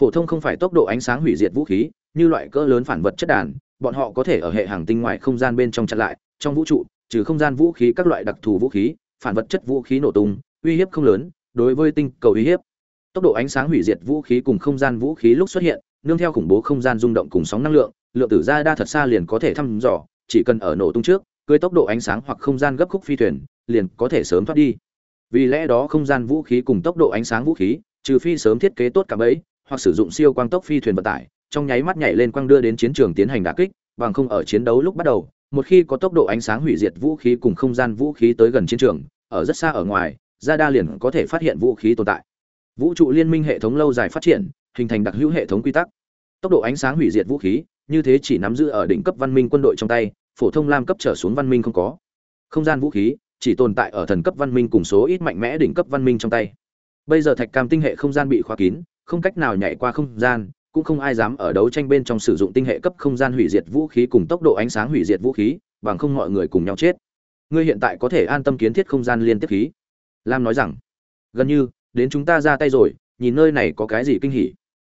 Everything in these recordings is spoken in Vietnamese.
phổ thông không phải tốc độ ánh sáng hủy diệt vũ khí, như loại cỡ lớn phản vật chất đàn, bọn họ có thể ở hệ hàng tinh ngoài không gian bên trong chặn lại, trong vũ trụ, trừ không gian vũ khí các loại đặc thù vũ khí, phản vật chất vũ khí nổ tung, uy hiếp không lớn, đối với tinh cầu uy hiếp. Tốc độ ánh sáng hủy diệt vũ khí cùng không gian vũ khí lúc xuất hiện, nương theo khủng bố không gian rung động cùng sóng năng lượng lượng tử ra đa thật xa liền có thể thăm dò, chỉ cần ở nổ tung trước, cưới tốc độ ánh sáng hoặc không gian gấp khúc phi thuyền, liền có thể sớm thoát đi. Vì lẽ đó không gian vũ khí cùng tốc độ ánh sáng vũ khí, trừ phi sớm thiết kế tốt cả bấy hoặc sử dụng siêu quang tốc phi thuyền vận tải, trong nháy mắt nhảy lên quang đưa đến chiến trường tiến hành đả kích, bằng không ở chiến đấu lúc bắt đầu, một khi có tốc độ ánh sáng hủy diệt vũ khí cùng không gian vũ khí tới gần chiến trường, ở rất xa ở ngoài, ra đa liền có thể phát hiện vũ khí tồn tại. Vũ trụ liên minh hệ thống lâu dài phát triển, hình thành đặc hữu hệ thống quy tắc. Tốc độ ánh sáng hủy diệt vũ khí, như thế chỉ nắm giữ ở đỉnh cấp văn minh quân đội trong tay, phổ thông lam cấp trở xuống văn minh không có. Không gian vũ khí chỉ tồn tại ở thần cấp văn minh cùng số ít mạnh mẽ đỉnh cấp văn minh trong tay. Bây giờ thạch cam tinh hệ không gian bị khóa kín không cách nào nhảy qua không gian cũng không ai dám ở đấu tranh bên trong sử dụng tinh hệ cấp không gian hủy diệt vũ khí cùng tốc độ ánh sáng hủy diệt vũ khí bằng không mọi người cùng nhau chết. Ngươi hiện tại có thể an tâm kiến thiết không gian liên tiếp khí. Lam nói rằng. Gần như đến chúng ta ra tay rồi nhìn nơi này có cái gì kinh hỉ.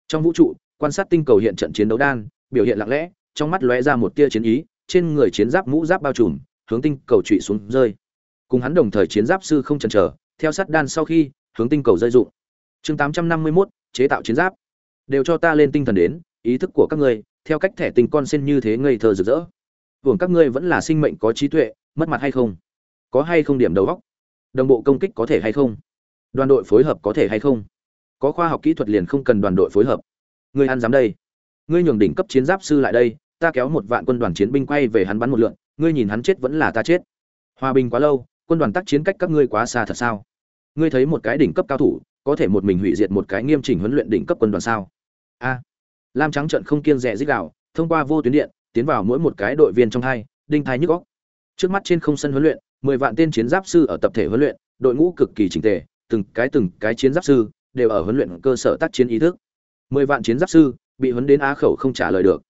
Trong vũ trụ quan sát tinh cầu hiện trận chiến đấu đan biểu hiện lặng lẽ trong mắt lóe ra một tia chiến ý trên người chiến giáp mũ giáp bao trùm hướng tinh cầu trụy xuống rơi. Cùng hắn đồng thời chiến giáp sư không chần chờ theo sát đan sau khi hướng tinh cầu rơi dụng. Chương 851, chế tạo chiến giáp. Đều cho ta lên tinh thần đến, ý thức của các ngươi, theo cách thẻ tình con sen như thế ngây thơ rực rỡ. Hưởng các ngươi vẫn là sinh mệnh có trí tuệ, mất mặt hay không? Có hay không điểm đầu góc đồng bộ công kích có thể hay không? Đoàn đội phối hợp có thể hay không? Có khoa học kỹ thuật liền không cần đoàn đội phối hợp. Ngươi ăn dám đây. Ngươi nhường đỉnh cấp chiến giáp sư lại đây, ta kéo một vạn quân đoàn chiến binh quay về hắn bắn một lượn, ngươi nhìn hắn chết vẫn là ta chết. Hòa bình quá lâu, quân đoàn tác chiến cách các ngươi quá xa thật sao? Ngươi thấy một cái đỉnh cấp cao thủ có thể một mình hủy diệt một cái nghiêm chỉnh huấn luyện đỉnh cấp quân đoàn sao? A. Lam trắng trận không kiêng rẻ dích đạo thông qua vô tuyến điện, tiến vào mỗi một cái đội viên trong hai, đinh thai nhức góc trước mắt trên không sân huấn luyện, mười vạn tên chiến giáp sư ở tập thể huấn luyện, đội ngũ cực kỳ chỉnh tề, từng cái từng cái chiến giáp sư đều ở huấn luyện cơ sở tác chiến ý thức. Mười vạn chiến giáp sư bị huấn đến á khẩu không trả lời được.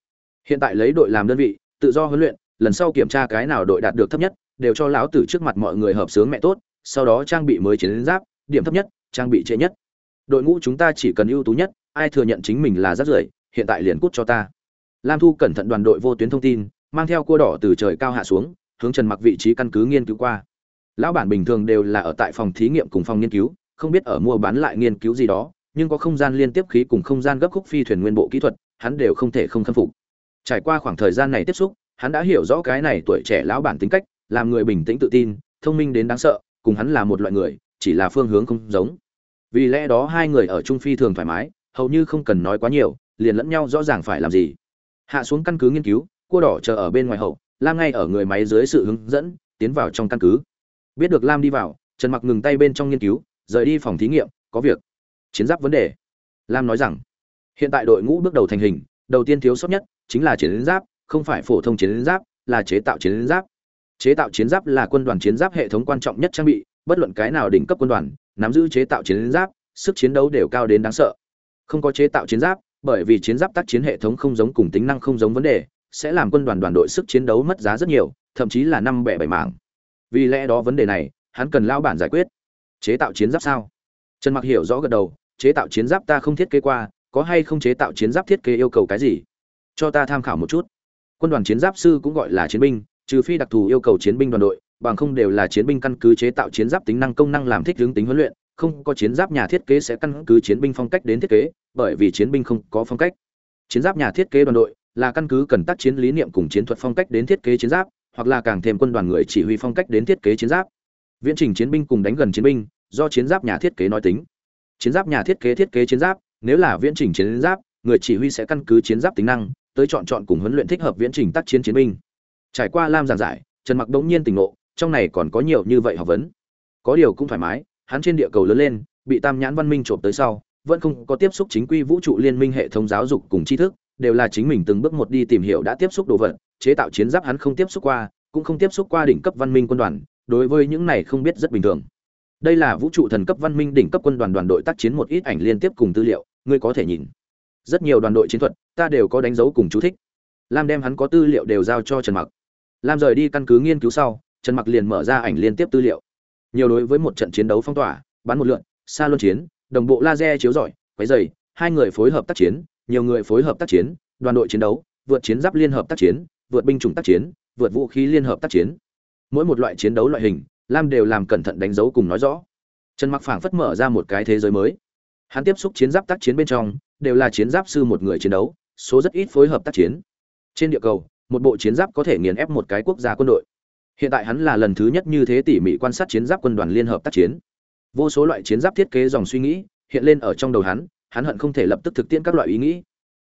Hiện tại lấy đội làm đơn vị, tự do huấn luyện, lần sau kiểm tra cái nào đội đạt được thấp nhất, đều cho lão tử trước mặt mọi người hợp sướng mẹ tốt, sau đó trang bị mới chiến giáp, điểm thấp nhất trang bị trễ nhất. Đội ngũ chúng ta chỉ cần ưu tú nhất, ai thừa nhận chính mình là rác rưởi, hiện tại liền cút cho ta. Lam thu cẩn thận đoàn đội vô tuyến thông tin, mang theo cua đỏ từ trời cao hạ xuống, hướng trần mặc vị trí căn cứ nghiên cứu qua. Lão bản bình thường đều là ở tại phòng thí nghiệm cùng phòng nghiên cứu, không biết ở mua bán lại nghiên cứu gì đó, nhưng có không gian liên tiếp khí cùng không gian gấp khúc phi thuyền nguyên bộ kỹ thuật, hắn đều không thể không khâm phục. Trải qua khoảng thời gian này tiếp xúc, hắn đã hiểu rõ cái này tuổi trẻ lão bản tính cách, làm người bình tĩnh tự tin, thông minh đến đáng sợ, cùng hắn là một loại người, chỉ là phương hướng không giống vì lẽ đó hai người ở trung phi thường thoải mái, hầu như không cần nói quá nhiều, liền lẫn nhau rõ ràng phải làm gì. Hạ xuống căn cứ nghiên cứu, cua đỏ chờ ở bên ngoài hậu, lam ngay ở người máy dưới sự hướng dẫn, tiến vào trong căn cứ. Biết được lam đi vào, trần mặc ngừng tay bên trong nghiên cứu, rời đi phòng thí nghiệm, có việc. Chiến giáp vấn đề. Lam nói rằng, hiện tại đội ngũ bước đầu thành hình, đầu tiên thiếu sót nhất chính là chiến giáp, không phải phổ thông chiến giáp, là chế tạo chiến giáp. Chế tạo chiến giáp là quân đoàn chiến giáp hệ thống quan trọng nhất trang bị, bất luận cái nào đỉnh cấp quân đoàn nắm giữ chế tạo chiến giáp, sức chiến đấu đều cao đến đáng sợ. Không có chế tạo chiến giáp, bởi vì chiến giáp tác chiến hệ thống không giống cùng tính năng không giống vấn đề, sẽ làm quân đoàn đoàn đội sức chiến đấu mất giá rất nhiều, thậm chí là năm bẻ bảy mảng. Vì lẽ đó vấn đề này, hắn cần lao bản giải quyết. Chế tạo chiến giáp sao? Trần mặc hiểu rõ gật đầu, chế tạo chiến giáp ta không thiết kế qua, có hay không chế tạo chiến giáp thiết kế yêu cầu cái gì? Cho ta tham khảo một chút. Quân đoàn chiến giáp sư cũng gọi là chiến binh, trừ phi đặc thù yêu cầu chiến binh đoàn đội bằng không đều là chiến binh căn cứ chế tạo chiến giáp tính năng công năng làm thích hướng tính huấn luyện, không có chiến giáp nhà thiết kế sẽ căn cứ chiến binh phong cách đến thiết kế, bởi vì chiến binh không có phong cách. Chiến giáp nhà thiết kế đoàn đội là căn cứ cần tác chiến lý niệm cùng chiến thuật phong cách đến thiết kế chiến giáp, hoặc là càng thêm quân đoàn người chỉ huy phong cách đến thiết kế chiến giáp. Viễn trình chiến binh cùng đánh gần chiến binh, do chiến giáp nhà thiết kế nói tính. Chiến giáp nhà thiết kế thiết kế chiến giáp, nếu là viễn trình chiến giáp, người chỉ huy sẽ căn cứ chiến giáp tính năng, tới chọn chọn cùng huấn luyện thích hợp viễn trình tác chiến chiến binh. Trải qua lam giảng giải, trần mặc đống nhiên tỉnh ngộ trong này còn có nhiều như vậy học vấn. Có điều cũng thoải mái, hắn trên địa cầu lớn lên, bị tam nhãn văn minh trộm tới sau, vẫn không có tiếp xúc chính quy vũ trụ liên minh hệ thống giáo dục cùng tri thức, đều là chính mình từng bước một đi tìm hiểu đã tiếp xúc đồ vật, chế tạo chiến giáp hắn không tiếp xúc qua, cũng không tiếp xúc qua đỉnh cấp văn minh quân đoàn, đối với những này không biết rất bình thường. Đây là vũ trụ thần cấp văn minh đỉnh cấp quân đoàn đoàn đội tác chiến một ít ảnh liên tiếp cùng tư liệu, ngươi có thể nhìn. Rất nhiều đoàn đội chiến thuật, ta đều có đánh dấu cùng chú thích. Lam đem hắn có tư liệu đều giao cho trần mặc. Lam rời đi căn cứ nghiên cứu sau trần mặc liền mở ra ảnh liên tiếp tư liệu. Nhiều đối với một trận chiến đấu phong tỏa, bắn một lượn, xa luân chiến, đồng bộ laser chiếu rọi, quấy dày hai người phối hợp tác chiến, nhiều người phối hợp tác chiến, đoàn đội chiến đấu, vượt chiến giáp liên hợp tác chiến, vượt binh chủng tác chiến, vượt vũ khí liên hợp tác chiến. Mỗi một loại chiến đấu loại hình, lam đều làm cẩn thận đánh dấu cùng nói rõ. Trần mặc phảng phất mở ra một cái thế giới mới. Hắn tiếp xúc chiến giáp tác chiến bên trong, đều là chiến giáp sư một người chiến đấu, số rất ít phối hợp tác chiến. Trên địa cầu, một bộ chiến giáp có thể nghiền ép một cái quốc gia quân đội hiện tại hắn là lần thứ nhất như thế tỉ mỉ quan sát chiến giáp quân đoàn liên hợp tác chiến. Vô số loại chiến giáp thiết kế dòng suy nghĩ hiện lên ở trong đầu hắn hắn hận không thể lập tức thực tiễn các loại ý nghĩ.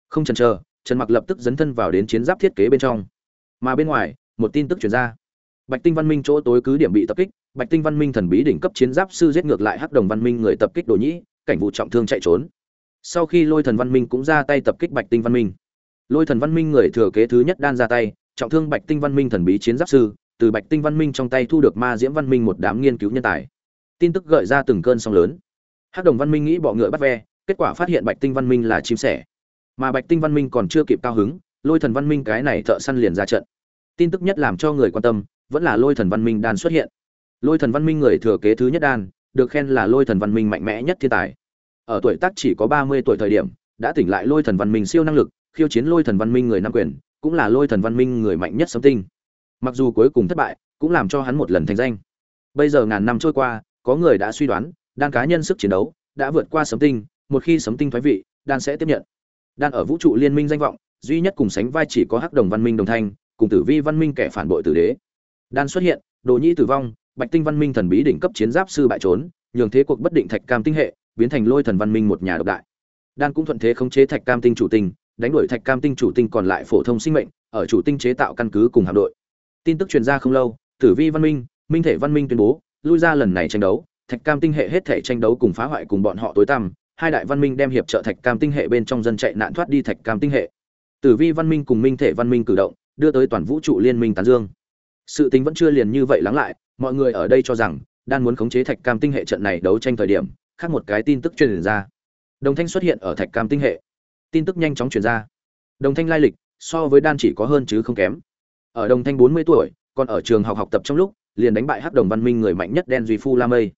Không chần chờ, trần mặc lập tức dấn thân vào đến chiến giáp thiết kế bên trong. Mà bên ngoài, một tin tức chuyển ra. Bạch tinh văn minh chỗ tối cứ điểm bị tập kích, bạch tinh văn minh thần bí đỉnh cấp chiến giáp sư giết ngược lại hắc đồng văn minh người tập kích đồ nhĩ, cảnh vụ trọng thương chạy trốn. Sau khi lôi thần văn minh cũng ra tay tập kích bạch tinh văn minh. Lôi thần văn minh người thừa kế thứ nhất đan ra tay, trọng thương bạch tinh văn minh thần bí chiến giáp sư từ bạch tinh văn minh trong tay thu được ma diễm văn minh một đám nghiên cứu nhân tài tin tức gợi ra từng cơn sóng lớn hắc đồng văn minh nghĩ bỏ ngựa bắt ve kết quả phát hiện bạch tinh văn minh là chim sẻ mà bạch tinh văn minh còn chưa kịp cao hứng lôi thần văn minh cái này thợ săn liền ra trận tin tức nhất làm cho người quan tâm vẫn là lôi thần văn minh đan xuất hiện lôi thần văn minh người thừa kế thứ nhất đan được khen là lôi thần văn minh mạnh mẽ nhất thiên tài ở tuổi tác chỉ có ba mươi tuổi thời điểm đã tỉnh lại lôi thần văn minh siêu năng lực khiêu chiến lôi thần văn minh người nam quyền cũng là lôi thần văn minh người mạnh nhất sống tinh mặc dù cuối cùng thất bại, cũng làm cho hắn một lần thành danh. Bây giờ ngàn năm trôi qua, có người đã suy đoán, đan cá nhân sức chiến đấu đã vượt qua sấm tinh, một khi sấm tinh thoái vị, đan sẽ tiếp nhận. Đan ở vũ trụ liên minh danh vọng, duy nhất cùng sánh vai chỉ có hắc đồng văn minh đồng thanh, cùng tử vi văn minh kẻ phản bội tử đế. Đan xuất hiện, đồ nhĩ tử vong, bạch tinh văn minh thần bí đỉnh cấp chiến giáp sư bại trốn, nhường thế cuộc bất định thạch cam tinh hệ biến thành lôi thần văn minh một nhà độc đại. Đan cũng thuận thế khống chế thạch cam tinh chủ tinh, đánh đuổi thạch cam tinh chủ tinh còn lại phổ thông sinh mệnh, ở chủ tinh chế tạo căn cứ cùng hạm đội tin tức truyền ra không lâu, tử vi văn minh minh thể văn minh tuyên bố, lui ra lần này tranh đấu, thạch cam tinh hệ hết thể tranh đấu cùng phá hoại cùng bọn họ tối tăm, hai đại văn minh đem hiệp trợ thạch cam tinh hệ bên trong dân chạy nạn thoát đi thạch cam tinh hệ. Tử vi văn minh cùng minh thể văn minh cử động, đưa tới toàn vũ trụ liên minh tán dương. Sự tính vẫn chưa liền như vậy lắng lại, mọi người ở đây cho rằng, đang muốn khống chế thạch cam tinh hệ trận này đấu tranh thời điểm, khác một cái tin tức truyền ra. Đồng thanh xuất hiện ở thạch cam tinh hệ. Tin tức nhanh chóng truyền ra. Đồng thanh lai lịch, so với đan chỉ có hơn chứ không kém ở đồng thanh bốn mươi tuổi, còn ở trường học học tập trong lúc, liền đánh bại hắc đồng văn minh người mạnh nhất đen duy phu la mây.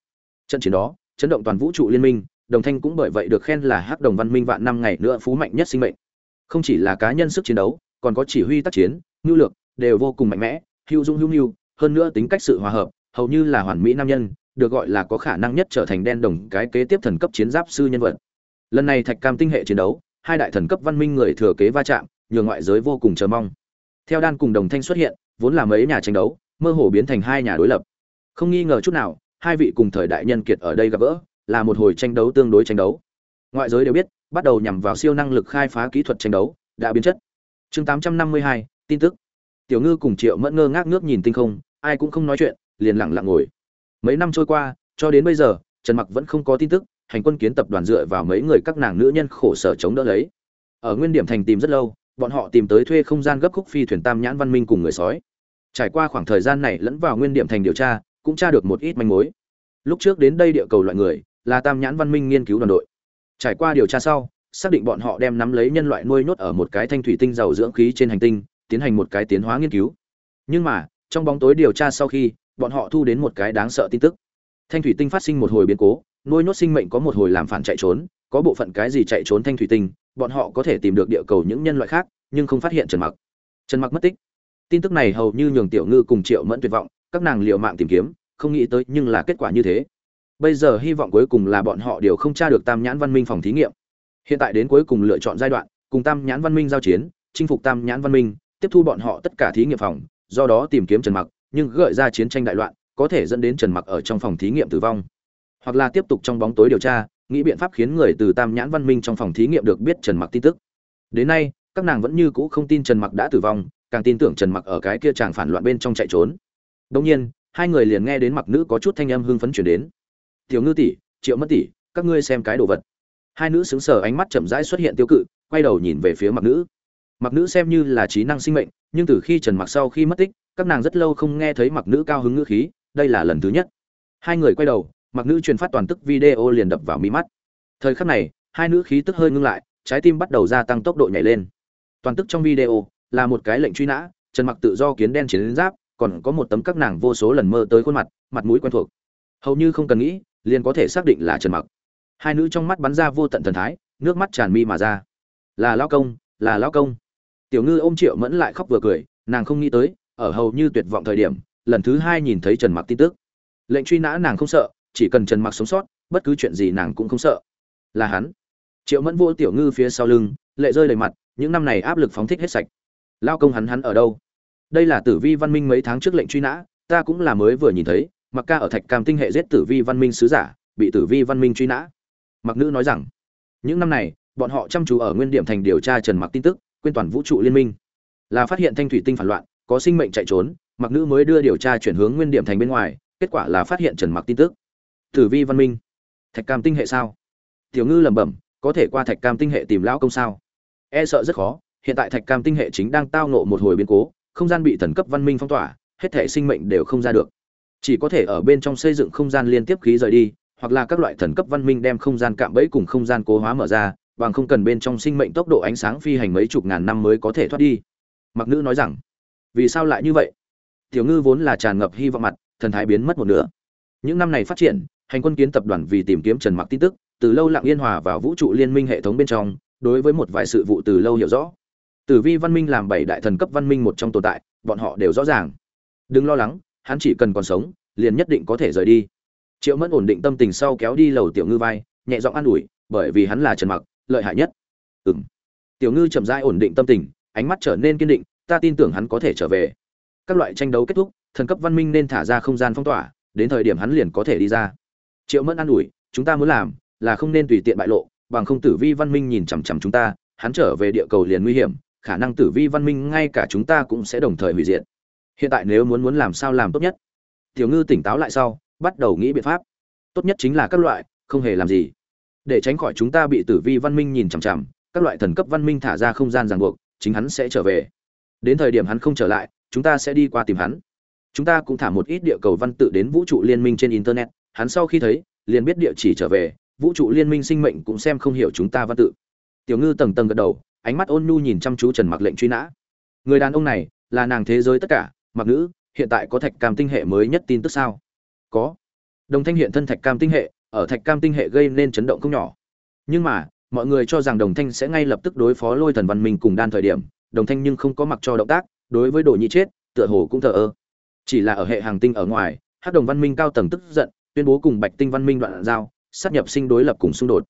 Trận chiến đó, chấn động toàn vũ trụ liên minh, đồng thanh cũng bởi vậy được khen là hắc đồng văn minh vạn năm ngày nữa phú mạnh nhất sinh mệnh. Không chỉ là cá nhân sức chiến đấu, còn có chỉ huy tác chiến, ngưu lược, đều vô cùng mạnh mẽ, hữu dung hữu nhu hơn nữa tính cách sự hòa hợp, hầu như là hoàn mỹ nam nhân, được gọi là có khả năng nhất trở thành đen đồng cái kế tiếp thần cấp chiến giáp sư nhân vật. Lần này thạch cam tinh hệ chiến đấu, hai đại thần cấp văn minh người thừa kế va chạm, nhường ngoại giới vô cùng chờ mong theo đan cùng đồng thanh xuất hiện vốn là mấy nhà tranh đấu mơ hồ biến thành hai nhà đối lập. Không nghi ngờ chút nào hai vị cùng thời đại nhân kiệt ở đây gặp gỡ là một hồi tranh đấu tương đối tranh đấu. Ngoại giới đều biết bắt đầu nhằm vào siêu năng lực khai phá kỹ thuật tranh đấu đã biến chất. Chương 852, tin tức. Tiểu ngư cùng triệu mẫn ngơ ngác ngước nhìn tinh không ai cũng không nói chuyện liền lặng lặng ngồi. Mấy năm trôi qua cho đến bây giờ trần mặc vẫn không có tin tức hành quân kiến tập đoàn dựa vào mấy người các nàng nữ nhân khổ sở chống đỡ lấy. Ở nguyên điểm thành tìm rất lâu bọn họ tìm tới thuê không gian gấp khúc phi thuyền tam nhãn văn minh cùng người sói. Trải qua khoảng thời gian này lẫn vào nguyên điểm thành điều tra, cũng tra được một ít manh mối. Lúc trước đến đây địa cầu loại người, là tam nhãn văn minh nghiên cứu đoàn đội. Trải qua điều tra sau, xác định bọn họ đem nắm lấy nhân loại nuôi nhốt ở một cái thanh thủy tinh giàu dưỡng khí trên hành tinh, tiến hành một cái tiến hóa nghiên cứu. Nhưng mà, trong bóng tối điều tra sau khi, bọn họ thu đến một cái đáng sợ tin tức. Thanh thủy tinh phát sinh một hồi biến cố, nuôi nhốt sinh mệnh có một hồi làm phản chạy trốn có bộ phận cái gì chạy trốn thanh thủy tinh, bọn họ có thể tìm được địa cầu những nhân loại khác, nhưng không phát hiện trần mặc. Trần mặc mất tích. Tin tức này hầu như nhường tiểu ngư cùng triệu mẫn tuyệt vọng, các nàng liều mạng tìm kiếm, không nghĩ tới nhưng là kết quả như thế. Bây giờ hy vọng cuối cùng là bọn họ đều không tra được tam nhãn văn minh phòng thí nghiệm. Hiện tại đến cuối cùng lựa chọn giai đoạn, cùng tam nhãn văn minh giao chiến, chinh phục tam nhãn văn minh, tiếp thu bọn họ tất cả thí nghiệm phòng, do đó tìm kiếm trần mặc, nhưng gợi ra chiến tranh đại loạn, có thể dẫn đến trần mặc ở trong phòng thí nghiệm tử vong, hoặc là tiếp tục trong bóng tối điều tra nghĩ biện pháp khiến người từ tam nhãn văn minh trong phòng thí nghiệm được biết trần mặc tin tức. Đến nay, các nàng vẫn như cũ không tin trần mặc đã tử vong, càng tin tưởng trần mặc ở cái kia chàng phản loạn bên trong chạy trốn. Đông nhiên, hai người liền nghe đến mặc nữ có chút thanh âm hưng phấn chuyển đến. Tiểu ngư tỷ, triệu mất tỷ, các ngươi xem cái đồ vật. Hai nữ xứng sở ánh mắt chậm rãi xuất hiện tiêu cự, quay đầu nhìn về phía mặc nữ. Mặc nữ xem như là trí năng sinh mệnh, nhưng từ khi trần mặc sau khi mất tích, các nàng rất lâu không nghe thấy mặc nữ cao hứng ngữ khí, đây là lần thứ nhất. Hai người quay đầu mặc nữ truyền phát toàn tức video liền đập vào mi mắt. Thời khắc này, hai nữ khí tức hơi ngưng lại, trái tim bắt đầu gia tăng tốc độ nhảy lên. Toàn tức trong video, là một cái lệnh truy nã, trần mặc tự do kiến đen chiến giáp, còn có một tấm các nàng vô số lần mơ tới khuôn mặt mặt mũi quen thuộc. Hầu như không cần nghĩ, liền có thể xác định là trần mặc. Hai nữ trong mắt bắn ra vô tận thần thái, nước mắt tràn mi mà ra. Là lao công, là lao công. Tiểu ngư ôm triệu mẫn lại khóc vừa cười, nàng không nghĩ tới, ở hầu như tuyệt vọng thời điểm, lần thứ hai nhìn thấy trần mặc tin tức. Lệnh truy nã nàng không sợ chỉ cần trần mặc sống sót, bất cứ chuyện gì nàng cũng không sợ. Là hắn. Triệu mẫn vô tiểu ngư phía sau lưng, lệ rơi đầy mặt, những năm này áp lực phóng thích hết sạch. Lao công hắn hắn ở đâu? Đây là tử vi văn minh mấy tháng trước lệnh truy nã, ta cũng là mới vừa nhìn thấy, mặc ca ở thạch cam tinh hệ giết tử vi văn minh sứ giả, bị tử vi văn minh truy nã. Mặc nữ nói rằng, những năm này, bọn họ chăm chú ở nguyên điểm thành điều tra trần mặc tin tức, quên toàn vũ trụ liên minh. Là phát hiện thanh thủy tinh phản loạn, có sinh mệnh chạy trốn, mặc nữ mới đưa điều tra chuyển hướng nguyên điểm thành bên ngoài, kết quả là phát hiện trần mặc tin tức tử vi văn minh. Thạch cam tinh hệ sao? Tiểu ngư lẩm bẩm, có thể qua thạch cam tinh hệ tìm lão công sao? E sợ rất khó, hiện tại thạch cam tinh hệ chính đang tao nộ một hồi biến cố, không gian bị thần cấp văn minh phong tỏa, hết thể sinh mệnh đều không ra được. Chỉ có thể ở bên trong xây dựng không gian liên tiếp khí rời đi, hoặc là các loại thần cấp văn minh đem không gian cạm bẫy cùng không gian cố hóa mở ra, bằng không cần bên trong sinh mệnh tốc độ ánh sáng phi hành mấy chục ngàn năm mới có thể thoát đi. Mặc nữ nói rằng, vì sao lại như vậy? Tiểu ngư vốn là tràn ngập hy vọng mặt, thần thái biến mất một nửa. Những năm này phát triển hành quân kiến tập đoàn vì tìm kiếm trần mặc tin tức, từ lâu lặng yên hòa vào vũ trụ liên minh hệ thống bên trong, đối với một vài sự vụ từ lâu hiểu rõ. Tử vi văn minh làm bảy đại thần cấp văn minh một trong tồn tại, bọn họ đều rõ ràng. Đừng lo lắng, hắn chỉ cần còn sống, liền nhất định có thể rời đi. Triệu mẫn ổn định tâm tình sau kéo đi lầu tiểu ngư vai, nhẹ giọng an ủi, bởi vì hắn là trần mặc, lợi hại nhất. Ừ m tiểu ngư chậm rãi ổn định tâm tình, ánh mắt trở nên kiên định, ta tin tưởng hắn có thể trở về. Các loại tranh đấu kết thúc, thần cấp văn minh nên thả ra không gian phong tỏa, đến thời điểm hắn liền có thể đi ra triệu mẫn an ủi, chúng ta muốn làm là không nên tùy tiện bại lộ, bằng không tử vi văn minh nhìn chằm chằm chúng ta, hắn trở về địa cầu liền nguy hiểm, khả năng tử vi văn minh ngay cả chúng ta cũng sẽ đồng thời hủy diệt. Hiện tại nếu muốn muốn làm sao làm tốt nhất? Tiểu ngư tỉnh táo lại sau, bắt đầu nghĩ biện pháp. Tốt nhất chính là các loại, không hề làm gì. Để tránh khỏi chúng ta bị tử vi văn minh nhìn chằm chằm, các loại thần cấp văn minh thả ra không gian ràng buộc, chính hắn sẽ trở về. Đến thời điểm hắn không trở lại, chúng ta sẽ đi qua tìm hắn. Chúng ta cũng thả một ít địa cầu văn tự đến vũ trụ liên minh trên internet hắn sau khi thấy, liền biết địa chỉ trở về, vũ trụ liên minh sinh mệnh cũng xem không hiểu chúng ta văn tự. Tiểu ngư tầng tầng gật đầu, ánh mắt ôn nhu nhìn chăm chú trần mặc lệnh truy nã. Người đàn ông này, là nàng thế giới tất cả, mặc nữ, hiện tại có thạch cam tinh hệ mới nhất tin tức sao? Có. Đồng thanh hiện thân thạch cam tinh hệ, ở thạch cam tinh hệ gây nên chấn động không nhỏ. Nhưng mà, mọi người cho rằng đồng thanh sẽ ngay lập tức đối phó lôi thần văn minh cùng đan thời điểm. Đồng thanh nhưng không có mặc cho động tác, đối với đồ nhị chết, tựa hồ cũng thờ ơ. Chỉ là ở hệ hàng tinh ở ngoài, hắc đồng văn minh cao tầng tức giận tuyên bố cùng bạch tinh văn minh đoạn giao, sát nhập sinh đối lập cùng xung đột.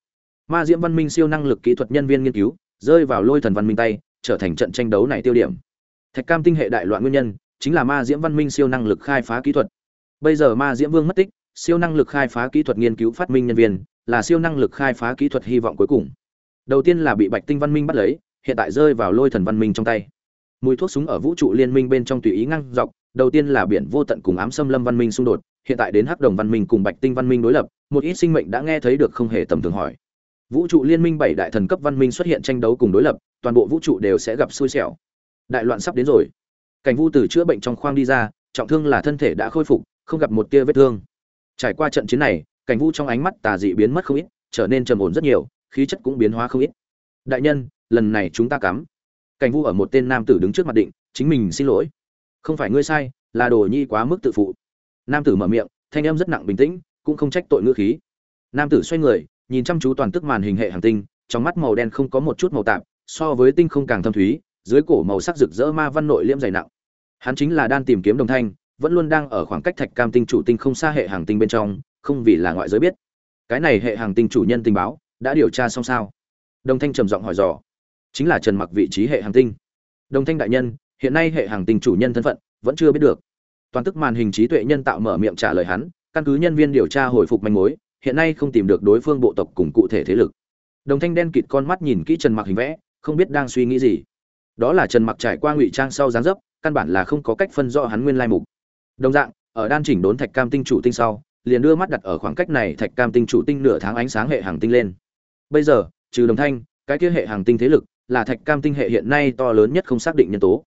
Ma diễm văn minh siêu năng lực kỹ thuật nhân viên nghiên cứu, rơi vào lôi thần văn minh tay, trở thành trận tranh đấu này tiêu điểm. Thạch cam tinh hệ đại loạn nguyên nhân, chính là ma diễm văn minh siêu năng lực khai phá kỹ thuật. Bây giờ ma diễm vương mất tích, siêu năng lực khai phá kỹ thuật nghiên cứu phát minh nhân viên, là siêu năng lực khai phá kỹ thuật hy vọng cuối cùng. Đầu tiên là bị bạch tinh văn minh bắt lấy, hiện tại rơi vào lôi thần văn minh trong tay. Mùi thuốc súng ở vũ trụ liên minh bên trong tùy ý ngang dọc, đầu tiên là biển vô tận cùng ám xâm lâm văn minh xung đột hiện tại đến hắc đồng văn minh cùng bạch tinh văn minh đối lập, một ít sinh mệnh đã nghe thấy được không hề tầm thường hỏi. Vũ trụ liên minh bảy đại thần cấp văn minh xuất hiện tranh đấu cùng đối lập, toàn bộ vũ trụ đều sẽ gặp xui xẻo. Đại loạn sắp đến rồi. Cảnh vu từ chữa bệnh trong khoang đi ra, trọng thương là thân thể đã khôi phục, không gặp một tia vết thương. Trải qua trận chiến này, cảnh vu trong ánh mắt tà dị biến mất không ít, trở nên trầm ổn rất nhiều, khí chất cũng biến hóa không ít. Đại nhân, lần này chúng ta cắm. Cảnh vu ở một tên nam tử đứng trước mặt định, chính mình xin lỗi. Không phải ngươi sai, là đồ nhi quá mức tự phụ nam tử mở miệng, thanh âm rất nặng bình tĩnh, cũng không trách tội ngữ khí. Nam tử xoay người, nhìn chăm chú toàn tức màn hình hệ hành tinh, trong mắt màu đen không có một chút màu tạp, so với tinh không càng thâm thúy, dưới cổ màu sắc rực rỡ ma văn nội liễm dày nặng. Hắn chính là đang tìm kiếm đồng thanh, vẫn luôn đang ở khoảng cách thạch cam tinh chủ tinh không xa hệ hàng tinh bên trong, không vì là ngoại giới biết. Cái này hệ hàng tinh chủ nhân tình báo, đã điều tra xong sao? Đồng thanh trầm giọng hỏi dò. Chính là trần mặc vị trí hệ hàng tinh. Đồng thanh đại nhân, hiện nay hệ hàng tinh chủ nhân thân phận, vẫn chưa biết được toàn tức màn hình trí tuệ nhân tạo mở miệng trả lời hắn căn cứ nhân viên điều tra hồi phục manh mối hiện nay không tìm được đối phương bộ tộc cùng cụ thể thế lực. Đồng thanh đen kịt con mắt nhìn kỹ trần mặc hình vẽ không biết đang suy nghĩ gì. Đó là trần mặc trải qua ngụy trang sau dáng dấp căn bản là không có cách phân rõ hắn nguyên lai mục. Đồng dạng ở đan chỉnh đốn thạch cam tinh chủ tinh sau liền đưa mắt đặt ở khoảng cách này thạch cam tinh chủ tinh nửa tháng ánh sáng hệ hàng tinh lên. Bây giờ trừ đồng thanh cái kia hệ hàng tinh thế lực là thạch cam tinh hệ hiện nay to lớn nhất không xác định nhân tố.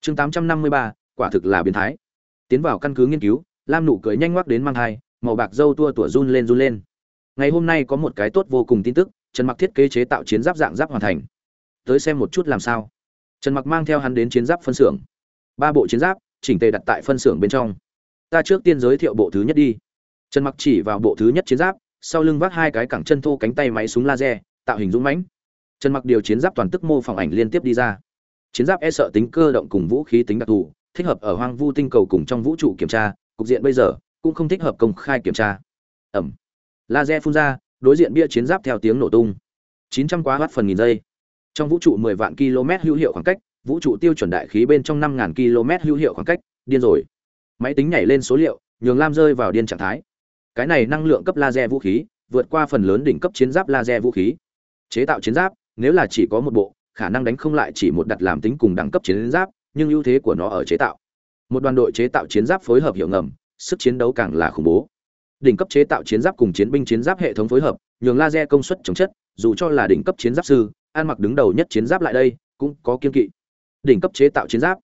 Chương 853, quả thực là biến thái tiến vào căn cứ nghiên cứu, lam nụ cười nhanh ngoắc đến mang thai, màu bạc dâu tua tủa run lên run lên. Ngày hôm nay có một cái tốt vô cùng tin tức, trần mặc thiết kế chế tạo chiến giáp dạng giáp hoàn thành. Tới xem một chút làm sao. Trần mặc mang theo hắn đến chiến giáp phân xưởng. Ba bộ chiến giáp, chỉnh tề đặt tại phân xưởng bên trong. Ta trước tiên giới thiệu bộ thứ nhất đi. Trần mặc chỉ vào bộ thứ nhất chiến giáp, sau lưng vác hai cái cẳng chân thô cánh tay máy súng laser, tạo hình dũng mãnh. Trần mặc điều chiến giáp toàn tức mô phỏng ảnh liên tiếp đi ra. Chiến giáp e sợ tính cơ động cùng vũ khí tính đặc thù thích hợp ở hoang vu tinh cầu cùng trong vũ trụ kiểm tra, cục diện bây giờ cũng không thích hợp công khai kiểm tra. Ẩm. Laser phun ra, đối diện bia chiến giáp theo tiếng nổ tung. 900 quá watt phần nghìn giây. Trong vũ trụ 10 vạn km hữu hiệu khoảng cách, vũ trụ tiêu chuẩn đại khí bên trong 5.000 km hữu hiệu khoảng cách, điên rồi. Máy tính nhảy lên số liệu, nhường lam rơi vào điên trạng thái. Cái này năng lượng cấp laser vũ khí, vượt qua phần lớn đỉnh cấp chiến giáp laser vũ khí. Chế tạo chiến giáp, nếu là chỉ có một bộ, khả năng đánh không lại chỉ một đặt làm tính cùng đẳng cấp chiến giáp nhưng ưu thế của nó ở chế tạo. Một đoàn đội chế tạo chiến giáp phối hợp hiệu ngầm, sức chiến đấu càng là khủng bố. Đỉnh cấp chế tạo chiến giáp cùng chiến binh chiến giáp hệ thống phối hợp, nhường laser công suất chống chất, dù cho là đỉnh cấp chiến giáp sư an mặc đứng đầu nhất chiến giáp lại đây, cũng có kiên kỵ. Đỉnh cấp chế tạo chiến giáp.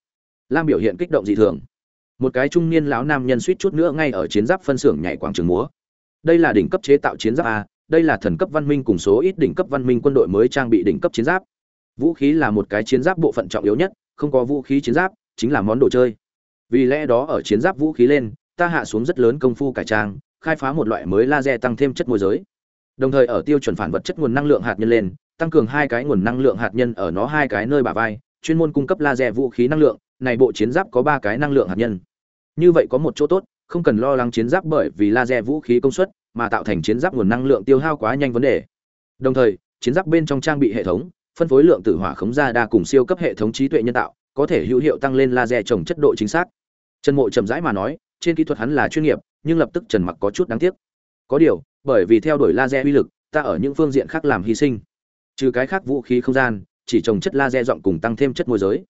Lam biểu hiện kích động dị thường. Một cái trung niên lão nam nhân suýt chút nữa ngay ở chiến giáp phân xưởng nhảy quảng trường múa. Đây là đỉnh cấp chế tạo chiến giáp a, đây là thần cấp văn minh cùng số ít đỉnh cấp văn minh quân đội mới trang bị đỉnh cấp chiến giáp. Vũ khí là một cái chiến giáp bộ phận trọng yếu nhất không có vũ khí chiến giáp, chính là món đồ chơi. Vì lẽ đó ở chiến giáp vũ khí lên, ta hạ xuống rất lớn công phu cải trang, khai phá một loại mới laser tăng thêm chất môi giới. Đồng thời ở tiêu chuẩn phản vật chất nguồn năng lượng hạt nhân lên, tăng cường hai cái nguồn năng lượng hạt nhân ở nó hai cái nơi bả vai, chuyên môn cung cấp laser vũ khí năng lượng, này bộ chiến giáp có ba cái năng lượng hạt nhân. Như vậy có một chỗ tốt, không cần lo lắng chiến giáp bởi vì laser vũ khí công suất, mà tạo thành chiến giáp nguồn năng lượng tiêu hao quá nhanh vấn đề. Đồng thời, chiến giáp bên trong trang bị hệ thống phân phối lượng tử hỏa khống ra đa cùng siêu cấp hệ thống trí tuệ nhân tạo, có thể hữu hiệu tăng lên laser trồng chất độ chính xác. Trần mộ chậm rãi mà nói, trên kỹ thuật hắn là chuyên nghiệp, nhưng lập tức trần mặc có chút đáng tiếc. Có điều, bởi vì theo đuổi laser uy lực, ta ở những phương diện khác làm hy sinh. Trừ cái khác vũ khí không gian, chỉ trồng chất laser dọn cùng tăng thêm chất môi giới.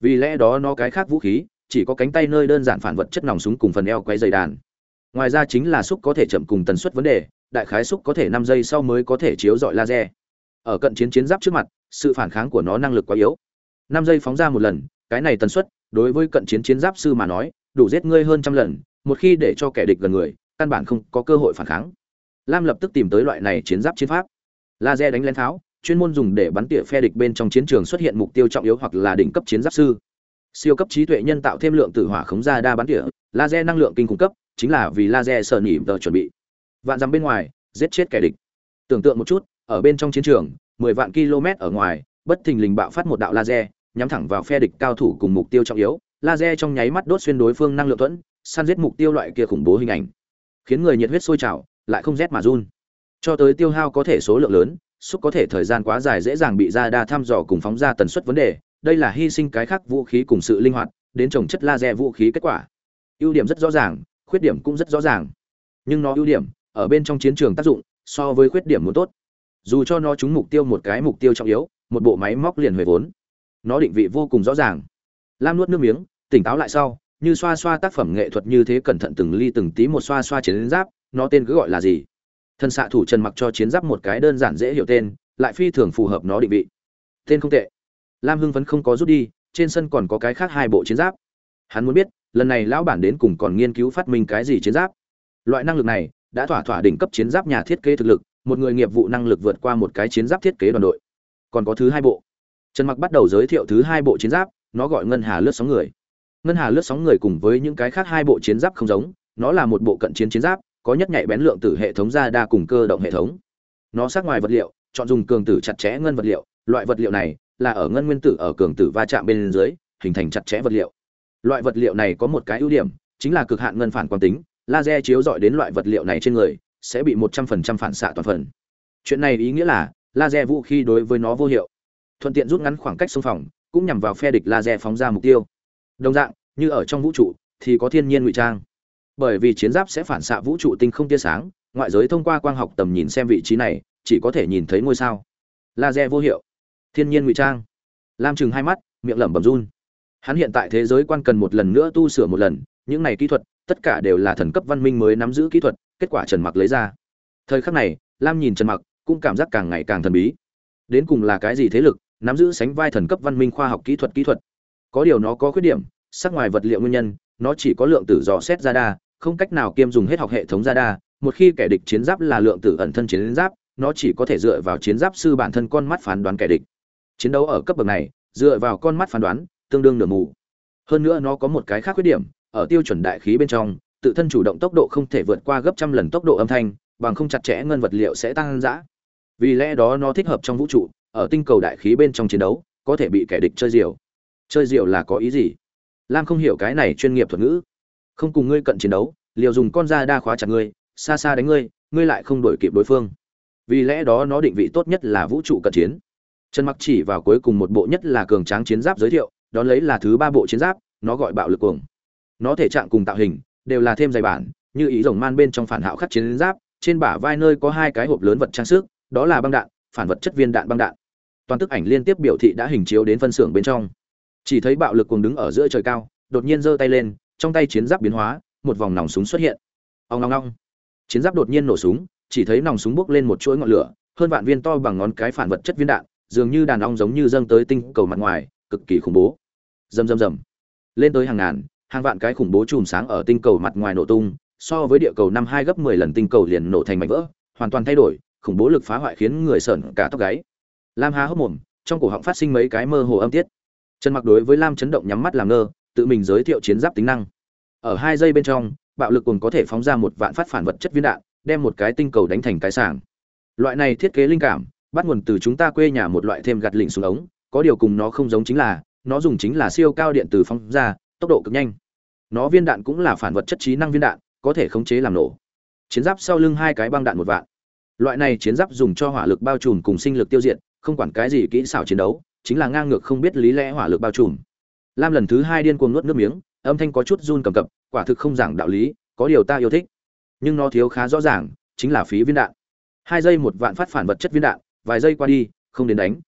Vì lẽ đó nó cái khác vũ khí, chỉ có cánh tay nơi đơn giản phản vật chất nòng súng cùng phần eo quay dây đàn. Ngoài ra chính là xúc có thể chậm cùng tần suất vấn đề, đại khái xúc có thể năm giây sau mới có thể chiếu rọi laser ở cận chiến chiến giáp trước mặt, sự phản kháng của nó năng lực quá yếu. Năm giây phóng ra một lần, cái này tần suất, đối với cận chiến chiến giáp sư mà nói, đủ giết ngươi hơn trăm lần, một khi để cho kẻ địch gần người, căn bản không có cơ hội phản kháng. Lam lập tức tìm tới loại này chiến giáp chiến pháp. Laser đánh lén tháo, chuyên môn dùng để bắn tỉa phe địch bên trong chiến trường xuất hiện mục tiêu trọng yếu hoặc là đỉnh cấp chiến giáp sư. Siêu cấp trí tuệ nhân tạo thêm lượng tử hỏa khống ra đa bắn tỉa, laser năng lượng kinh cung cấp, chính là vì laser sợ nỉ tờ chuẩn bị. Vạn dằm bên ngoài, giết chết kẻ địch. Tưởng tượng một chút ở bên trong chiến trường 10 vạn km ở ngoài, bất thình lình bạo phát một đạo laser, nhắm thẳng vào phe địch cao thủ cùng mục tiêu trọng yếu. Laser trong nháy mắt đốt xuyên đối phương năng lượng thuẫn, săn giết mục tiêu loại kia khủng bố hình ảnh. Khiến người nhiệt huyết sôi trào, lại không rét mà run. Cho tới tiêu hao có thể số lượng lớn, xúc có thể thời gian quá dài dễ dàng bị ra đa thăm dò cùng phóng ra tần suất vấn đề. Đây là hy sinh cái khác vũ khí cùng sự linh hoạt, đến trồng chất laser vũ khí kết quả. Ưu điểm rất rõ ràng, khuyết điểm cũng rất rõ ràng. Nhưng nó ưu điểm, ở bên trong chiến trường tác dụng, so với khuyết điểm muốn tốt dù cho nó trúng mục tiêu một cái mục tiêu trọng yếu, một bộ máy móc liền huề vốn. Nó định vị vô cùng rõ ràng. Lam nuốt nước miếng, tỉnh táo lại sau, như xoa xoa tác phẩm nghệ thuật như thế cẩn thận từng ly từng tí một xoa xoa chiến giáp, nó tên cứ gọi là gì? Thần xạ thủ trần mặc cho chiến giáp một cái đơn giản dễ hiểu tên, lại phi thường phù hợp nó định vị. Tên không tệ. Lam hưng phấn không có rút đi, trên sân còn có cái khác hai bộ chiến giáp. Hắn muốn biết, lần này lão bản đến cùng còn nghiên cứu phát minh cái gì chiến giáp. Loại năng lực này, đã thỏa thỏa đỉnh cấp chiến giáp nhà thiết kế thực lực một người nghiệp vụ năng lực vượt qua một cái chiến giáp thiết kế đoàn đội. Còn có thứ hai bộ. Trần mặc bắt đầu giới thiệu thứ hai bộ chiến giáp, nó gọi ngân hà lướt sóng người. Ngân hà lướt sóng người cùng với những cái khác hai bộ chiến giáp không giống, nó là một bộ cận chiến chiến giáp, có nhất nhạy bén lượng tử hệ thống ra đa cùng cơ động hệ thống. Nó sát ngoài vật liệu, chọn dùng cường tử chặt chẽ ngân vật liệu. Loại vật liệu này là ở ngân nguyên tử ở cường tử va chạm bên dưới, hình thành chặt chẽ vật liệu. Loại vật liệu này có một cái ưu điểm, chính là cực hạn ngân phản quang tính, laser chiếu dọi đến loại vật liệu này trên người sẽ bị một trăm phần trăm phản xạ toàn phần. Chuyện này ý nghĩa là, laser vũ khí đối với nó vô hiệu. Thuận tiện rút ngắn khoảng cách xung phòng, cũng nhằm vào phe địch laser phóng ra mục tiêu. Đồng dạng, như ở trong vũ trụ, thì có thiên nhiên ngụy trang. Bởi vì chiến giáp sẽ phản xạ vũ trụ tinh không tia sáng, ngoại giới thông qua quang học tầm nhìn xem vị trí này, chỉ có thể nhìn thấy ngôi sao. Laser vô hiệu. Thiên nhiên ngụy trang. Lam chừng hai mắt, miệng lẩm bẩm run. Hắn hiện tại thế giới quan cần một lần nữa tu sửa một lần, những này kỹ thuật, tất cả đều là thần cấp văn minh mới nắm giữ kỹ thuật kết quả trần mặc lấy ra. Thời khắc này, lam nhìn trần mặc, cũng cảm giác càng ngày càng thần bí. Đến cùng là cái gì thế lực, nắm giữ sánh vai thần cấp văn minh khoa học kỹ thuật kỹ thuật? Có điều nó có khuyết điểm, sắc ngoài vật liệu nguyên nhân, nó chỉ có lượng tử dò xét ra đa không cách nào kiêm dùng hết học hệ thống ra đa một khi kẻ địch chiến giáp là lượng tử ẩn thân chiến giáp, nó chỉ có thể dựa vào chiến giáp sư bản thân con mắt phán đoán kẻ địch. Chiến đấu ở cấp bậc này, dựa vào con mắt phán đoán, tương đương nửa mù. Hơn nữa nó có một cái khác khuyết điểm, ở tiêu chuẩn đại khí bên trong tự thân chủ động tốc độ không thể vượt qua gấp trăm lần tốc độ âm thanh, bằng không chặt chẽ ngân vật liệu sẽ tăng giã vì lẽ đó nó thích hợp trong vũ trụ, ở tinh cầu đại khí bên trong chiến đấu, có thể bị kẻ địch chơi diều. Chơi diều là có ý gì? Lam không hiểu cái này chuyên nghiệp thuật ngữ. Không cùng ngươi cận chiến đấu, liều dùng con da đa khóa chặt ngươi, xa xa đánh ngươi ngươi lại không đổi kịp đối phương. Vì lẽ đó nó định vị tốt nhất là vũ trụ cận chiến. Trần mặc chỉ vào cuối cùng một bộ nhất là cường tráng chiến giáp giới thiệu, đón lấy là thứ ba bộ chiến giáp, nó gọi bạo lực cuồng. Nó thể trạng cùng tạo hình đều là thêm dày bản, như ý rồng man bên trong phản hạo khắc chiến giáp, trên bả vai nơi có hai cái hộp lớn vật trang sức, đó là băng đạn, phản vật chất viên đạn băng đạn. Toàn tức ảnh liên tiếp biểu thị đã hình chiếu đến phân xưởng bên trong. Chỉ thấy bạo lực cuồng đứng ở giữa trời cao, đột nhiên giơ tay lên, trong tay chiến giáp biến hóa, một vòng nòng súng xuất hiện. Ông ngong ngong chiến giáp đột nhiên nổ súng, chỉ thấy nòng súng bốc lên một chuỗi ngọn lửa, hơn vạn viên to bằng ngón cái phản vật chất viên đạn, dường như đàn ong giống như dâng tới tinh cầu mặt ngoài, cực kỳ khủng bố. Rầm rầm rầm. Lên tới hàng ngàn hàng vạn cái khủng bố chùm sáng ở tinh cầu mặt ngoài nổ tung, so với địa cầu năm hai gấp mười lần tinh cầu liền nổ thành mảnh vỡ, hoàn toàn thay đổi, khủng bố lực phá hoại khiến người sởn cả tóc gáy. Lam há hốc mồm, trong cổ họng phát sinh mấy cái mơ hồ âm tiết. Trần mặc đối với lam chấn động nhắm mắt làm ngơ, tự mình giới thiệu chiến giáp tính năng. Ở hai giây bên trong, bạo lực cùng có thể phóng ra một vạn phát phản vật chất viên đạn, đem một cái tinh cầu đánh thành cái sảng. Loại này thiết kế linh cảm, bắt nguồn từ chúng ta quê nhà một loại thêm gạt lịnh xuống ống, có điều cùng nó không giống chính là, nó dùng chính là siêu cao điện từ phóng ra tốc độ cực nhanh. Nó viên đạn cũng là phản vật chất trí năng viên đạn, có thể khống chế làm nổ. Chiến giáp sau lưng hai cái băng đạn một vạn. Loại này chiến giáp dùng cho hỏa lực bao trùm cùng sinh lực tiêu diệt, không quản cái gì kỹ xảo chiến đấu, chính là ngang ngược không biết lý lẽ hỏa lực bao trùm. Lam lần thứ hai điên cuồng nuốt nước miếng, âm thanh có chút run cầm cập, quả thực không giảng đạo lý, có điều ta yêu thích. Nhưng nó thiếu khá rõ ràng, chính là phí viên đạn. Hai giây một vạn phát phản vật chất viên đạn, vài giây qua đi, không đến đánh.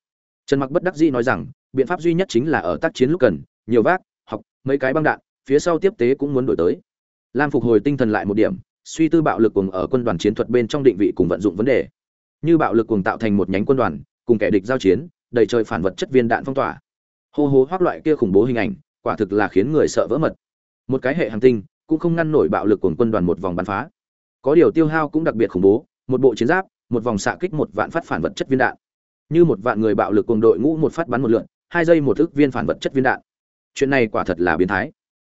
Trần mặc bất đắc dĩ nói rằng, biện pháp duy nhất chính là ở tác chiến lúc cần, nhiều vác mấy cái băng đạn, phía sau tiếp tế cũng muốn đổi tới. Lam phục hồi tinh thần lại một điểm, suy tư bạo lực cùng ở quân đoàn chiến thuật bên trong định vị cùng vận dụng vấn đề. Như bạo lực cùng tạo thành một nhánh quân đoàn, cùng kẻ địch giao chiến, đầy trời phản vật chất viên đạn phong tỏa. Hô hô hoác loại kia khủng bố hình ảnh, quả thực là khiến người sợ vỡ mật. Một cái hệ hành tinh, cũng không ngăn nổi bạo lực của quân đoàn một vòng bắn phá. Có điều tiêu hao cũng đặc biệt khủng bố, một bộ chiến giáp, một vòng xạ kích một vạn phát phản vật chất viên đạn. Như một vạn người bạo lực cùng đội ngũ một phát bắn một lượn, hai giây một ức viên phản vật chất viên đạn chuyện này quả thật là biến thái.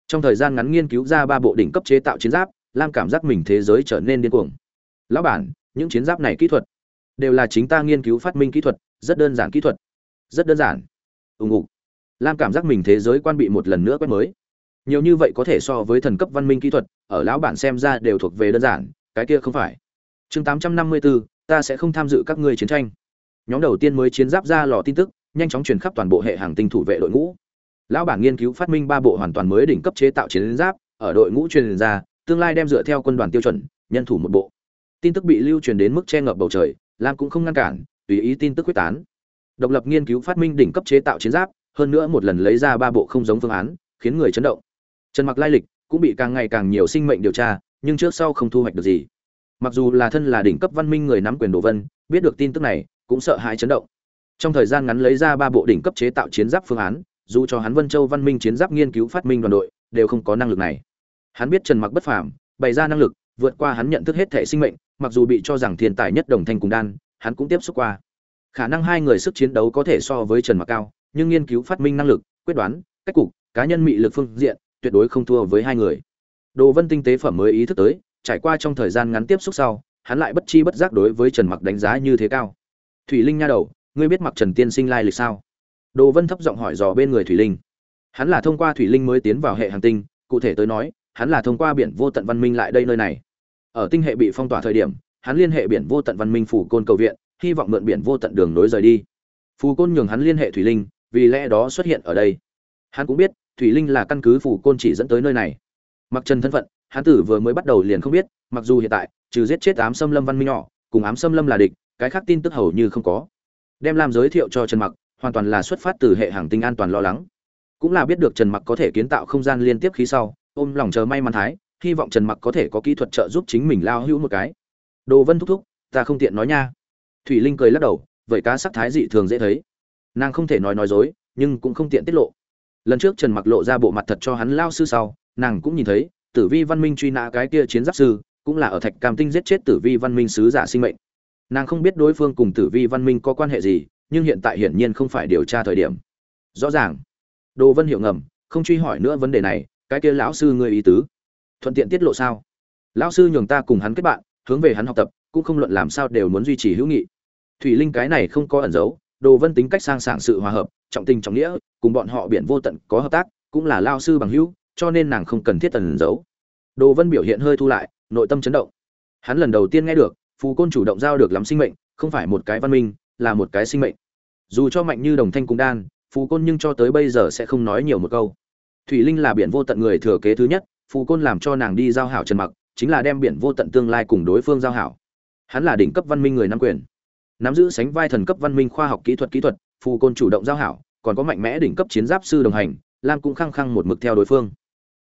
Trong thời gian ngắn nghiên cứu ra ba bộ đỉnh cấp chế tạo chiến giáp, lam cảm giác mình thế giới trở nên điên cuồng. Lão bản, những chiến giáp này kỹ thuật đều là chính ta nghiên cứu phát minh kỹ thuật, rất đơn giản kỹ thuật. Rất đơn giản. Ùng ục. Lam cảm giác mình thế giới quan bị một lần nữa quét mới. Nhiều như vậy có thể so với thần cấp văn minh kỹ thuật, ở lão bản xem ra đều thuộc về đơn giản, cái kia không phải. Chương tám trăm năm mươi bốn ta sẽ không tham dự các ngươi chiến tranh. Nhóm đầu tiên mới chiến giáp ra lò tin tức, nhanh chóng truyền khắp toàn bộ hệ hàng tinh thủ vệ đội ngũ lão bản nghiên cứu phát minh ba bộ hoàn toàn mới đỉnh cấp chế tạo chiến giáp, ở đội ngũ truyền ra tương lai đem dựa theo quân đoàn tiêu chuẩn, nhân thủ một bộ. Tin tức bị lưu truyền đến mức che ngập bầu trời, lam cũng không ngăn cản, tùy ý tin tức quyết tán. Độc lập nghiên cứu phát minh đỉnh cấp chế tạo chiến giáp, hơn nữa một lần lấy ra ba bộ không giống phương án, khiến người chấn động. Trần mặc lai lịch cũng bị càng ngày càng nhiều sinh mệnh điều tra, nhưng trước sau không thu hoạch được gì. Mặc dù là thân là đỉnh cấp văn minh người nắm quyền đồ vân, biết được tin tức này, cũng sợ hãi chấn động. Trong thời gian ngắn lấy ra ba bộ đỉnh cấp chế tạo chiến giáp phương án dù cho hắn vân châu văn minh chiến giáp nghiên cứu phát minh đoàn đội, đều không có năng lực này. Hắn biết trần mặc bất phàm, bày ra năng lực, vượt qua hắn nhận thức hết thể sinh mệnh, mặc dù bị cho rằng thiên tài nhất đồng thanh cùng đan, hắn cũng tiếp xúc qua. Khả năng hai người sức chiến đấu có thể so với trần mặc cao, nhưng nghiên cứu phát minh năng lực, quyết đoán, cách cục, cá nhân mị lực phương diện, tuyệt đối không thua với hai người. Đồ vân tinh tế phẩm mới ý thức tới, trải qua trong thời gian ngắn tiếp xúc sau, hắn lại bất chi bất giác đối với trần mặc đánh giá như thế cao. Thủy linh nha đầu, ngươi biết mặc trần tiên sinh lai lịch sao? Đồ vân thấp giọng hỏi dò bên người thủy linh. Hắn là thông qua thủy linh mới tiến vào hệ hành tinh, cụ thể tới nói, hắn là thông qua biển vô tận văn minh lại đây nơi này. Ở tinh hệ bị phong tỏa thời điểm, hắn liên hệ biển vô tận văn minh phủ côn cầu viện, hy vọng mượn biển vô tận đường nối rời đi. Phù côn nhường hắn liên hệ thủy linh, vì lẽ đó xuất hiện ở đây. Hắn cũng biết, thủy linh là căn cứ phù côn chỉ dẫn tới nơi này. Mặc trần thân phận, hắn tử vừa mới bắt đầu liền không biết, mặc dù hiện tại, trừ giết chết ám xâm lâm văn minh nhỏ, cùng ám xâm lâm là địch, cái khác tin tức hầu như không có. Đem làm giới thiệu cho trần mặc hoàn toàn là xuất phát từ hệ hàng tinh an toàn lo lắng. Cũng là biết được trần mặc có thể kiến tạo không gian liên tiếp khí sau, ôm lòng chờ may mắn thái, hy vọng trần mặc có thể có kỹ thuật trợ giúp chính mình lao hữu một cái. Đồ vân thúc thúc, ta không tiện nói nha. Thủy linh cười lắc đầu, vậy cá sắc thái dị thường dễ thấy. Nàng không thể nói nói dối, nhưng cũng không tiện tiết lộ. Lần trước trần mặc lộ ra bộ mặt thật cho hắn lao sư sau, nàng cũng nhìn thấy, tử vi văn minh truy nã cái kia chiến giáp sư, cũng là ở thạch cam tinh giết chết tử vi văn minh sứ giả sinh mệnh. Nàng không biết đối phương cùng tử vi văn minh có quan hệ gì nhưng hiện tại hiển nhiên không phải điều tra thời điểm. Rõ ràng. Đồ vân hiểu ngầm, không truy hỏi nữa vấn đề này, cái kia lão sư ngươi ý tứ. Thuận tiện tiết lộ sao? Lão sư nhường ta cùng hắn kết bạn, hướng về hắn học tập, cũng không luận làm sao đều muốn duy trì hữu nghị. Thủy linh cái này không có ẩn giấu, đồ vân tính cách sang sảng sự hòa hợp, trọng tình trọng nghĩa, cùng bọn họ biển vô tận có hợp tác, cũng là lao sư bằng hữu, cho nên nàng không cần thiết ẩn giấu. Đồ vân biểu hiện hơi thu lại, nội tâm chấn động. Hắn lần đầu tiên nghe được, phù côn chủ động giao được lắm sinh mệnh, không phải một cái văn minh, là một cái sinh mệnh dù cho mạnh như đồng thanh cung đan, phù côn nhưng cho tới bây giờ sẽ không nói nhiều một câu. Thủy linh là biển vô tận người thừa kế thứ nhất, phù côn làm cho nàng đi giao hảo trần mặc, chính là đem biển vô tận tương lai cùng đối phương giao hảo. Hắn là đỉnh cấp văn minh người nam quyền. Nắm giữ sánh vai thần cấp văn minh khoa học kỹ thuật kỹ thuật, phù côn chủ động giao hảo, còn có mạnh mẽ đỉnh cấp chiến giáp sư đồng hành, lam cũng khăng khăng một mực theo đối phương.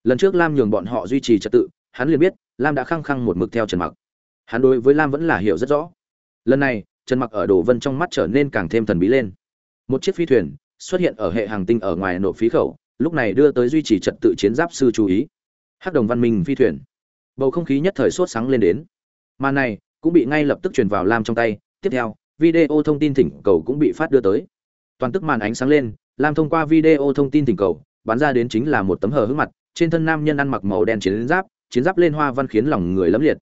Lần trước lam nhường bọn họ duy trì trật tự, hắn liền biết, lam đã khăng khăng một mực theo trần mặc. Hắn đối với lam vẫn là hiểu rất rõ. Lần này, trần mặc ở đồ vân trong mắt trở nên càng thêm thần bí lên một chiếc phi thuyền xuất hiện ở hệ hàng tinh ở ngoài nộp phí khẩu, lúc này đưa tới duy trì trật tự chiến giáp sư chú ý. Hắc đồng văn minh phi thuyền. Bầu không khí nhất thời sốt sáng lên đến. Màn này cũng bị ngay lập tức truyền vào lam trong tay, tiếp theo, video thông tin thỉnh cầu cũng bị phát đưa tới. Toàn tức màn ánh sáng lên, lam thông qua video thông tin thỉnh cầu bán ra đến chính là một tấm hờ hững mặt, trên thân nam nhân ăn mặc màu đen chiến giáp chiến giáp lên hoa văn khiến lòng người lấm liệt.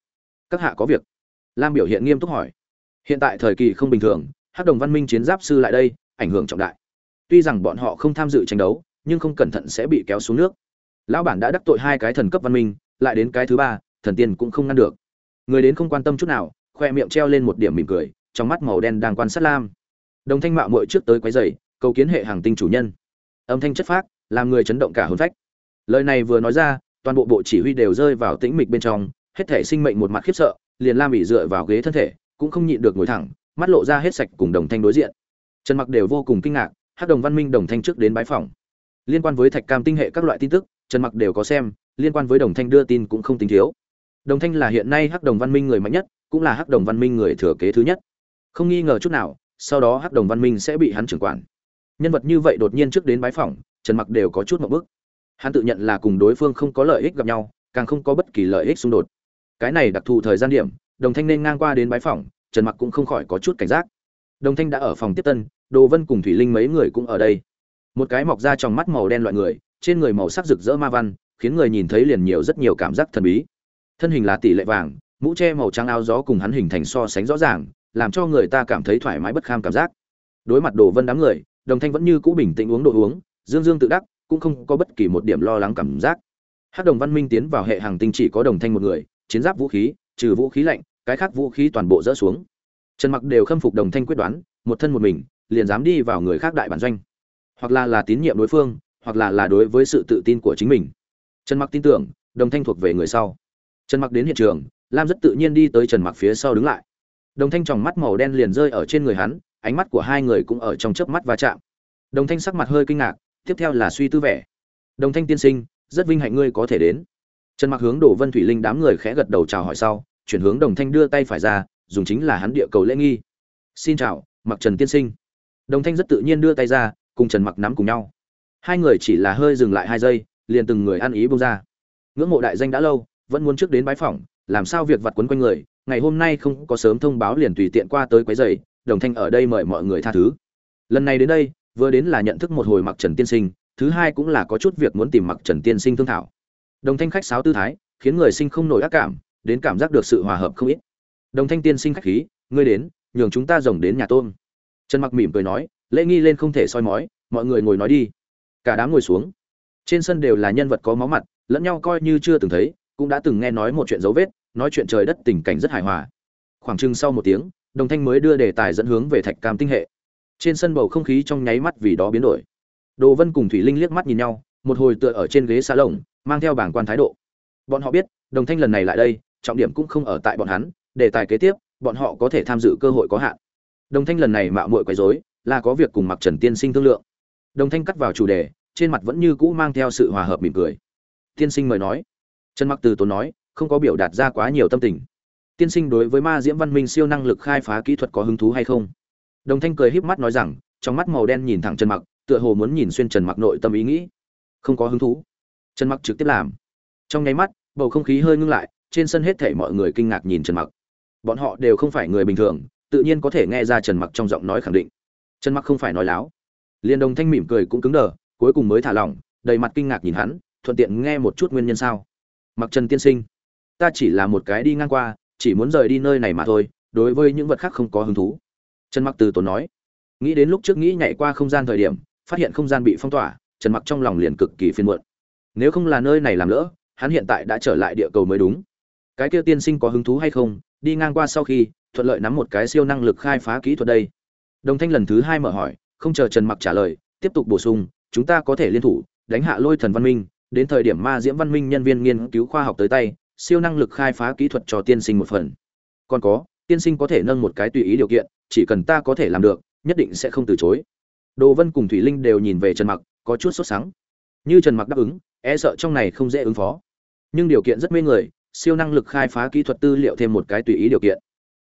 Các hạ có việc? Lam biểu hiện nghiêm túc hỏi. Hiện tại thời kỳ không bình thường, hắc đồng văn minh chiến giáp sư lại đây ảnh hưởng trọng đại. Tuy rằng bọn họ không tham dự tranh đấu, nhưng không cẩn thận sẽ bị kéo xuống nước. Lão bản đã đắc tội hai cái thần cấp văn minh, lại đến cái thứ ba, thần tiên cũng không ngăn được. Người đến không quan tâm chút nào, khoe miệng treo lên một điểm mỉm cười, trong mắt màu đen đang quan sát lam. Đồng thanh mạo muội trước tới quấy rầy, cầu kiến hệ hàng tinh chủ nhân. Âm thanh chất phác, làm người chấn động cả hồn phách. Lời này vừa nói ra, toàn bộ bộ chỉ huy đều rơi vào tĩnh mịch bên trong, hết thể sinh mệnh một mặt khiếp sợ, liền lam bị dựa vào ghế thân thể, cũng không nhịn được ngồi thẳng, mắt lộ ra hết sạch cùng đồng thanh đối diện trần mặc đều vô cùng kinh ngạc hát đồng văn minh đồng thanh trước đến bái phòng liên quan với thạch cam tinh hệ các loại tin tức, trần mặc đều có xem, liên quan với đồng thanh đưa tin cũng không tính thiếu. Đồng thanh là hiện nay hắc đồng văn minh người mạnh nhất, cũng là hắc đồng văn minh người thừa kế thứ nhất. Không nghi ngờ chút nào, sau đó hắc đồng văn minh sẽ bị hắn trưởng quản. Nhân vật như vậy đột nhiên trước đến bái phỏng, trần mặc đều có chút một bức hắn tự nhận là cùng đối phương không có lợi ích gặp nhau, càng không có bất kỳ lợi ích xung đột. Cái này đặc thù thời gian điểm, đồng thanh nên ngang qua đến bái phỏng, trần mặc cũng không khỏi có chút cảnh giác. Đồng thanh đã ở phòng tiếp tân đồ vân cùng thủy linh mấy người cũng ở đây. Một cái mọc ra trong mắt màu đen loại người, trên người màu sắc rực rỡ ma văn, khiến người nhìn thấy liền nhiều rất nhiều cảm giác thần bí. Thân hình là tỷ lệ vàng, mũ che màu trắng áo gió cùng hắn hình thành so sánh rõ ràng, làm cho người ta cảm thấy thoải mái bất kham cảm giác. Đối mặt đồ vân đám người, đồng thanh vẫn như cũ bình tĩnh uống đồ uống, dương dương tự đắc, cũng không có bất kỳ một điểm lo lắng cảm giác. Hát đồng văn minh tiến vào hệ hàng tinh chỉ có đồng thanh một người, chiến giáp vũ khí, trừ vũ khí lạnh, cái khác vũ khí toàn bộ rỡ xuống. Trần mặc đều khâm phục đồng thanh quyết đoán, một thân một mình liền dám đi vào người khác đại bản doanh. Hoặc là là tín nhiệm đối phương, hoặc là là đối với sự tự tin của chính mình. Trần mặc tin tưởng, đồng thanh thuộc về người sau. Trần mặc đến hiện trường, lam rất tự nhiên đi tới trần mặc phía sau đứng lại. Đồng thanh tròng mắt màu đen liền rơi ở trên người hắn, ánh mắt của hai người cũng ở trong chớp mắt va chạm. Đồng thanh sắc mặt hơi kinh ngạc, tiếp theo là suy tư vẻ. Đồng thanh tiên sinh, rất vinh hạnh ngươi có thể đến. Trần mặc hướng đổ vân thủy linh đám người khẽ gật đầu chào hỏi sau, chuyển hướng đồng thanh đưa tay phải ra, dùng chính là hắn địa cầu lễ nghi. Xin chào, mặc trần tiên sinh đồng thanh rất tự nhiên đưa tay ra, cùng trần mặc nắm cùng nhau. Hai người chỉ là hơi dừng lại hai giây, liền từng người ăn ý bông ra. Ngưỡng mộ đại danh đã lâu, vẫn muốn trước đến bái phỏng, làm sao việc vặt quấn quanh người, ngày hôm nay không có sớm thông báo liền tùy tiện qua tới quấy giày đồng thanh ở đây mời mọi người tha thứ. Lần này đến đây, vừa đến là nhận thức một hồi mặc trần tiên sinh, thứ hai cũng là có chút việc muốn tìm mặc trần tiên sinh thương thảo. Đồng thanh khách sáo tư thái, khiến người sinh không nổi ác cảm, đến cảm giác được sự hòa hợp không ít. Đồng thanh tiên sinh khách khí, ngươi đến, nhường chúng ta rồng đến nhà tôm trần mặc mỉm cười nói, lễ nghi lên không thể soi mói, mọi người ngồi nói đi. Cả đám ngồi xuống. Trên sân đều là nhân vật có máu mặt, lẫn nhau coi như chưa từng thấy, cũng đã từng nghe nói một chuyện dấu vết, nói chuyện trời đất tình cảnh rất hài hòa. Khoảng chừng sau một tiếng, đồng thanh mới đưa đề tài dẫn hướng về thạch cam tinh hệ. Trên sân bầu không khí trong nháy mắt vì đó biến đổi. Đồ vân cùng thủy linh liếc mắt nhìn nhau, một hồi tựa ở trên ghế xa lồng mang theo bảng quan thái độ. Bọn họ biết, đồng thanh lần này lại đây, trọng điểm cũng không ở tại bọn hắn, đề tài kế tiếp, bọn họ có thể tham dự cơ hội có hạn đồng thanh lần này mạo muội quấy rối, là có việc cùng mặc trần tiên sinh thương lượng. Đồng thanh cắt vào chủ đề, trên mặt vẫn như cũ mang theo sự hòa hợp mỉm cười. Tiên sinh mời nói. Trần mặc từ tốn nói, không có biểu đạt ra quá nhiều tâm tình. Tiên sinh đối với ma diễm văn minh siêu năng lực khai phá kỹ thuật có hứng thú hay không? Đồng thanh cười híp mắt nói rằng, trong mắt màu đen nhìn thẳng trần mặc, tựa hồ muốn nhìn xuyên trần mặc nội tâm ý nghĩ. Không có hứng thú. Trần mặc trực tiếp làm. Trong nháy mắt, bầu không khí hơi ngưng lại, trên sân hết thảy mọi người kinh ngạc nhìn trần mặc. Bọn họ đều không phải người bình thường tự nhiên có thể nghe ra trần mặc trong giọng nói khẳng định. Trần mặc không phải nói láo. Liền đồng thanh mỉm cười cũng cứng đờ, cuối cùng mới thả lỏng, đầy mặt kinh ngạc nhìn hắn, thuận tiện nghe một chút nguyên nhân sao? Mặc trần tiên sinh, ta chỉ là một cái đi ngang qua, chỉ muốn rời đi nơi này mà thôi, đối với những vật khác không có hứng thú. Trần mặc từ tốn nói. Nghĩ đến lúc trước nghĩ nhảy qua không gian thời điểm, phát hiện không gian bị phong tỏa, trần mặc trong lòng liền cực kỳ phiền muộn. Nếu không là nơi này làm lỡ, hắn hiện tại đã trở lại địa cầu mới đúng. Cái kia tiên sinh có hứng thú hay không, đi ngang qua sau khi thuận lợi nắm một cái siêu năng lực khai phá kỹ thuật đây. Đồng thanh lần thứ hai mở hỏi, không chờ trần mặc trả lời, tiếp tục bổ sung, chúng ta có thể liên thủ, đánh hạ lôi thần văn minh, đến thời điểm ma diễm văn minh nhân viên nghiên cứu khoa học tới tay, siêu năng lực khai phá kỹ thuật cho tiên sinh một phần. Còn có, tiên sinh có thể nâng một cái tùy ý điều kiện, chỉ cần ta có thể làm được, nhất định sẽ không từ chối. Đồ vân cùng thủy linh đều nhìn về trần mặc, có chút sốt sắng. Như trần mặc đáp ứng e sợ trong này không dễ ứng phó. Nhưng điều kiện rất mê người, siêu năng lực khai phá kỹ thuật tư liệu thêm một cái tùy ý điều kiện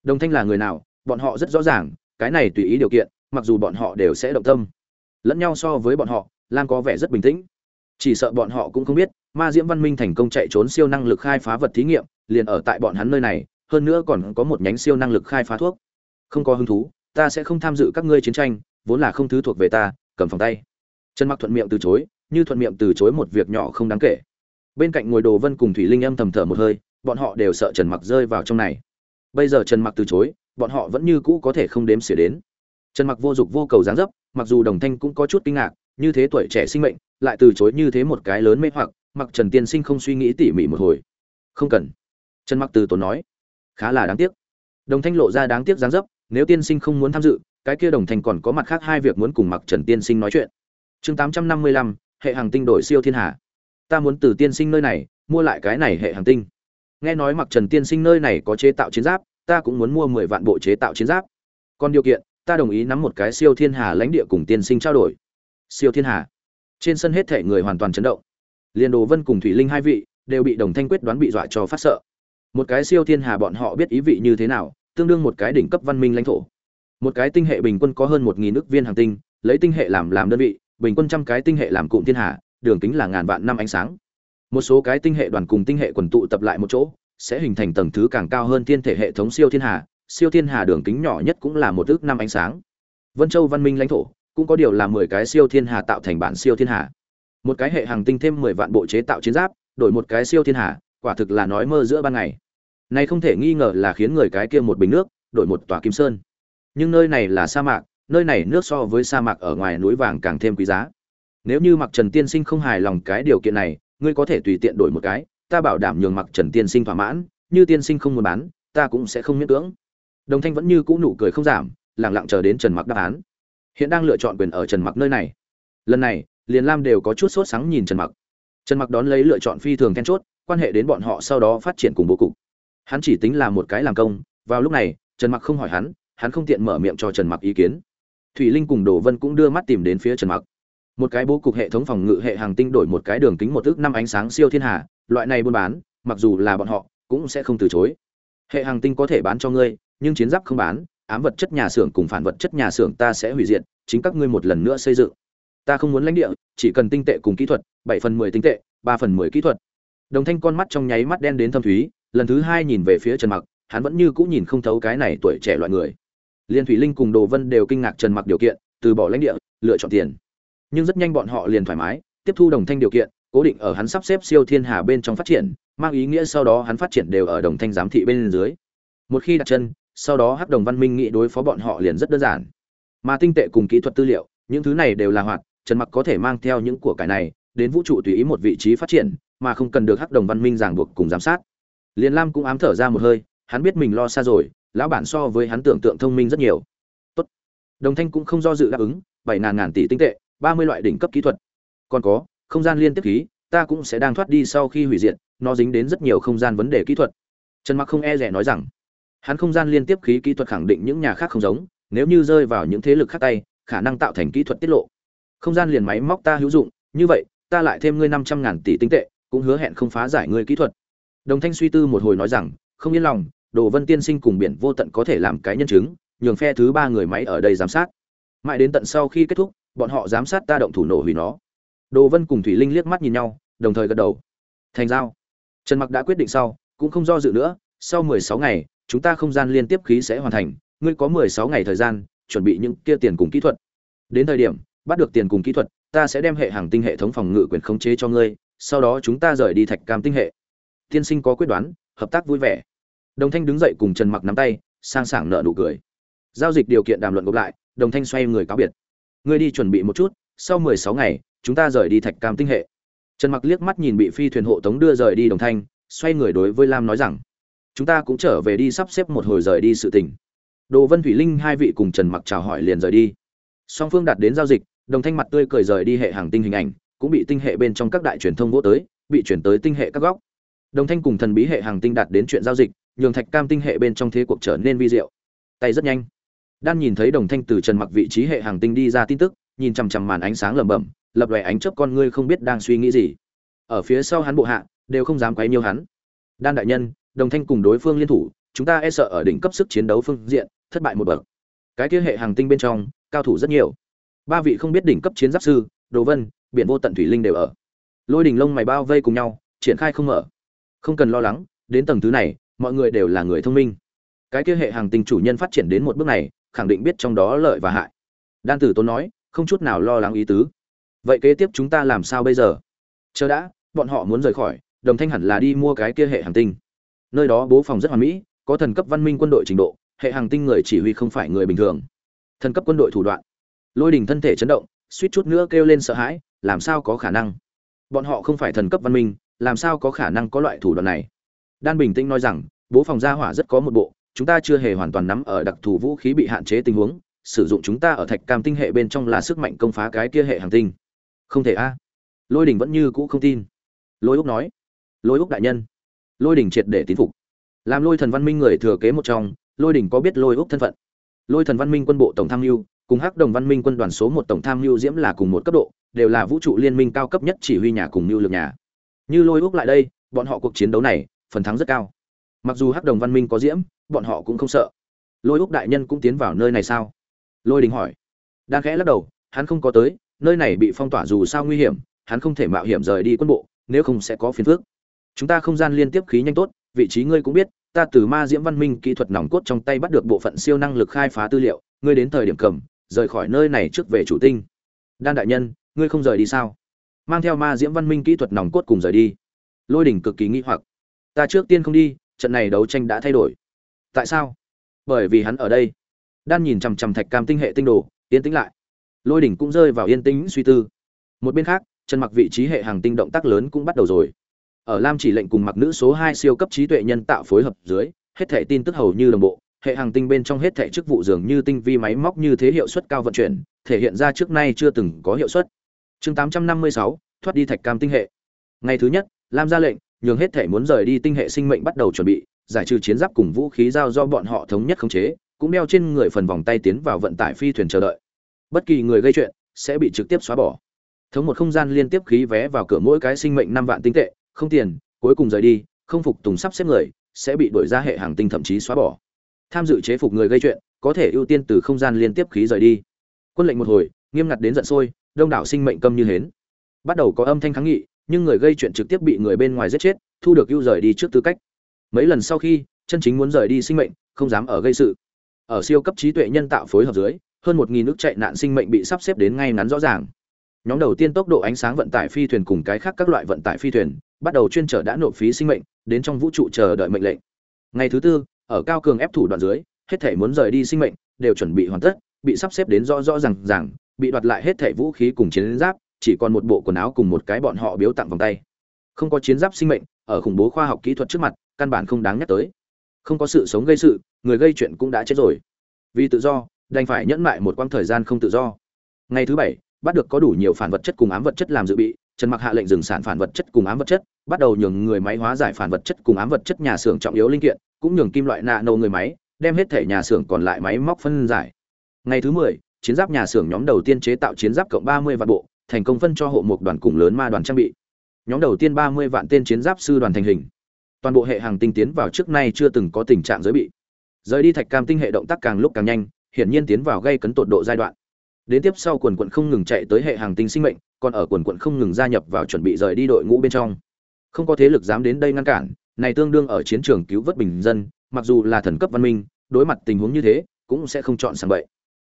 đồng thanh là người nào, bọn họ rất rõ ràng, cái này tùy ý điều kiện, mặc dù bọn họ đều sẽ động tâm. Lẫn nhau so với bọn họ, lam có vẻ rất bình tĩnh. Chỉ sợ bọn họ cũng không biết, ma diễm văn minh thành công chạy trốn siêu năng lực khai phá vật thí nghiệm, liền ở tại bọn hắn nơi này, hơn nữa còn có một nhánh siêu năng lực khai phá thuốc. Không có hứng thú, ta sẽ không tham dự các ngươi chiến tranh, vốn là không thứ thuộc về ta, cầm phòng tay. Trần mặc thuận miệng từ chối, như thuận miệng từ chối một việc nhỏ không đáng kể. Bên cạnh ngồi đồ vân cùng thủy linh âm thầm thở một hơi, bọn họ đều sợ trần mặc rơi vào trong này bây giờ trần mặc từ chối bọn họ vẫn như cũ có thể không đếm xỉa đến. Trần mặc vô dụng vô cầu dáng dấp mặc dù đồng thanh cũng có chút kinh ngạc như thế tuổi trẻ sinh mệnh lại từ chối như thế một cái lớn mê hoặc mặc trần tiên sinh không suy nghĩ tỉ mỉ một hồi. Không cần. Trần mặc từ tốn nói. Khá là đáng tiếc. Đồng thanh lộ ra đáng tiếc dáng dấp nếu tiên sinh không muốn tham dự cái kia đồng thanh còn có mặt khác hai việc muốn cùng mặc trần tiên sinh nói chuyện. Chương 855, hệ hàng tinh đổi siêu thiên hà. Ta muốn từ tiên sinh nơi này mua lại cái này hệ hàng tinh nghe nói mặc trần tiên sinh nơi này có chế tạo chiến giáp, ta cũng muốn mua mười vạn bộ chế tạo chiến giáp. Còn điều kiện, ta đồng ý nắm một cái siêu thiên hà lãnh địa cùng tiên sinh trao đổi. Siêu thiên hà. Trên sân hết thể người hoàn toàn chấn động. Liên đồ vân cùng thủy linh hai vị đều bị đồng thanh quyết đoán bị dọa cho phát sợ. Một cái siêu thiên hà bọn họ biết ý vị như thế nào, tương đương một cái đỉnh cấp văn minh lãnh thổ. Một cái tinh hệ bình quân có hơn một nghìn nước viên hàng tinh, lấy tinh hệ làm làm đơn vị, bình quân trăm cái tinh hệ làm cụm thiên hà, đường kính là ngàn vạn năm ánh sáng một số cái tinh hệ đoàn cùng tinh hệ quần tụ tập lại một chỗ, sẽ hình thành tầng thứ càng cao hơn thiên thể hệ thống siêu thiên hà. Siêu thiên hà đường kính nhỏ nhất cũng là một ước năm ánh sáng. Vân châu văn minh lãnh thổ cũng có điều là mười cái siêu thiên hà tạo thành bản siêu thiên hà. Một cái hệ hàng tinh thêm mười vạn bộ chế tạo chiến giáp, đổi một cái siêu thiên hà, quả thực là nói mơ giữa ban ngày. Này không thể nghi ngờ là khiến người cái kia một bình nước, đổi một tòa kim sơn. Nhưng nơi này là sa mạc, nơi này nước so với sa mạc ở ngoài núi vàng càng thêm quý giá. Nếu như mặc trần tiên sinh không hài lòng cái điều kiện này ngươi có thể tùy tiện đổi một cái, ta bảo đảm nhường mặc trần tiên sinh thỏa mãn, như tiên sinh không muốn bán, ta cũng sẽ không miễn cưỡng. Đồng thanh vẫn như cũ nụ cười không giảm lẳng lặng chờ đến trần mặc đáp án. Hiện đang lựa chọn quyền ở trần mặc nơi này. Lần này liền lam đều có chút sốt sáng nhìn trần mặc. Trần mặc đón lấy lựa chọn phi thường then chốt, quan hệ đến bọn họ sau đó phát triển cùng bố cục. Hắn chỉ tính là một cái làm công, vào lúc này, trần mặc không hỏi hắn hắn không tiện mở miệng cho trần mặc ý kiến. Thủy linh cùng đồ vân cũng đưa mắt tìm đến phía trần mặc một cái bố cục hệ thống phòng ngự hệ hàng tinh đổi một cái đường kính một thước năm ánh sáng siêu thiên hà, loại này buôn bán, mặc dù là bọn họ, cũng sẽ không từ chối. Hệ hàng tinh có thể bán cho ngươi, nhưng chiến giáp không bán, ám vật chất nhà xưởng cùng phản vật chất nhà xưởng ta sẽ hủy diệt, chính các ngươi một lần nữa xây dựng. Ta không muốn lãnh địa, chỉ cần tinh tệ cùng kỹ thuật, bảy phần mười tinh tệ, ba phần mười kỹ thuật. Đồng thanh con mắt trong nháy mắt đen đến thâm thúy, lần thứ hai nhìn về phía trần mặc, hắn vẫn như cũ nhìn không thấu cái này tuổi trẻ loại người. Liên thủy linh cùng đồ vân đều kinh ngạc trần mặc điều kiện, từ bỏ lãnh địa, lựa chọn tiền nhưng rất nhanh bọn họ liền thoải mái, tiếp thu đồng thanh điều kiện, cố định ở hắn sắp xếp siêu thiên hà bên trong phát triển, mang ý nghĩa sau đó hắn phát triển đều ở đồng thanh giám thị bên dưới. Một khi đặt chân, sau đó hắc đồng văn minh nghĩ đối phó bọn họ liền rất đơn giản. Mà tinh tệ cùng kỹ thuật tư liệu, những thứ này đều là hoạt, trần mặc có thể mang theo những của cải này, đến vũ trụ tùy ý một vị trí phát triển, mà không cần được hắc đồng văn minh ràng buộc cùng giám sát. Liên lam cũng ám thở ra một hơi, hắn biết mình lo xa rồi, lão bản so với hắn tưởng tượng thông minh rất nhiều. Tốt. Đồng thanh cũng không do dự đáp ứng, bảy ngàn ngàn tỷ tinh tệ ba mươi loại đỉnh cấp kỹ thuật. Còn có, không gian liên tiếp khí, ta cũng sẽ đang thoát đi sau khi hủy diệt, nó dính đến rất nhiều không gian vấn đề kỹ thuật. Trần mặc không e rẻ nói rằng, hắn không gian liên tiếp khí kỹ thuật khẳng định những nhà khác không giống, nếu như rơi vào những thế lực khác tay, khả năng tạo thành kỹ thuật tiết lộ. Không gian liền máy móc ta hữu dụng, như vậy, ta lại thêm ngươi năm trăm ngàn tỷ tinh tệ, cũng hứa hẹn không phá giải ngươi kỹ thuật. Đồng thanh suy tư một hồi nói rằng, không yên lòng, đồ vân tiên sinh cùng biển vô tận có thể làm cái nhân chứng, nhường phe thứ ba người máy ở đây giám sát. Mãi đến tận sau khi kết thúc bọn họ giám sát ta động thủ nổ hủy nó. Đồ vân cùng thủy linh liếc mắt nhìn nhau, đồng thời gật đầu. Thành giao. Trần mặc đã quyết định sau, cũng không do dự nữa, sau 16 ngày, chúng ta không gian liên tiếp khí sẽ hoàn thành, ngươi có 16 ngày thời gian, chuẩn bị những kia tiền cùng kỹ thuật. Đến thời điểm, bắt được tiền cùng kỹ thuật, ta sẽ đem hệ hàng tinh hệ thống phòng ngự quyền khống chế cho ngươi, sau đó chúng ta rời đi thạch cam tinh hệ. Tiên sinh có quyết đoán, hợp tác vui vẻ. Đồng thanh đứng dậy cùng trần mặc nắm tay, sang sảng nợ nụ cười. Giao dịch điều kiện đàm luận gộp lại, đồng thanh xoay người cáo biệt ngươi đi chuẩn bị một chút, sau mười sáu ngày, chúng ta rời đi thạch cam tinh hệ. Trần mặc liếc mắt nhìn bị phi thuyền hộ tống đưa rời đi đồng thanh, xoay người đối với lam nói rằng, chúng ta cũng trở về đi sắp xếp một hồi rời đi sự tình. Đồ vân thủy linh hai vị cùng trần mặc chào hỏi liền rời đi. Song phương đạt đến giao dịch, đồng thanh mặt tươi cười rời đi hệ hàng tinh hình ảnh, cũng bị tinh hệ bên trong các đại truyền thông vô tới, bị chuyển tới tinh hệ các góc. Đồng thanh cùng thần bí hệ hàng tinh đạt đến chuyện giao dịch, nhường thạch cam tinh hệ bên trong thế cuộc trở nên vi diệu. Tay rất nhanh đan nhìn thấy đồng thanh từ trần mặc vị trí hệ hàng tinh đi ra tin tức, nhìn chằm chằm màn ánh sáng lẩm bẩm, lập lòe ánh chớp con ngươi không biết đang suy nghĩ gì. Ở phía sau hắn bộ hạ, đều không dám quấy nhiều hắn. Đan đại nhân, đồng thanh cùng đối phương liên thủ, chúng ta e sợ ở đỉnh cấp sức chiến đấu phương diện, thất bại một bậc. Cái kia hệ hàng tinh bên trong, cao thủ rất nhiều. Ba vị không biết đỉnh cấp chiến giáp sư, đồ vân, biển vô tận thủy linh đều ở. Lôi đỉnh lông mày bao vây cùng nhau, triển khai không mở. Không cần lo lắng, đến tầng thứ này, mọi người đều là người thông minh. Cái kia hệ hàng tinh chủ nhân phát triển đến một bước này khẳng định biết trong đó lợi và hại. Đan tử tốn nói, không chút nào lo lắng ý tứ. Vậy kế tiếp chúng ta làm sao bây giờ? Chờ đã, bọn họ muốn rời khỏi, đồng thanh hẳn là đi mua cái kia hệ hàng tinh. Nơi đó bố phòng rất hoàn mỹ, có thần cấp văn minh quân đội trình độ, hệ hàng tinh người chỉ huy không phải người bình thường. Thần cấp quân đội thủ đoạn. Lôi đình thân thể chấn động, suýt chút nữa kêu lên sợ hãi, làm sao có khả năng? Bọn họ không phải thần cấp văn minh, làm sao có khả năng có loại thủ đoạn này? Đan bình tĩnh nói rằng, bố phòng gia hỏa rất có một bộ chúng ta chưa hề hoàn toàn nắm ở đặc thù vũ khí bị hạn chế tình huống, sử dụng chúng ta ở thạch cam tinh hệ bên trong là sức mạnh công phá cái kia hệ hàng tinh. Không thể a. Lôi đình vẫn như cũ không tin. Lôi úc nói. Lôi úc đại nhân. Lôi đình triệt để tín phục. Làm lôi thần văn minh người thừa kế một trong, lôi đình có biết lôi úc thân phận. Lôi thần văn minh quân bộ tổng tham mưu, cùng hắc đồng văn minh quân đoàn số một tổng tham mưu diễm là cùng một cấp độ, đều là vũ trụ liên minh cao cấp nhất chỉ huy nhà cùng mưu lược nhà. Như lôi úc lại đây, bọn họ cuộc chiến đấu này, phần thắng rất cao. Mặc dù hắc đồng văn minh có diễm bọn họ cũng không sợ. Lôi úc đại nhân cũng tiến vào nơi này sao? Lôi đình hỏi. Đang khẽ lắc đầu, hắn không có tới, nơi này bị phong tỏa dù sao nguy hiểm, hắn không thể mạo hiểm rời đi quân bộ, nếu không sẽ có phiền phức. Chúng ta không gian liên tiếp khí nhanh tốt, vị trí ngươi cũng biết, ta từ ma diễm văn minh kỹ thuật nòng cốt trong tay bắt được bộ phận siêu năng lực khai phá tư liệu, ngươi đến thời điểm cầm, rời khỏi nơi này trước về chủ tinh. Đan đại nhân, ngươi không rời đi sao? Mang theo ma diễm văn minh kỹ thuật nòng cốt cùng rời đi. Lôi đỉnh cực kỳ nghi hoặc. Ta trước tiên không đi, trận này đấu tranh đã thay đổi tại sao? Bởi vì hắn ở đây. Đan nhìn chằm chằm thạch cam tinh hệ tinh đồ yên tĩnh lại. Lôi đỉnh cũng rơi vào yên tĩnh suy tư. Một bên khác trần mặc vị trí hệ hàng tinh động tác lớn cũng bắt đầu rồi. Ở lam chỉ lệnh cùng mặc nữ số hai siêu cấp trí tuệ nhân tạo phối hợp dưới hết thể tin tức hầu như đồng bộ. Hệ hàng tinh bên trong hết thể chức vụ dường như tinh vi máy móc như thế hiệu suất cao vận chuyển thể hiện ra trước nay chưa từng có hiệu suất. Chương 856, thoát đi thạch cam tinh hệ. Ngày thứ nhất lam ra lệnh nhường hết thể muốn rời đi tinh hệ sinh mệnh bắt đầu chuẩn bị giải trừ chiến giáp cùng vũ khí giao do bọn họ thống nhất khống chế, cũng đeo trên người phần vòng tay tiến vào vận tải phi thuyền chờ đợi. Bất kỳ người gây chuyện sẽ bị trực tiếp xóa bỏ. Thống một không gian liên tiếp khí vé vào cửa mỗi cái sinh mệnh năm vạn tinh tệ, không tiền, cuối cùng rời đi, không phục tùng sắp xếp người, sẽ bị đổi ra hệ hàng tinh thậm chí xóa bỏ. Tham dự chế phục người gây chuyện, có thể ưu tiên từ không gian liên tiếp khí rời đi. Quân lệnh một hồi, nghiêm ngặt đến giận sôi, đông đảo sinh mệnh câm như hến. Bắt đầu có âm thanh kháng nghị, nhưng người gây chuyện trực tiếp bị người bên ngoài giết chết, thu được ưu rời đi trước tư cách mấy lần sau khi, chân chính muốn rời đi sinh mệnh, không dám ở gây sự. Ở siêu cấp trí tuệ nhân tạo phối hợp dưới, hơn một nghìn nước chạy nạn sinh mệnh bị sắp xếp đến ngay ngắn rõ ràng. Nhóm đầu tiên tốc độ ánh sáng vận tải phi thuyền cùng cái khác các loại vận tải phi thuyền, bắt đầu chuyên trở đã nộp phí sinh mệnh, đến trong vũ trụ chờ đợi mệnh lệnh. Ngày thứ tư, ở cao cường ép thủ đoạn dưới, hết thể muốn rời đi sinh mệnh, đều chuẩn bị hoàn tất, bị sắp xếp đến rõ rõ rằng rằng bị đoạt lại hết thể vũ khí cùng chiến giáp, chỉ còn một bộ quần áo cùng một cái bọn họ biếu tặng vòng tay. Không có chiến giáp sinh mệnh, ở khủng bố khoa học kỹ thuật trước mặt căn bản không đáng nhắc tới. Không có sự sống gây sự, người gây chuyện cũng đã chết rồi. Vì tự do, đành phải nhẫn mại một quãng thời gian không tự do. Ngày thứ bảy, bắt được có đủ nhiều phản vật chất cùng ám vật chất làm dự bị, trần mặc hạ lệnh dừng sản phản vật chất cùng ám vật chất, bắt đầu nhường người máy hóa giải phản vật chất cùng ám vật chất nhà xưởng trọng yếu linh kiện, cũng nhường kim loại nạ nâu người máy, đem hết thể nhà xưởng còn lại máy móc phân giải. Ngày thứ mười, chiến giáp nhà xưởng nhóm đầu tiên chế tạo chiến giáp cộng ba mươi vạn bộ, thành công phân cho hộ một đoàn cùng lớn ma đoàn trang bị. Nhóm đầu tiên ba mươi vạn tên chiến giáp sư đoàn thành hình toàn bộ hệ hàng tinh tiến vào trước nay chưa từng có tình trạng giới bị. Rời đi thạch cam tinh hệ động tác càng lúc càng nhanh, hiển nhiên tiến vào gây cấn tột độ giai đoạn. Đến tiếp sau quần quận không ngừng chạy tới hệ hàng tinh sinh mệnh, còn ở quần quận không ngừng gia nhập vào chuẩn bị rời đi đội ngũ bên trong. Không có thế lực dám đến đây ngăn cản, này tương đương ở chiến trường cứu vớt bình dân, mặc dù là thần cấp văn minh, đối mặt tình huống như thế, cũng sẽ không chọn sàng vậy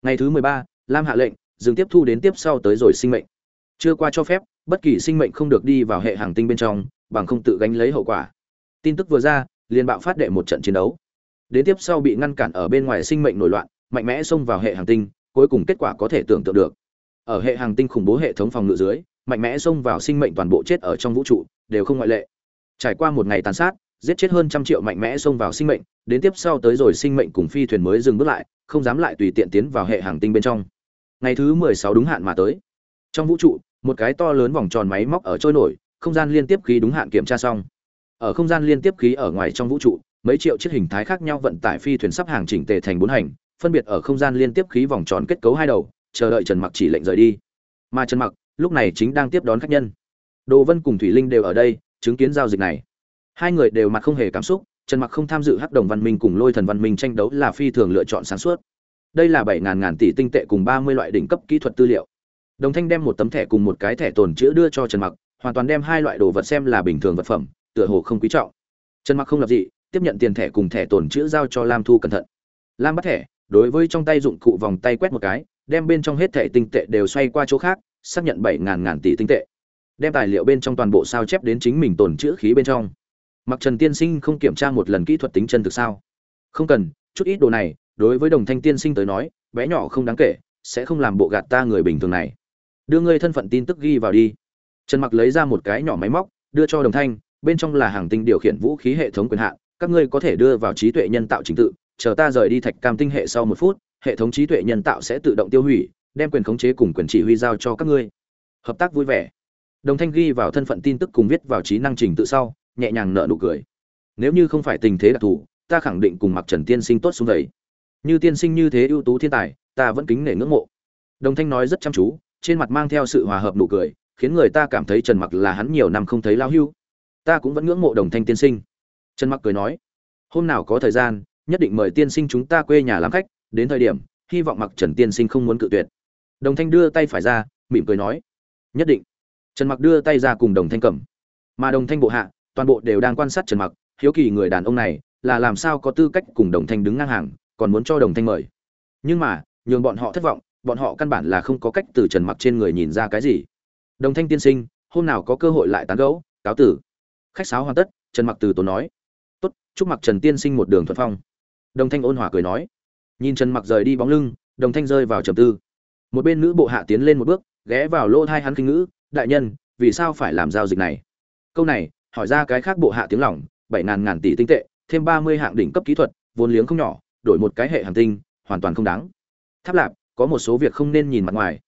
ngày thứ mười ba, lam hạ lệnh, dừng tiếp thu đến tiếp sau tới rồi sinh mệnh. Chưa qua cho phép, bất kỳ sinh mệnh không được đi vào hệ hàng tinh bên trong, bằng không tự gánh lấy hậu quả tin tức vừa ra, liền bạo phát đệ một trận chiến đấu. Đến tiếp sau bị ngăn cản ở bên ngoài sinh mệnh nổi loạn, mạnh mẽ xông vào hệ hành tinh, cuối cùng kết quả có thể tưởng tượng được. Ở hệ hành tinh khủng bố hệ thống phòng ngự dưới, mạnh mẽ xông vào sinh mệnh toàn bộ chết ở trong vũ trụ, đều không ngoại lệ. Trải qua một ngày tàn sát, giết chết hơn trăm triệu mạnh mẽ xông vào sinh mệnh, đến tiếp sau tới rồi sinh mệnh cùng phi thuyền mới dừng bước lại, không dám lại tùy tiện tiến vào hệ hành tinh bên trong. Ngày thứ mười sáu đúng hạn mà tới. Trong vũ trụ, một cái to lớn vòng tròn máy móc ở trôi nổi, không gian liên tiếp khí đúng hạn kiểm tra xong ở không gian liên tiếp khí ở ngoài trong vũ trụ, mấy triệu chiếc hình thái khác nhau vận tải phi thuyền sắp hàng chỉnh tề thành bốn hành, phân biệt ở không gian liên tiếp khí vòng tròn kết cấu hai đầu, chờ đợi trần mặc chỉ lệnh rời đi. Mà trần mặc, lúc này chính đang tiếp đón khách nhân. Đồ vân cùng thủy linh đều ở đây, chứng kiến giao dịch này. Hai người đều mặt không hề cảm xúc, trần mặc không tham dự hắc đồng văn minh cùng lôi thần văn minh tranh đấu là phi thường lựa chọn sáng suốt. Đây là bảy ngàn ngàn tỷ tinh tệ cùng ba mươi loại đỉnh cấp kỹ thuật tư liệu. Đồng thanh đem một tấm thẻ cùng một cái thẻ tồn chữ đưa cho trần mặc, hoàn toàn đem hai loại đồ vật xem là bình thường vật phẩm tựa hồ không quý trọng. Trần mặc không lập dị, tiếp nhận tiền thẻ cùng thẻ tồn chữ giao cho lam thu cẩn thận. Lam bắt thẻ, đối với trong tay dụng cụ vòng tay quét một cái, đem bên trong hết thẻ tinh tệ đều xoay qua chỗ khác, xác nhận bảy ngàn ngàn tỷ tinh tệ. Đem tài liệu bên trong toàn bộ sao chép đến chính mình tồn chữ khí bên trong. Mặc trần tiên sinh không kiểm tra một lần kỹ thuật tính chân thực sao? Không cần, chút ít đồ này, đối với đồng thanh tiên sinh tới nói, bé nhỏ không đáng kể, sẽ không làm bộ gạt ta người bình thường này. Đưa ngươi thân phận tin tức ghi vào đi. Trần mặc lấy ra một cái nhỏ máy móc, đưa cho đồng thanh bên trong là hàng tinh điều khiển vũ khí hệ thống quyền hạn, các ngươi có thể đưa vào trí tuệ nhân tạo trình tự, chờ ta rời đi thạch cam tinh hệ sau một phút, hệ thống trí tuệ nhân tạo sẽ tự động tiêu hủy, đem quyền khống chế cùng quyền chỉ huy giao cho các ngươi. Hợp tác vui vẻ. Đồng thanh ghi vào thân phận tin tức cùng viết vào trí năng trình tự sau, nhẹ nhàng nở nụ cười. Nếu như không phải tình thế đặc thù, ta khẳng định cùng mặc trần tiên sinh tốt xuống vậy như tiên sinh như thế ưu tú thiên tài, ta vẫn kính nể ngưỡng mộ. Đồng thanh nói rất chăm chú, trên mặt mang theo sự hòa hợp nụ cười, khiến người ta cảm thấy trần mặc là hắn nhiều năm không thấy lao hưu ta cũng vẫn ngưỡng mộ đồng thanh tiên sinh. Trần mặc cười nói, hôm nào có thời gian, nhất định mời tiên sinh chúng ta quê nhà làm khách, đến thời điểm, hy vọng mặc trần tiên sinh không muốn cự tuyệt. Đồng thanh đưa tay phải ra, mỉm cười nói, nhất định. Trần mặc đưa tay ra cùng đồng thanh cầm. Mà đồng thanh bộ hạ, toàn bộ đều đang quan sát trần mặc, hiếu kỳ người đàn ông này, là làm sao có tư cách cùng đồng thanh đứng ngang hàng, còn muốn cho đồng thanh mời. Nhưng mà, nhường bọn họ thất vọng, bọn họ căn bản là không có cách từ trần mặc trên người nhìn ra cái gì. Đồng thanh tiên sinh, hôm nào có cơ hội lại tán gẫu, cáo tử khách sáo hoàn tất, trần mặc từ tốn nói. Tốt, chúc mặc trần tiên sinh một đường thuận phong. Đồng thanh ôn hòa cười nói. Nhìn trần mặc rời đi bóng lưng, đồng thanh rơi vào trầm tư. Một bên nữ bộ hạ tiến lên một bước, ghé vào lỗ thai hắn kinh ngữ, đại nhân, vì sao phải làm giao dịch này? Câu này, hỏi ra cái khác bộ hạ tiếng lỏng bảy ngàn ngàn tỷ tinh tệ, thêm ba mươi hạng đỉnh cấp kỹ thuật, vốn liếng không nhỏ, đổi một cái hệ hành tinh, hoàn toàn không đáng. Tháp lạp, có một số việc không nên nhìn mặt ngoài.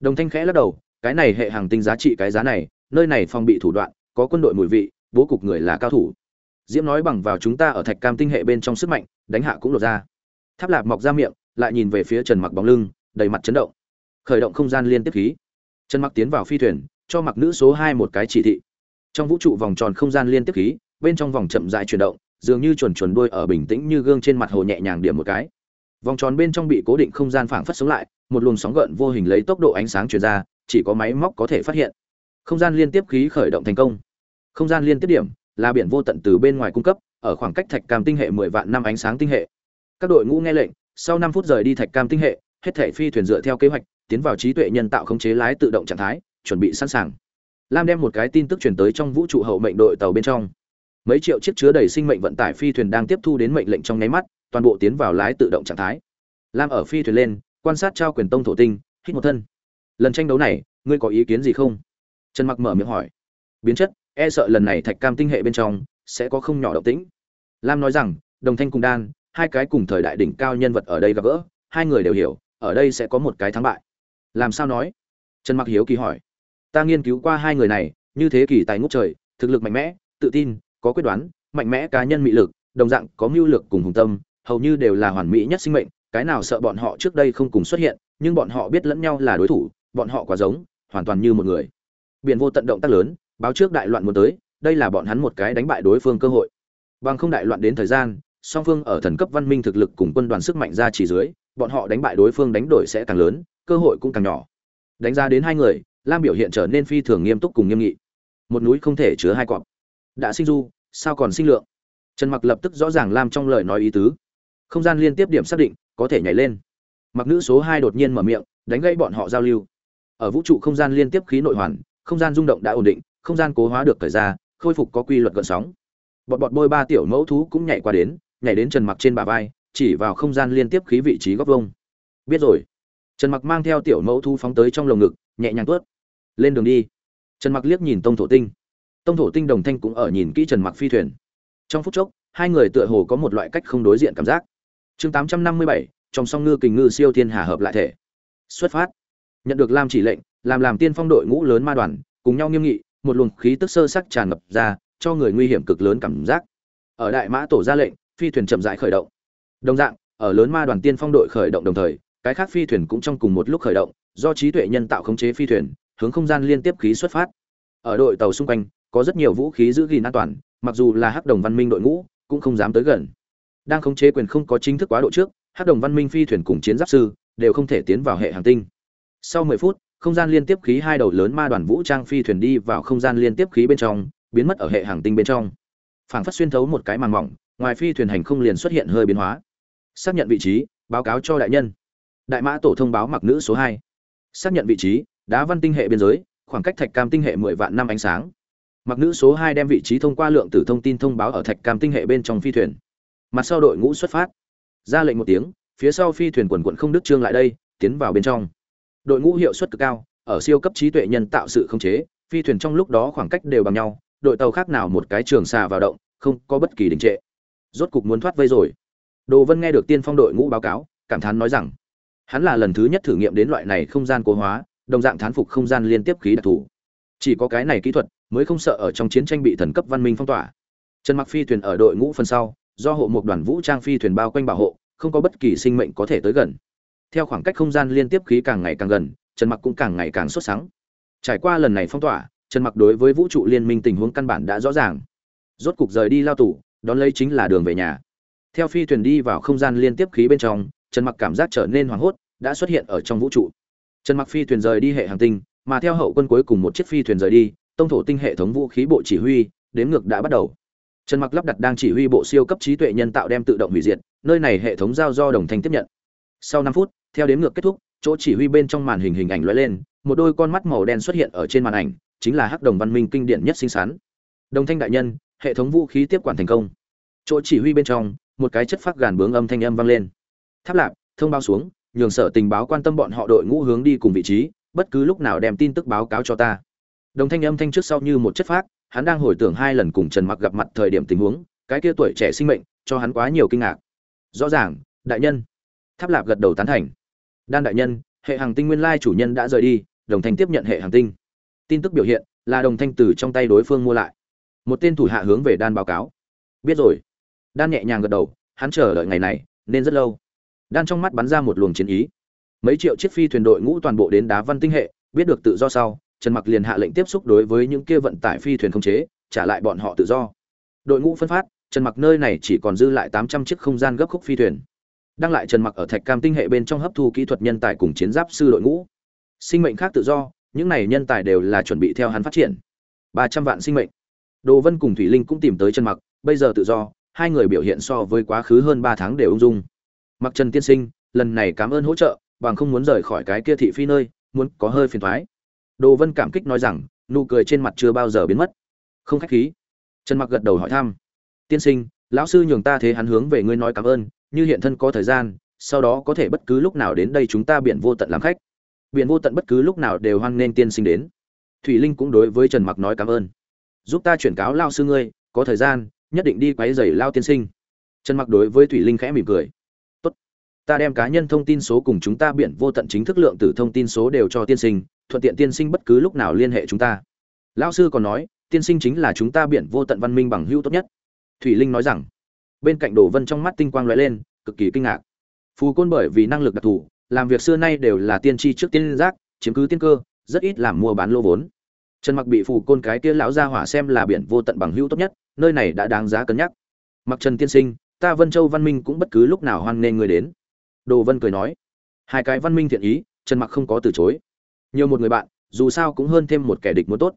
Đồng thanh khẽ lắc đầu, cái này hệ hành tinh giá trị cái giá này, nơi này phòng bị thủ đoạn, có quân đội mùi vị bố cục người là cao thủ. Diễm nói bằng vào chúng ta ở thạch cam tinh hệ bên trong sức mạnh, đánh hạ cũng lột ra. Tháp lạp mọc ra miệng, lại nhìn về phía trần mặc bóng lưng, đầy mặt chấn động. Khởi động không gian liên tiếp khí. Trần mặc tiến vào phi thuyền, cho mặc nữ số hai một cái chỉ thị. Trong vũ trụ vòng tròn không gian liên tiếp khí, bên trong vòng chậm dại chuyển động, dường như chuẩn chuẩn đuôi ở bình tĩnh như gương trên mặt hồ nhẹ nhàng điểm một cái. Vòng tròn bên trong bị cố định không gian phảng phất sống lại, một luồng sóng gợn vô hình lấy tốc độ ánh sáng truyền ra, chỉ có máy móc có thể phát hiện. Không gian liên tiếp khí khởi động thành công không gian liên tiếp điểm là biển vô tận từ bên ngoài cung cấp, ở khoảng cách thạch cam tinh hệ mười vạn năm ánh sáng tinh hệ. Các đội ngũ nghe lệnh, sau năm phút rời đi thạch cam tinh hệ, hết thể phi thuyền dựa theo kế hoạch, tiến vào trí tuệ nhân tạo khống chế lái tự động trạng thái, chuẩn bị sẵn sàng. Lam đem một cái tin tức truyền tới trong vũ trụ hậu mệnh đội tàu bên trong. Mấy triệu chiếc chứa đầy sinh mệnh vận tải phi thuyền đang tiếp thu đến mệnh lệnh trong nháy mắt, toàn bộ tiến vào lái tự động trạng thái. Lam ở phi thuyền lên, quan sát trao quyền tông thổ tinh, hít một thân. Lần tranh đấu này, ngươi có ý kiến gì không? Trần mặc mở miệng hỏi. Biến chất e sợ lần này thạch cam tinh hệ bên trong sẽ có không nhỏ động tĩnh. Lam nói rằng, đồng thanh cùng đan, hai cái cùng thời đại đỉnh cao nhân vật ở đây gặp gỡ, hai người đều hiểu, ở đây sẽ có một cái thắng bại. Làm sao nói? Trần mặc hiếu kỳ hỏi. Ta nghiên cứu qua hai người này, như thế kỳ tài ngút trời, thực lực mạnh mẽ, tự tin, có quyết đoán, mạnh mẽ cá nhân mị lực, đồng dạng có mưu lực cùng hùng tâm, hầu như đều là hoàn mỹ nhất sinh mệnh, cái nào sợ bọn họ trước đây không cùng xuất hiện, nhưng bọn họ biết lẫn nhau là đối thủ, bọn họ quá giống, hoàn toàn như một người. Biển vô tận động tác lớn báo trước đại loạn muốn tới, đây là bọn hắn một cái đánh bại đối phương cơ hội. Bằng không đại loạn đến thời gian, song phương ở thần cấp văn minh thực lực cùng quân đoàn sức mạnh ra chỉ dưới, bọn họ đánh bại đối phương đánh đổi sẽ càng lớn, cơ hội cũng càng nhỏ. Đánh ra đến hai người, lam biểu hiện trở nên phi thường nghiêm túc cùng nghiêm nghị. Một núi không thể chứa hai cọp. Đã sinh du, sao còn sinh lượng? Trần mặc lập tức rõ ràng lam trong lời nói ý tứ. Không gian liên tiếp điểm xác định, có thể nhảy lên. Mặc nữ số hai đột nhiên mở miệng, đánh gãy bọn họ giao lưu. Ở vũ trụ không gian liên tiếp khí nội hoàn, không gian rung động đã ổn định không gian cố hóa được thời ra khôi phục có quy luật gợn sóng. Bọt bọt bôi ba tiểu mẫu thú cũng nhảy qua đến nhảy đến trần mặc trên bà vai chỉ vào không gian liên tiếp khí vị trí góc vông biết rồi. Trần mặc mang theo tiểu mẫu thú phóng tới trong lồng ngực nhẹ nhàng tuốt. Lên đường đi. Trần mặc liếc nhìn tông thổ tinh. Tông thổ tinh đồng thanh cũng ở nhìn kỹ trần mặc phi thuyền. Trong phút chốc hai người tựa hồ có một loại cách không đối diện cảm giác. Chương 857, trong song ngư kình ngư siêu thiên hà hợp lại thể. Xuất phát. Nhận được lam chỉ lệnh làm làm tiên phong đội ngũ lớn ma đoàn cùng nhau nghiêm nghị một luồng khí tức sơ sắc tràn ngập ra, cho người nguy hiểm cực lớn cảm giác. Ở đại mã tổ ra lệnh, phi thuyền chậm rãi khởi động. Đồng dạng, ở lớn ma đoàn tiên phong đội khởi động đồng thời, cái khác phi thuyền cũng trong cùng một lúc khởi động, do trí tuệ nhân tạo khống chế phi thuyền, hướng không gian liên tiếp khí xuất phát. Ở đội tàu xung quanh, có rất nhiều vũ khí giữ gìn an toàn, mặc dù là hắc đồng văn minh đội ngũ, cũng không dám tới gần. Đang khống chế quyền không có chính thức quá độ trước, hắc đồng văn minh phi thuyền cùng chiến giáp sư, đều không thể tiến vào hệ hành tinh. Sau 10 phút không gian liên tiếp khí hai đầu lớn ma đoàn vũ trang phi thuyền đi vào không gian liên tiếp khí bên trong, biến mất ở hệ hành tinh bên trong. Phảng phất xuyên thấu một cái màng mỏng, ngoài phi thuyền hành không liền xuất hiện hơi biến hóa. Xác nhận vị trí, báo cáo cho đại nhân. Đại mã tổ thông báo mặc nữ số hai. Xác nhận vị trí, đá văn tinh hệ biên giới, khoảng cách thạch cam tinh hệ mười vạn năm ánh sáng. Mặc nữ số hai đem vị trí thông qua lượng tử thông tin thông báo ở thạch cam tinh hệ bên trong phi thuyền. Mặt sau đội ngũ xuất phát. Ra lệnh một tiếng, phía sau phi thuyền quần quận không đứt trương lại đây, tiến vào bên trong đội ngũ hiệu suất cực cao, ở siêu cấp trí tuệ nhân tạo sự khống chế, phi thuyền trong lúc đó khoảng cách đều bằng nhau, đội tàu khác nào một cái trường xà vào động, không có bất kỳ đình trệ. Rốt cục muốn thoát vây rồi. Đồ vân nghe được tiên phong đội ngũ báo cáo, cảm thán nói rằng, hắn là lần thứ nhất thử nghiệm đến loại này không gian cố hóa, đồng dạng thán phục không gian liên tiếp khí đặc thù. Chỉ có cái này kỹ thuật mới không sợ ở trong chiến tranh bị thần cấp văn minh phong tỏa. Trần mặc phi thuyền ở đội ngũ phần sau, do hộ một đoàn vũ trang phi thuyền bao quanh bảo hộ, không có bất kỳ sinh mệnh có thể tới gần theo khoảng cách không gian liên tiếp khí càng ngày càng gần, trần mặc cũng càng ngày càng xuất sáng trải qua lần này phong tỏa, trần mặc đối với vũ trụ liên minh tình huống căn bản đã rõ ràng. Rốt cục rời đi lao tù, đón lấy chính là đường về nhà. Theo phi thuyền đi vào không gian liên tiếp khí bên trong, trần mặc cảm giác trở nên hoảng hốt, đã xuất hiện ở trong vũ trụ. Trần mặc phi thuyền rời đi hệ hành tinh, mà theo hậu quân cuối cùng một chiếc phi thuyền rời đi, tông thổ tinh hệ thống vũ khí bộ chỉ huy đếm ngược đã bắt đầu. Trần mặc lắp đặt đang chỉ huy bộ siêu cấp trí tuệ nhân tạo đem tự động hủy diệt, nơi này hệ thống giao do đồng thanh tiếp nhận. Sau năm phút theo đếm ngược kết thúc, chỗ chỉ huy bên trong màn hình hình ảnh lóe lên, một đôi con mắt màu đen xuất hiện ở trên màn ảnh, chính là hắc đồng văn minh kinh điển nhất sinh sắn đồng thanh đại nhân, hệ thống vũ khí tiếp quản thành công. Chỗ chỉ huy bên trong, một cái chất phát gàn bướng âm thanh âm vang lên. Tháp lạp, thông báo xuống, nhường sở tình báo quan tâm bọn họ đội ngũ hướng đi cùng vị trí, bất cứ lúc nào đem tin tức báo cáo cho ta. Đồng thanh âm thanh trước sau như một chất phát, hắn đang hồi tưởng hai lần cùng trần mặc gặp mặt thời điểm tình huống, cái kia tuổi trẻ sinh mệnh, cho hắn quá nhiều kinh ngạc. Rõ ràng, đại nhân. Tháp lạp gật đầu tán thành đan đại nhân, hệ hàng tinh nguyên lai chủ nhân đã rời đi, đồng thanh tiếp nhận hệ hàng tinh. Tin tức biểu hiện là đồng thanh từ trong tay đối phương mua lại. Một tên thủ hạ hướng về đan báo cáo. Biết rồi. Đan nhẹ nhàng gật đầu, hắn chờ đợi ngày này, nên rất lâu. Đan trong mắt bắn ra một luồng chiến ý. Mấy triệu chiếc phi thuyền đội ngũ toàn bộ đến đá văn tinh hệ, biết được tự do sau, trần mặc liền hạ lệnh tiếp xúc đối với những kia vận tải phi thuyền không chế, trả lại bọn họ tự do. Đội ngũ phân phát, trần mặc nơi này chỉ còn dư lại 800 chiếc không gian gấp khúc phi thuyền đang lại trần mặc ở thạch cam tinh hệ bên trong hấp thu kỹ thuật nhân tài cùng chiến giáp sư đội ngũ. Sinh mệnh khác tự do, những này nhân tài đều là chuẩn bị theo hắn phát triển. 300 vạn sinh mệnh. Đồ vân cùng thủy linh cũng tìm tới trần mặc, bây giờ tự do, hai người biểu hiện so với quá khứ hơn 3 tháng đều ung dung. Mặc trần tiên sinh, lần này cảm ơn hỗ trợ, bằng không muốn rời khỏi cái kia thị phi nơi, muốn có hơi phiền thoái. Đồ vân cảm kích nói rằng, nụ cười trên mặt chưa bao giờ biến mất. Không khách khí. Trần mặc gật đầu hỏi thăm. Tiên sinh, lão sư nhường ta thế hắn hướng về ngươi nói cảm ơn như hiện thân có thời gian, sau đó có thể bất cứ lúc nào đến đây chúng ta biển vô tận làm khách. Biển vô tận bất cứ lúc nào đều hoan nên tiên sinh đến. Thủy linh cũng đối với trần mặc nói cảm ơn. Giúp ta chuyển cáo lao sư ngươi, có thời gian, nhất định đi quấy giày lao tiên sinh. Trần mặc đối với thủy linh khẽ mỉm cười. Tốt. Ta đem cá nhân thông tin số cùng chúng ta biển vô tận chính thức lượng tử thông tin số đều cho tiên sinh, thuận tiện tiên sinh bất cứ lúc nào liên hệ chúng ta. Lão sư còn nói, tiên sinh chính là chúng ta biển vô tận văn minh bằng hữu tốt nhất. Thủy linh nói rằng bên cạnh đồ vân trong mắt tinh quang lóe lên, cực kỳ kinh ngạc. Phù côn bởi vì năng lực đặc thù, làm việc xưa nay đều là tiên tri trước tiên giác, chiếm cứ tiên cơ, rất ít làm mua bán lô vốn. Trần mặc bị phù côn cái kia lão gia hỏa xem là biển vô tận bằng hữu tốt nhất, nơi này đã đáng giá cân nhắc. Mặc trần tiên sinh, ta vân châu văn minh cũng bất cứ lúc nào hoan nghênh người đến. Đồ vân cười nói. Hai cái văn minh thiện ý, trần mặc không có từ chối. Nhiều một người bạn, dù sao cũng hơn thêm một kẻ địch muốn tốt.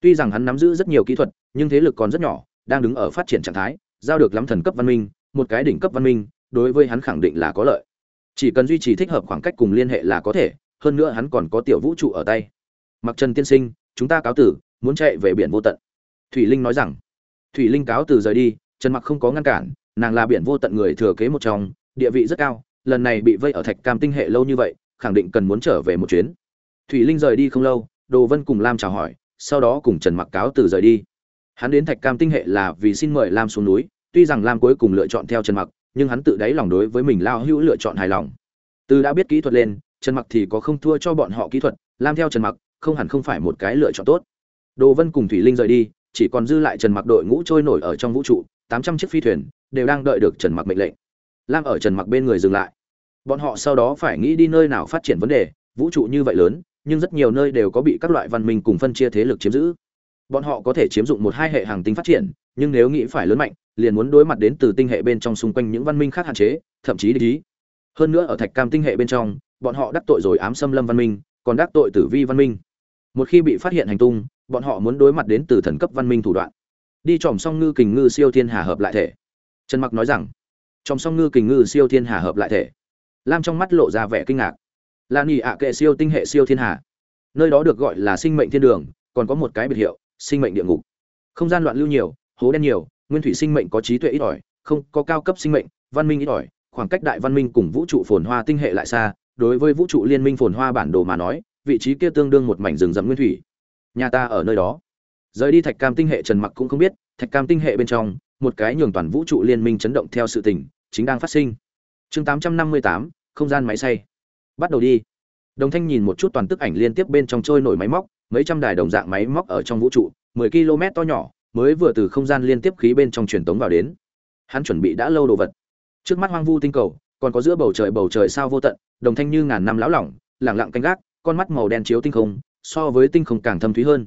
Tuy rằng hắn nắm giữ rất nhiều kỹ thuật, nhưng thế lực còn rất nhỏ, đang đứng ở phát triển trạng thái giao được lắm thần cấp văn minh, một cái đỉnh cấp văn minh, đối với hắn khẳng định là có lợi. Chỉ cần duy trì thích hợp khoảng cách cùng liên hệ là có thể, hơn nữa hắn còn có tiểu vũ trụ ở tay. Mặc trần tiên sinh, chúng ta cáo tử, muốn chạy về biển vô tận. Thủy linh nói rằng. Thủy linh cáo từ rời đi, trần mặc không có ngăn cản, nàng là biển vô tận người thừa kế một trong, địa vị rất cao, lần này bị vây ở thạch cam tinh hệ lâu như vậy, khẳng định cần muốn trở về một chuyến. Thủy linh rời đi không lâu, đồ vân cùng lam chào hỏi, sau đó cùng trần mặc cáo từ rời đi. Hắn đến thạch cam tinh hệ là vì xin mời lam xuống núi tuy rằng lam cuối cùng lựa chọn theo trần mặc, nhưng hắn tự đáy lòng đối với mình lao hữu lựa chọn hài lòng. Từ đã biết kỹ thuật lên, trần mặc thì có không thua cho bọn họ kỹ thuật, lam theo trần mặc, không hẳn không phải một cái lựa chọn tốt. Đồ vân cùng thủy linh rời đi, chỉ còn dư lại trần mặc đội ngũ trôi nổi ở trong vũ trụ 800 chiếc phi thuyền đều đang đợi được trần mặc mệnh lệnh. Lam ở trần mặc bên người dừng lại. Bọn họ sau đó phải nghĩ đi nơi nào phát triển vấn đề, vũ trụ như vậy lớn, nhưng rất nhiều nơi đều có bị các loại văn minh cùng phân chia thế lực chiếm giữ. Bọn họ có thể chiếm dụng một hai hệ hàng tinh phát triển, nhưng nếu nghĩ phải lớn mạnh liền muốn đối mặt đến từ tinh hệ bên trong xung quanh những văn minh khác hạn chế, thậm chí lý hơn nữa ở thạch cam tinh hệ bên trong, bọn họ đắc tội rồi ám xâm lâm văn minh, còn đắc tội tử vi văn minh. Một khi bị phát hiện hành tung, bọn họ muốn đối mặt đến từ thần cấp văn minh thủ đoạn. Đi tròm song ngư kình ngư siêu thiên hà hợp lại thể. Trần mặc nói rằng tròm song ngư kình ngư siêu thiên hà hợp lại thể. Lam trong mắt lộ ra vẻ kinh ngạc. Là nghỉ ạ kệ siêu tinh hệ siêu thiên hà. Nơi đó được gọi là sinh mệnh thiên đường, còn có một cái biệt hiệu, sinh mệnh địa ngục. Không gian loạn lưu nhiều, hố đen nhiều nguyên thủy sinh mệnh có trí tuệ ít ỏi không có cao cấp sinh mệnh văn minh ít ỏi khoảng cách đại văn minh cùng vũ trụ phồn hoa tinh hệ lại xa đối với vũ trụ liên minh phồn hoa bản đồ mà nói vị trí kia tương đương một mảnh rừng rậm nguyên thủy. Nhà ta ở nơi đó. Rời đi thạch cam tinh hệ trần mặc cũng không biết thạch cam tinh hệ bên trong một cái nhường toàn vũ trụ liên minh chấn động theo sự tình chính đang phát sinh. Chương 858, không gian máy xay. Bắt đầu đi. Đồng thanh nhìn một chút toàn tức ảnh liên tiếp bên trong trôi nổi máy móc mấy trăm đài đồng dạng máy móc ở trong vũ trụ 10 km to nhỏ mới vừa từ không gian liên tiếp khí bên trong truyền tống vào đến. Hắn chuẩn bị đã lâu đồ vật. Trước mắt hoang vu tinh cầu, còn có giữa bầu trời bầu trời sao vô tận, đồng thanh như ngàn năm lão lỏng, lẳng lặng canh gác, con mắt màu đen chiếu tinh không, so với tinh không càng thâm thúy hơn.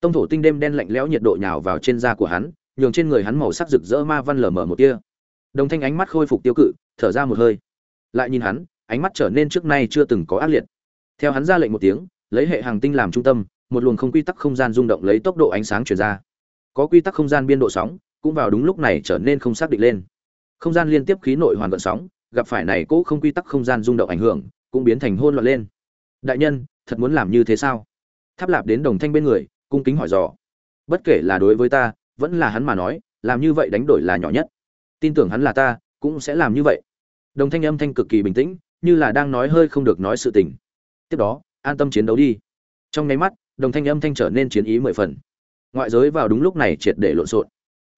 Tông thổ tinh đêm đen lạnh lẽo nhiệt độ nhào vào trên da của hắn, nhường trên người hắn màu sắc rực rỡ ma văn lờ mờ một tia. Đồng thanh ánh mắt khôi phục tiêu cự, thở ra một hơi. Lại nhìn hắn, ánh mắt trở nên trước nay chưa từng có ác liệt. Theo hắn ra lệnh một tiếng, lấy hệ hàng tinh làm trung tâm, một luồng không quy tắc không gian rung động lấy tốc độ ánh sáng chuyển ra có quy tắc không gian biên độ sóng, cũng vào đúng lúc này trở nên không xác định lên. Không gian liên tiếp khí nội hoàn vận sóng, gặp phải này cố không quy tắc không gian rung động ảnh hưởng, cũng biến thành hôn loạn lên. Đại nhân, thật muốn làm như thế sao? Tháp lạp đến đồng thanh bên người, cung kính hỏi dò. Bất kể là đối với ta, vẫn là hắn mà nói, làm như vậy đánh đổi là nhỏ nhất. Tin tưởng hắn là ta, cũng sẽ làm như vậy. Đồng thanh âm thanh cực kỳ bình tĩnh, như là đang nói hơi không được nói sự tình. Tiếp đó, an tâm chiến đấu đi. Trong nháy mắt, đồng thanh âm thanh trở nên chiến ý mười phần ngoại giới vào đúng lúc này triệt để lộn xộn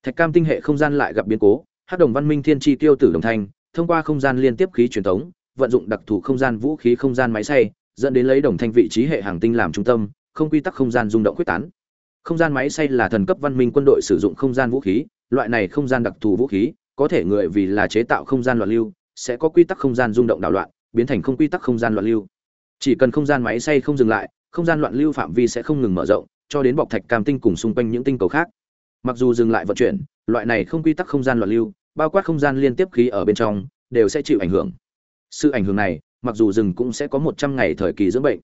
thạch cam tinh hệ không gian lại gặp biến cố hát đồng văn minh thiên tri tiêu tử đồng thanh thông qua không gian liên tiếp khí truyền thống vận dụng đặc thù không gian vũ khí không gian máy xay dẫn đến lấy đồng thanh vị trí hệ hàng tinh làm trung tâm không quy tắc không gian rung động quyết tán không gian máy xay là thần cấp văn minh quân đội sử dụng không gian vũ khí loại này không gian đặc thù vũ khí có thể người vì là chế tạo không gian loạn lưu sẽ có quy tắc không gian rung động đảo loạn biến thành không quy tắc không gian loạn lưu chỉ cần không gian máy xay không dừng lại không gian loạn lưu phạm vi sẽ không ngừng mở rộng cho đến bọc thạch cam tinh cùng xung quanh những tinh cầu khác. Mặc dù dừng lại vận chuyển, loại này không quy tắc không gian loạn lưu, bao quát không gian liên tiếp khí ở bên trong, đều sẽ chịu ảnh hưởng. Sự ảnh hưởng này, mặc dù dừng cũng sẽ có một trăm ngày thời kỳ dưỡng bệnh.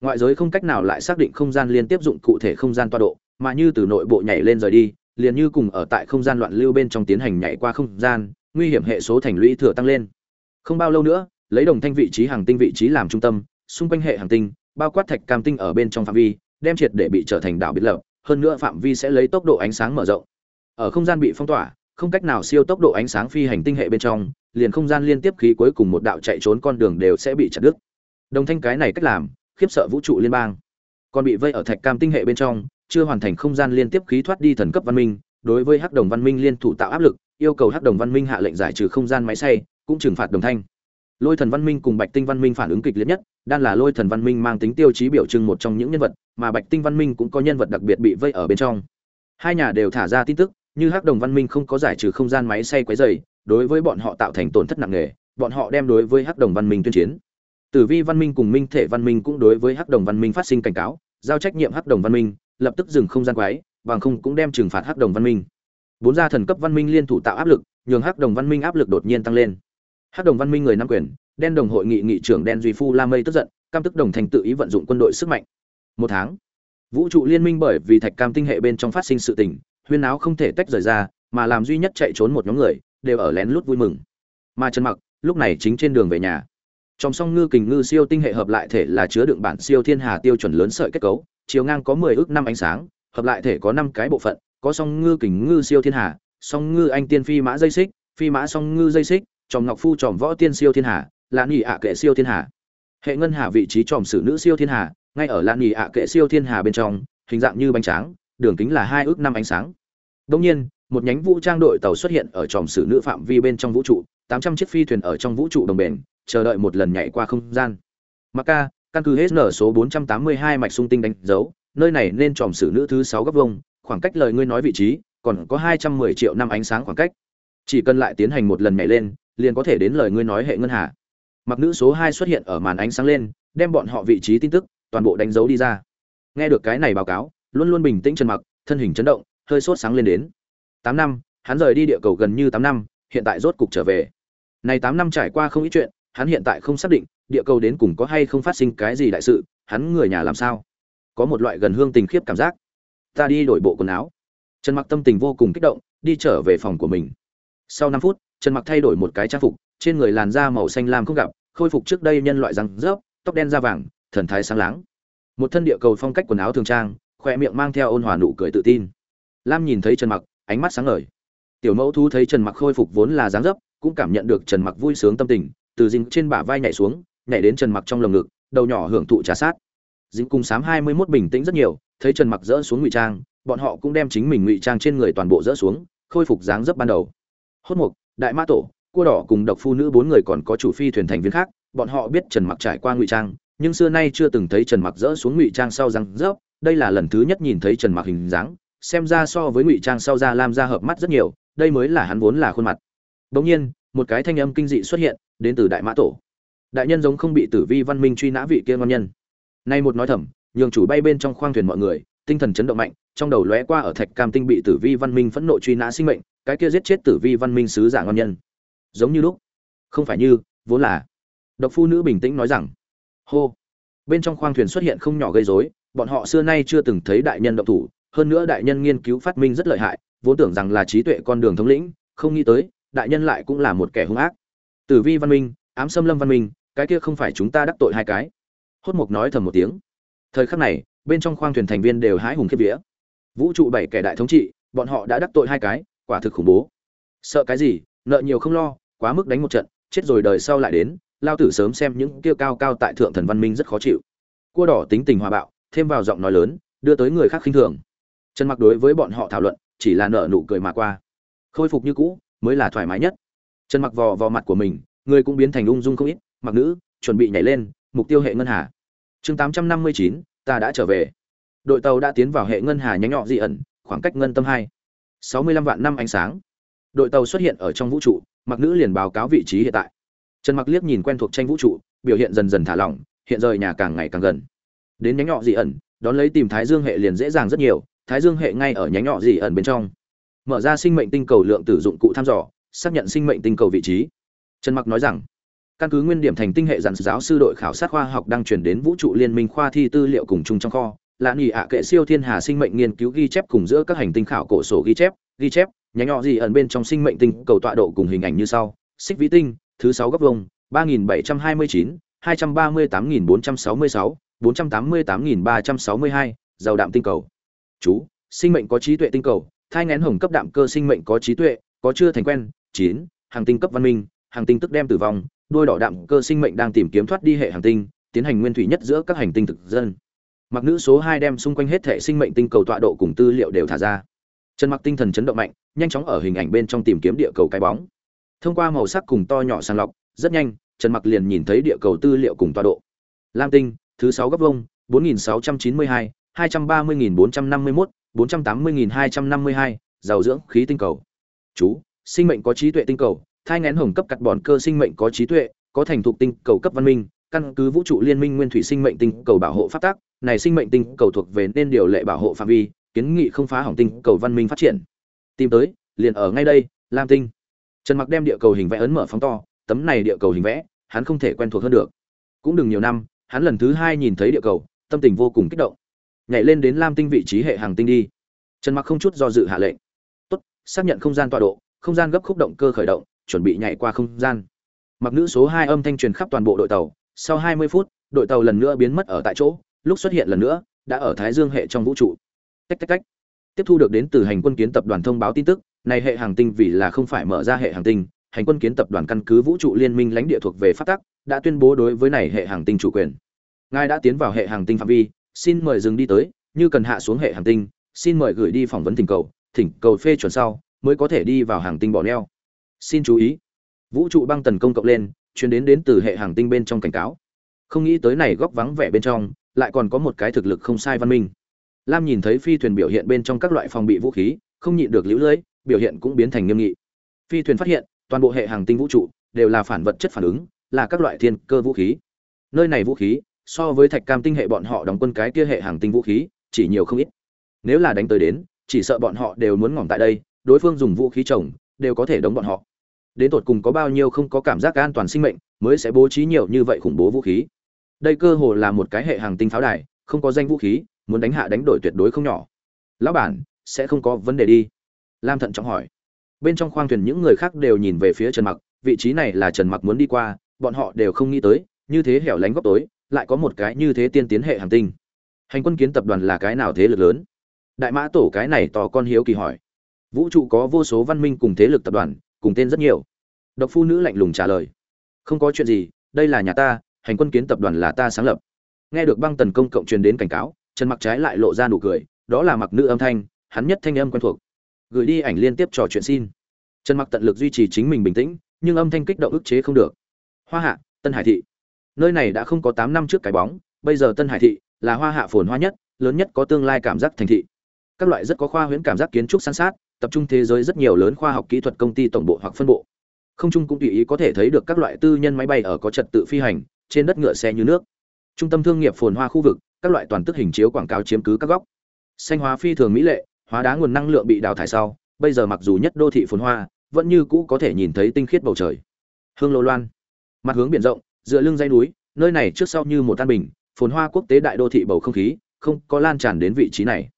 Ngoại giới không cách nào lại xác định không gian liên tiếp dụng cụ thể không gian toa độ, mà như từ nội bộ nhảy lên rời đi, liền như cùng ở tại không gian loạn lưu bên trong tiến hành nhảy qua không gian, nguy hiểm hệ số thành lũy thừa tăng lên. Không bao lâu nữa, lấy đồng thanh vị trí hàng tinh vị trí làm trung tâm, xung quanh hệ hàng tinh, bao quát thạch cam tinh ở bên trong phạm vi đem triệt để bị trở thành đảo biệt lập, hơn nữa phạm vi sẽ lấy tốc độ ánh sáng mở rộng. Ở không gian bị phong tỏa, không cách nào siêu tốc độ ánh sáng phi hành tinh hệ bên trong, liền không gian liên tiếp khí cuối cùng một đạo chạy trốn con đường đều sẽ bị chặt đứt. Đồng thanh cái này cách làm, khiếp sợ vũ trụ liên bang. Còn bị vây ở thạch cam tinh hệ bên trong, chưa hoàn thành không gian liên tiếp khí thoát đi thần cấp văn minh, đối với hắc đồng văn minh liên thủ tạo áp lực, yêu cầu hắc đồng văn minh hạ lệnh giải trừ không gian máy xay, cũng trừng phạt đồng thanh. Lôi thần văn minh cùng bạch tinh văn minh phản ứng kịch liệt nhất đan là lôi thần văn minh mang tính tiêu chí biểu trưng một trong những nhân vật mà bạch tinh văn minh cũng có nhân vật đặc biệt bị vây ở bên trong hai nhà đều thả ra tin tức như hắc đồng văn minh không có giải trừ không gian máy xay quấy dày đối với bọn họ tạo thành tổn thất nặng nề bọn họ đem đối với hắc đồng văn minh tuyên chiến tử vi văn minh cùng minh thể văn minh cũng đối với hắc đồng văn minh phát sinh cảnh cáo giao trách nhiệm hắc đồng văn minh lập tức dừng không gian quái bằng không cũng đem trừng phạt hắc đồng văn minh bốn gia thần cấp văn minh liên thủ tạo áp lực nhường hắc đồng văn minh áp lực đột nhiên tăng lên hắc đồng văn minh người nắm quyền đen đồng hội nghị nghị trưởng đen duy phu la mây tức giận, cam tức đồng thành tự ý vận dụng quân đội sức mạnh. Một tháng, vũ trụ liên minh bởi vì thạch cam tinh hệ bên trong phát sinh sự tình, huyên áo không thể tách rời ra, mà làm duy nhất chạy trốn một nhóm người, đều ở lén lút vui mừng. Mà trần mặc, lúc này chính trên đường về nhà. Trong song ngư kình ngư siêu tinh hệ hợp lại thể là chứa đựng bản siêu thiên hà tiêu chuẩn lớn sợi kết cấu, chiều ngang có 10 ước năm ánh sáng, hợp lại thể có 5 cái bộ phận, có song ngư kình ngư siêu thiên hà, song ngư anh tiên phi mã dây xích, phi mã song ngư dây xích, tròm ngọc phu tròm võ tiên siêu thiên hà lạn nhị ạ kệ siêu thiên hà. Hệ ngân hà vị trí tròm sử nữ siêu thiên hà, ngay ở lạn nhị ạ kệ siêu thiên hà bên trong, hình dạng như bánh tráng, đường kính là hai ước năm ánh sáng. Đông nhiên, một nhánh vũ trang đội tàu xuất hiện ở tròm sử nữ phạm vi bên trong vũ trụ, tám trăm chiếc phi thuyền ở trong vũ trụ đồng bền, chờ đợi một lần nhảy qua không gian. Mặc ca, căn cứ hết nở số bốn trăm tám mươi hai mạch sung tinh đánh dấu, nơi này nên tròm sử nữ thứ sáu góc vông khoảng cách lời ngươi nói vị trí, còn có hai trăm mười triệu năm ánh sáng khoảng cách. Chỉ cần lại tiến hành một lần nhảy lên, liền có thể đến lời ngươi nói hệ ngân hà mặc nữ số hai xuất hiện ở màn ánh sáng lên, đem bọn họ vị trí tin tức, toàn bộ đánh dấu đi ra. Nghe được cái này báo cáo, luôn luôn bình tĩnh trần mặc, thân hình chấn động, hơi sốt sáng lên đến. Tám năm, hắn rời đi địa cầu gần như tám năm, hiện tại rốt cục trở về. Này tám năm trải qua không ít chuyện, hắn hiện tại không xác định địa cầu đến cùng có hay không phát sinh cái gì đại sự, hắn người nhà làm sao? Có một loại gần hương tình khiếp cảm giác. Ta đi đổi bộ quần áo. Trần mặc tâm tình vô cùng kích động, đi trở về phòng của mình. Sau năm phút, trần mặc thay đổi một cái trang phục trên người làn da màu xanh lam không gặp, khôi phục trước đây nhân loại răng rớp, tóc đen da vàng, thần thái sáng láng. Một thân địa cầu phong cách quần áo thường trang, khoe miệng mang theo ôn hòa nụ cười tự tin. Lam nhìn thấy trần mặc, ánh mắt sáng ngời. Tiểu mẫu thú thấy trần mặc khôi phục vốn là dáng dấp, cũng cảm nhận được trần mặc vui sướng tâm tình, từ dính trên bả vai nhảy xuống, nhảy đến trần mặc trong lồng ngực, đầu nhỏ hưởng thụ trà sát. Dính cùng sám hai mươi 21 bình tĩnh rất nhiều, thấy trần mặc dỡ xuống ngụy trang, bọn họ cũng đem chính mình ngụy trang trên người toàn bộ dỡ xuống, khôi phục dáng dấp ban đầu. Hốt mục, đại ma tổ cua đỏ cùng độc phu nữ bốn người còn có chủ phi thuyền thành viên khác, bọn họ biết trần mặc trải qua ngụy trang, nhưng xưa nay chưa từng thấy trần mặc dỡ xuống ngụy trang sau răng rớp, đây là lần thứ nhất nhìn thấy trần mặc hình dáng, xem ra so với ngụy trang sau da lam da hợp mắt rất nhiều, đây mới là hắn vốn là khuôn mặt. Bỗng nhiên, một cái thanh âm kinh dị xuất hiện, đến từ đại mã tổ. Đại nhân giống không bị tử vi văn minh truy nã vị kia ngon nhân. Nay một nói thầm, nhường chủ bay bên trong khoang thuyền mọi người, tinh thần chấn động mạnh, trong đầu lóe qua ở thạch cam tinh bị tử vi văn minh phẫn nộ truy nã sinh mệnh, cái kia giết chết tử vi văn minh sứ giả ngon nhân giống như lúc. Không phải như, vốn là. Độc phu nữ bình tĩnh nói rằng, hô. Bên trong khoang thuyền xuất hiện không nhỏ gây rối, bọn họ xưa nay chưa từng thấy đại nhân động thủ, hơn nữa đại nhân nghiên cứu phát minh rất lợi hại, vốn tưởng rằng là trí tuệ con đường thống lĩnh, không nghĩ tới, đại nhân lại cũng là một kẻ hung ác. Tử vi văn minh, ám xâm lâm văn minh, cái kia không phải chúng ta đắc tội hai cái. Hốt mục nói thầm một tiếng. Thời khắc này, bên trong khoang thuyền thành viên đều hái hùng kiếp vía. Vũ trụ bảy kẻ đại thống trị, bọn họ đã đắc tội hai cái, quả thực khủng bố. Sợ cái gì, nợ nhiều không lo quá mức đánh một trận chết rồi đời sau lại đến lao tử sớm xem những kia cao cao tại thượng thần văn minh rất khó chịu. Cua đỏ tính tình hòa bạo thêm vào giọng nói lớn đưa tới người khác khinh thường. Trần mặc đối với bọn họ thảo luận chỉ là nợ nụ cười mà qua. Khôi phục như cũ mới là thoải mái nhất. Trần mặc vò vào mặt của mình người cũng biến thành ung dung không ít mặc nữ chuẩn bị nhảy lên mục tiêu hệ ngân hà. Chương 859, ta đã trở về. Đội tàu đã tiến vào hệ ngân hà nhánh nhỏ dị ẩn khoảng cách ngân tâm hai. Sáu mươi lăm vạn năm ánh sáng đội tàu xuất hiện ở trong vũ trụ, mặc nữ liền báo cáo vị trí hiện tại. Trần mặc liếc nhìn quen thuộc tranh vũ trụ, biểu hiện dần dần thả lỏng, hiện rời nhà càng ngày càng gần. Đến nhánh nhọ dị ẩn, đón lấy tìm thái dương hệ liền dễ dàng rất nhiều, thái dương hệ ngay ở nhánh nhọ dị ẩn bên trong. Mở ra sinh mệnh tinh cầu lượng tử dụng cụ thăm dò, xác nhận sinh mệnh tinh cầu vị trí. Trần mặc nói rằng, căn cứ nguyên điểm thành tinh hệ dặn giáo sư đội khảo sát khoa học đang chuyển đến vũ trụ liên minh khoa thi tư liệu cùng chung trong kho là nghỉ ạ kệ siêu thiên hà sinh mệnh nghiên cứu ghi chép cùng giữa các hành tinh khảo cổ sổ ghi chép ghi chép nhánh nhọ gì ẩn bên trong sinh mệnh tinh cầu tọa độ cùng hình ảnh như sau. Xích vĩ tinh, thứ sáu góc vông ba nghìn bảy trăm hai mươi chín, hai trăm ba mươi tám nghìn bốn trăm sáu mươi sáu, bốn trăm tám mươi tám nghìn ba trăm sáu mươi hai, giàu đạm tinh cầu. Chú, sinh mệnh có trí tuệ tinh cầu, thai ngén hồng cấp đạm cơ sinh mệnh có trí tuệ, có chưa thành quen. Chín, hàng tinh cấp văn minh, hàng tinh tức đem tử vong đôi đỏ đạm cơ sinh mệnh đang tìm kiếm thoát đi hệ hành tinh, tiến hành nguyên thủy nhất giữa các hành tinh thực dân. Mặc nữ số hai đem xung quanh hết thể sinh mệnh tinh cầu tọa độ cùng tư liệu đều thả ra. Trần mặc tinh thần chấn động mạnh nhanh chóng ở hình ảnh bên trong tìm kiếm địa cầu cái bóng thông qua màu sắc cùng to nhỏ sàng lọc rất nhanh trần mặc liền nhìn thấy địa cầu tư liệu cùng tọa độ lam tinh thứ sáu góc vông 4692, 230451, 480252, giàu dưỡng khí tinh cầu. Chú, sinh mệnh có trí tuệ tinh cầu, thai ngén hồng cấp cắt bòn cơ sinh mệnh có trí tuệ, có thành thục tinh cầu cấp văn minh, căn cứ vũ trụ liên minh nguyên thủy sinh mệnh tinh cầu bảo hộ pháp tắc, này sinh mệnh tinh cầu thuộc về nên điều lệ bảo hộ phạm vi, kiến nghị không phá hỏng tinh cầu văn minh phát triển. Tìm tới, liền ở ngay đây, Lam tinh. Trần Mặc đem địa cầu hình vẽ ấn mở phóng to, tấm này địa cầu hình vẽ, hắn không thể quen thuộc hơn được. Cũng đừng nhiều năm, hắn lần thứ hai nhìn thấy địa cầu, tâm tình vô cùng kích động. Nhảy lên đến Lam tinh vị trí hệ hàng tinh đi. Trần Mặc không chút do dự hạ lệnh. Tốt, xác nhận không gian tọa độ, không gian gấp khúc động cơ khởi động, chuẩn bị nhảy qua không gian. Mặc nữ số 2 âm thanh truyền khắp toàn bộ đội tàu, sau 20 phút, đội tàu lần nữa biến mất ở tại chỗ, lúc xuất hiện lần nữa, đã ở Thái Dương hệ trong vũ trụ. Tách tách tách. Tiếp thu được đến từ hành quân kiến tập đoàn thông báo tin tức, này hệ hàng tinh vì là không phải mở ra hệ hàng tinh, hành quân kiến tập đoàn căn cứ vũ trụ liên minh lãnh địa thuộc về phát tắc đã tuyên bố đối với này hệ hàng tinh chủ quyền. Ngài đã tiến vào hệ hàng tinh phạm vi xin mời dừng đi tới như cần hạ xuống hệ hàng tinh xin mời gửi đi phỏng vấn thỉnh cầu thỉnh cầu phê chuẩn sau mới có thể đi vào hàng tinh bỏ neo. Xin chú ý. Vũ trụ băng tần công cộng lên chuyến đến đến từ hệ hàng tinh bên trong cảnh cáo. Không nghĩ tới này góc vắng vẻ bên trong lại còn có một cái thực lực không sai văn minh lam nhìn thấy phi thuyền biểu hiện bên trong các loại phòng bị vũ khí, không nhịn được lũ lưỡi biểu hiện cũng biến thành nghiêm nghị. Phi thuyền phát hiện, toàn bộ hệ hàng tinh vũ trụ đều là phản vật chất phản ứng, là các loại thiên cơ vũ khí. Nơi này vũ khí, so với thạch cam tinh hệ bọn họ đóng quân cái kia hệ hàng tinh vũ khí, chỉ nhiều không ít. Nếu là đánh tới đến, chỉ sợ bọn họ đều muốn ngỏm tại đây, đối phương dùng vũ khí trồng đều có thể đóng bọn họ. Đến tột cùng có bao nhiêu không có cảm giác an toàn sinh mệnh, mới sẽ bố trí nhiều như vậy khủng bố vũ khí. Đây cơ hồ là một cái hệ hàng tinh pháo đài, không có danh vũ khí muốn đánh hạ đánh đổi tuyệt đối không nhỏ. Lão bản, sẽ không có vấn đề đi. Lam thận trọng hỏi. Bên trong khoang thuyền những người khác đều nhìn về phía trần mặc, vị trí này là trần mặc muốn đi qua, bọn họ đều không nghĩ tới, như thế hẻo lánh góc tối, lại có một cái như thế tiên tiến hệ hàng tinh. Hành quân kiến tập đoàn là cái nào thế lực lớn? Đại mã tổ cái này tò con hiếu kỳ hỏi. Vũ trụ có vô số văn minh cùng thế lực tập đoàn, cùng tên rất nhiều. Độc phu nữ lạnh lùng trả lời. Không có chuyện gì, đây là nhà ta, hành quân kiến tập đoàn là ta sáng lập. Nghe được băng tần công cộng truyền đến cảnh cáo trần mặc trái lại lộ ra nụ cười, đó là mặc nữ âm thanh, hắn nhất thanh âm quen thuộc. Gửi đi ảnh liên tiếp trò chuyện xin. Trần mặc tận lực duy trì chính mình bình tĩnh, nhưng âm thanh kích động ức chế không được. Hoa hạ, tân hải thị. Nơi này đã không có 8 năm trước cái bóng, bây giờ tân hải thị là hoa hạ phồn hoa nhất, lớn nhất có tương lai cảm giác thành thị. Các loại rất có khoa huyễn cảm giác kiến trúc san sát, tập trung thế giới rất nhiều lớn khoa học kỹ thuật công ty tổng bộ hoặc phân bộ. Không trung cũng tùy ý có thể thấy được các loại tư nhân máy bay ở có trật tự phi hành, trên đất ngựa xe như nước. Trung tâm thương nghiệp phồn hoa khu vực các loại toàn tức hình chiếu quảng cáo chiếm cứ các góc. Xanh hóa phi thường mỹ lệ, hóa đá nguồn năng lượng bị đào thải sau, bây giờ mặc dù nhất đô thị phồn hoa, vẫn như cũ có thể nhìn thấy tinh khiết bầu trời. Hương lô loan. Mặt hướng biển rộng, dựa lưng dãy núi, nơi này trước sau như một tan bình, phồn hoa quốc tế đại đô thị bầu không khí, không có lan tràn đến vị trí này.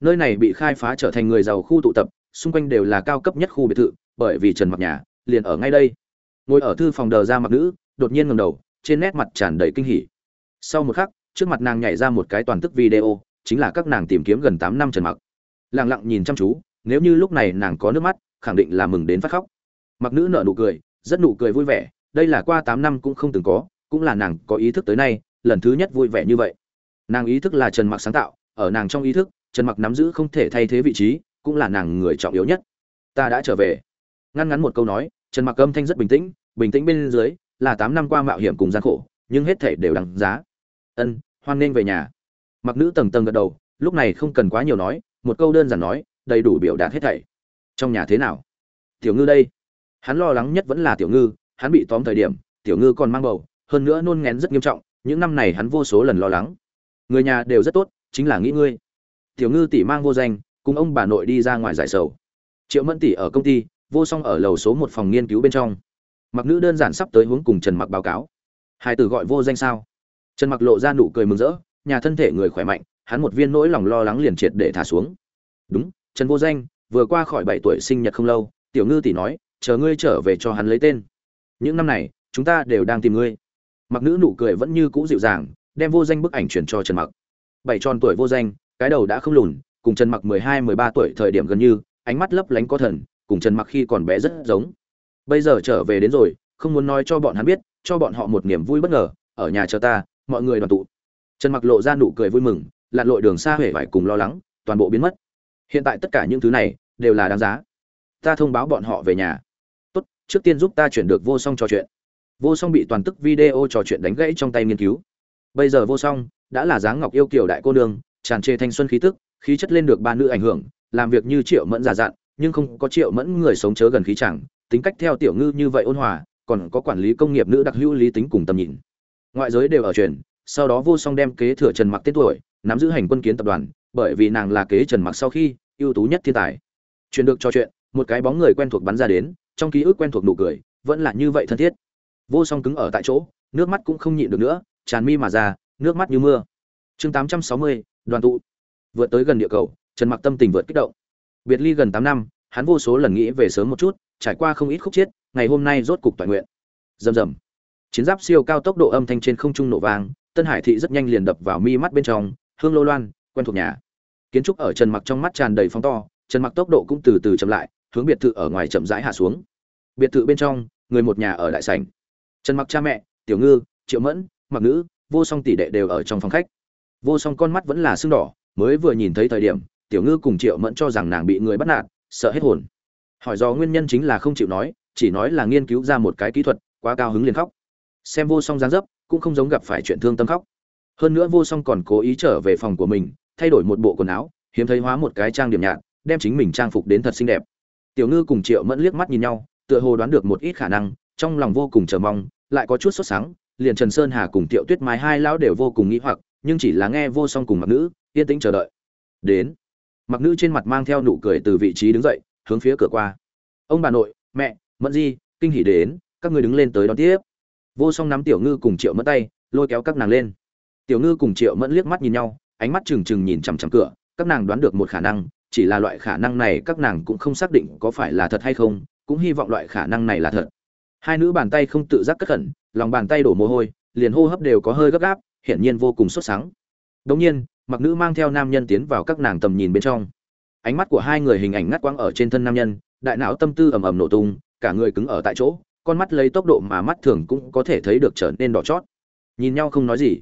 Nơi này bị khai phá trở thành người giàu khu tụ tập, xung quanh đều là cao cấp nhất khu biệt thự, bởi vì trần mặc nhà liền ở ngay đây. Ngồi ở thư phòng đờ ra mặc nữ, đột nhiên ngầm đầu, trên nét mặt tràn đầy kinh hỉ. Sau một khắc trước mặt nàng nhảy ra một cái toàn tức video, chính là các nàng tìm kiếm gần tám năm trần mặc. Lặng lặng nhìn chăm chú, nếu như lúc này nàng có nước mắt, khẳng định là mừng đến phát khóc. Mặc nữ nở nụ cười, rất nụ cười vui vẻ, đây là qua tám năm cũng không từng có, cũng là nàng có ý thức tới nay, lần thứ nhất vui vẻ như vậy. Nàng ý thức là trần mặc sáng tạo, ở nàng trong ý thức, trần mặc nắm giữ không thể thay thế vị trí, cũng là nàng người trọng yếu nhất. Ta đã trở về. Ngăn ngắn một câu nói, trần mặc âm thanh rất bình tĩnh bình tĩnh bên dưới, là tám năm qua mạo hiểm cùng gian khổ, nhưng hết thể đều đằng giá ân, hoan nên về nhà. Mặc nữ tầng tầng gật đầu, lúc này không cần quá nhiều nói, một câu đơn giản nói, đầy đủ biểu đạt hết thảy. Trong nhà thế nào? Tiểu ngư đây. Hắn lo lắng nhất vẫn là tiểu ngư, hắn bị tóm thời điểm, tiểu ngư còn mang bầu, hơn nữa nôn ngén rất nghiêm trọng, những năm này hắn vô số lần lo lắng. Người nhà đều rất tốt, chính là nghĩ ngươi. Tiểu ngư tỷ mang vô danh, cùng ông bà nội đi ra ngoài giải sầu. Triệu mẫn tỷ ở công ty, vô song ở lầu số một phòng nghiên cứu bên trong. Mặc nữ đơn giản sắp tới hướng cùng trần mặc báo cáo. Hai từ gọi vô danh sao? Trần mặc lộ ra nụ cười mừng rỡ, nhà thân thể người khỏe mạnh, hắn một viên nỗi lòng lo lắng liền triệt để thả xuống. Đúng, trần vô danh, vừa qua khỏi bảy tuổi sinh nhật không lâu, tiểu ngư tỷ nói, chờ ngươi trở về cho hắn lấy tên. Những năm này, chúng ta đều đang tìm ngươi. Mặc nữ nụ cười vẫn như cũ dịu dàng, đem vô danh bức ảnh chuyển cho trần mặc. Bảy tròn tuổi vô danh, cái đầu đã không lùn, cùng trần mặc mười hai, mười ba tuổi thời điểm gần như, ánh mắt lấp lánh có thần, cùng trần mặc khi còn bé rất giống. Bây giờ trở về đến rồi, không muốn nói cho bọn hắn biết, cho bọn họ một niềm vui bất ngờ, ở nhà chờ ta mọi người đoàn tụ. Trần mặc lộ ra nụ cười vui mừng, lặn lội đường xa huệ vải cùng lo lắng, toàn bộ biến mất. Hiện tại tất cả những thứ này đều là đáng giá. Ta thông báo bọn họ về nhà. Tốt, trước tiên giúp ta chuyển được vô song trò chuyện. Vô song bị toàn tức video trò chuyện đánh gãy trong tay nghiên cứu. Bây giờ vô song đã là dáng ngọc yêu kiểu đại cô nương, tràn trề thanh xuân khí tức, khí chất lên được ba nữ ảnh hưởng, làm việc như triệu mẫn giả dặn, nhưng không có triệu mẫn người sống chớ gần khí chẳng, tính cách theo tiểu ngư như vậy ôn hòa, còn có quản lý công nghiệp nữ đặc hữu lý tính cùng tầm nhìn ngoại giới đều ở truyền sau đó vô song đem kế thừa trần mặc tên tuổi nắm giữ hành quân kiến tập đoàn bởi vì nàng là kế trần mặc sau khi ưu tú nhất thiên tài. Truyền được cho chuyện một cái bóng người quen thuộc bắn ra đến trong ký ức quen thuộc nụ cười vẫn là như vậy thân thiết. Vô song cứng ở tại chỗ nước mắt cũng không nhịn được nữa tràn mi mà ra nước mắt như mưa. Chương 860, đoàn tụ. Vượt tới gần địa cầu trần mặc tâm tình vượt kích động. Biệt ly gần 8 năm hắn vô số lần nghĩ về sớm một chút trải qua không ít khúc chiết ngày hôm nay rốt cục toàn nguyện. Rầm rầm chiến giáp siêu cao tốc độ âm thanh trên không trung nổ vang, tân hải thị rất nhanh liền đập vào mi mắt bên trong, hương lô loan, quen thuộc nhà. Kiến trúc ở trần mặc trong mắt tràn đầy phóng to, trần mặc tốc độ cũng từ từ chậm lại, hướng biệt thự ở ngoài chậm rãi hạ xuống. Biệt thự bên trong, người một nhà ở đại sảnh. Trần mặc cha mẹ, tiểu ngư, triệu mẫn, mặc nữ, vô song tỷ đệ đều ở trong phòng khách. Vô song con mắt vẫn là sưng đỏ, mới vừa nhìn thấy thời điểm, tiểu ngư cùng triệu mẫn cho rằng nàng bị người bắt nạt, sợ hết hồn. Hỏi do nguyên nhân chính là không chịu nói, chỉ nói là nghiên cứu ra một cái kỹ thuật, quá cao hứng liền khóc xem vô song dáng dấp, cũng không giống gặp phải chuyện thương tâm khóc. Hơn nữa vô song còn cố ý trở về phòng của mình, thay đổi một bộ quần áo, hiếm thấy hóa một cái trang điểm nhạt, đem chính mình trang phục đến thật xinh đẹp. Tiểu ngư cùng triệu mẫn liếc mắt nhìn nhau, tựa hồ đoán được một ít khả năng, trong lòng vô cùng chờ mong, lại có chút sốt sáng liền trần sơn hà cùng tiệu tuyết mai hai lão đều vô cùng nghĩ hoặc, nhưng chỉ là nghe vô song cùng mặc nữ, yên tĩnh chờ đợi. Đến. Mặc nữ trên mặt mang theo nụ cười từ vị trí đứng dậy, hướng phía cửa qua. Ông bà nội, mẹ, mẫn di, kinh hỉ đến, các người đứng lên tới đón tiếp vô song nắm tiểu ngư cùng triệu mẫn tay, lôi kéo các nàng lên. Tiểu ngư cùng triệu mẫn liếc mắt nhìn nhau, ánh mắt trừng trừng nhìn chằm chằm cửa, các nàng đoán được một khả năng, chỉ là loại khả năng này các nàng cũng không xác định có phải là thật hay không, cũng hy vọng loại khả năng này là thật. Hai nữ bàn tay không tự giác cất khẩn, lòng bàn tay đổ mồ hôi, liền hô hấp đều có hơi gấp gáp, hiển nhiên vô cùng sốt sắng. Đống nhiên, mặc nữ mang theo nam nhân tiến vào các nàng tầm nhìn bên trong. Ánh mắt của hai người hình ảnh ngắt quăng ở trên thân nam nhân, đại não tâm tư ầm ầm nổ tung, cả người cứng ở tại chỗ con mắt lấy tốc độ mà mắt thường cũng có thể thấy được trở nên đỏ chót. Nhìn nhau không nói gì.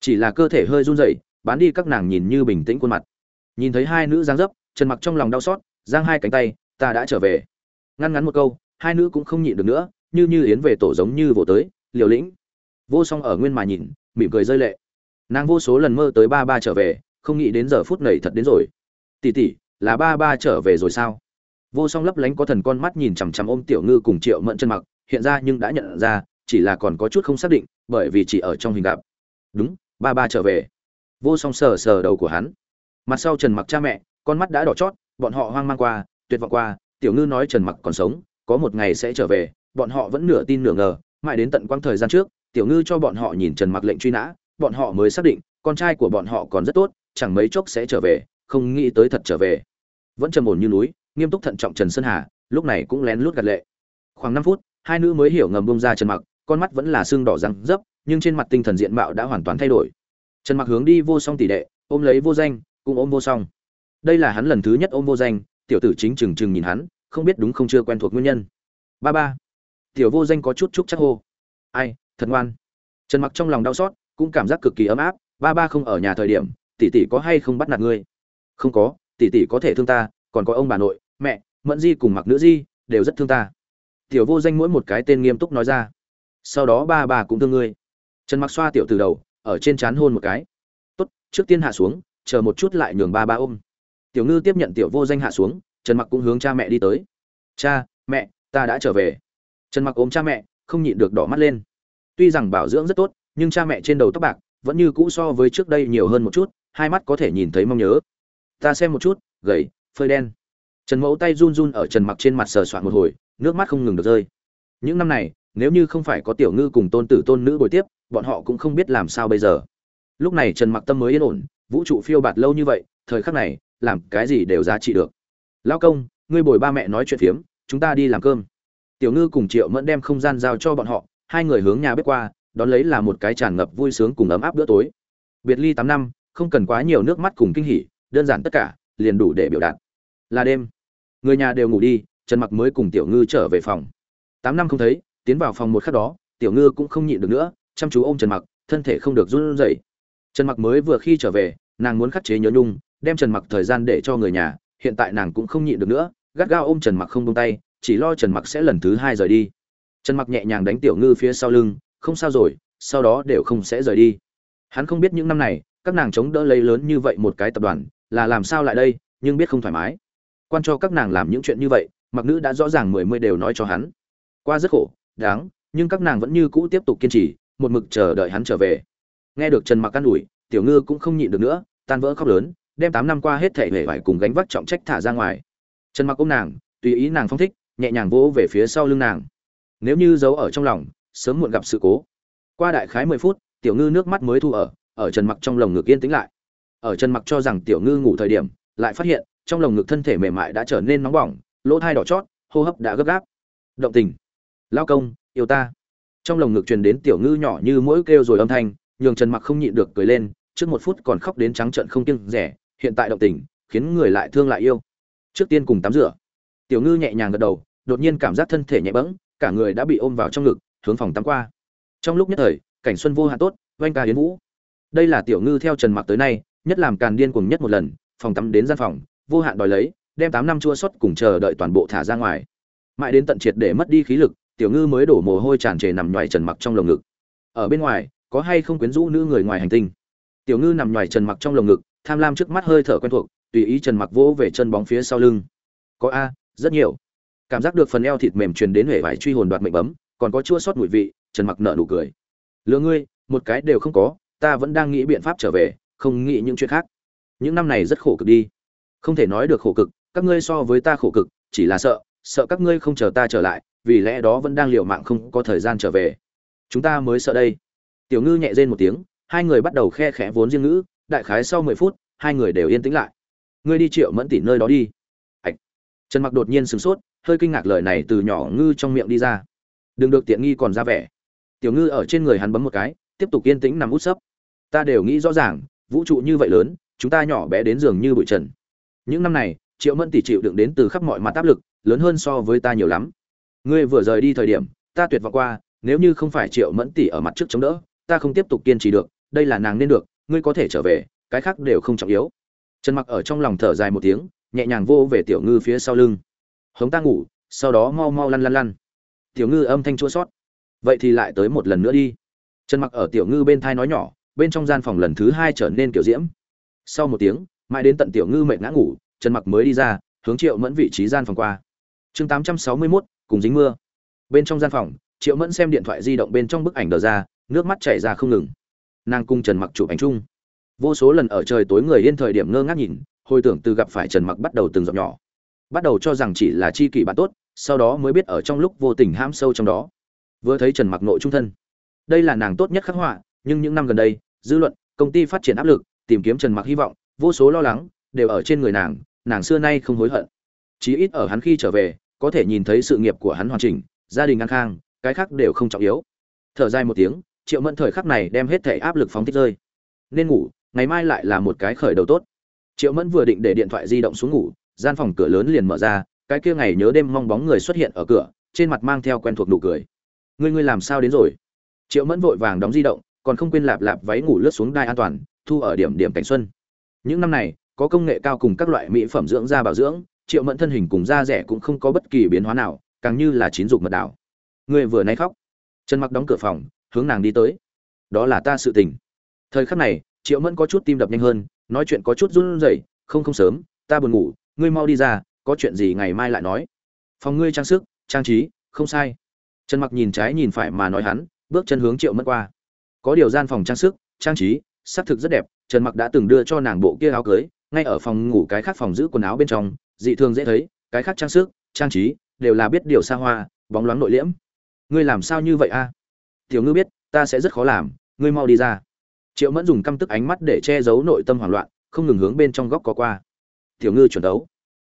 Chỉ là cơ thể hơi run rẩy, bán đi các nàng nhìn như bình tĩnh khuôn mặt. Nhìn thấy hai nữ giang dấp, trần mặc trong lòng đau xót, giang hai cánh tay, ta đã trở về. Ngăn ngắn một câu, hai nữ cũng không nhịn được nữa, như như yến về tổ giống như vỗ tới, liều lĩnh. Vô song ở nguyên mà nhìn, mỉm cười rơi lệ. Nàng vô số lần mơ tới ba ba trở về, không nghĩ đến giờ phút này thật đến rồi. Tỷ tỷ, là ba ba trở về rồi sao? Vô song lấp lánh có thần con mắt nhìn chằm chằm ôm tiểu ngư cùng triệu mẫn chân mặc hiện ra nhưng đã nhận ra, chỉ là còn có chút không xác định, bởi vì chỉ ở trong hình gặp. Đúng, ba ba trở về. Vô song sờ sờ đầu của hắn. Mặt sau trần mặc cha mẹ, con mắt đã đỏ chót, bọn họ hoang mang qua, tuyệt vọng qua, tiểu ngư nói trần mặc còn sống, có một ngày sẽ trở về, bọn họ vẫn nửa tin nửa ngờ, mãi đến tận quãng thời gian trước, tiểu ngư cho bọn họ nhìn trần mặc lệnh truy nã, bọn họ mới xác định, con trai của bọn họ còn rất tốt, chẳng mấy chốc sẽ trở về, không nghĩ tới thật trở về. Vẫn trầm ổn như núi, nghiêm túc thận trọng trần sơn hà, lúc này cũng lén lút gạt lệ. Khoảng năm phút hai nữ mới hiểu ngầm bông ra trần mặc, con mắt vẫn là xương đỏ răng dấp, nhưng trên mặt tinh thần diện mạo đã hoàn toàn thay đổi. Trần mặc hướng đi vô song tỷ đệ, ôm lấy vô danh, cũng ôm vô song. Đây là hắn lần thứ nhất ôm vô danh, tiểu tử chính trừng trừng nhìn hắn, không biết đúng không chưa quen thuộc nguyên nhân. Ba ba. Tiểu vô danh có chút chút chắc hô. Ai, thật ngoan. Trần mặc trong lòng đau xót, cũng cảm giác cực kỳ ấm áp, ba ba không ở nhà thời điểm, tỷ tỷ có hay không bắt nạt ngươi? Không có, tỷ tỷ có thể thương ta, còn có ông bà nội, mẹ, mẫn di cùng mặc nữ di, đều rất thương ta tiểu vô danh mỗi một cái tên nghiêm túc nói ra. Sau đó ba bà cũng thương ngươi. Trần mặc xoa tiểu từ đầu, ở trên trán hôn một cái. Tốt, trước tiên hạ xuống, chờ một chút lại nhường ba ba ôm. Tiểu ngư tiếp nhận tiểu vô danh hạ xuống, trần mặc cũng hướng cha mẹ đi tới. Cha, mẹ, ta đã trở về. Trần mặc ôm cha mẹ, không nhịn được đỏ mắt lên. Tuy rằng bảo dưỡng rất tốt, nhưng cha mẹ trên đầu tóc bạc vẫn như cũ so với trước đây nhiều hơn một chút, hai mắt có thể nhìn thấy mong nhớ. Ta xem một chút, gầy, phơi đen. Trần mẫu tay run run ở trần mặc trên mặt sờ soạn một hồi nước mắt không ngừng được rơi. Những năm này, nếu như không phải có tiểu ngư cùng tôn tử tôn nữ bồi tiếp, bọn họ cũng không biết làm sao bây giờ. Lúc này trần mặc tâm mới yên ổn, vũ trụ phiêu bạt lâu như vậy, thời khắc này, làm cái gì đều giá trị được. Lao công, ngươi bồi ba mẹ nói chuyện phiếm, chúng ta đi làm cơm. Tiểu ngư cùng triệu mẫn đem không gian giao cho bọn họ, hai người hướng nhà bếp qua, đón lấy là một cái tràn ngập vui sướng cùng ấm áp bữa tối. Biệt ly tám năm, không cần quá nhiều nước mắt cùng kinh hỉ, đơn giản tất cả, liền đủ để biểu đạt. Là đêm, người nhà đều ngủ đi trần mặc mới cùng tiểu ngư trở về phòng. Tám năm không thấy, tiến vào phòng một khắc đó, tiểu ngư cũng không nhịn được nữa, chăm chú ôm trần mặc, thân thể không được run rẩy. Trần mặc mới vừa khi trở về, nàng muốn khắc chế nhớ nhung, đem trần mặc thời gian để cho người nhà, hiện tại nàng cũng không nhịn được nữa, gắt gao ôm trần mặc không buông tay, chỉ lo trần mặc sẽ lần thứ hai rời đi. Trần mặc nhẹ nhàng đánh tiểu ngư phía sau lưng, không sao rồi, sau đó đều không sẽ rời đi. Hắn không biết những năm này, các nàng chống đỡ lấy lớn như vậy một cái tập đoàn, là làm sao lại đây, nhưng biết không thoải mái. Quan cho các nàng làm những chuyện như vậy mặc nữ đã rõ ràng mười mươi đều nói cho hắn. Qua rất khổ, đáng, nhưng các nàng vẫn như cũ tiếp tục kiên trì, một mực chờ đợi hắn trở về. Nghe được trần mặc can ủi, tiểu ngư cũng không nhịn được nữa, tan vỡ khóc lớn, đem tám năm qua hết thể hề vải cùng gánh vác trọng trách thả ra ngoài. Trần mặc ôm nàng, tùy ý nàng phong thích, nhẹ nhàng vỗ về phía sau lưng nàng. Nếu như giấu ở trong lòng, sớm muộn gặp sự cố. Qua đại khái mười phút, tiểu ngư nước mắt mới thu ở ở trần mặc trong lồng ngực yên tĩnh lại. Ở trần mặc cho rằng tiểu ngư ngủ thời điểm, lại phát hiện, trong lồng ngực thân thể mềm mại đã trở nên nóng bỏng lỗ thai đỏ chót, hô hấp đã gấp gáp. Động tình. Lao công, yêu ta. Trong lồng ngực truyền đến tiểu ngư nhỏ như mỗi kêu rồi âm thanh, nhường trần mặc không nhịn được cười lên, trước một phút còn khóc đến trắng trợn không kiêng rẻ, hiện tại động tình, khiến người lại thương lại yêu. Trước tiên cùng tắm rửa. Tiểu ngư nhẹ nhàng gật đầu, đột nhiên cảm giác thân thể nhẹ bẫng, cả người đã bị ôm vào trong ngực, hướng phòng tắm qua. Trong lúc nhất thời, cảnh xuân vô hạn tốt, oanh ca hiến vũ. Đây là tiểu ngư theo trần mặc tới nay, nhất làm càn điên cuồng nhất một lần, phòng tắm đến gian phòng, vô hạn đòi lấy đem tám năm chua xuất cùng chờ đợi toàn bộ thả ra ngoài. Mãi đến tận triệt để mất đi khí lực, tiểu ngư mới đổ mồ hôi tràn trề nằm ngoài trần mặc trong lồng ngực. Ở bên ngoài, có hay không quyến rũ nữ người ngoài hành tinh? Tiểu ngư nằm ngoài trần mặc trong lồng ngực, tham lam trước mắt hơi thở quen thuộc, tùy ý trần mặc vỗ về chân bóng phía sau lưng. Có a, rất nhiều. Cảm giác được phần eo thịt mềm truyền đến hệ vải truy hồn đoạt mệnh bấm, còn có chua sót mùi vị, trần mặc nở nụ cười. Lừa ngươi, một cái đều không có, ta vẫn đang nghĩ biện pháp trở về, không nghĩ những chuyện khác. Những năm này rất khổ cực đi. Không thể nói được khổ cực các ngươi so với ta khổ cực, chỉ là sợ sợ các ngươi không chờ ta trở lại, vì lẽ đó vẫn đang liều mạng không có thời gian trở về. Chúng ta mới sợ đây. Tiểu ngư nhẹ rên một tiếng, hai người bắt đầu khe khẽ vốn riêng ngữ, đại khái sau mười phút, hai người đều yên tĩnh lại. Ngươi đi triệu mẫn tỉ nơi đó đi. Ạch. Trần mặc đột nhiên sửng sốt, hơi kinh ngạc lời này từ nhỏ ngư trong miệng đi ra. Đừng được tiện nghi còn ra vẻ. Tiểu ngư ở trên người hắn bấm một cái, tiếp tục yên tĩnh nằm út sấp. Ta đều nghĩ rõ ràng, vũ trụ như vậy lớn, chúng ta nhỏ bé đến giường như bụi trần. Những năm này triệu mẫn tỷ chịu đựng đến từ khắp mọi mặt áp lực, lớn hơn so với ta nhiều lắm. Ngươi vừa rời đi thời điểm, ta tuyệt vọng qua, nếu như không phải triệu mẫn tỷ ở mặt trước chống đỡ, ta không tiếp tục kiên trì được, đây là nàng nên được, ngươi có thể trở về, cái khác đều không trọng yếu. Trần mặc ở trong lòng thở dài một tiếng, nhẹ nhàng vô về tiểu ngư phía sau lưng. Hống ta ngủ, sau đó mau mau lăn lăn lăn. Tiểu ngư âm thanh chua sót vậy thì lại tới một lần nữa đi. Trần mặc ở tiểu ngư bên thai nói nhỏ, bên trong gian phòng lần thứ hai trở nên kiểu diễm. Sau một tiếng, mãi đến tận tiểu ngư mệt ngã ngủ trần mặc mới đi ra hướng triệu mẫn vị trí gian phòng qua. Chương 861, cùng dính mưa. Bên trong gian phòng triệu mẫn xem điện thoại di động bên trong bức ảnh đờ ra nước mắt chảy ra không ngừng. Nàng cung trần mặc chụp ảnh chung. Vô số lần ở trời tối người yên thời điểm ngơ ngác nhìn hồi tưởng từ gặp phải trần mặc bắt đầu từng giọt nhỏ. Bắt đầu cho rằng chỉ là chi kỷ bạn tốt sau đó mới biết ở trong lúc vô tình ham sâu trong đó. Vừa thấy trần mặc nội trung thân. Đây là nàng tốt nhất khắc họa nhưng những năm gần đây dư luận công ty phát triển áp lực tìm kiếm trần mặc hy vọng vô số lo lắng đều ở trên người nàng nàng xưa nay không hối hận. Chí ít ở hắn khi trở về, có thể nhìn thấy sự nghiệp của hắn hoàn chỉnh, gia đình an khang, cái khác đều không trọng yếu. Thở dài một tiếng, triệu mẫn thời khắc này đem hết thể áp lực phóng thích rơi. Nên ngủ, ngày mai lại là một cái khởi đầu tốt. Triệu mẫn vừa định để điện thoại di động xuống ngủ, gian phòng cửa lớn liền mở ra, cái kia ngày nhớ đêm mong bóng người xuất hiện ở cửa, trên mặt mang theo quen thuộc nụ cười. Ngươi ngươi làm sao đến rồi? Triệu mẫn vội vàng đóng di động, còn không quên lạp lạp váy ngủ lướt xuống đai an toàn, thu ở điểm điểm cảnh xuân. Những năm này có công nghệ cao cùng các loại mỹ phẩm dưỡng da bảo dưỡng, triệu mẫn thân hình cùng da rẻ cũng không có bất kỳ biến hóa nào, càng như là chín dục mật đảo. Người vừa nay khóc. Trần mặc đóng cửa phòng, hướng nàng đi tới. Đó là ta sự tình. Thời khắc này, triệu mẫn có chút tim đập nhanh hơn, nói chuyện có chút run rẩy, không không sớm, ta buồn ngủ, ngươi mau đi ra, có chuyện gì ngày mai lại nói. Phòng ngươi trang sức, trang trí, không sai. Trần mặc nhìn trái nhìn phải mà nói hắn, bước chân hướng triệu mẫn qua. Có điều gian phòng trang sức, trang trí xác thực rất đẹp, trần mặc đã từng đưa cho nàng bộ kia áo cưới ngay ở phòng ngủ cái khác phòng giữ quần áo bên trong, dị thường dễ thấy, cái khác trang sức, trang trí, đều là biết điều xa hoa, bóng loáng nội liễm. Ngươi làm sao như vậy a? Tiểu ngư biết, ta sẽ rất khó làm, ngươi mau đi ra. Triệu mẫn dùng căm tức ánh mắt để che giấu nội tâm hoảng loạn, không ngừng hướng bên trong góc có qua. Tiểu ngư chuẩn đấu.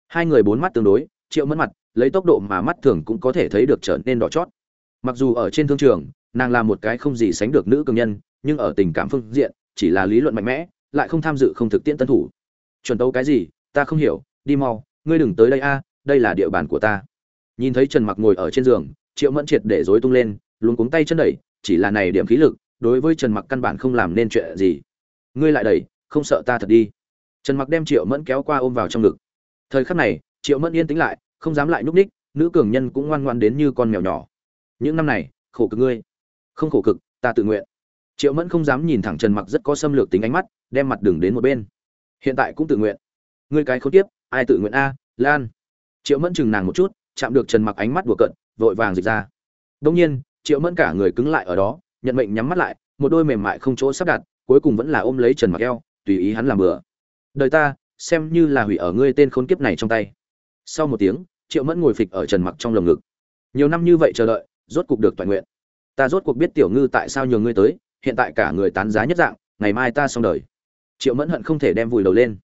Hai người bốn mắt tương đối, triệu mẫn mặt, lấy tốc độ mà mắt thường cũng có thể thấy được trở nên đỏ chót. Mặc dù ở trên thương trường, nàng là một cái không gì sánh được nữ cường nhân, nhưng ở tình cảm phương diện, chỉ là lý luận mạnh mẽ, lại không tham dự không thực tiễn tân thủ chuẩn tấu cái gì, ta không hiểu, đi mau, ngươi đừng tới đây a, đây là địa bàn của ta. Nhìn thấy trần mặc ngồi ở trên giường, triệu mẫn triệt để rối tung lên luôn cuống tay chân đẩy, chỉ là này điểm khí lực, đối với trần mặc căn bản không làm nên chuyện gì. Ngươi lại đẩy, không sợ ta thật đi. Trần mặc đem triệu mẫn kéo qua ôm vào trong ngực. Thời khắc này, triệu mẫn yên tĩnh lại, không dám lại nhúc ních nữ cường nhân cũng ngoan ngoan đến như con mèo nhỏ. Những năm này, khổ cực ngươi. Không khổ cực, ta tự nguyện. Triệu mẫn không dám nhìn thẳng trần mặc rất có xâm lược tính ánh mắt, đem mặt đường đến một bên hiện tại cũng tự nguyện. Ngươi cái không tiếp ai tự nguyện a, lan. Triệu mẫn chừng nàng một chút, chạm được trần mặc ánh mắt đùa cận vội vàng dịch ra. Đông nhiên, triệu mẫn cả người cứng lại ở đó, nhận mệnh nhắm mắt lại, một đôi mềm mại không chỗ sắp đặt, cuối cùng vẫn là ôm lấy trần mặc eo, tùy ý hắn làm bừa. Đời ta, xem như là hủy ở ngươi tên khốn kiếp này trong tay. Sau một tiếng, triệu mẫn ngồi phịch ở trần mặc trong lồng ngực. Nhiều năm như vậy chờ đợi, rốt cục được toàn nguyện. Ta rốt cuộc biết tiểu ngư tại sao nhường ngươi tới, hiện tại cả người tán giá nhất dạng, ngày mai ta xong đời triệu mẫn hận không thể đem vùi đầu lên.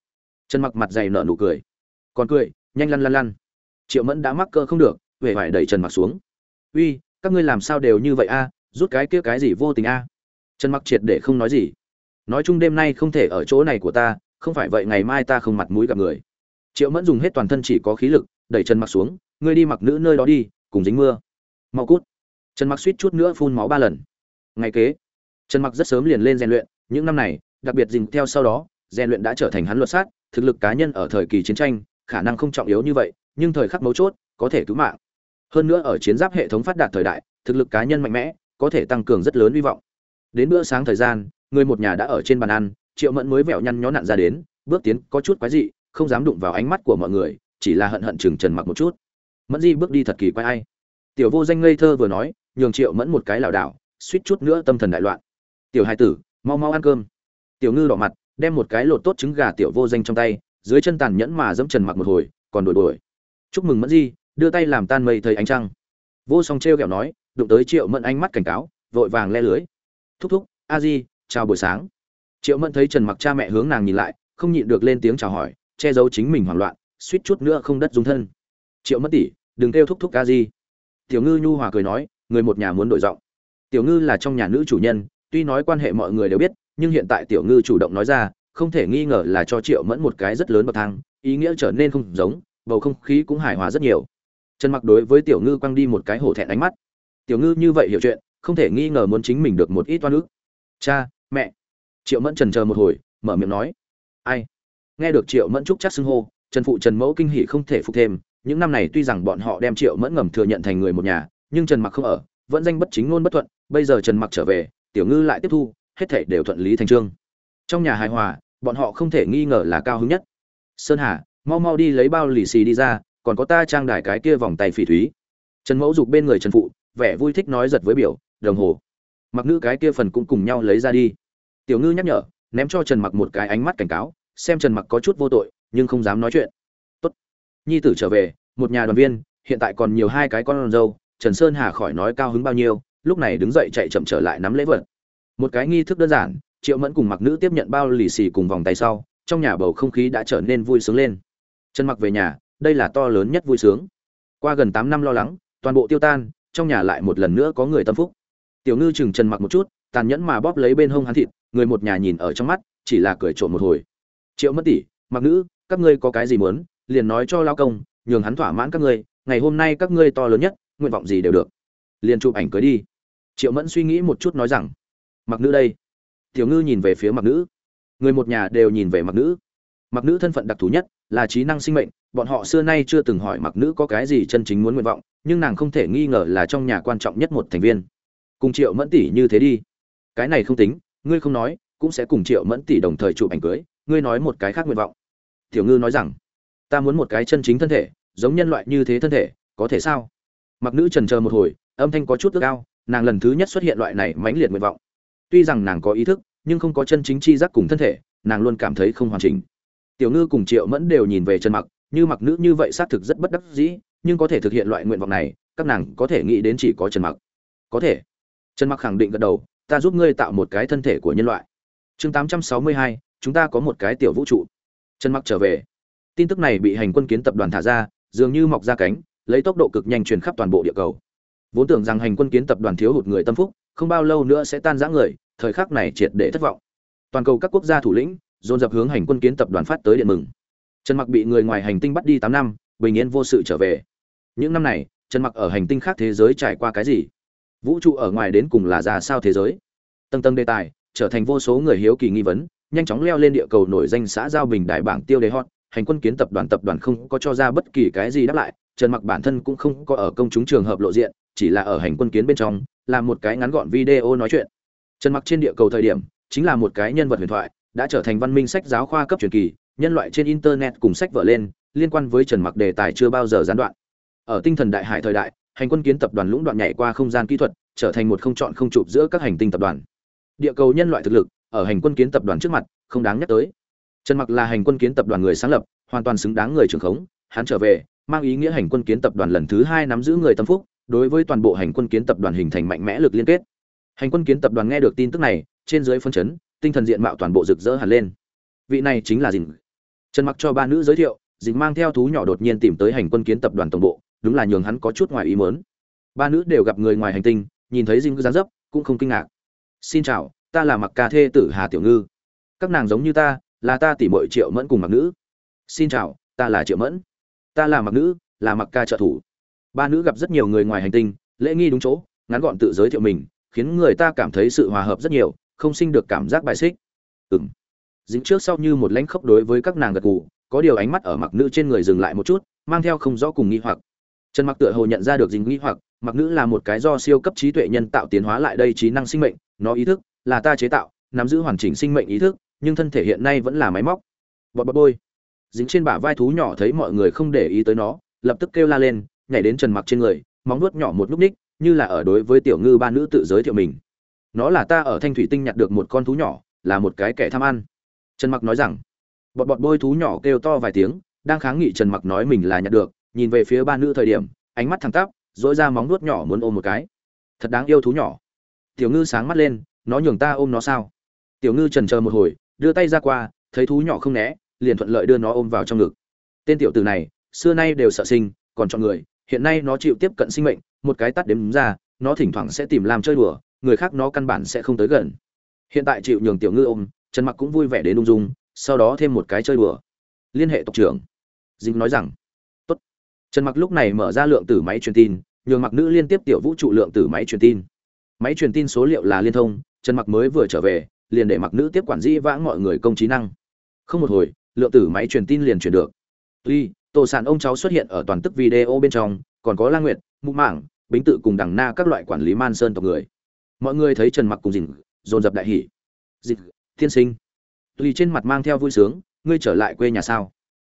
Trần mặc mặt dày nở nụ cười. Còn cười, nhanh lăn lăn lăn. Triệu mẫn đã mắc cơ không được huệ phải đẩy trần mặc xuống. Uy, các ngươi làm sao đều như vậy a? Rút cái kia cái gì vô tình a? Trần mặc triệt để không nói gì. Nói chung đêm nay không thể ở chỗ này của ta, không phải vậy ngày mai ta không mặt mũi gặp người. Triệu mẫn dùng hết toàn thân chỉ có khí lực, đẩy trần mặc xuống. Ngươi đi mặc nữ nơi đó đi, cùng dính mưa. Mau cút. Trần mặc suýt chút nữa phun máu ba lần. Ngày kế. Trần mặc rất sớm liền lên rèn luyện, những năm này đặc biệt dình theo sau đó, rèn luyện đã trở thành hắn luật sát, thực lực cá nhân ở thời kỳ chiến tranh, khả năng không trọng yếu như vậy, nhưng thời khắc mấu chốt, có thể cứu mạng. Hơn nữa ở chiến giáp hệ thống phát đạt thời đại, thực lực cá nhân mạnh mẽ, có thể tăng cường rất lớn hy vọng. Đến bữa sáng thời gian, người một nhà đã ở trên bàn ăn, triệu mẫn mới vẹo nhăn nhó nặn ra đến, bước tiến có chút quái dị, không dám đụng vào ánh mắt của mọi người, chỉ là hận hận chừng trần mặc một chút. Mẫn di bước đi thật kỳ quái ai. Tiểu vô danh ngây thơ vừa nói, nhường triệu mẫn một cái lảo đảo, suýt chút nữa tâm thần đại loạn. Tiểu hai tử, mau mau ăn cơm tiểu ngư đỏ mặt, đem một cái lột tốt trứng gà tiểu vô danh trong tay, dưới chân tàn nhẫn mà dẫm trần mặc một hồi, còn đổi đổi chúc mừng mẫn di, đưa tay làm tan mây thấy ánh trăng. Vô song treo kẹo nói, đụng tới triệu mẫn ánh mắt cảnh cáo, vội vàng le lưới. Thúc thúc, a di, chào buổi sáng. Triệu mẫn thấy trần mặc cha mẹ hướng nàng nhìn lại, không nhịn được lên tiếng chào hỏi, che giấu chính mình hoảng loạn, suýt chút nữa không đất dung thân. Triệu mất tỷ, đừng kêu thúc thúc a di. Tiểu ngư nhu hòa cười nói, người một nhà muốn đổi giọng. Tiểu ngư là trong nhà nữ chủ nhân, tuy nói quan hệ mọi người đều biết nhưng hiện tại tiểu ngư chủ động nói ra, không thể nghi ngờ là cho triệu mẫn một cái rất lớn bậc thang, ý nghĩa trở nên không giống, bầu không khí cũng hài hòa rất nhiều. Trần mặc đối với tiểu ngư quăng đi một cái hổ thẹn ánh mắt. Tiểu ngư như vậy hiểu chuyện, không thể nghi ngờ muốn chính mình được một ít toan ức. Cha, mẹ. Triệu mẫn trần chờ một hồi, mở miệng nói. Ai? Nghe được triệu mẫn trúc chắc xưng hô, trần phụ trần mẫu kinh hỉ không thể phục thêm. Những năm này tuy rằng bọn họ đem triệu mẫn ngầm thừa nhận thành người một nhà, nhưng trần mặc không ở, vẫn danh bất chính ngôn bất thuận. Bây giờ trần mặc trở về, tiểu ngư lại tiếp thu hết thảy đều thuận lý thành trương. Trong nhà hài hòa, bọn họ không thể nghi ngờ là cao hứng nhất. Sơn hà, mau mau đi lấy bao lì xì đi ra, còn có ta trang đài cái kia vòng tay phỉ thúy. Trần mẫu dục bên người trần phụ, vẻ vui thích nói giật với biểu, đồng hồ. Mặc nữ cái kia phần cũng cùng nhau lấy ra đi. Tiểu ngư nhắc nhở, ném cho trần mặc một cái ánh mắt cảnh cáo, xem trần mặc có chút vô tội, nhưng không dám nói chuyện. Tốt. Nhi tử trở về, một nhà đoàn viên, hiện tại còn nhiều hai cái con dâu trần sơn hà khỏi nói cao hứng bao nhiêu, lúc này đứng dậy chạy chậm trở lại nắm lễ vật một cái nghi thức đơn giản, triệu mẫn cùng mặc nữ tiếp nhận bao lì xì cùng vòng tay sau, trong nhà bầu không khí đã trở nên vui sướng lên. Trần mặc về nhà, đây là to lớn nhất vui sướng. Qua gần tám năm lo lắng, toàn bộ tiêu tan, trong nhà lại một lần nữa có người tâm phúc. Tiểu ngư chừng trần mặc một chút, tàn nhẫn mà bóp lấy bên hông hắn thịt, người một nhà nhìn ở trong mắt, chỉ là cười trộm một hồi. Triệu mất tỷ mặc nữ, các ngươi có cái gì muốn? Liền nói cho lao công, nhường hắn thỏa mãn các ngươi, ngày hôm nay các ngươi to lớn nhất, nguyện vọng gì đều được. Liền chụp ảnh cưới đi. Triệu mẫn suy nghĩ một chút nói rằng mặc nữ đây. Tiểu ngư nhìn về phía mặc nữ. Người một nhà đều nhìn về mặc nữ. Mặc nữ thân phận đặc thù nhất là trí năng sinh mệnh. Bọn họ xưa nay chưa từng hỏi mặc nữ có cái gì chân chính muốn nguyện vọng, nhưng nàng không thể nghi ngờ là trong nhà quan trọng nhất một thành viên. Cùng triệu mẫn tỷ như thế đi. Cái này không tính, ngươi không nói, cũng sẽ cùng triệu mẫn tỷ đồng thời chụp ảnh cưới, ngươi nói một cái khác nguyện vọng. Tiểu ngư nói rằng, ta muốn một cái chân chính thân thể, giống nhân loại như thế thân thể, có thể sao? Mặc nữ trần chờ một hồi, âm thanh có chút ước ao, nàng lần thứ nhất xuất hiện loại này mãnh liệt nguyện vọng tuy rằng nàng có ý thức nhưng không có chân chính chi giác cùng thân thể nàng luôn cảm thấy không hoàn chỉnh. Tiểu ngư cùng triệu mẫn đều nhìn về chân mặc như mặc nữ như vậy xác thực rất bất đắc dĩ nhưng có thể thực hiện loại nguyện vọng này các nàng có thể nghĩ đến chỉ có trần mặc. Có thể. Trần mặc khẳng định gật đầu ta giúp ngươi tạo một cái thân thể của nhân loại. Chương 862, chúng ta có một cái tiểu vũ trụ. Trần mặc trở về. Tin tức này bị hành quân kiến tập đoàn thả ra dường như mọc ra cánh lấy tốc độ cực nhanh truyền khắp toàn bộ địa cầu. Vốn tưởng rằng hành quân kiến tập đoàn thiếu hụt người tâm phúc không bao lâu nữa sẽ tan rã người thời khắc này triệt để thất vọng. Toàn cầu các quốc gia thủ lĩnh dồn dập hướng hành quân kiến tập đoàn phát tới điện mừng. Trần mặc bị người ngoài hành tinh bắt đi tám năm, bình yên vô sự trở về. Những năm này, trần mặc ở hành tinh khác thế giới trải qua cái gì? Vũ trụ ở ngoài đến cùng là ra sao thế giới? Tầng tầng đề tài, trở thành vô số người hiếu kỳ nghi vấn, nhanh chóng leo lên địa cầu nổi danh xã giao bình đại bảng tiêu đề hot. Hành quân kiến tập đoàn tập đoàn không có cho ra bất kỳ cái gì đáp lại, trần mặc bản thân cũng không có ở công chúng trường hợp lộ diện, chỉ là ở hành quân kiến bên trong làm một cái ngắn gọn video nói chuyện trần mặc trên địa cầu thời điểm, chính là một cái nhân vật huyền thoại, đã trở thành văn minh sách giáo khoa cấp truyền kỳ, nhân loại trên internet cùng sách vở lên, liên quan với trần mặc đề tài chưa bao giờ gián đoạn. Ở tinh thần đại hải thời đại, hành quân kiến tập đoàn lũng đoạn nhảy qua không gian kỹ thuật, trở thành một không chọn không chụp giữa các hành tinh tập đoàn. Địa cầu nhân loại thực lực, ở hành quân kiến tập đoàn trước mặt, không đáng nhắc tới. Trần mặc là hành quân kiến tập đoàn người sáng lập, hoàn toàn xứng đáng người trưởng khống, hắn trở về, mang ý nghĩa hành quân kiến tập đoàn lần thứ hai nắm giữ người tâm phúc, đối với toàn bộ hành quân kiến tập đoàn hình thành mạnh mẽ lực liên kết hành quân kiến tập đoàn nghe được tin tức này, trên dưới phân chấn, tinh thần diện mạo toàn bộ rực rỡ hẳn lên. Vị này chính là dình trần mặc cho ba nữ giới thiệu dình mang theo thú nhỏ đột nhiên tìm tới hành quân kiến tập đoàn tổng bộ, đúng là nhường hắn có chút ngoài ý mớn ba nữ đều gặp người ngoài hành tinh, nhìn thấy dinh dán dấp, cũng không kinh ngạc. Xin chào, ta là mặc ca thê tử hà tiểu ngư. Các nàng giống như ta, là ta tỷ muội triệu mẫn cùng mặc nữ. Xin chào, ta là triệu mẫn. Ta là mặc nữ, là mặc ca trợ thủ. Ba nữ gặp rất nhiều người ngoài hành tinh, lễ nghi đúng chỗ, ngắn gọn tự giới thiệu mình khiến người ta cảm thấy sự hòa hợp rất nhiều, không sinh được cảm giác bài xích. Ừng dính trước sau như một lãnh khốc đối với các nàng gật gù, có điều ánh mắt ở mặc nữ trên người dừng lại một chút, mang theo không rõ cùng nghi hoặc. Trần mặc tựa hồ nhận ra được dính nghi hoặc, mặc nữ là một cái do siêu cấp trí tuệ nhân tạo tiến hóa lại đây trí năng sinh mệnh, nó ý thức là ta chế tạo, nắm giữ hoàn chỉnh sinh mệnh ý thức, nhưng thân thể hiện nay vẫn là máy móc. Bọt bọt bôi. Dính trên bả vai thú nhỏ thấy mọi người không để ý tới nó, lập tức kêu la lên, nhảy đến trần mặc trên người, móng nuốt nhỏ một núp ních như là ở đối với tiểu ngư ba nữ tự giới thiệu mình. Nó là ta ở thanh thủy tinh nhặt được một con thú nhỏ, là một cái kẻ tham ăn. Trần mặc nói rằng bọt bọt bôi thú nhỏ kêu to vài tiếng, đang kháng nghị trần mặc nói mình là nhặt được. Nhìn về phía ba nữ thời điểm, ánh mắt thẳng tắp dỗi ra móng nuốt nhỏ muốn ôm một cái. Thật đáng yêu thú nhỏ. Tiểu ngư sáng mắt lên, nó nhường ta ôm nó sao? Tiểu ngư trần chờ một hồi, đưa tay ra qua, thấy thú nhỏ không né, liền thuận lợi đưa nó ôm vào trong ngực. Tên tiểu tử này, xưa nay đều sợ sinh, còn chọn người, hiện nay nó chịu tiếp cận sinh mệnh một cái tắt đếm ra nó thỉnh thoảng sẽ tìm làm chơi đùa người khác nó căn bản sẽ không tới gần. Hiện tại chịu nhường tiểu ngư ôm trần mặc cũng vui vẻ đến ung dung sau đó thêm một cái chơi đùa. Liên hệ tộc trưởng. Dính nói rằng tốt. Trần mặc lúc này mở ra lượng tử máy truyền tin nhường mặc nữ liên tiếp tiểu vũ trụ lượng tử máy truyền tin. Máy truyền tin số liệu là liên thông trần mặc mới vừa trở về liền để mặc nữ tiếp quản dĩ vãng mọi người công trí năng. Không một hồi lượng tử máy truyền tin liền truyền được. Tuy, tổ sản ông cháu xuất hiện ở toàn tức video bên trong còn có la nguyệt mụ mảng bính tự cùng đằng na các loại quản lý man sơn tộc người. Mọi người thấy trần mặc cùng dình dồn dập đại hỉ. Dịch tiên sinh, tùy trên mặt mang theo vui sướng, ngươi trở lại quê nhà sao?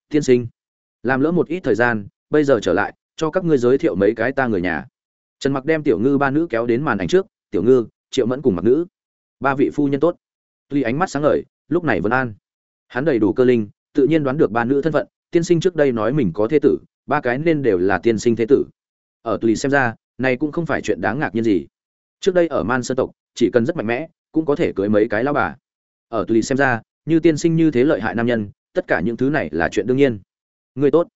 Tiên sinh, làm lỡ một ít thời gian, bây giờ trở lại, cho các ngươi giới thiệu mấy cái ta người nhà. Trần mặc đem tiểu ngư ba nữ kéo đến màn ảnh trước, tiểu ngư, triệu mẫn cùng mặc nữ, ba vị phu nhân tốt. Tuy ánh mắt sáng ngời, lúc này vẫn an. Hắn đầy đủ cơ linh, tự nhiên đoán được ba nữ thân phận, tiên sinh trước đây nói mình có thế tử, ba cái nên đều là tiên sinh thế tử. Ở tùy xem ra này cũng không phải chuyện đáng ngạc nhiên gì. Trước đây ở man sơn tộc, chỉ cần rất mạnh mẽ, cũng có thể cưới mấy cái lao bà. Ở tùy xem ra, như tiên sinh như thế lợi hại nam nhân, tất cả những thứ này là chuyện đương nhiên. Người tốt.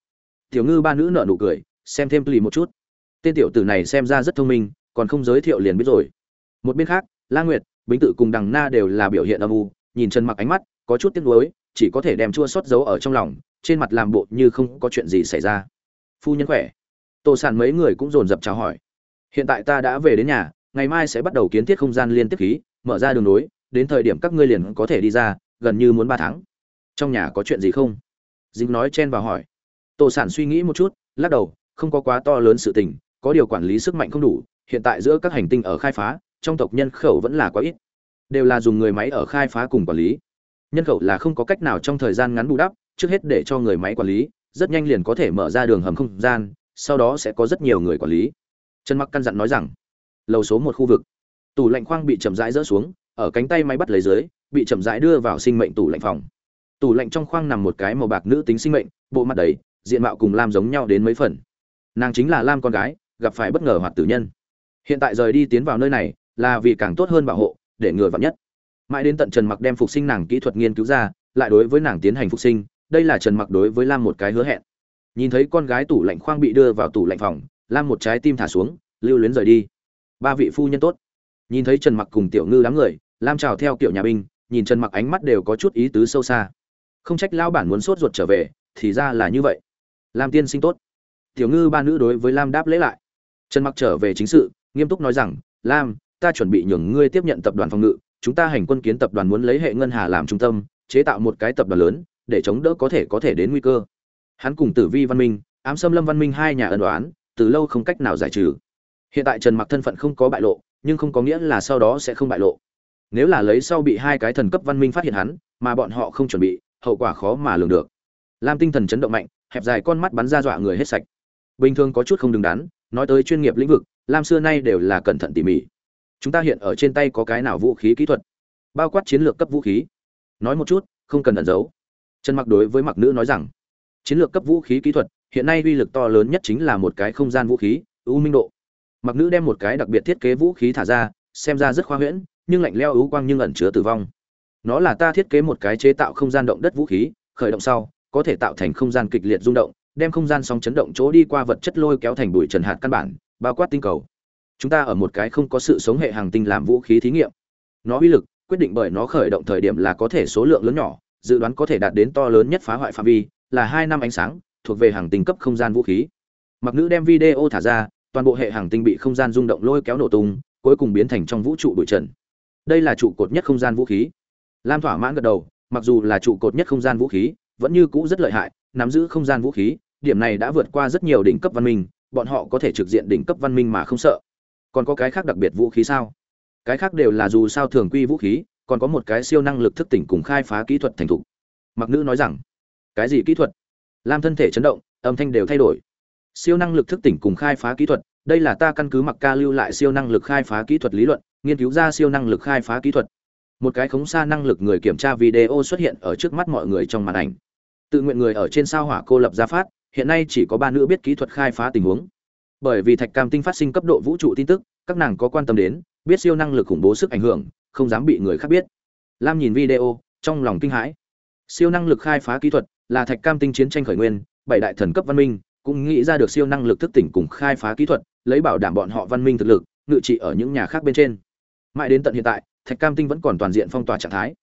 Tiểu ngư ba nữ nợ nụ cười, xem thêm tùy một chút. Tên tiểu tử này xem ra rất thông minh, còn không giới thiệu liền biết rồi. Một bên khác, la nguyệt, bính tự cùng đằng na đều là biểu hiện âm u, nhìn trần mặc ánh mắt, có chút tiếc nuối, chỉ có thể đem chua xót giấu ở trong lòng, trên mặt làm bộ như không có chuyện gì xảy ra. Phu nhân khỏe. Tổ sản mấy người cũng dồn dập chào hỏi hiện tại ta đã về đến nhà, ngày mai sẽ bắt đầu kiến thiết không gian liên tiếp khí, mở ra đường nối, đến thời điểm các ngươi liền có thể đi ra, gần như muốn ba tháng. Trong nhà có chuyện gì không? Dính nói chen vào hỏi. Tổ sản suy nghĩ một chút, lắc đầu, không có quá to lớn sự tình, có điều quản lý sức mạnh không đủ, hiện tại giữa các hành tinh ở khai phá, trong tộc nhân khẩu vẫn là quá ít. Đều là dùng người máy ở khai phá cùng quản lý. Nhân khẩu là không có cách nào trong thời gian ngắn bù đắp, trước hết để cho người máy quản lý, rất nhanh liền có thể mở ra đường hầm không gian, sau đó sẽ có rất nhiều người quản lý trần mặc căn dặn nói rằng, lầu số một khu vực. Tủ lạnh khoang bị chậm rãi rỡ xuống, ở cánh tay máy bắt lấy dưới, bị chậm rãi đưa vào sinh mệnh tủ lạnh phòng. Tủ lạnh trong khoang nằm một cái màu bạc nữ tính sinh mệnh, bộ mặt đầy, diện mạo cùng lam giống nhau đến mấy phần. Nàng chính là lam con gái, gặp phải bất ngờ hoặc tử nhân. Hiện tại rời đi tiến vào nơi này, là vì càng tốt hơn bảo hộ, để ngừa vặn nhất. Mãi đến tận trần mặc đem phục sinh nàng kỹ thuật nghiên cứu ra, lại đối với nàng tiến hành phục sinh, đây là trần mặc đối với lam một cái hứa hẹn. Nhìn thấy con gái tủ lạnh khoang bị đưa vào tủ lạnh phòng lam một trái tim thả xuống, lưu luyến rời đi. Ba vị phu nhân tốt. Nhìn thấy trần mặc cùng tiểu ngư đám người, lam chào theo kiểu nhà binh, nhìn trần mặc ánh mắt đều có chút ý tứ sâu xa. Không trách lão bản muốn sốt ruột trở về, thì ra là như vậy. Lam tiên sinh tốt. Tiểu ngư ba nữ đối với lam đáp lễ lại. Trần mặc trở về chính sự, nghiêm túc nói rằng, lam, ta chuẩn bị nhường ngươi tiếp nhận tập đoàn phòng ngự, chúng ta hành quân kiến tập đoàn muốn lấy hệ ngân hà làm trung tâm, chế tạo một cái tập đoàn lớn, để chống đỡ có thể có thể đến nguy cơ. Hắn cùng tử vi văn minh, ám xâm lâm văn minh hai nhà ân đoán từ lâu không cách nào giải trừ. Hiện tại trần mặc thân phận không có bại lộ, nhưng không có nghĩa là sau đó sẽ không bại lộ. Nếu là lấy sau bị hai cái thần cấp văn minh phát hiện hắn, mà bọn họ không chuẩn bị, hậu quả khó mà lường được. Lam tinh thần chấn động mạnh, hẹp dài con mắt bắn ra dọa người hết sạch. Bình thường có chút không đứng đắn, nói tới chuyên nghiệp lĩnh vực, lam xưa nay đều là cẩn thận tỉ mỉ. Chúng ta hiện ở trên tay có cái nào vũ khí kỹ thuật? Bao quát chiến lược cấp vũ khí. Nói một chút, không cần ẩn giấu. Trần mặc đối với mặc nữ nói rằng, chiến lược cấp vũ khí kỹ thuật hiện nay uy lực to lớn nhất chính là một cái không gian vũ khí ưu minh độ. Mặc nữ đem một cái đặc biệt thiết kế vũ khí thả ra, xem ra rất khoa huyễn, nhưng lạnh leo ưu quang nhưng ẩn chứa tử vong. Nó là ta thiết kế một cái chế tạo không gian động đất vũ khí, khởi động sau, có thể tạo thành không gian kịch liệt rung động, đem không gian sóng chấn động chỗ đi qua vật chất lôi kéo thành bụi trần hạt căn bản, bao quát tinh cầu. Chúng ta ở một cái không có sự sống hệ hàng tinh làm vũ khí thí nghiệm. Nó uy lực, quyết định bởi nó khởi động thời điểm là có thể số lượng lớn nhỏ, dự đoán có thể đạt đến to lớn nhất phá hoại phạm vi, là hai năm ánh sáng thuộc về hàng tinh cấp không gian vũ khí. Mặc nữ đem video thả ra, toàn bộ hệ hàng tinh bị không gian rung động lôi kéo nổ tung, cuối cùng biến thành trong vũ trụ bụi trần. Đây là trụ cột nhất không gian vũ khí. Lam thỏa mãn gật đầu, mặc dù là trụ cột nhất không gian vũ khí, vẫn như cũ rất lợi hại, nắm giữ không gian vũ khí, điểm này đã vượt qua rất nhiều đỉnh cấp văn minh, bọn họ có thể trực diện đỉnh cấp văn minh mà không sợ. Còn có cái khác đặc biệt vũ khí sao? Cái khác đều là dù sao thường quy vũ khí, còn có một cái siêu năng lực thức tỉnh cùng khai phá kỹ thuật thành thục. Mặc nữ nói rằng, cái gì kỹ thuật? Lam thân thể chấn động, âm thanh đều thay đổi. Siêu năng lực thức tỉnh cùng khai phá kỹ thuật, đây là ta căn cứ mặc ca lưu lại siêu năng lực khai phá kỹ thuật lý luận, nghiên cứu ra siêu năng lực khai phá kỹ thuật. Một cái khống xa năng lực người kiểm tra video xuất hiện ở trước mắt mọi người trong màn ảnh. Tự nguyện người ở trên sao hỏa cô lập ra phát, hiện nay chỉ có ba nữ biết kỹ thuật khai phá tình huống. Bởi vì thạch cam tinh phát sinh cấp độ vũ trụ tin tức, các nàng có quan tâm đến, biết siêu năng lực khủng bố sức ảnh hưởng, không dám bị người khác biết. Lam nhìn video, trong lòng kinh hãi. Siêu năng lực khai phá kỹ thuật là thạch cam tinh chiến tranh khởi nguyên, bảy đại thần cấp văn minh cũng nghĩ ra được siêu năng lực thức tỉnh cùng khai phá kỹ thuật, lấy bảo đảm bọn họ văn minh thực lực, ngự trị ở những nhà khác bên trên. Mãi đến tận hiện tại, thạch cam tinh vẫn còn toàn diện phong tỏa trạng thái.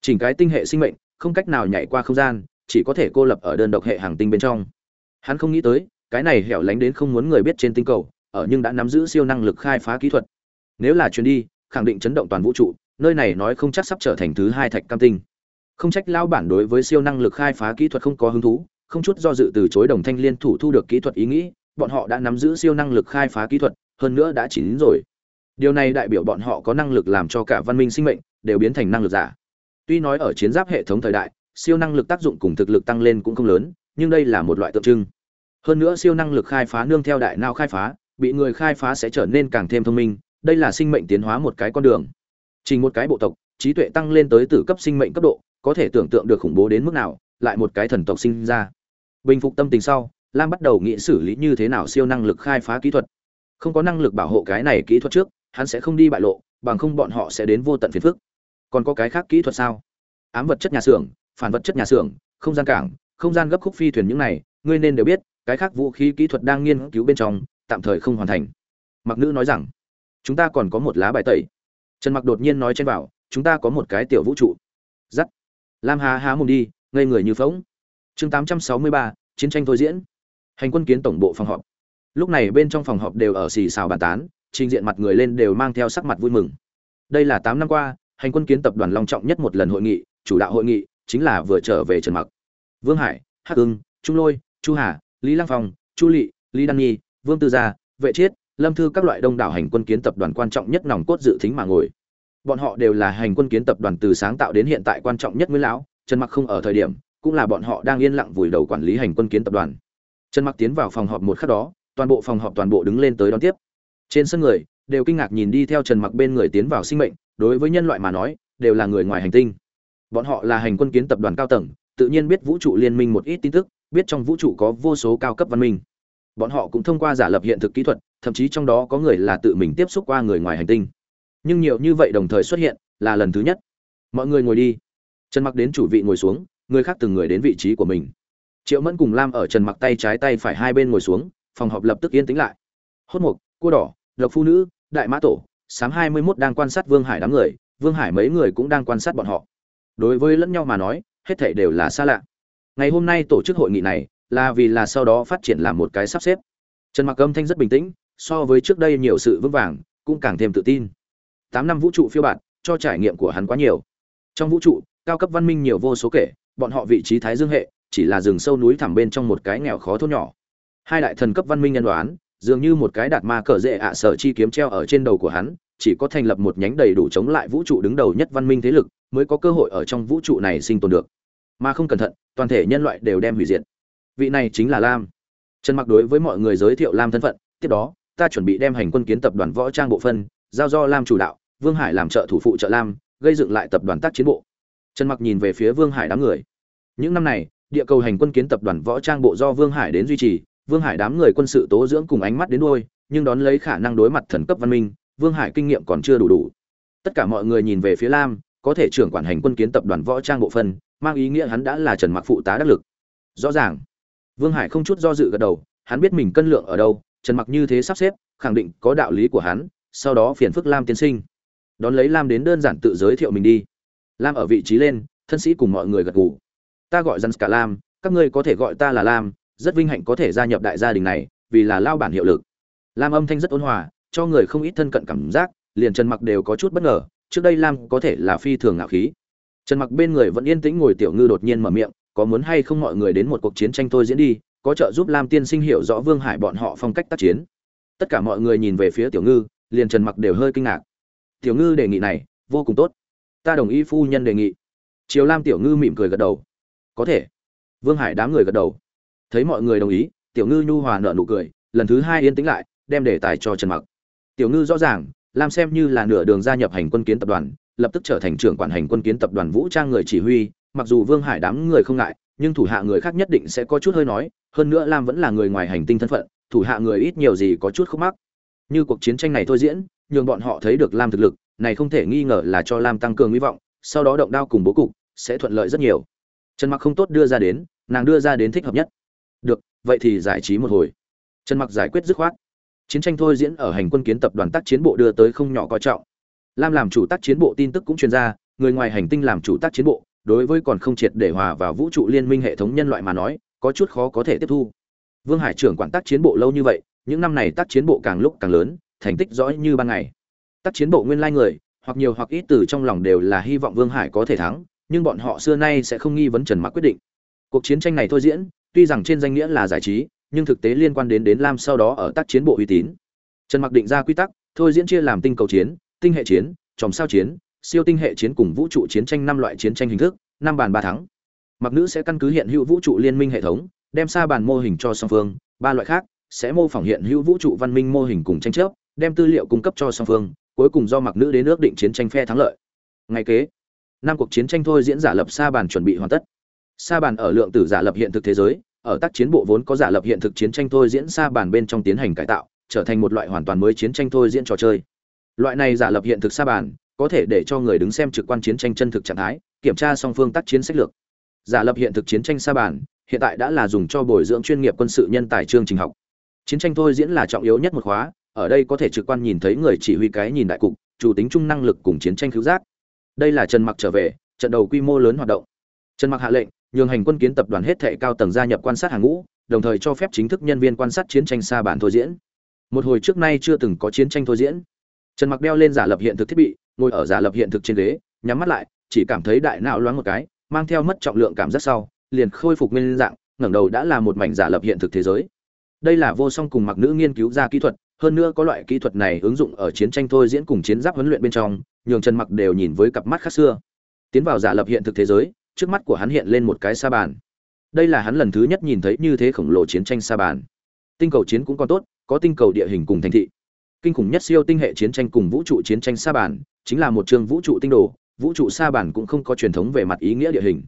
Chỉnh cái tinh hệ sinh mệnh, không cách nào nhảy qua không gian, chỉ có thể cô lập ở đơn độc hệ hàng tinh bên trong. Hắn không nghĩ tới, cái này hẻo lánh đến không muốn người biết trên tinh cầu, ở nhưng đã nắm giữ siêu năng lực khai phá kỹ thuật. Nếu là chuyến đi, khẳng định chấn động toàn vũ trụ, nơi này nói không chắc sắp trở thành thứ hai thạch cam tinh không trách lao bản đối với siêu năng lực khai phá kỹ thuật không có hứng thú, không chút do dự từ chối đồng thanh liên thủ thu được kỹ thuật ý nghĩ, bọn họ đã nắm giữ siêu năng lực khai phá kỹ thuật, hơn nữa đã chín đến rồi. Điều này đại biểu bọn họ có năng lực làm cho cả văn minh sinh mệnh đều biến thành năng lực giả. Tuy nói ở chiến giáp hệ thống thời đại, siêu năng lực tác dụng cùng thực lực tăng lên cũng không lớn, nhưng đây là một loại tượng trưng. Hơn nữa siêu năng lực khai phá nương theo đại não khai phá, bị người khai phá sẽ trở nên càng thêm thông minh, đây là sinh mệnh tiến hóa một cái con đường. Chỉ một cái bộ tộc, trí tuệ tăng lên tới từ cấp sinh mệnh cấp độ có thể tưởng tượng được khủng bố đến mức nào, lại một cái thần tộc sinh ra. Bình phục tâm tình sau, lam bắt đầu nghĩ xử lý như thế nào siêu năng lực khai phá kỹ thuật. Không có năng lực bảo hộ cái này kỹ thuật trước, hắn sẽ không đi bại lộ, bằng không bọn họ sẽ đến vô tận phiền phức. Còn có cái khác kỹ thuật sao? Ám vật chất nhà xưởng, phản vật chất nhà xưởng, không gian cảng, không gian gấp khúc phi thuyền những này, ngươi nên đều biết, cái khác vũ khí kỹ thuật đang nghiên cứu bên trong, tạm thời không hoàn thành. Mặc nữ nói rằng, chúng ta còn có một lá bài tẩy. Trần mặc đột nhiên nói trên bảo, chúng ta có một cái tiểu vũ trụ. Giắt lam há há mồm đi ngây người như phóng chương 863, chiến tranh thôi diễn. Hành quân kiến tổng bộ phòng họp. Lúc này bên trong phòng họp đều ở xì xào bàn tán trình diện mặt người lên đều mang theo sắc mặt vui mừng. Đây là tám năm qua hành quân kiến tập đoàn long trọng nhất một lần hội nghị chủ đạo hội nghị chính là vừa trở về trần mặc. Vương hải hắc ưng trung lôi chu hà lý lăng phong chu lị lý đăng nhi vương tư gia vệ chiết lâm thư các loại đông đảo hành quân kiến tập đoàn quan trọng nhất nòng cốt dự thính mà ngồi bọn họ đều là hành quân kiến tập đoàn từ sáng tạo đến hiện tại quan trọng nhất nguyễn lão, trần mặc không ở thời điểm, cũng là bọn họ đang yên lặng vùi đầu quản lý hành quân kiến tập đoàn. Trần mặc tiến vào phòng họp một khắc đó, toàn bộ phòng họp toàn bộ đứng lên tới đón tiếp. Trên sân người, đều kinh ngạc nhìn đi theo trần mặc bên người tiến vào sinh mệnh, đối với nhân loại mà nói, đều là người ngoài hành tinh. Bọn họ là hành quân kiến tập đoàn cao tầng, tự nhiên biết vũ trụ liên minh một ít tin tức, biết trong vũ trụ có vô số cao cấp văn minh. Bọn họ cũng thông qua giả lập hiện thực kỹ thuật, thậm chí trong đó có người là tự mình tiếp xúc qua người ngoài hành tinh nhưng nhiều như vậy đồng thời xuất hiện là lần thứ nhất. Mọi người ngồi đi. Trần mặc đến chủ vị ngồi xuống, người khác từng người đến vị trí của mình. Triệu mẫn cùng lam ở trần mặc tay trái tay phải hai bên ngồi xuống, phòng họp lập tức yên tĩnh lại. Hốt mục, cua đỏ, độc phụ nữ, đại mã tổ, sám hai mươi 21 đang quan sát vương hải đám người, vương hải mấy người cũng đang quan sát bọn họ. Đối với lẫn nhau mà nói, hết thảy đều là xa lạ. Ngày hôm nay tổ chức hội nghị này là vì là sau đó phát triển làm một cái sắp xếp. Trần mặc âm thanh rất bình tĩnh, so với trước đây nhiều sự vững vàng, cũng càng thêm tự tin tám năm vũ trụ phiêu bạt, cho trải nghiệm của hắn quá nhiều. Trong vũ trụ, cao cấp văn minh nhiều vô số kể, bọn họ vị trí thái dương hệ, chỉ là rừng sâu núi thẳm bên trong một cái nghèo khó thôn nhỏ. Hai đại thần cấp văn minh nhân đoán, dường như một cái đạt ma cờ dễ ạ sở chi kiếm treo ở trên đầu của hắn, chỉ có thành lập một nhánh đầy đủ chống lại vũ trụ đứng đầu nhất văn minh thế lực, mới có cơ hội ở trong vũ trụ này sinh tồn được. Mà không cẩn thận, toàn thể nhân loại đều đem hủy diệt. Vị này chính là lam. Trần mặc đối với mọi người giới thiệu lam thân phận, tiếp đó, ta chuẩn bị đem hành quân kiến tập đoàn võ trang bộ phân, giao do lam chủ đạo vương hải làm trợ thủ phụ trợ lam gây dựng lại tập đoàn tác chiến bộ. Trần mặc nhìn về phía vương hải đám người. Những năm này địa cầu hành quân kiến tập đoàn võ trang bộ do vương hải đến duy trì vương hải đám người quân sự tố dưỡng cùng ánh mắt đến đuôi, nhưng đón lấy khả năng đối mặt thần cấp văn minh vương hải kinh nghiệm còn chưa đủ đủ. Tất cả mọi người nhìn về phía lam có thể trưởng quản hành quân kiến tập đoàn võ trang bộ phân mang ý nghĩa hắn đã là trần mặc phụ tá đắc lực. Rõ ràng vương hải không chút do dự gật đầu hắn biết mình cân lượng ở đâu trần mặc như thế sắp xếp khẳng định có đạo lý của hắn sau đó phiền phức lam tiên sinh đón lấy lam đến đơn giản tự giới thiệu mình đi. Lam ở vị trí lên, thân sĩ cùng mọi người gật gù. Ta gọi dân cả lam, các ngươi có thể gọi ta là lam, rất vinh hạnh có thể gia nhập đại gia đình này, vì là lao bản hiệu lực. Lam âm thanh rất ôn hòa, cho người không ít thân cận cảm giác, liền trần mặc đều có chút bất ngờ, trước đây lam có thể là phi thường ngạo khí. Trần mặc bên người vẫn yên tĩnh ngồi tiểu ngư đột nhiên mở miệng, có muốn hay không mọi người đến một cuộc chiến tranh tôi diễn đi, có trợ giúp lam tiên sinh hiểu rõ vương hải bọn họ phong cách tác chiến. Tất cả mọi người nhìn về phía tiểu ngư, liền trần mặc đều hơi kinh ngạc tiểu ngư đề nghị này, vô cùng tốt. Ta đồng ý phu nhân đề nghị. Chiều lam tiểu ngư mỉm cười gật đầu. Có thể. Vương hải đám người gật đầu. Thấy mọi người đồng ý, tiểu ngư nhu hòa nợ nụ cười, lần thứ hai yên tĩnh lại, đem đề tài cho trần mặc. Tiểu ngư rõ ràng, lam xem như là nửa đường gia nhập hành quân kiến tập đoàn, lập tức trở thành trưởng quản hành quân kiến tập đoàn vũ trang người chỉ huy, mặc dù vương hải đám người không ngại, nhưng thủ hạ người khác nhất định sẽ có chút hơi nói, hơn nữa lam vẫn là người ngoài hành tinh thân phận, thủ hạ người ít nhiều gì có chút khúc mắc. Như cuộc chiến tranh này thôi diễn nhường bọn họ thấy được lam thực lực, này không thể nghi ngờ là cho lam tăng cường hy vọng, sau đó động đao cùng bố cục, sẽ thuận lợi rất nhiều. Trần mặc không tốt đưa ra đến, nàng đưa ra đến thích hợp nhất. Được, vậy thì giải trí một hồi. Trần mặc giải quyết dứt khoát. Chiến tranh thôi diễn ở hành quân kiến tập đoàn tác chiến bộ đưa tới không nhỏ coi trọng. Lam làm chủ tác chiến bộ tin tức cũng truyền ra, người ngoài hành tinh làm chủ tác chiến bộ, đối với còn không triệt để hòa vào vũ trụ liên minh hệ thống nhân loại mà nói, có chút khó có thể tiếp thu. Vương hải trưởng quản tác chiến bộ lâu như vậy, những năm này tác chiến bộ càng lúc càng lớn thành tích rõ như ban ngày. Tác chiến bộ nguyên lai người, hoặc nhiều hoặc ít từ trong lòng đều là hy vọng vương hải có thể thắng, nhưng bọn họ xưa nay sẽ không nghi vấn trần mặc quyết định. Cuộc chiến tranh này thôi diễn, tuy rằng trên danh nghĩa là giải trí, nhưng thực tế liên quan đến đến lam sau đó ở tác chiến bộ uy tín. Trần mặc định ra quy tắc, thôi diễn chia làm tinh cầu chiến, tinh hệ chiến tròm sao chiến, siêu tinh hệ chiến cùng vũ trụ chiến tranh năm loại chiến tranh hình thức, năm bàn ba thắng. Mặc nữ sẽ căn cứ hiện hữu vũ trụ liên minh hệ thống, đem xa bàn mô hình cho song phương, ba loại khác sẽ mô phỏng hiện hữu vũ trụ văn minh mô hình cùng tranh chấp đem tư liệu cung cấp cho song phương, cuối cùng do mặc nữ đến ước định chiến tranh phe thắng lợi. Ngày kế, năm cuộc chiến tranh thôi diễn giả lập sa bàn chuẩn bị hoàn tất. Sa bàn ở lượng tử giả lập hiện thực thế giới, ở tác chiến bộ vốn có giả lập hiện thực chiến tranh thôi diễn sa bàn bên trong tiến hành cải tạo, trở thành một loại hoàn toàn mới chiến tranh thôi diễn trò chơi. Loại này giả lập hiện thực sa bàn, có thể để cho người đứng xem trực quan chiến tranh chân thực trạng thái, kiểm tra song phương tác chiến sách lược. Giả lập hiện thực chiến tranh sa bàn, hiện tại đã là dùng cho bồi dưỡng chuyên nghiệp quân sự nhân tài chương trình học. Chiến tranh thôi diễn là trọng yếu nhất một khóa ở đây có thể trực quan nhìn thấy người chỉ huy cái nhìn đại cục, chủ tính chung năng lực cùng chiến tranh cứu giác. Đây là trần mặc trở về, trận đầu quy mô lớn hoạt động. Trần mặc hạ lệnh, nhường hành quân kiến tập đoàn hết thệ cao tầng gia nhập quan sát hàng ngũ, đồng thời cho phép chính thức nhân viên quan sát chiến tranh xa bản thôi diễn. Một hồi trước nay chưa từng có chiến tranh thôi diễn. Trần mặc đeo lên giả lập hiện thực thiết bị, ngồi ở giả lập hiện thực trên ghế, nhắm mắt lại, chỉ cảm thấy đại não loáng một cái, mang theo mất trọng lượng cảm giác sau, liền khôi phục nguyên dạng, ngẩng đầu đã là một mảnh giả lập hiện thực thế giới. Đây là vô song cùng mặc nữ nghiên cứu ra kỹ thuật hơn nữa có loại kỹ thuật này ứng dụng ở chiến tranh thôi diễn cùng chiến giáp huấn luyện bên trong, nhường trần mặc đều nhìn với cặp mắt khác xưa. Tiến vào giả lập hiện thực thế giới, trước mắt của hắn hiện lên một cái sa bàn. Đây là hắn lần thứ nhất nhìn thấy như thế khổng lồ chiến tranh sa bàn. Tinh cầu chiến cũng còn tốt, có tinh cầu địa hình cùng thành thị. Kinh khủng nhất siêu tinh hệ chiến tranh cùng vũ trụ chiến tranh sa bàn, chính là một trường vũ trụ tinh đồ, vũ trụ sa bàn cũng không có truyền thống về mặt ý nghĩa địa hình.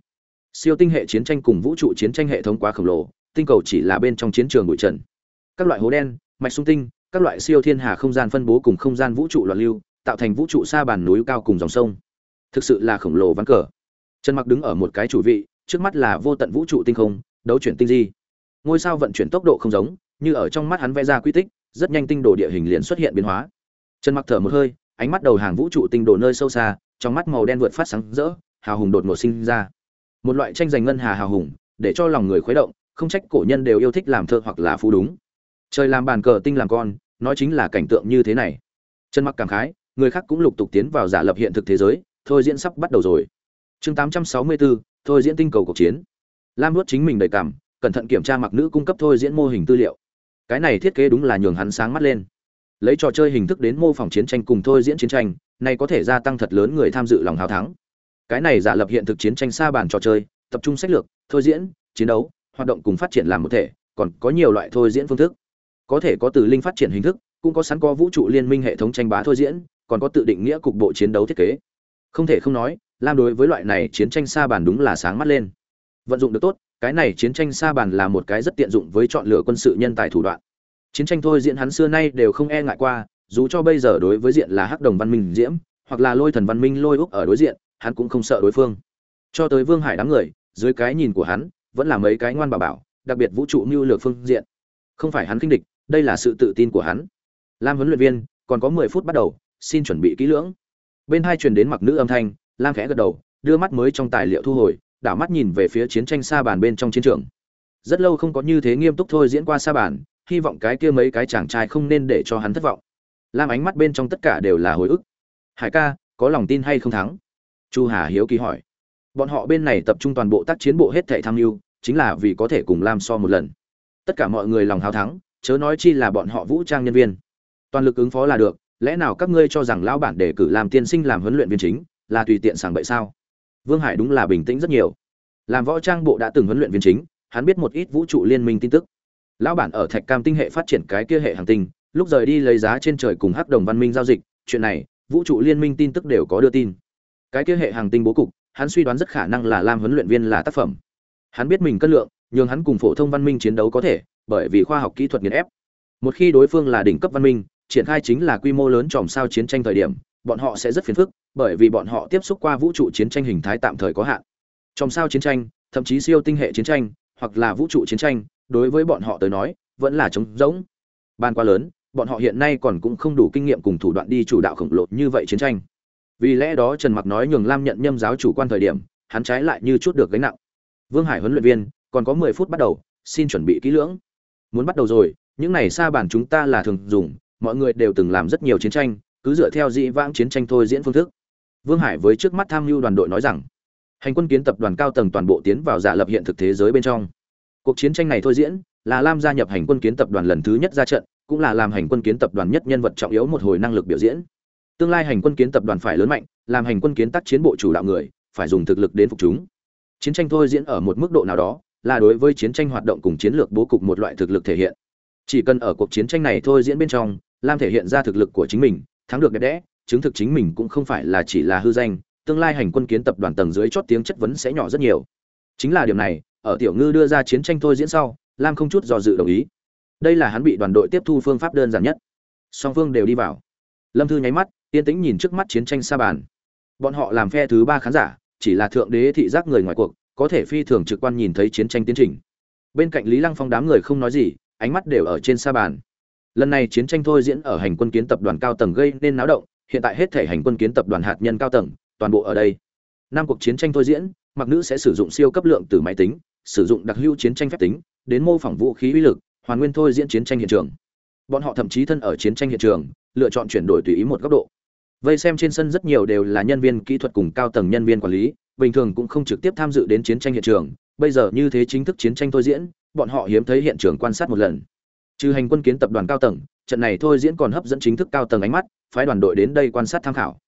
Siêu tinh hệ chiến tranh cùng vũ trụ chiến tranh hệ thống quá khổng lồ, tinh cầu chỉ là bên trong chiến trường bụi trần. Các loại hố đen, mạch sung tinh các loại siêu thiên hà không gian phân bố cùng không gian vũ trụ loạn lưu, tạo thành vũ trụ xa bàn núi cao cùng dòng sông. Thực sự là khổng lồ ván cờ. Trần mặc đứng ở một cái chủ vị, trước mắt là vô tận vũ trụ tinh không, đấu chuyển tinh di. Ngôi sao vận chuyển tốc độ không giống, như ở trong mắt hắn vẽ ra quy tích, rất nhanh tinh đồ địa hình liền xuất hiện biến hóa. Trần mặc thở một hơi, ánh mắt đầu hàng vũ trụ tinh đồ nơi sâu xa, trong mắt màu đen vượt phát sáng rỡ, hào hùng đột ngột sinh ra. Một loại tranh giành ngân hà hào hùng, để cho lòng người khuấy động, không trách cổ nhân đều yêu thích làm thơ hoặc là phú đúng. Trời làm bàn cờ tinh làm con nói chính là cảnh tượng như thế này. Trần mặc cảm khái người khác cũng lục tục tiến vào giả lập hiện thực thế giới thôi diễn sắp bắt đầu rồi. Chương 864, thôi diễn tinh cầu cuộc chiến. Lam nuốt chính mình đầy cảm cẩn thận kiểm tra mặc nữ cung cấp thôi diễn mô hình tư liệu. Cái này thiết kế đúng là nhường hắn sáng mắt lên. Lấy trò chơi hình thức đến mô phỏng chiến tranh cùng thôi diễn chiến tranh này có thể gia tăng thật lớn người tham dự lòng hào thắng. Cái này giả lập hiện thực chiến tranh xa bàn trò chơi tập trung sách lược thôi diễn chiến đấu hoạt động cùng phát triển làm một thể còn có nhiều loại thôi diễn phương thức có thể có từ linh phát triển hình thức, cũng có sẵn có vũ trụ liên minh hệ thống tranh bá thôi diễn, còn có tự định nghĩa cục bộ chiến đấu thiết kế. Không thể không nói, lam đối với loại này chiến tranh xa bàn đúng là sáng mắt lên. Vận dụng được tốt, cái này chiến tranh xa bàn là một cái rất tiện dụng với chọn lựa quân sự nhân tài thủ đoạn. Chiến tranh thôi diễn hắn xưa nay đều không e ngại qua, dù cho bây giờ đối với diện là hắc đồng văn minh diễm, hoặc là lôi thần văn minh lôi úc ở đối diện, hắn cũng không sợ đối phương. Cho tới vương hải đám người, dưới cái nhìn của hắn, vẫn là mấy cái ngoan bảo bảo, đặc biệt vũ trụ mưu lược phương diện. Không phải hắn kinh địch đây là sự tự tin của hắn. Lam huấn luyện viên, còn có mười phút bắt đầu, xin chuẩn bị kỹ lưỡng. Bên hai truyền đến mặc nữ âm thanh, lam khẽ gật đầu, đưa mắt mới trong tài liệu thu hồi, đảo mắt nhìn về phía chiến tranh xa bàn bên trong chiến trường. Rất lâu không có như thế nghiêm túc thôi diễn qua xa bàn, hy vọng cái kia mấy cái chàng trai không nên để cho hắn thất vọng. Lam ánh mắt bên trong tất cả đều là hồi ức. Hải ca, có lòng tin hay không thắng? Chu hà hiếu kỳ hỏi. Bọn họ bên này tập trung toàn bộ tác chiến bộ hết thảy tham mưu, chính là vì có thể cùng lam so một lần. Tất cả mọi người lòng hào thắng chớ nói chi là bọn họ vũ trang nhân viên. Toàn lực ứng phó là được, lẽ nào các ngươi cho rằng lão bản đề cử làm tiên sinh làm huấn luyện viên chính là tùy tiện sàng bậy sao? Vương hải đúng là bình tĩnh rất nhiều. Làm võ trang bộ đã từng huấn luyện viên chính, hắn biết một ít vũ trụ liên minh tin tức. Lão bản ở thạch cam tinh hệ phát triển cái kia hệ hàng tinh, lúc rời đi lấy giá trên trời cùng hắc đồng văn minh giao dịch, chuyện này, vũ trụ liên minh tin tức đều có đưa tin. Cái kia hệ hàng tinh bố cục, hắn suy đoán rất khả năng là lam huấn luyện viên là tác phẩm. Hắn biết mình cân lượng nhưng hắn cùng phổ thông văn minh chiến đấu có thể bởi vì khoa học kỹ thuật nghiền ép. Một khi đối phương là đỉnh cấp văn minh, triển khai chính là quy mô lớn tròm sao chiến tranh thời điểm, bọn họ sẽ rất phiền phức, bởi vì bọn họ tiếp xúc qua vũ trụ chiến tranh hình thái tạm thời có hạn. Tròm sao chiến tranh, thậm chí siêu tinh hệ chiến tranh, hoặc là vũ trụ chiến tranh, đối với bọn họ tới nói, vẫn là trống rỗng. Ban quá lớn, bọn họ hiện nay còn cũng không đủ kinh nghiệm cùng thủ đoạn đi chủ đạo khổng lồ như vậy chiến tranh. Vì lẽ đó trần mặc nói nhường lam nhận nhâm giáo chủ quan thời điểm, hắn trái lại như chút được gánh nặng. Vương hải huấn luyện viên, còn có 10 phút bắt đầu, xin chuẩn bị kỹ lưỡng muốn bắt đầu rồi, những này xa bản chúng ta là thường dùng, mọi người đều từng làm rất nhiều chiến tranh, cứ dựa theo dĩ vãng chiến tranh thôi diễn phương thức. Vương hải với trước mắt tham mưu đoàn đội nói rằng, hành quân kiến tập đoàn cao tầng toàn bộ tiến vào giả lập hiện thực thế giới bên trong. Cuộc chiến tranh này thôi diễn là lam gia nhập hành quân kiến tập đoàn lần thứ nhất ra trận, cũng là làm hành quân kiến tập đoàn nhất nhân vật trọng yếu một hồi năng lực biểu diễn. Tương lai hành quân kiến tập đoàn phải lớn mạnh, làm hành quân kiến tác chiến bộ chủ đạo người, phải dùng thực lực đến phục chúng. Chiến tranh thôi diễn ở một mức độ nào đó là đối với chiến tranh hoạt động cùng chiến lược bố cục một loại thực lực thể hiện. Chỉ cần ở cuộc chiến tranh này thôi diễn bên trong, lam thể hiện ra thực lực của chính mình, thắng được đẹp đẽ, chứng thực chính mình cũng không phải là chỉ là hư danh, tương lai hành quân kiến tập đoàn tầng dưới chót tiếng chất vấn sẽ nhỏ rất nhiều. Chính là điều này, ở tiểu ngư đưa ra chiến tranh thôi diễn sau, lam không chút do dự đồng ý. Đây là hắn bị đoàn đội tiếp thu phương pháp đơn giản nhất. Song phương đều đi vào. Lâm thư nháy mắt, yên tĩnh nhìn trước mắt chiến tranh xa bàn. Bọn họ làm phe thứ ba khán giả, chỉ là thượng đế thị giác người ngoài cuộc có thể phi thường trực quan nhìn thấy chiến tranh tiến trình. Bên cạnh lý lăng phong đám người không nói gì, ánh mắt đều ở trên sa bàn. Lần này chiến tranh thôi diễn ở hành quân kiến tập đoàn cao tầng gây nên náo động, hiện tại hết thể hành quân kiến tập đoàn hạt nhân cao tầng, toàn bộ ở đây. Năm cuộc chiến tranh thôi diễn, mặc nữ sẽ sử dụng siêu cấp lượng từ máy tính, sử dụng đặc hữu chiến tranh phép tính, đến mô phỏng vũ khí uy lực, hoàn nguyên thôi diễn chiến tranh hiện trường. Bọn họ thậm chí thân ở chiến tranh hiện trường, lựa chọn chuyển đổi tùy ý một góc độ. Vây xem trên sân rất nhiều đều là nhân viên kỹ thuật cùng cao tầng nhân viên quản lý bình thường cũng không trực tiếp tham dự đến chiến tranh hiện trường, bây giờ như thế chính thức chiến tranh thôi diễn, bọn họ hiếm thấy hiện trường quan sát một lần. Trừ hành quân kiến tập đoàn cao tầng, trận này thôi diễn còn hấp dẫn chính thức cao tầng ánh mắt, phái đoàn đội đến đây quan sát tham khảo.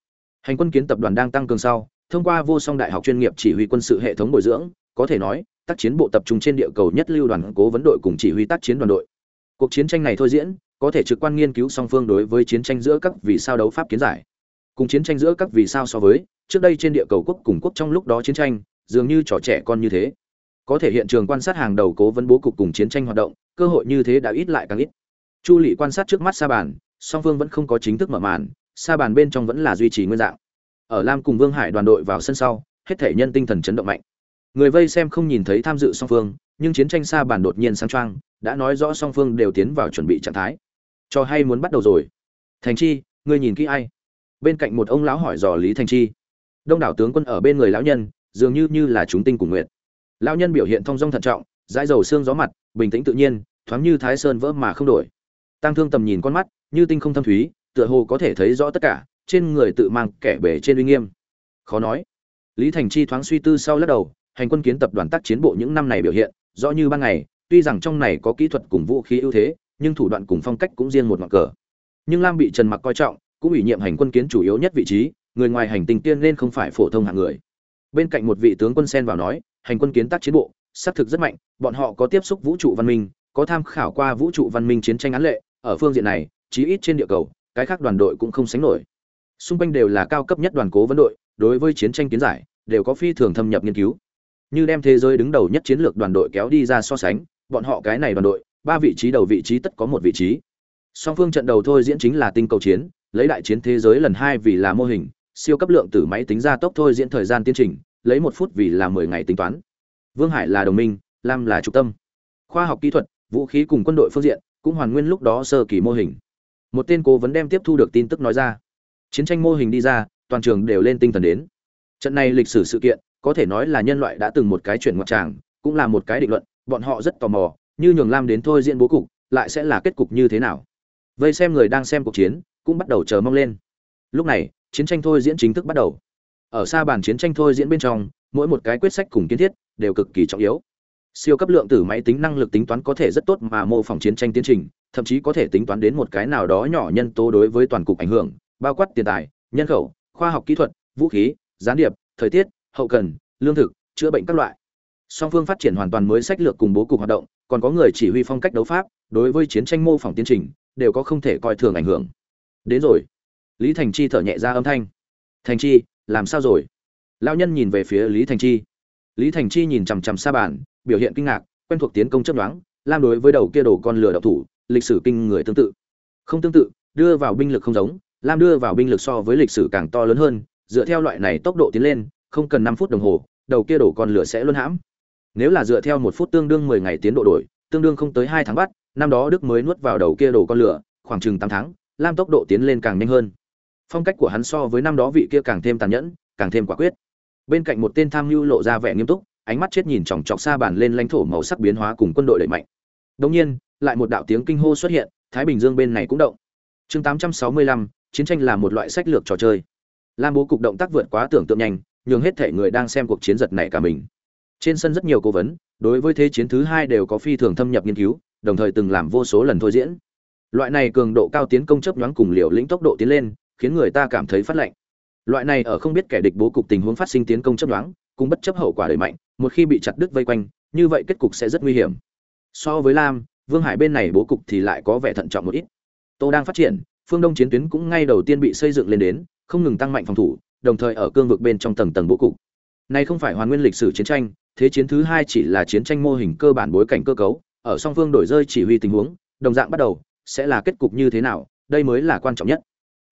Hành quân kiến tập đoàn đang tăng cường sau, thông qua vô song đại học chuyên nghiệp chỉ huy quân sự hệ thống bồi dưỡng, có thể nói, tác chiến bộ tập trung trên địa cầu nhất lưu đoàn cố vấn đội cùng chỉ huy tác chiến đoàn đội. Cuộc chiến tranh này thôi diễn, có thể trực quan nghiên cứu song phương đối với chiến tranh giữa các vì sao đấu pháp kiến giải cùng chiến tranh giữa các vì sao so với, trước đây trên địa cầu quốc cùng quốc trong lúc đó chiến tranh, dường như trò trẻ con như thế. Có thể hiện trường quan sát hàng đầu cố vấn bố cục cùng chiến tranh hoạt động, cơ hội như thế đã ít lại càng ít. Chu lị quan sát trước mắt sa bàn, song phương vẫn không có chính thức mở màn, sa bàn bên trong vẫn là duy trì nguyên dạng. Ở lam cùng vương hải đoàn đội vào sân sau, hết thể nhân tinh thần chấn động mạnh. Người vây xem không nhìn thấy tham dự song phương, nhưng chiến tranh sa bàn đột nhiên sang trang đã nói rõ song phương đều tiến vào chuẩn bị trạng thái. Cho hay muốn bắt đầu rồi. Thành chi, ngươi nhìn kỹ ai? Bên cạnh một ông lão hỏi dò lý Thanh chi. Đông đảo tướng quân ở bên người lão nhân, dường như như là chúng tinh cùng nguyện. Lão nhân biểu hiện thong dong thận trọng, dãi dầu xương gió mặt, bình tĩnh tự nhiên, thoáng như thái sơn vỡ mà không đổi. Tăng thương tầm nhìn con mắt, như tinh không thâm thúy, tựa hồ có thể thấy rõ tất cả, trên người tự mang kẻ bể trên uy nghiêm. Khó nói. Lý thành chi thoáng suy tư sau lắc đầu, hành quân kiến tập đoàn tác chiến bộ những năm này biểu hiện, rõ như ban ngày, tuy rằng trong này có kỹ thuật cùng vũ khí ưu thế, nhưng thủ đoạn cùng phong cách cũng riêng một ngọn cờ. Nhưng lam bị trần mặc coi trọng cũng ủy nhiệm hành quân kiến chủ yếu nhất vị trí, người ngoài hành tinh tiên nên không phải phổ thông hạng người. Bên cạnh một vị tướng quân sen vào nói, hành quân kiến tác chiến bộ, xác thực rất mạnh, bọn họ có tiếp xúc vũ trụ văn minh, có tham khảo qua vũ trụ văn minh chiến tranh án lệ, ở phương diện này, chí ít trên địa cầu, cái khác đoàn đội cũng không sánh nổi. Xung quanh đều là cao cấp nhất đoàn cố vấn đội, đối với chiến tranh kiến giải, đều có phi thường thâm nhập nghiên cứu. Như đem thế giới đứng đầu nhất chiến lược đoàn đội kéo đi ra so sánh, bọn họ cái này đoàn đội, ba vị trí đầu vị trí tất có một vị trí. Song phương trận đầu thôi diễn chính là tinh cầu chiến lấy đại chiến thế giới lần hai vì là mô hình, siêu cấp lượng tử máy tính ra tốc thôi diễn thời gian tiến trình, lấy một phút vì là mười ngày tính toán. Vương hải là đồng minh, lam là trung tâm. Khoa học kỹ thuật, vũ khí cùng quân đội phương diện, cũng hoàn nguyên lúc đó sơ kỳ mô hình. Một tên cố vấn đem tiếp thu được tin tức nói ra. Chiến tranh mô hình đi ra, toàn trường đều lên tinh thần đến. Trận này lịch sử sự kiện, có thể nói là nhân loại đã từng một cái chuyển ngoặt tràng, cũng là một cái định luận, bọn họ rất tò mò, như nhường lam đến thôi diễn bố cục, lại sẽ là kết cục như thế nào. Vây xem người đang xem cuộc chiến cũng bắt đầu chờ mong lên. Lúc này, chiến tranh thôi diễn chính thức bắt đầu. Ở xa bàn chiến tranh thôi diễn bên trong, mỗi một cái quyết sách cùng kiến thiết đều cực kỳ trọng yếu. Siêu cấp lượng tử máy tính năng lực tính toán có thể rất tốt mà mô phỏng chiến tranh tiến trình, thậm chí có thể tính toán đến một cái nào đó nhỏ nhân tố đối với toàn cục ảnh hưởng, bao quát tiền tài, nhân khẩu, khoa học kỹ thuật, vũ khí, gián điệp, thời tiết, hậu cần, lương thực, chữa bệnh các loại. Song phương phát triển hoàn toàn mới sách lược cùng bố cục hoạt động, còn có người chỉ huy phong cách đấu pháp, đối với chiến tranh mô phỏng tiến trình, đều có không thể coi thường ảnh hưởng đến rồi. Lý thành chi thở nhẹ ra âm thanh. Thành chi, làm sao rồi? Lao nhân nhìn về phía lý thành chi. Lý thành chi nhìn chằm chằm xa bản biểu hiện kinh ngạc, quen thuộc tiến công chấp đoán lam đối với đầu kia đồ con lửa đậu thủ, lịch sử kinh người tương tự. Không tương tự, đưa vào binh lực không giống, lam đưa vào binh lực so với lịch sử càng to lớn hơn, dựa theo loại này tốc độ tiến lên, không cần năm phút đồng hồ, đầu kia đổ con lửa sẽ luôn hãm. Nếu là dựa theo một phút tương đương mười ngày tiến độ đổi, tương đương không tới hai tháng bắt, năm đó đức mới nuốt vào đầu kia đổ con lửa, khoảng chừng tám tháng lam tốc độ tiến lên càng nhanh hơn. Phong cách của hắn so với năm đó vị kia càng thêm tàn nhẫn càng thêm quả quyết. Bên cạnh một tên tham mưu lộ ra vẻ nghiêm túc ánh mắt chết nhìn chòng chọc xa bàn lên lãnh thổ màu sắc biến hóa cùng quân đội đẩy mạnh. Đống nhiên lại một đạo tiếng kinh hô xuất hiện thái bình dương bên này cũng động. Chương 865, chiến tranh là một loại sách lược trò chơi. Lam bố cục động tác vượt quá tưởng tượng nhanh nhường hết thể người đang xem cuộc chiến giật này cả mình. Trên sân rất nhiều cố vấn đối với thế chiến thứ hai đều có phi thường thâm nhập nghiên cứu đồng thời từng làm vô số lần thôi diễn loại này cường độ cao tiến công chớp nhoáng cùng liều lĩnh tốc độ tiến lên, khiến người ta cảm thấy phát lạnh. Loại này ở không biết kẻ địch bố cục tình huống phát sinh tiến công chấp nhoáng cũng bất chấp hậu quả đẩy mạnh, một khi bị chặt đứt vây quanh, như vậy kết cục sẽ rất nguy hiểm. So với lam, vương hải bên này bố cục thì lại có vẻ thận trọng một ít. Tô đang phát triển, phương đông chiến tuyến cũng ngay đầu tiên bị xây dựng lên đến, không ngừng tăng mạnh phòng thủ, đồng thời ở cương vực bên trong tầng tầng bố cục. Này không phải hoàn nguyên lịch sử chiến tranh, thế chiến thứ hai chỉ là chiến tranh mô hình cơ bản bối cảnh cơ cấu, ở song phương đổi rơi chỉ huy tình huống, đồng dạng bắt đầu sẽ là kết cục như thế nào, đây mới là quan trọng nhất.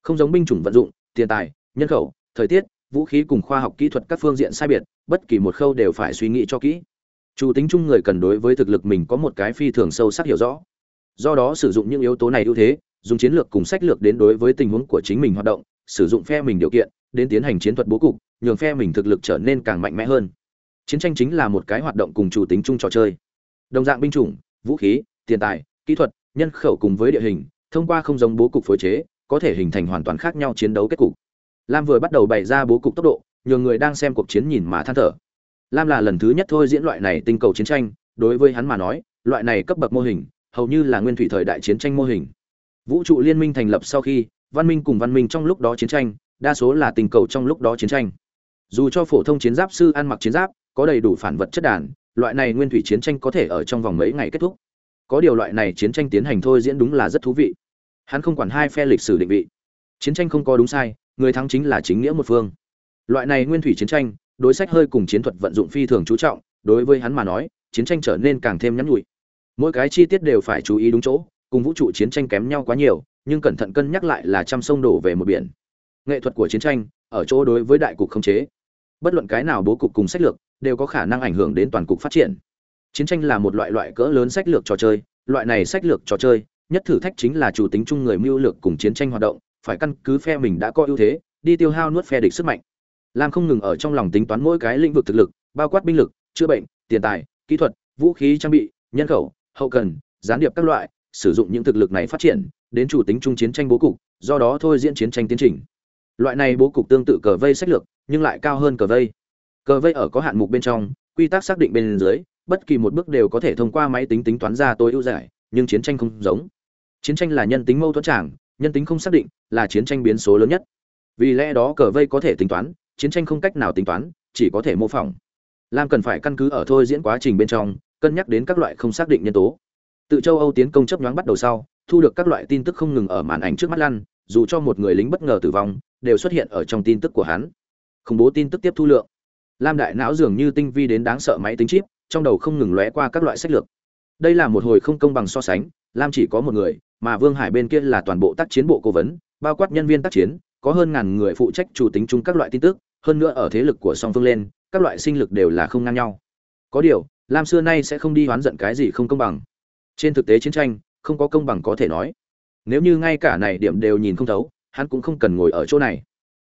Không giống binh chủng vận dụng, tiền tài, nhân khẩu, thời tiết, vũ khí cùng khoa học kỹ thuật các phương diện sai biệt, bất kỳ một khâu đều phải suy nghĩ cho kỹ. Chủ tính chung người cần đối với thực lực mình có một cái phi thường sâu sắc hiểu rõ. Do đó sử dụng những yếu tố này ưu thế, dùng chiến lược cùng sách lược đến đối với tình huống của chính mình hoạt động, sử dụng phe mình điều kiện, đến tiến hành chiến thuật bố cục, nhường phe mình thực lực trở nên càng mạnh mẽ hơn. Chiến tranh chính là một cái hoạt động cùng chủ tính chung trò chơi. Đồng dạng binh chủng, vũ khí, tiền tài kỹ thuật, nhân khẩu cùng với địa hình, thông qua không giống bố cục phối chế, có thể hình thành hoàn toàn khác nhau chiến đấu kết cục. Lam vừa bắt đầu bày ra bố cục tốc độ nhiều người đang xem cuộc chiến nhìn mà than thở. Lam là lần thứ nhất thôi diễn loại này tinh cầu chiến tranh, đối với hắn mà nói, loại này cấp bậc mô hình, hầu như là nguyên thủy thời đại chiến tranh mô hình. Vũ trụ liên minh thành lập sau khi, văn minh cùng văn minh trong lúc đó chiến tranh, đa số là tình cầu trong lúc đó chiến tranh. Dù cho phổ thông chiến giáp sư ăn mặc chiến giáp, có đầy đủ phản vật chất đàn, loại này nguyên thủy chiến tranh có thể ở trong vòng mấy ngày kết thúc có điều loại này chiến tranh tiến hành thôi diễn đúng là rất thú vị. Hắn không quản hai phe lịch sử định vị. Chiến tranh không có đúng sai, người thắng chính là chính nghĩa một phương. Loại này nguyên thủy chiến tranh, đối sách hơi cùng chiến thuật vận dụng phi thường chú trọng, đối với hắn mà nói, chiến tranh trở nên càng thêm nhắn nhụi. Mỗi cái chi tiết đều phải chú ý đúng chỗ, cùng vũ trụ chiến tranh kém nhau quá nhiều, nhưng cẩn thận cân nhắc lại là trăm sông đổ về một biển. Nghệ thuật của chiến tranh, ở chỗ đối với đại cục không chế. Bất luận cái nào bố cục cùng sách lược, đều có khả năng ảnh hưởng đến toàn cục phát triển chiến tranh là một loại loại cỡ lớn sách lược trò chơi, loại này sách lược trò chơi, nhất thử thách chính là chủ tính chung người mưu lược cùng chiến tranh hoạt động, phải căn cứ phe mình đã có ưu thế, đi tiêu hao nuốt phe địch sức mạnh. Lam không ngừng ở trong lòng tính toán mỗi cái lĩnh vực thực lực, bao quát binh lực, chữa bệnh, tiền tài, kỹ thuật, vũ khí trang bị, nhân khẩu, hậu cần, gián điệp các loại, sử dụng những thực lực này phát triển, đến chủ tính chung chiến tranh bố cục, do đó thôi diễn chiến tranh tiến trình. Loại này bố cục tương tự cờ vây sách lược, nhưng lại cao hơn cờ vây. Cờ vây ở có hạn mục bên trong, quy tắc xác định bên dưới bất kỳ một bước đều có thể thông qua máy tính tính toán ra tối ưu giải, nhưng chiến tranh không giống. Chiến tranh là nhân tính mâu thuẫn trảng nhân tính không xác định là chiến tranh biến số lớn nhất. Vì lẽ đó cờ vây có thể tính toán, chiến tranh không cách nào tính toán, chỉ có thể mô phỏng. Lam cần phải căn cứ ở thôi diễn quá trình bên trong, cân nhắc đến các loại không xác định nhân tố. Tự châu âu tiến công chấp nhoáng bắt đầu sau, thu được các loại tin tức không ngừng ở màn ảnh trước mắt lăn, dù cho một người lính bất ngờ tử vong, đều xuất hiện ở trong tin tức của hắn. Khủng bố tin tức tiếp thu lượng. Lam đại não dường như tinh vi đến đáng sợ máy tính chip trong đầu không ngừng lóe qua các loại sách lược. Đây là một hồi không công bằng so sánh, lam chỉ có một người, mà vương hải bên kia là toàn bộ tác chiến bộ cố vấn, bao quát nhân viên tác chiến, có hơn ngàn người phụ trách chủ tính chung các loại tin tức, hơn nữa ở thế lực của song phương lên, các loại sinh lực đều là không ngang nhau. Có điều, lam xưa nay sẽ không đi oán giận cái gì không công bằng. Trên thực tế chiến tranh, không có công bằng có thể nói. Nếu như ngay cả này điểm đều nhìn không thấu, hắn cũng không cần ngồi ở chỗ này.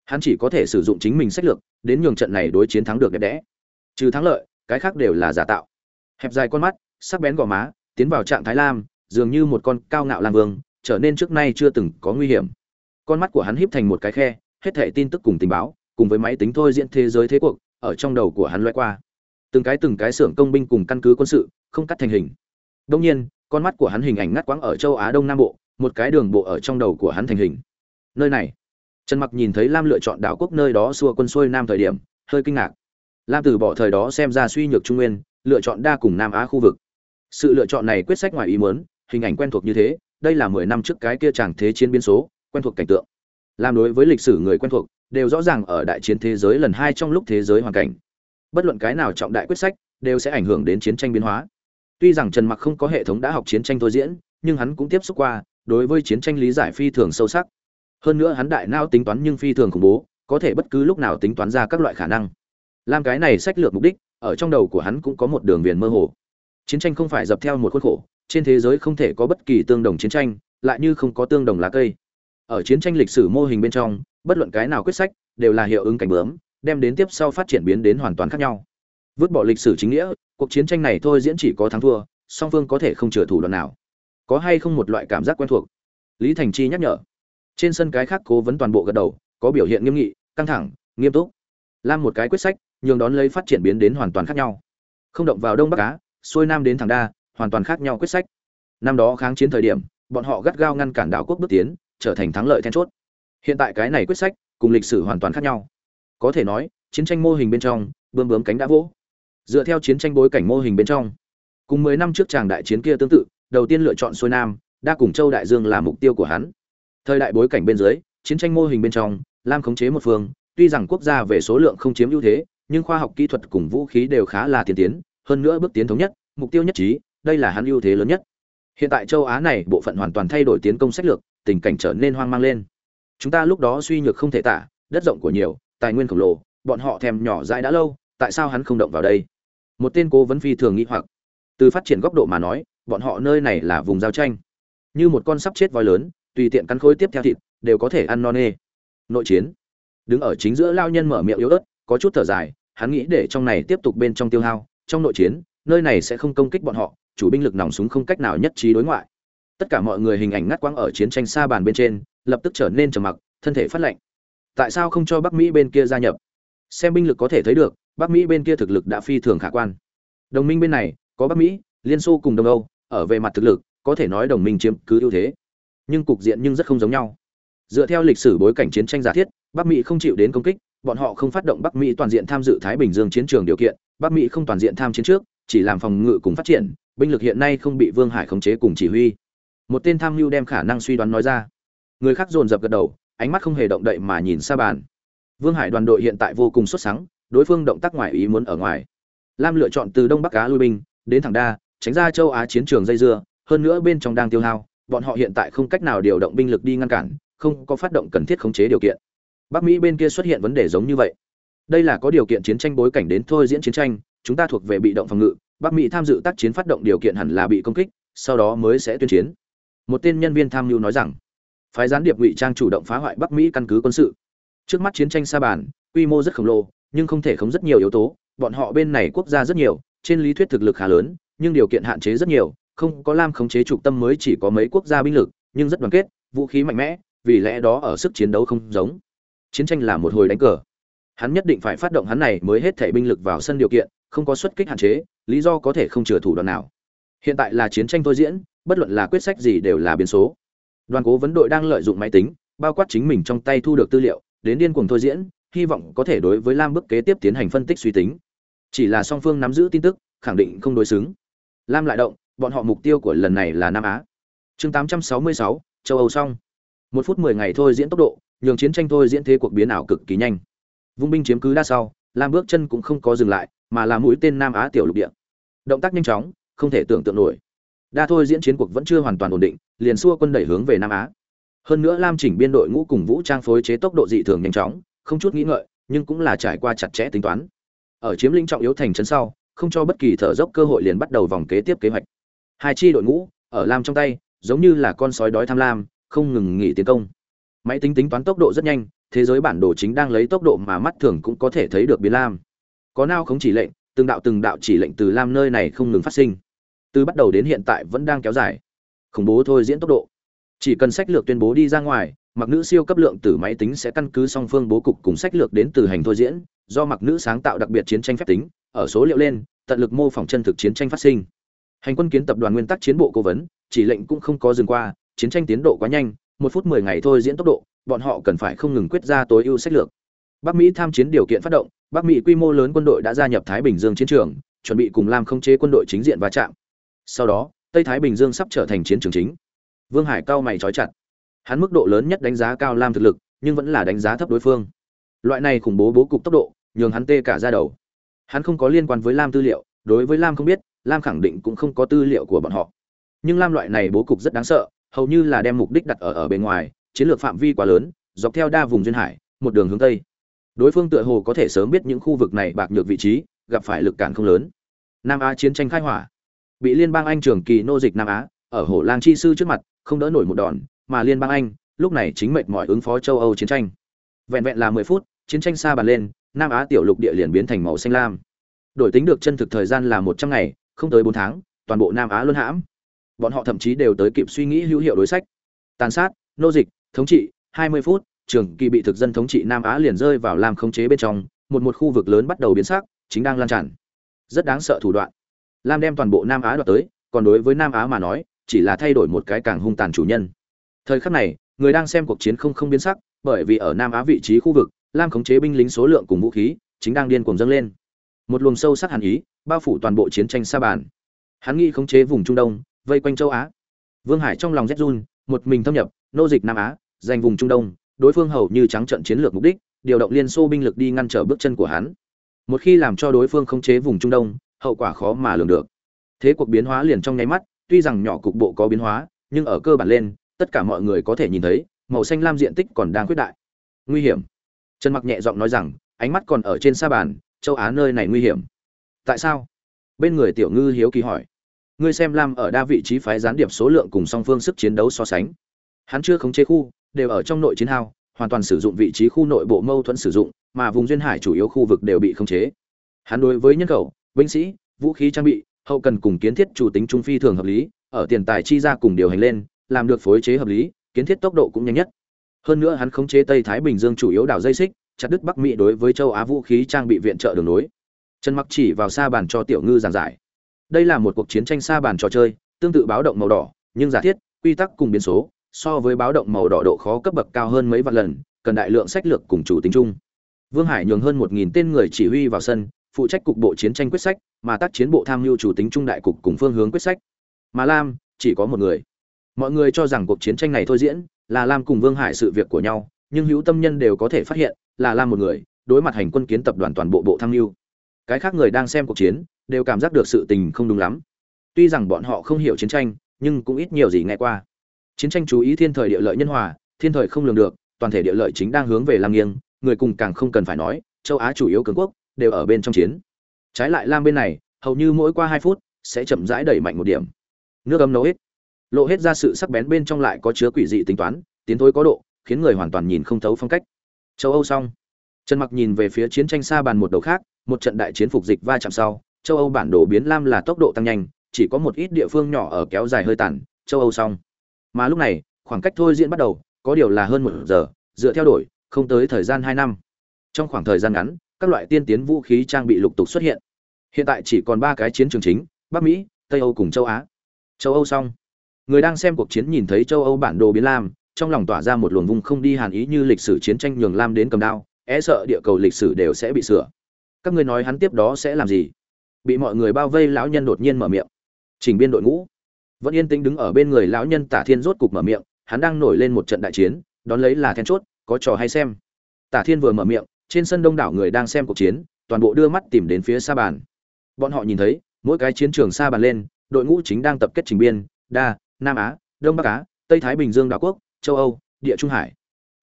Hắn chỉ có thể sử dụng chính mình sách lược, đến nhường trận này đối chiến thắng được đẹp đẽ. Trừ thắng lợi cái khác đều là giả tạo. Hẹp dài con mắt, sắc bén gò má, tiến vào trạng thái lam, dường như một con cao ngạo lang vương, trở nên trước nay chưa từng có nguy hiểm. Con mắt của hắn híp thành một cái khe, hết thảy tin tức cùng tình báo, cùng với máy tính thôi diễn thế giới thế cuộc, ở trong đầu của hắn loay qua. Từng cái từng cái xưởng công binh cùng căn cứ quân sự, không cắt thành hình. Đông nhiên, con mắt của hắn hình ảnh ngắt quãng ở châu á đông nam bộ, một cái đường bộ ở trong đầu của hắn thành hình. Nơi này, trần mặc nhìn thấy lam lựa chọn đảo quốc nơi đó xua quân xuôi nam thời điểm, hơi kinh ngạc lam từ bỏ thời đó xem ra suy nhược trung nguyên, lựa chọn đa cùng nam á khu vực. Sự lựa chọn này quyết sách ngoài ý muốn, hình ảnh quen thuộc như thế, đây là mười năm trước cái kia chẳng thế chiến biến số, quen thuộc cảnh tượng. Làm đối với lịch sử người quen thuộc, đều rõ ràng ở đại chiến thế giới lần hai trong lúc thế giới hoàn cảnh. Bất luận cái nào trọng đại quyết sách, đều sẽ ảnh hưởng đến chiến tranh biến hóa. Tuy rằng trần mặc không có hệ thống đã học chiến tranh thôi diễn, nhưng hắn cũng tiếp xúc qua, đối với chiến tranh lý giải phi thường sâu sắc. Hơn nữa hắn đại não tính toán nhưng phi thường khủng bố, có thể bất cứ lúc nào tính toán ra các loại khả năng làm cái này sách lược mục đích, ở trong đầu của hắn cũng có một đường viền mơ hồ. Chiến tranh không phải dập theo một khuôn khổ, trên thế giới không thể có bất kỳ tương đồng chiến tranh, lại như không có tương đồng lá cây. Ở chiến tranh lịch sử mô hình bên trong, bất luận cái nào quyết sách, đều là hiệu ứng cảnh bướm, đem đến tiếp sau phát triển biến đến hoàn toàn khác nhau. Vứt bỏ lịch sử chính nghĩa, cuộc chiến tranh này thôi diễn chỉ có thắng thua, song phương có thể không chừa thủ đoạn nào. Có hay không một loại cảm giác quen thuộc? Lý thành chi nhắc nhở. Trên sân cái khác cố vấn toàn bộ gật đầu, có biểu hiện nghiêm nghị, căng thẳng, nghiêm túc. Làm một cái quyết sách nhường đón lấy phát triển biến đến hoàn toàn khác nhau. Không động vào đông bắc á, xuôi nam đến thẳng đa, hoàn toàn khác nhau quyết sách. Năm đó kháng chiến thời điểm, bọn họ gắt gao ngăn cản đảo quốc bước tiến, trở thành thắng lợi then chốt. Hiện tại cái này quyết sách, cùng lịch sử hoàn toàn khác nhau. Có thể nói, chiến tranh mô hình bên trong bướm bướm cánh đã vỗ. Dựa theo chiến tranh bối cảnh mô hình bên trong, cùng mười năm trước tràng đại chiến kia tương tự, đầu tiên lựa chọn xuôi nam, đa cùng châu đại dương là mục tiêu của hắn. Thời đại bối cảnh bên dưới, chiến tranh mô hình bên trong, lam khống chế một phương, tuy rằng quốc gia về số lượng không chiếm ưu thế nhưng khoa học kỹ thuật cùng vũ khí đều khá là tiên tiến, hơn nữa bước tiến thống nhất, mục tiêu nhất trí, đây là hắn ưu thế lớn nhất. Hiện tại châu á này bộ phận hoàn toàn thay đổi tiến công sách lược, tình cảnh trở nên hoang mang lên. Chúng ta lúc đó suy nhược không thể tả, đất rộng của nhiều, tài nguyên khổng lồ, bọn họ thèm nhỏ dãi đã lâu, tại sao hắn không động vào đây? Một tên cố vấn phi thường nghĩ hoặc. Từ phát triển góc độ mà nói, bọn họ nơi này là vùng giao tranh. Như một con sắp chết voi lớn, tùy tiện cắn khối tiếp theo thịt, đều có thể ăn non nê. Nội chiến. Đứng ở chính giữa lao nhân mở miệng yếu ớt có chút thở dài, hắn nghĩ để trong này tiếp tục bên trong tiêu hao, trong nội chiến, nơi này sẽ không công kích bọn họ, chủ binh lực nòng súng không cách nào nhất trí đối ngoại. Tất cả mọi người hình ảnh ngắt quãng ở chiến tranh xa bàn bên trên, lập tức trở nên trầm mặc, thân thể phát lệnh tại sao không cho bắc mỹ bên kia gia nhập? Xem binh lực có thể thấy được, bắc mỹ bên kia thực lực đã phi thường khả quan. Đồng minh bên này, có bắc mỹ, liên xô cùng đông âu, ở về mặt thực lực, có thể nói đồng minh chiếm cứ ưu thế. Nhưng cục diện nhưng rất không giống nhau. Dựa theo lịch sử bối cảnh chiến tranh giả thiết, bắc mỹ không chịu đến công kích bọn họ không phát động bắc mỹ toàn diện tham dự thái bình dương chiến trường điều kiện, bắc mỹ không toàn diện tham chiến trước, chỉ làm phòng ngự cùng phát triển, binh lực hiện nay không bị vương hải khống chế cùng chỉ huy. Một tên tham mưu đem khả năng suy đoán nói ra. Người khác dồn dập gật đầu, ánh mắt không hề động đậy mà nhìn xa bàn. Vương hải đoàn đội hiện tại vô cùng xuất sắc, đối phương động tác ngoài ý muốn ở ngoài. Lam lựa chọn từ đông bắc á lui binh, đến thẳng đa, tránh ra châu á chiến trường dây dưa, hơn nữa bên trong đang tiêu hao, bọn họ hiện tại không cách nào điều động binh lực đi ngăn cản, không có phát động cần thiết khống chế điều kiện bắc mỹ bên kia xuất hiện vấn đề giống như vậy. Đây là có điều kiện chiến tranh bối cảnh đến thôi diễn chiến tranh, chúng ta thuộc về bị động phòng ngự, bắc mỹ tham dự tác chiến phát động điều kiện hẳn là bị công kích, sau đó mới sẽ tuyên chiến. Một tên nhân viên tham mưu nói rằng, phái gián điệp ngụy trang chủ động phá hoại bắc mỹ căn cứ quân sự. Trước mắt chiến tranh xa bàn quy mô rất khổng lồ, nhưng không thể không rất nhiều yếu tố, bọn họ bên này quốc gia rất nhiều, trên lý thuyết thực lực khá lớn, nhưng điều kiện hạn chế rất nhiều, không có lam khống chế trục tâm mới chỉ có mấy quốc gia binh lực, nhưng rất đoàn kết, vũ khí mạnh mẽ, vì lẽ đó ở sức chiến đấu không giống chiến tranh là một hồi đánh cờ. Hắn nhất định phải phát động hắn này mới hết thể binh lực vào sân điều kiện không có xuất kích hạn chế lý do có thể không chừa thủ đoạn nào. Hiện tại là chiến tranh thôi diễn bất luận là quyết sách gì đều là biến số. Đoàn cố vấn đội đang lợi dụng máy tính bao quát chính mình trong tay thu được tư liệu đến điên cuồng thôi diễn hy vọng có thể đối với lam bước kế tiếp tiến hành phân tích suy tính. Chỉ là song phương nắm giữ tin tức khẳng định không đối xứng. Lam lại động bọn họ mục tiêu của lần này là nam á. Chương 866, châu âu xong. Một phút mười ngày thôi diễn tốc độ nhường chiến tranh thôi diễn thế cuộc biến ảo cực kỳ nhanh. Vung binh chiếm cứ đa sau, lam bước chân cũng không có dừng lại, mà là mũi tên nam á tiểu lục địa. Động tác nhanh chóng, không thể tưởng tượng nổi. Đa thôi diễn chiến cuộc vẫn chưa hoàn toàn ổn định, liền xua quân đẩy hướng về nam á. Hơn nữa lam chỉnh biên đội ngũ cùng vũ trang phối chế tốc độ dị thường nhanh chóng, không chút nghĩ ngợi, nhưng cũng là trải qua chặt chẽ tính toán. Ở chiếm lĩnh trọng yếu thành trấn sau, không cho bất kỳ thở dốc cơ hội liền bắt đầu vòng kế tiếp kế hoạch. Hai chi đội ngũ, ở lam trong tay, giống như là con sói đói tham lam, không ngừng nghỉ tiến công máy tính tính toán tốc độ rất nhanh, thế giới bản đồ chính đang lấy tốc độ mà mắt thường cũng có thể thấy được biến lam. Có nào không chỉ lệnh, từng đạo từng đạo chỉ lệnh từ lam nơi này không ngừng phát sinh. Từ bắt đầu đến hiện tại vẫn đang kéo dài. Khủng bố thôi diễn tốc độ. Chỉ cần sách lược tuyên bố đi ra ngoài, mặc nữ siêu cấp lượng tử máy tính sẽ căn cứ song phương bố cục cùng sách lược đến từ hành thôi diễn, do mặc nữ sáng tạo đặc biệt chiến tranh phép tính, ở số liệu lên, tận lực mô phỏng chân thực chiến tranh phát sinh. Hành quân kiến tập đoàn nguyên tắc chiến bộ cố vấn, chỉ lệnh cũng không có dừng qua, chiến tranh tiến độ quá nhanh một phút mười ngày thôi diễn tốc độ, bọn họ cần phải không ngừng quyết ra tối ưu sách lược. Bắc mỹ tham chiến điều kiện phát động, bắc mỹ quy mô lớn quân đội đã gia nhập thái bình dương chiến trường, chuẩn bị cùng Lam không chế quân đội chính diện va chạm. Sau đó, tây thái bình dương sắp trở thành chiến trường chính. Vương hải cao mày trói chặt. Hắn mức độ lớn nhất đánh giá cao lam thực lực, nhưng vẫn là đánh giá thấp đối phương. Loại này khủng bố bố cục tốc độ, nhường hắn tê cả ra đầu. Hắn không có liên quan với lam tư liệu, đối với lam không biết, lam khẳng định cũng không có tư liệu của bọn họ. Nhưng lam loại này bố cục rất đáng sợ hầu như là đem mục đích đặt ở ở bên ngoài, chiến lược phạm vi quá lớn, dọc theo đa vùng duyên hải, một đường hướng tây. Đối phương tựa hồ có thể sớm biết những khu vực này bạc nhược vị trí, gặp phải lực cản không lớn. Nam á chiến tranh khai hỏa. Bị liên bang anh trường kỳ nô dịch nam á, ở hồ lang chi sư trước mặt, không đỡ nổi một đòn, mà liên bang anh, lúc này chính mệt mỏi ứng phó châu âu chiến tranh. Vẹn vẹn là mười phút, chiến tranh xa bàn lên, nam á tiểu lục địa liền biến thành màu xanh lam. Đổi tính được chân thực thời gian là một trăm ngày, không tới bốn tháng, toàn bộ nam á luân hãm bọn họ thậm chí đều tới kịp suy nghĩ hữu hiệu đối sách. Tàn sát, nô dịch, thống trị, hai mươi phút, trường kỳ bị thực dân thống trị nam á liền rơi vào làm khống chế bên trong, một một khu vực lớn bắt đầu biến sắc, chính đang lan tràn. Rất đáng sợ thủ đoạn. Lam đem toàn bộ nam á đoạt tới, còn đối với nam á mà nói, chỉ là thay đổi một cái càng hung tàn chủ nhân. Thời khắc này, người đang xem cuộc chiến không không biến sắc, bởi vì ở nam á vị trí khu vực, lam khống chế binh lính số lượng cùng vũ khí, chính đang điên cuồng dâng lên. Một luồng sâu sắc hàn ý, bao phủ toàn bộ chiến tranh sa bàn. Hắn nghĩ khống chế vùng trung đông vây quanh châu á vương hải trong lòng rét run một mình thâm nhập nô dịch nam á giành vùng trung đông đối phương hầu như trắng trận chiến lược mục đích điều động liên xô binh lực đi ngăn trở bước chân của hắn một khi làm cho đối phương khống chế vùng trung đông hậu quả khó mà lường được thế cuộc biến hóa liền trong nháy mắt tuy rằng nhỏ cục bộ có biến hóa nhưng ở cơ bản lên tất cả mọi người có thể nhìn thấy màu xanh lam diện tích còn đang quyết đại nguy hiểm trần mặc nhẹ giọng nói rằng ánh mắt còn ở trên sa bàn châu á nơi này nguy hiểm tại sao bên người tiểu ngư hiếu kỳ hỏi ngươi xem lam ở đa vị trí phái gián điệp số lượng cùng song phương sức chiến đấu so sánh. Hắn chưa khống chế khu, đều ở trong nội chiến hao, hoàn toàn sử dụng vị trí khu nội bộ mâu thuẫn sử dụng, mà vùng duyên hải chủ yếu khu vực đều bị khống chế. Hắn đối với nhân khẩu, binh sĩ, vũ khí trang bị, hậu cần cùng kiến thiết chủ tính trung phi thường hợp lý, ở tiền tài chi ra cùng điều hành lên, làm được phối chế hợp lý, kiến thiết tốc độ cũng nhanh nhất. Hơn nữa hắn khống chế tây thái bình dương chủ yếu đảo dây xích, chặt đứt bắc mỹ đối với châu á vũ khí trang bị viện trợ đường nối. Trần mặc chỉ vào xa bàn cho tiểu ngư giảng giải đây là một cuộc chiến tranh xa bàn trò chơi, tương tự báo động màu đỏ, nhưng giả thiết, quy tắc cùng biến số, so với báo động màu đỏ độ khó cấp bậc cao hơn mấy vạn lần, cần đại lượng sách lược cùng chủ tính chung. Vương hải nhường hơn một nghìn tên người chỉ huy vào sân, phụ trách cục bộ chiến tranh quyết sách, mà tác chiến bộ tham mưu chủ tính trung đại cục cùng phương hướng quyết sách. Mà lam, chỉ có một người. Mọi người cho rằng cuộc chiến tranh này thôi diễn, là lam cùng vương hải sự việc của nhau, nhưng hữu tâm nhân đều có thể phát hiện, là lam một người, đối mặt hành quân kiến tập đoàn toàn bộ bộ tham mưu. Cái khác người đang xem cuộc chiến đều cảm giác được sự tình không đúng lắm. Tuy rằng bọn họ không hiểu chiến tranh, nhưng cũng ít nhiều gì nghe qua. Chiến tranh chú ý thiên thời địa lợi nhân hòa, thiên thời không lường được, toàn thể địa lợi chính đang hướng về lam nghiêng, người cùng càng không cần phải nói, châu á chủ yếu cường quốc, đều ở bên trong chiến. Trái lại lam bên này, hầu như mỗi qua hai phút, sẽ chậm rãi đẩy mạnh một điểm. Nước ấm nấu hết. Lộ hết ra sự sắc bén bên trong lại có chứa quỷ dị tính toán, tiến thối có độ, khiến người hoàn toàn nhìn không thấu phong cách. Châu âu xong. Trần mặc nhìn về phía chiến tranh xa bàn một đầu khác, một trận đại chiến phục dịch va chạm sau châu âu bản đồ biến lam là tốc độ tăng nhanh, chỉ có một ít địa phương nhỏ ở kéo dài hơi tàn, châu âu xong. Mà lúc này, khoảng cách thôi diễn bắt đầu, có điều là hơn một giờ, dựa theo đổi, không tới thời gian hai năm. Trong khoảng thời gian ngắn, các loại tiên tiến vũ khí trang bị lục tục xuất hiện. Hiện tại chỉ còn ba cái chiến trường chính, bắc mỹ, tây âu cùng châu á. Châu âu xong. Người đang xem cuộc chiến nhìn thấy châu âu bản đồ biến lam, trong lòng tỏa ra một luồng vùng không đi hàn ý như lịch sử chiến tranh nhường lam đến cầm đao e sợ địa cầu lịch sử đều sẽ bị sửa. Các ngươi nói hắn tiếp đó sẽ làm gì? Bị mọi người bao vây, lão nhân đột nhiên mở miệng. Chỉnh biên đội ngũ. Vẫn yên tĩnh đứng ở bên người lão nhân tả thiên rốt cục mở miệng, hắn đang nổi lên một trận đại chiến, đón lấy là then chốt, có trò hay xem. Tả thiên vừa mở miệng, trên sân đông đảo người đang xem cuộc chiến, toàn bộ đưa mắt tìm đến phía xa bàn. Bọn họ nhìn thấy, mỗi cái chiến trường xa bàn lên, đội ngũ chính đang tập kết trình biên, đa, nam á, đông bắc á, tây thái bình dương đảo quốc, châu âu, địa trung hải.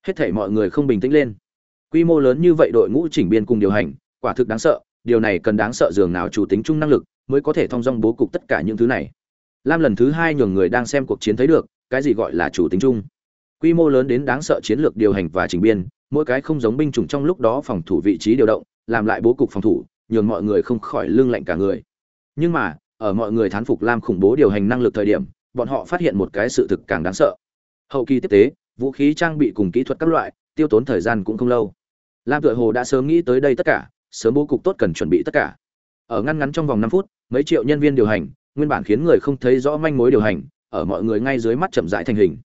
Hết thảy mọi người không bình tĩnh lên. Quy mô lớn như vậy đội ngũ chỉnh biên cùng điều hành, quả thực đáng sợ điều này cần đáng sợ dường nào chủ tính chung năng lực mới có thể thông dong bố cục tất cả những thứ này. Lam lần thứ hai nhường người đang xem cuộc chiến thấy được, cái gì gọi là chủ tính chung. Quy mô lớn đến đáng sợ chiến lược điều hành và chỉnh biên, mỗi cái không giống binh chủng trong lúc đó phòng thủ vị trí điều động, làm lại bố cục phòng thủ, nhường mọi người không khỏi lưng lạnh cả người. Nhưng mà, ở mọi người thán phục lam khủng bố điều hành năng lực thời điểm, bọn họ phát hiện một cái sự thực càng đáng sợ. Hậu kỳ tiếp tế, vũ khí trang bị cùng kỹ thuật các loại, tiêu tốn thời gian cũng không lâu. Lam tựa hồ đã sớm nghĩ tới đây tất cả sớm bố cục tốt cần chuẩn bị tất cả. Ở ngăn ngắn trong vòng năm phút, mấy triệu nhân viên điều hành, nguyên bản khiến người không thấy rõ manh mối điều hành, ở mọi người ngay dưới mắt chậm rãi thành hình.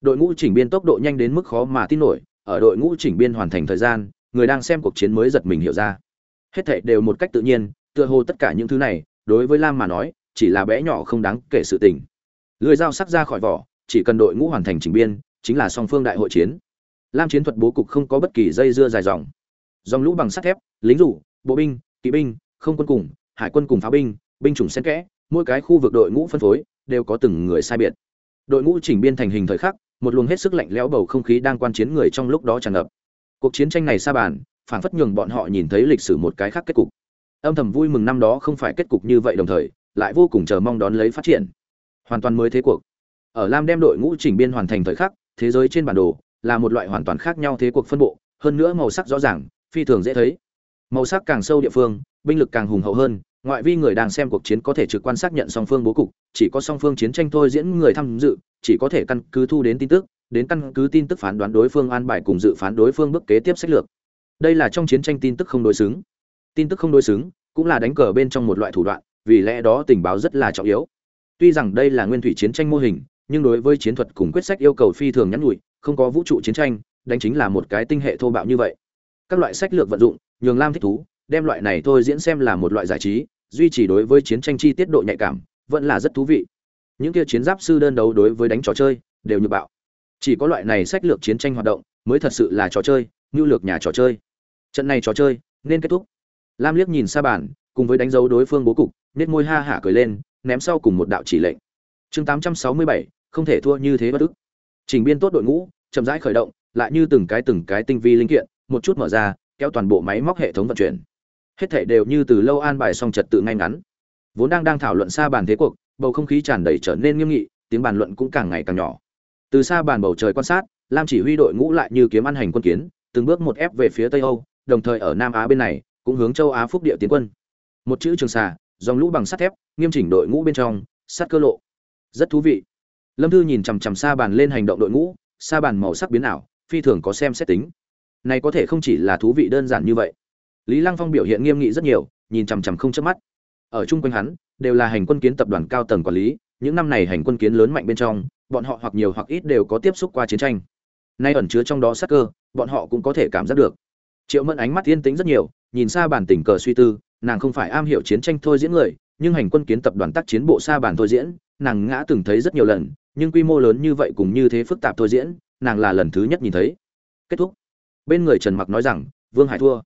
Đội ngũ chỉnh biên tốc độ nhanh đến mức khó mà tin nổi, ở đội ngũ chỉnh biên hoàn thành thời gian, người đang xem cuộc chiến mới giật mình hiểu ra. Hết thảy đều một cách tự nhiên, tựa hồ tất cả những thứ này, đối với lam mà nói, chỉ là bé nhỏ không đáng kể sự tình. Lưỡi dao sắc ra khỏi vỏ, chỉ cần đội ngũ hoàn thành chỉnh biên, chính là song phương đại hội chiến. Lam chiến thuật bố cục không có bất kỳ dây dưa dài dòng dòng lũ bằng sắt thép, lính rủ, bộ binh, kỵ binh, không quân cùng, hải quân cùng pháo binh binh chủng xen kẽ, mỗi cái khu vực đội ngũ phân phối đều có từng người sai biệt. Đội ngũ chỉnh biên thành hình thời khắc, một luồng hết sức lạnh lẽo bầu không khí đang quan chiến người trong lúc đó tràn ngập. Cuộc chiến tranh này xa bàn phản phất nhường bọn họ nhìn thấy lịch sử một cái khác kết cục. Âm thầm vui mừng năm đó không phải kết cục như vậy đồng thời, lại vô cùng chờ mong đón lấy phát triển. Hoàn toàn mới thế cuộc. Ở lam đem đội ngũ chỉnh biên hoàn thành thời khắc, thế giới trên bản đồ là một loại hoàn toàn khác nhau thế cuộc phân bộ, hơn nữa màu sắc rõ ràng phi thường dễ thấy. Màu sắc càng sâu địa phương, binh lực càng hùng hậu hơn, ngoại vi người đang xem cuộc chiến có thể trực quan xác nhận song phương bố cục, chỉ có song phương chiến tranh thôi diễn người tham dự, chỉ có thể căn cứ thu đến tin tức, đến căn cứ tin tức phán đoán đối phương an bài cùng dự phán đối phương bước kế tiếp sách lược. Đây là trong chiến tranh tin tức không đối xứng. Tin tức không đối xứng, cũng là đánh cờ bên trong một loại thủ đoạn, vì lẽ đó tình báo rất là trọng yếu. Tuy rằng đây là nguyên thủy chiến tranh mô hình, nhưng đối với chiến thuật cùng quyết sách yêu cầu phi thường nhắn nhủi, không có vũ trụ chiến tranh, đánh chính là một cái tinh hệ thô bạo như vậy các loại sách lược vận dụng nhường lam thích thú đem loại này thôi diễn xem là một loại giải trí duy trì đối với chiến tranh chi tiết độ nhạy cảm vẫn là rất thú vị. Những kia chiến giáp sư đơn đấu đối với đánh trò chơi đều như bạo. Chỉ có loại này sách lược chiến tranh hoạt động mới thật sự là trò chơi như lược nhà trò chơi. Trận này trò chơi nên kết thúc. Lam liếc nhìn xa bản cùng với đánh dấu đối phương bố cục nết môi ha hả cười lên ném sau cùng một đạo chỉ lệnh. Chương 867, không thể thua như thế bất ức. Trình biên tốt đội ngũ chậm rãi khởi động lại như từng cái từng cái tinh vi linh kiện một chút mở ra, kéo toàn bộ máy móc hệ thống vận chuyển. Hết thảy đều như từ lâu an bài xong trật tự ngay ngắn. Vốn đang đang thảo luận xa bàn thế cuộc, bầu không khí tràn đầy trở nên nghiêm nghị, tiếng bàn luận cũng càng ngày càng nhỏ. Từ xa bàn bầu trời quan sát, lam chỉ huy đội ngũ lại như kiếm ăn hành quân kiến, từng bước một ép về phía tây âu, đồng thời ở nam á bên này, cũng hướng châu á phúc địa tiến quân. Một chữ trường xà, dòng lũ bằng sắt thép, nghiêm chỉnh đội ngũ bên trong, sắt cơ lộ. Rất thú vị. Lâm thư nhìn chằm chằm xa bàn lên hành động đội ngũ, xa bàn màu sắc biến ảo, phi thường có xem xét tính này có thể không chỉ là thú vị đơn giản như vậy. Lý lăng phong biểu hiện nghiêm nghị rất nhiều, nhìn chằm chằm không chớp mắt. Ở chung quanh hắn, đều là hành quân kiến tập đoàn cao tầng quản lý, những năm này hành quân kiến lớn mạnh bên trong, bọn họ hoặc nhiều hoặc ít đều có tiếp xúc qua chiến tranh. Nay ẩn chứa trong đó sắc cơ, bọn họ cũng có thể cảm giác được. Triệu mẫn ánh mắt yên tĩnh rất nhiều, nhìn xa bản tình cờ suy tư, nàng không phải am hiểu chiến tranh thôi diễn người, nhưng hành quân kiến tập đoàn tác chiến bộ xa bản thôi diễn, nàng ngã từng thấy rất nhiều lần, nhưng quy mô lớn như vậy cùng như thế phức tạp thôi diễn, nàng là lần thứ nhất nhìn thấy. Kết thúc bên người trần mặc nói rằng, vương hải thua.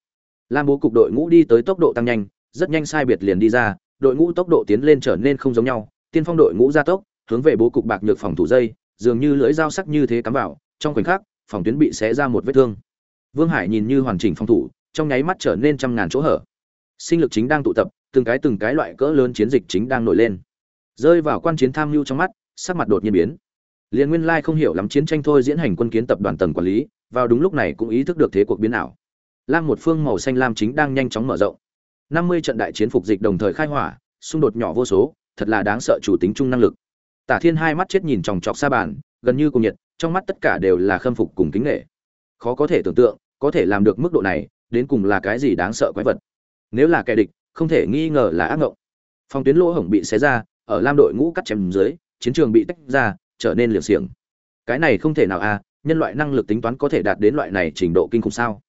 Lam bố cục đội ngũ đi tới tốc độ tăng nhanh, rất nhanh sai biệt liền đi ra, đội ngũ tốc độ tiến lên trở nên không giống nhau, tiên phong đội ngũ gia tốc, hướng về bố cục bạc nhược phòng thủ dây, dường như lưỡi dao sắc như thế cắm vào, trong khoảnh khắc, phòng tuyến bị xé ra một vết thương. Vương hải nhìn như hoàn chỉnh phòng thủ, trong nháy mắt trở nên trăm ngàn chỗ hở. Sinh lực chính đang tụ tập, từng cái từng cái loại cỡ lớn chiến dịch chính đang nổi lên. Rơi vào quan chiến tham mưu trong mắt, sắc mặt đột nhiên biến. Liền nguyên lai không hiểu lắm chiến tranh thôi diễn hành quân kiến tập đoàn tầng quản lý vào đúng lúc này cũng ý thức được thế cuộc biến ảo. Lam một phương màu xanh lam chính đang nhanh chóng mở rộng. Năm mươi trận đại chiến phục dịch đồng thời khai hỏa xung đột nhỏ vô số thật là đáng sợ chủ tính chung năng lực. Tả thiên hai mắt chết nhìn chòng chọc xa bàn gần như cùng nhiệt trong mắt tất cả đều là khâm phục cùng kính nghệ khó có thể tưởng tượng có thể làm được mức độ này đến cùng là cái gì đáng sợ quái vật. Nếu là kẻ địch không thể nghi ngờ là ác ngộng. Phòng tuyến lỗ hổng bị xé ra ở lam đội ngũ cắt chém dưới chiến trường bị tách ra trở nên liều xiềng. Cái này không thể nào a à, nhân loại năng lực tính toán có thể đạt đến loại này trình độ kinh khủng sao?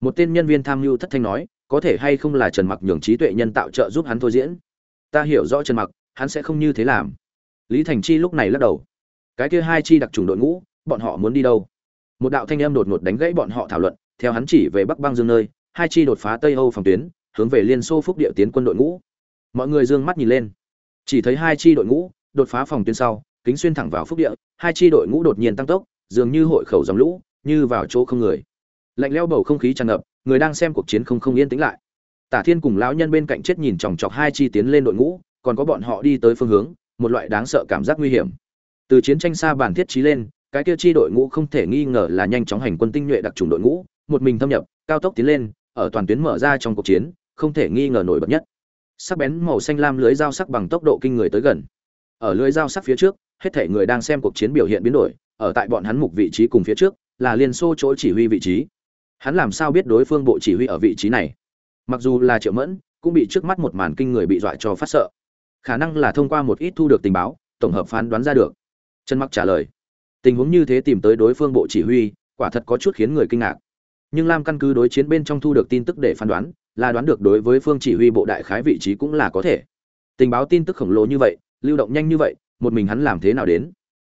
Một tên nhân viên tham mưu thất thanh nói, có thể hay không là trần mặc nhường trí tuệ nhân tạo trợ giúp hắn thôi diễn? Ta hiểu rõ trần mặc, hắn sẽ không như thế làm. Lý thành chi lúc này lắc đầu. Cái kia hai chi đặc trùng đội ngũ, bọn họ muốn đi đâu? Một đạo thanh âm đột ngột đánh gãy bọn họ thảo luận, theo hắn chỉ về bắc băng dương nơi, hai chi đột phá tây âu phòng tuyến, hướng về liên xô phúc địa tiến quân đội ngũ. Mọi người dương mắt nhìn lên. Chỉ thấy hai chi đội ngũ đột phá phòng tuyến sau, kính xuyên thẳng vào phúc địa, hai chi đội ngũ đột nhiên tăng tốc dường như hội khẩu dòng lũ, như vào chỗ không người. Lạnh leo bầu không khí tràn ngập, người đang xem cuộc chiến không không yên tĩnh lại. Tả thiên cùng lão nhân bên cạnh chết nhìn chòng chọc hai chi tiến lên đội ngũ, còn có bọn họ đi tới phương hướng, một loại đáng sợ cảm giác nguy hiểm. Từ chiến tranh xa bản thiết trí lên, cái kia chi đội ngũ không thể nghi ngờ là nhanh chóng hành quân tinh nhuệ đặc trùng đội ngũ, một mình thâm nhập, cao tốc tiến lên, ở toàn tuyến mở ra trong cuộc chiến, không thể nghi ngờ nổi bật nhất. Sắc bén màu xanh lam lưới dao sắc bằng tốc độ kinh người tới gần. Ở lưới dao sắc phía trước hết thể người đang xem cuộc chiến biểu hiện biến đổi, ở tại bọn hắn mục vị trí cùng phía trước, là liên xô chỗ chỉ huy vị trí. Hắn làm sao biết đối phương bộ chỉ huy ở vị trí này? Mặc dù là triệu mẫn, cũng bị trước mắt một màn kinh người bị dọa cho phát sợ. Khả năng là thông qua một ít thu được tình báo, tổng hợp phán đoán ra được. Trần mặc trả lời, tình huống như thế tìm tới đối phương bộ chỉ huy, quả thật có chút khiến người kinh ngạc. Nhưng lam căn cứ đối chiến bên trong thu được tin tức để phán đoán, là đoán được đối với phương chỉ huy bộ đại khái vị trí cũng là có thể. Tình báo tin tức khổng lồ như vậy, lưu động nhanh như vậy một mình hắn làm thế nào đến.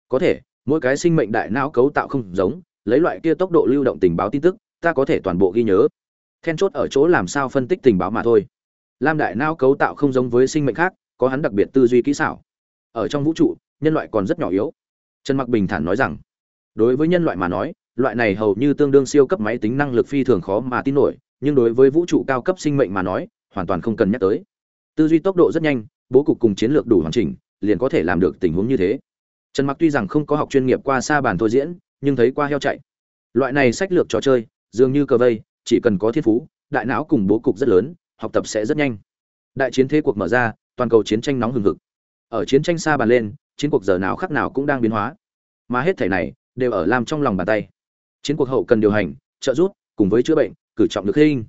Có thể, mỗi cái sinh mệnh đại não cấu tạo không giống, lấy loại kia tốc độ lưu động tình báo tin tức, ta có thể toàn bộ ghi nhớ. Then chốt ở chỗ làm sao phân tích tình báo mà thôi. Lam đại não cấu tạo không giống với sinh mệnh khác, có hắn đặc biệt tư duy kỹ xảo. Ở trong vũ trụ, nhân loại còn rất nhỏ yếu. Trần mặc bình thản nói rằng, đối với nhân loại mà nói, loại này hầu như tương đương siêu cấp máy tính năng lực phi thường khó mà tin nổi, nhưng đối với vũ trụ cao cấp sinh mệnh mà nói, hoàn toàn không cần nhắc tới. Tư duy tốc độ rất nhanh, bố cục cùng chiến lược đủ hoàn chỉnh liền có thể làm được tình huống như thế. Trần mặc tuy rằng không có học chuyên nghiệp qua xa bàn thôi diễn, nhưng thấy qua heo chạy. Loại này sách lược trò chơi, dường như cờ vây, chỉ cần có thiên phú, đại não cùng bố cục rất lớn, học tập sẽ rất nhanh. Đại chiến thế cuộc mở ra, toàn cầu chiến tranh nóng hừng hực. Ở chiến tranh xa bàn lên, chiến cuộc giờ nào khác nào cũng đang biến hóa. Mà hết thể này, đều ở làm trong lòng bàn tay. Chiến cuộc hậu cần điều hành, trợ giúp, cùng với chữa bệnh, cử trọng được hình.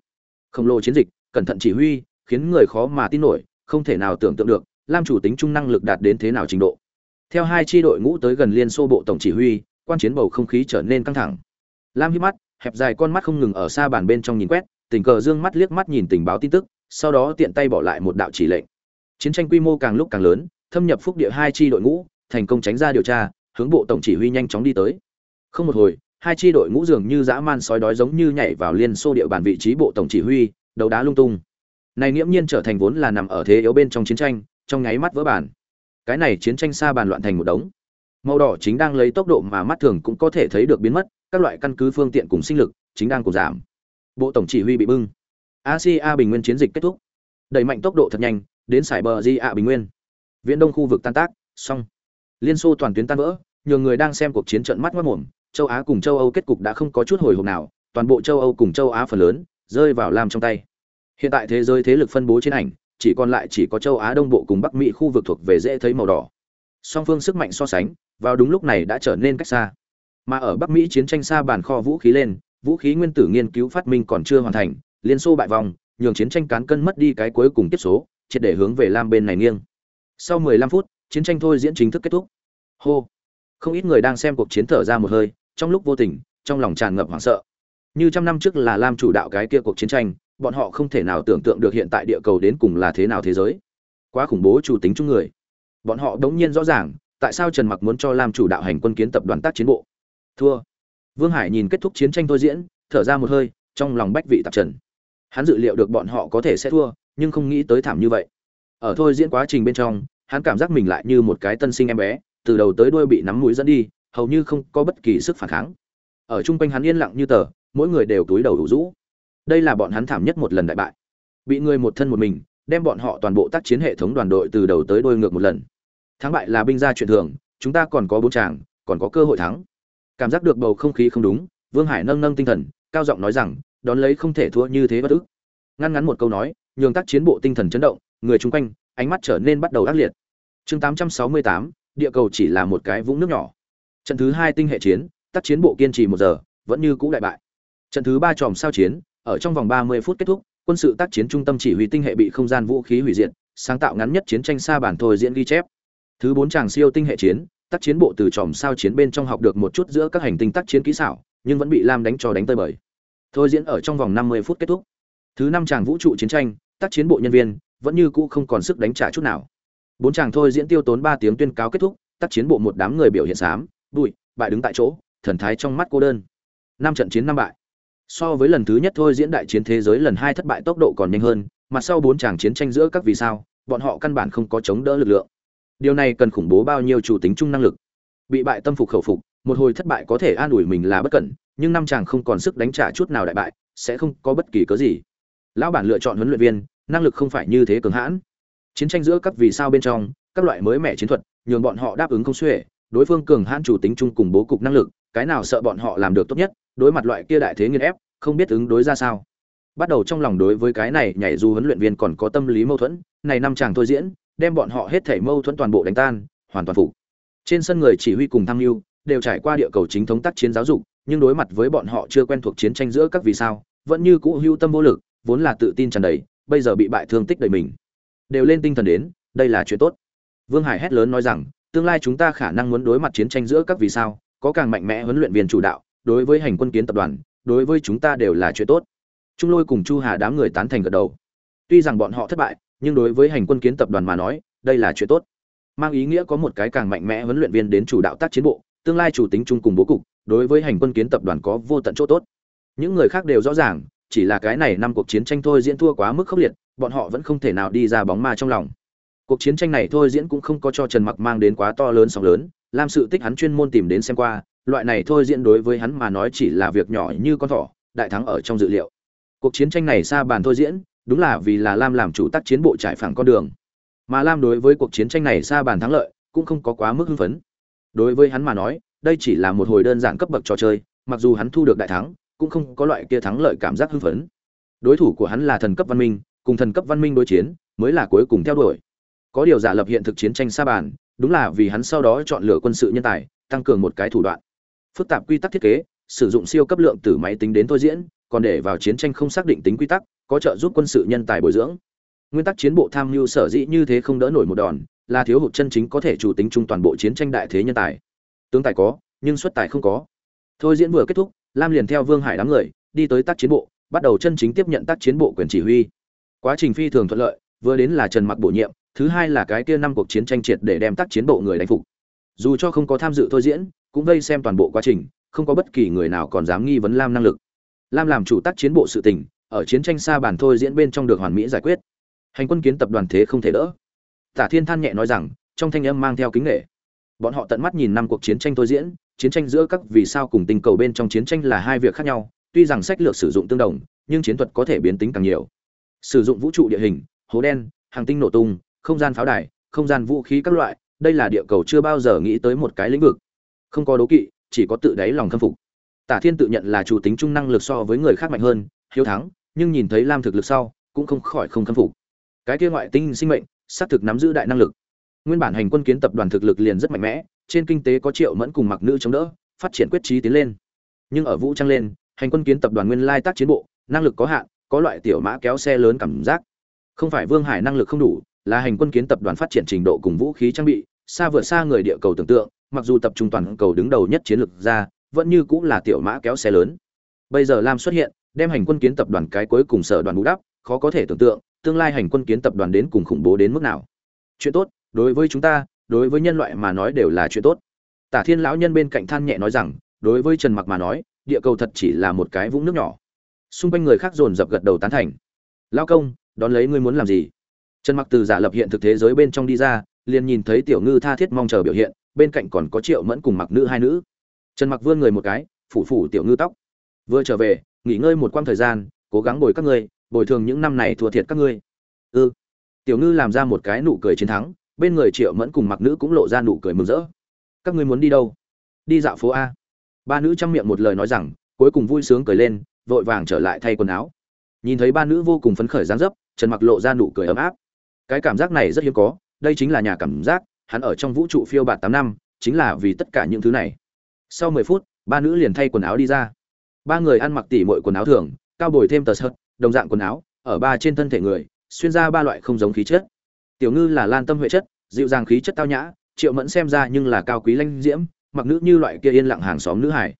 Khổng lồ chiến dịch, cẩn thận chỉ huy, khiến người khó mà tin nổi, không thể nào tưởng tượng được lam chủ tính trung năng lực đạt đến thế nào trình độ? Theo hai chi đội ngũ tới gần liên xô bộ tổng chỉ huy, quan chiến bầu không khí trở nên căng thẳng. Lam hít mắt, hẹp dài con mắt không ngừng ở xa bàn bên trong nhìn quét, tình cờ dương mắt liếc mắt nhìn tình báo tin tức, sau đó tiện tay bỏ lại một đạo chỉ lệnh. Chiến tranh quy mô càng lúc càng lớn, thâm nhập phúc địa hai chi đội ngũ, thành công tránh ra điều tra, hướng bộ tổng chỉ huy nhanh chóng đi tới. Không một hồi, hai chi đội ngũ dường như dã man sói đói giống như nhảy vào liên xô địa bàn vị trí bộ tổng chỉ huy, đấu đá lung tung. Này nghiễm nhiên trở thành vốn là nằm ở thế yếu bên trong chiến tranh trong nháy mắt vỡ bàn, cái này chiến tranh xa bàn loạn thành một đống. Màu đỏ chính đang lấy tốc độ mà mắt thường cũng có thể thấy được biến mất các loại căn cứ phương tiện cùng sinh lực chính đang cùng giảm. Bộ tổng chỉ huy bị bưng. Asia bình nguyên chiến dịch kết thúc. Đẩy mạnh tốc độ thật nhanh đến sải bờ di ạ bình nguyên. Viễn đông khu vực tan tác xong. Liên xô toàn tuyến tan vỡ nhiều người đang xem cuộc chiến trận mắt mất mồm châu á cùng châu âu kết cục đã không có chút hồi hộp nào toàn bộ châu âu cùng châu á phần lớn rơi vào làm trong tay. Hiện tại thế giới thế lực phân bố trên ảnh chỉ còn lại chỉ có châu á đông bộ cùng bắc mỹ khu vực thuộc về dễ thấy màu đỏ. Song phương sức mạnh so sánh, vào đúng lúc này đã trở nên cách xa. Mà ở bắc mỹ chiến tranh xa bàn kho vũ khí lên, vũ khí nguyên tử nghiên cứu phát minh còn chưa hoàn thành, liên xô bại vòng nhường chiến tranh cán cân mất đi cái cuối cùng tiếp số, triệt để hướng về lam bên này nghiêng. Sau 15 phút, chiến tranh thôi diễn chính thức kết thúc. Hô! Không ít người đang xem cuộc chiến thở ra một hơi, trong lúc vô tình, trong lòng tràn ngập hoảng sợ. Như trăm năm trước là lam chủ đạo cái kia cuộc chiến tranh bọn họ không thể nào tưởng tượng được hiện tại địa cầu đến cùng là thế nào thế giới. Quá khủng bố chủ tính chung người. Bọn họ đống nhiên rõ ràng, tại sao trần mặc muốn cho lam chủ đạo hành quân kiến tập đoàn tác chiến bộ. Thua. Vương hải nhìn kết thúc chiến tranh thôi diễn, thở ra một hơi, trong lòng bách vị tạp trần. Hắn dự liệu được bọn họ có thể sẽ thua, nhưng không nghĩ tới thảm như vậy. Ở thôi diễn quá trình bên trong, hắn cảm giác mình lại như một cái tân sinh em bé, từ đầu tới đuôi bị nắm mũi dẫn đi, hầu như không có bất kỳ sức phản kháng. Ở chung quanh hắn yên lặng như tờ, mỗi người đều túi đầu đủ rũ đây là bọn hắn thảm nhất một lần đại bại. Bị người một thân một mình đem bọn họ toàn bộ tác chiến hệ thống đoàn đội từ đầu tới đuôi ngược một lần. Thắng bại là binh gia chuyện thường chúng ta còn có bốn chàng còn có cơ hội thắng. Cảm giác được bầu không khí không đúng vương hải nâng nâng tinh thần cao giọng nói rằng đón lấy không thể thua như thế bất ức. Ngăn ngắn một câu nói nhường tác chiến bộ tinh thần chấn động người chung quanh ánh mắt trở nên bắt đầu ác liệt. Chương 868, địa cầu chỉ là một cái vũng nước nhỏ. Trận thứ hai tinh hệ chiến tác chiến bộ kiên trì một giờ vẫn như cũ đại bại. Trận thứ ba tròm sao chiến ở trong vòng 30 phút kết thúc, quân sự tác chiến trung tâm chỉ huy tinh hệ bị không gian vũ khí hủy diệt, sáng tạo ngắn nhất chiến tranh xa bản thôi diễn ghi chép. Thứ bốn chàng siêu tinh hệ chiến, tác chiến bộ từ tròm sao chiến bên trong học được một chút giữa các hành tinh tác chiến kỹ xảo, nhưng vẫn bị lam đánh cho đánh tơi bời. Thôi diễn ở trong vòng 50 phút kết thúc. Thứ năm chàng vũ trụ chiến tranh, tác chiến bộ nhân viên, vẫn như cũ không còn sức đánh trả chút nào. Bốn chàng thôi diễn tiêu tốn ba tiếng tuyên cáo kết thúc, tác chiến bộ một đám người biểu hiện xám, bụi, bại đứng tại chỗ, thần thái trong mắt cô đơn. Năm trận chiến năm bại so với lần thứ nhất thôi, diễn đại chiến thế giới lần hai thất bại tốc độ còn nhanh hơn mặt sau bốn chàng chiến tranh giữa các vì sao, bọn họ căn bản không có chống đỡ lực lượng. Điều này cần khủng bố bao nhiêu chủ tính chung năng lực? Bị bại tâm phục khẩu phục, một hồi thất bại có thể an ủi mình là bất cẩn, nhưng năm chàng không còn sức đánh trả chút nào đại bại, sẽ không có bất kỳ cớ gì. Lão bản lựa chọn huấn luyện viên, năng lực không phải như thế cường hãn. Chiến tranh giữa các vì sao bên trong, các loại mới mẻ chiến thuật, nhường bọn họ đáp ứng không xuể, đối phương cường hãn chủ tính chung cùng bố cục năng lực, cái nào sợ bọn họ làm được tốt nhất đối mặt loại kia đại thế nghiên ép, không biết ứng đối ra sao. Bắt đầu trong lòng đối với cái này nhảy dù huấn luyện viên còn có tâm lý mâu thuẫn, này năm chàng thôi diễn, đem bọn họ hết thảy mâu thuẫn toàn bộ đánh tan, hoàn toàn phục. Trên sân người chỉ huy cùng tham mưu, đều trải qua địa cầu chính thống tác chiến giáo dục, nhưng đối mặt với bọn họ chưa quen thuộc chiến tranh giữa các vì sao, vẫn như cũ hưu tâm vô lực, vốn là tự tin tràn đầy, bây giờ bị bại thương tích đầy mình. Đều lên tinh thần đến, đây là chuyện tốt. Vương hải hét lớn nói rằng, tương lai chúng ta khả năng muốn đối mặt chiến tranh giữa các vì sao, có càng mạnh mẽ huấn luyện viên chủ đạo đối với hành quân kiến tập đoàn, đối với chúng ta đều là chuyện tốt. Trung lôi cùng chu hà đám người tán thành gật đầu. Tuy rằng bọn họ thất bại, nhưng đối với hành quân kiến tập đoàn mà nói, đây là chuyện tốt. Mang ý nghĩa có một cái càng mạnh mẽ huấn luyện viên đến chủ đạo tác chiến bộ, tương lai chủ tính chung cùng bố cục, đối với hành quân kiến tập đoàn có vô tận chỗ tốt. Những người khác đều rõ ràng, chỉ là cái này năm cuộc chiến tranh thôi diễn thua quá mức khốc liệt, bọn họ vẫn không thể nào đi ra bóng ma trong lòng. Cuộc chiến tranh này thôi diễn cũng không có cho trần mặc mang đến quá to lớn sóng lớn, làm sự tích hắn chuyên môn tìm đến xem qua loại này thôi diễn đối với hắn mà nói chỉ là việc nhỏ như con thỏ, đại thắng ở trong dự liệu. Cuộc chiến tranh này xa bàn thôi diễn, đúng là vì là lam làm chủ tác chiến bộ trải phẳng con đường. Mà lam đối với cuộc chiến tranh này xa bàn thắng lợi, cũng không có quá mức hưng phấn. Đối với hắn mà nói, đây chỉ là một hồi đơn giản cấp bậc trò chơi, mặc dù hắn thu được đại thắng, cũng không có loại kia thắng lợi cảm giác hưng phấn. Đối thủ của hắn là thần cấp văn minh, cùng thần cấp văn minh đối chiến, mới là cuối cùng theo đuổi. Có điều giả lập hiện thực chiến tranh xa bàn, đúng là vì hắn sau đó chọn lựa quân sự nhân tài, tăng cường một cái thủ đoạn phức tạp quy tắc thiết kế, sử dụng siêu cấp lượng từ máy tính đến thôi diễn, còn để vào chiến tranh không xác định tính quy tắc, có trợ giúp quân sự nhân tài bồi dưỡng. Nguyên tắc chiến bộ tham mưu sở dĩ như thế không đỡ nổi một đòn, là thiếu hụt chân chính có thể chủ tính chung toàn bộ chiến tranh đại thế nhân tài. Tướng tài có, nhưng xuất tài không có. Thôi diễn vừa kết thúc, lam liền theo vương hải đám người, đi tới tác chiến bộ, bắt đầu chân chính tiếp nhận tác chiến bộ quyền chỉ huy. Quá trình phi thường thuận lợi, vừa đến là trần mặc bổ nhiệm, thứ hai là cái kia năm cuộc chiến tranh triệt để đem tác chiến bộ người đánh phục. Dù cho không có tham dự thôi diễn cũng vây xem toàn bộ quá trình, không có bất kỳ người nào còn dám nghi vấn lam năng lực. Lam làm chủ tác chiến bộ sự tình, ở chiến tranh xa bản thôi diễn bên trong được hoàn mỹ giải quyết. Hành quân kiến tập đoàn thế không thể đỡ. Tả thiên than nhẹ nói rằng, trong thanh âm mang theo kính nghệ bọn họ tận mắt nhìn năm cuộc chiến tranh thôi diễn, chiến tranh giữa các vì sao cùng tình cầu bên trong chiến tranh là hai việc khác nhau, tuy rằng sách lược sử dụng tương đồng, nhưng chiến thuật có thể biến tính càng nhiều. Sử dụng vũ trụ địa hình, hố đen, hàng tinh nổ tung, không gian pháo đài, không gian vũ khí các loại, đây là địa cầu chưa bao giờ nghĩ tới một cái lĩnh vực không có đố kỵ, chỉ có tự đáy lòng khâm phục. Tả thiên tự nhận là chủ tính trung năng lực so với người khác mạnh hơn, hiếu thắng, nhưng nhìn thấy lam thực lực sau, cũng không khỏi không khâm phục. Cái kia ngoại tinh sinh mệnh, xác thực nắm giữ đại năng lực. Nguyên bản hành quân kiến tập đoàn thực lực liền rất mạnh mẽ, trên kinh tế có triệu mẫn cùng mặc nữ chống đỡ, phát triển quyết trí tiến lên. Nhưng ở vũ trang lên, hành quân kiến tập đoàn nguyên lai tác chiến bộ, năng lực có hạn, có loại tiểu mã kéo xe lớn cảm giác. Không phải vương hải năng lực không đủ, là hành quân kiến tập đoàn phát triển trình độ cùng vũ khí trang bị, xa vượt xa người địa cầu tưởng tượng mặc dù tập trung toàn cầu đứng đầu nhất chiến lược ra, vẫn như cũng là tiểu mã kéo xe lớn. Bây giờ lam xuất hiện, đem hành quân kiến tập đoàn cái cuối cùng sở đoàn bù đắp, khó có thể tưởng tượng, tương lai hành quân kiến tập đoàn đến cùng khủng bố đến mức nào. Chuyện tốt, đối với chúng ta, đối với nhân loại mà nói đều là chuyện tốt. Tả thiên lão nhân bên cạnh than nhẹ nói rằng, đối với trần mặc mà nói, địa cầu thật chỉ là một cái vũng nước nhỏ. Xung quanh người khác dồn dập gật đầu tán thành. Lao công, đón lấy ngươi muốn làm gì? Trần mặc từ giả lập hiện thực thế giới bên trong đi ra, liền nhìn thấy tiểu ngư tha thiết mong chờ biểu hiện bên cạnh còn có triệu mẫn cùng mặc nữ hai nữ. Trần mặc vươn người một cái, phủ phủ tiểu ngư tóc. Vừa trở về, nghỉ ngơi một quãng thời gian, cố gắng bồi các ngươi, bồi thường những năm này thua thiệt các ngươi. Ư ừ. tiểu ngư làm ra một cái nụ cười chiến thắng, bên người triệu mẫn cùng mặc nữ cũng lộ ra nụ cười mừng rỡ. Các ngươi muốn đi đâu? Đi dạo phố a. Ba nữ chăm miệng một lời nói rằng, cuối cùng vui sướng cười lên, vội vàng trở lại thay quần áo. Nhìn thấy ba nữ vô cùng phấn khởi dáng dấp, trần mặc lộ ra nụ cười ấm áp. Cái cảm giác này rất hiếm có, đây chính là nhà cảm giác hắn ở trong vũ trụ phiêu bạt tám năm, chính là vì tất cả những thứ này. Sau mười phút, ba nữ liền thay quần áo đi ra. Ba người ăn mặc tỉ mọi quần áo thường, cao bồi thêm tờ sợt, đồng dạng quần áo, ở ba trên thân thể người, xuyên ra ba loại không giống khí chất. Tiểu ngư là lan tâm huệ chất, dịu dàng khí chất tao nhã, triệu mẫn xem ra nhưng là cao quý lanh diễm, mặc nữ như loại kia yên lặng hàng xóm nữ hải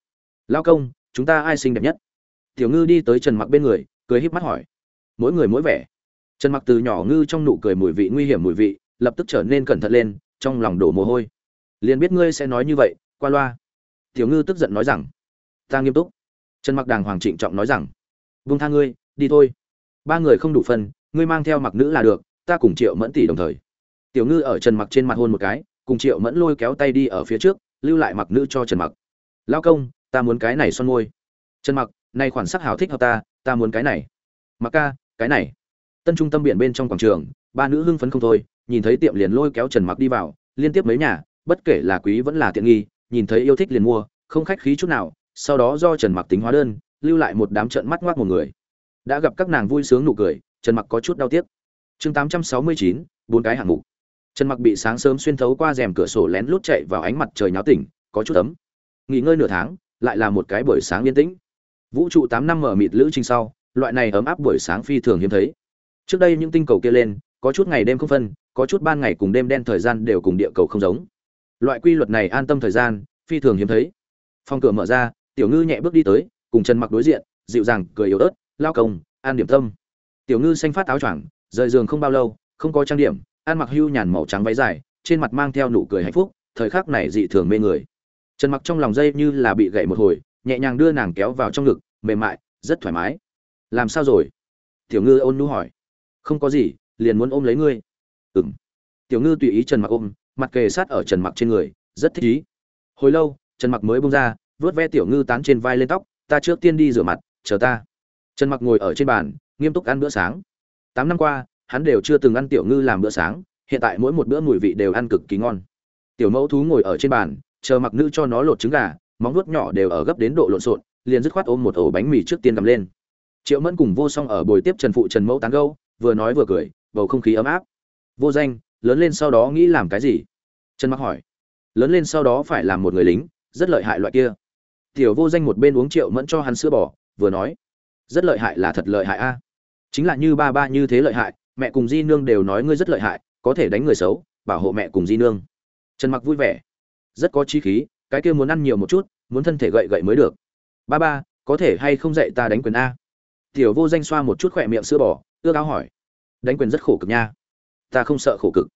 lao công, chúng ta ai xinh đẹp nhất? Tiểu ngư đi tới trần mặc bên người, cười híp mắt hỏi. Mỗi người mỗi vẻ. Trần mặc từ nhỏ ngư trong nụ cười mùi vị nguy hiểm mùi vị, lập tức trở nên cẩn thận lên trong lòng đổ mồ hôi. Liền biết ngươi sẽ nói như vậy, qua loa. Tiểu ngư tức giận nói rằng, ta nghiêm túc. Trần mặc đàng hoàng trịnh trọng nói rằng vung tha ngươi, đi thôi. Ba người không đủ phân, ngươi mang theo mặc nữ là được, ta cùng triệu mẫn tỷ đồng thời. Tiểu ngư ở trần mặc trên mặt hôn một cái, cùng triệu mẫn lôi kéo tay đi ở phía trước, lưu lại mặc nữ cho trần mặc. Lao công, ta muốn cái này son môi. Trần mặc, này khoản sắc hào thích hợp ta ta muốn cái này. Mặc ca, cái này. Tân trung tâm biển bên trong quảng trường, ba nữ hưng phấn không thôi nhìn thấy tiệm liền lôi kéo trần mặc đi vào liên tiếp mấy nhà bất kể là quý vẫn là tiện nghi nhìn thấy yêu thích liền mua không khách khí chút nào sau đó do trần mặc tính hóa đơn lưu lại một đám trận mắt ngoác một người. Đã gặp các nàng vui sướng nụ cười trần mặc có chút đau tiếc. Chương 869, bốn cái hạng mục. Trần mặc bị sáng sớm xuyên thấu qua rèm cửa sổ lén lút chạy vào ánh mặt trời nháo tỉnh có chút ấm. Nghỉ ngơi nửa tháng lại là một cái buổi sáng yên tĩnh. Vũ trụ tám năm mở mịt lữ trình sau loại này ấm áp buổi sáng phi thường hiếm thấy. Trước đây những tinh cầu kia lên có chút ngày đêm không phân, có chút ban ngày cùng đêm đen thời gian đều cùng địa cầu không giống. Loại quy luật này an tâm thời gian, phi thường hiếm thấy. Phòng cửa mở ra, tiểu ngư nhẹ bước đi tới, cùng trần mặc đối diện, dịu dàng, cười yếu ớt, lao công, an điểm tâm. Tiểu ngư xanh phát áo choàng, rời giường không bao lâu, không có trang điểm, ăn mặc hưu nhàn màu trắng váy dài, trên mặt mang theo nụ cười hạnh phúc, thời khắc này dị thường mê người. Trần mặc trong lòng dây như là bị gãy một hồi, nhẹ nhàng đưa nàng kéo vào trong ngực, mềm mại, rất thoải mái. Làm sao rồi? Tiểu ngư ôn nu hỏi. Không có gì liền muốn ôm lấy ngươi. Ừng tiểu ngư tùy ý trần mặc ôm, mặt kề sát ở trần mặc trên người, rất thích ý. Hồi lâu, trần mặc mới bông ra, vớt ve tiểu ngư tán trên vai lên tóc, ta trước tiên đi rửa mặt, chờ ta. Trần mặc ngồi ở trên bàn, nghiêm túc ăn bữa sáng. Tám năm qua, hắn đều chưa từng ăn tiểu ngư làm bữa sáng, hiện tại mỗi một bữa mùi vị đều ăn cực kỳ ngon. Tiểu mẫu thú ngồi ở trên bàn, chờ mặc nữ cho nó lột trứng gà, móng vuốt nhỏ đều ở gấp đến độ lộn xộn, liền dứt khoát ôm một ổ bánh mì trước tiên cầm lên. Triệu mẫn cùng vô song ở bồi tiếp trần phụ trần mẫu tán gâu vừa nói vừa cười bầu không khí ấm áp. Vô danh, lớn lên sau đó nghĩ làm cái gì? Trần mặc hỏi. Lớn lên sau đó phải làm một người lính, rất lợi hại loại kia. Tiểu vô danh một bên uống triệu mẫn cho hắn sữa bò, vừa nói. Rất lợi hại là thật lợi hại a. Chính là như ba ba như thế lợi hại, mẹ cùng di nương đều nói ngươi rất lợi hại, có thể đánh người xấu, bảo hộ mẹ cùng di nương. Trần mặc vui vẻ. Rất có chi khí, cái kia muốn ăn nhiều một chút, muốn thân thể gậy gậy mới được. Ba ba, có thể hay không dạy ta đánh quyền a? Tiểu vô danh xoa một chút khỏe miệng sữa bò, ước áo hỏi đánh quyền rất khổ cực nha. Ta không sợ khổ cực.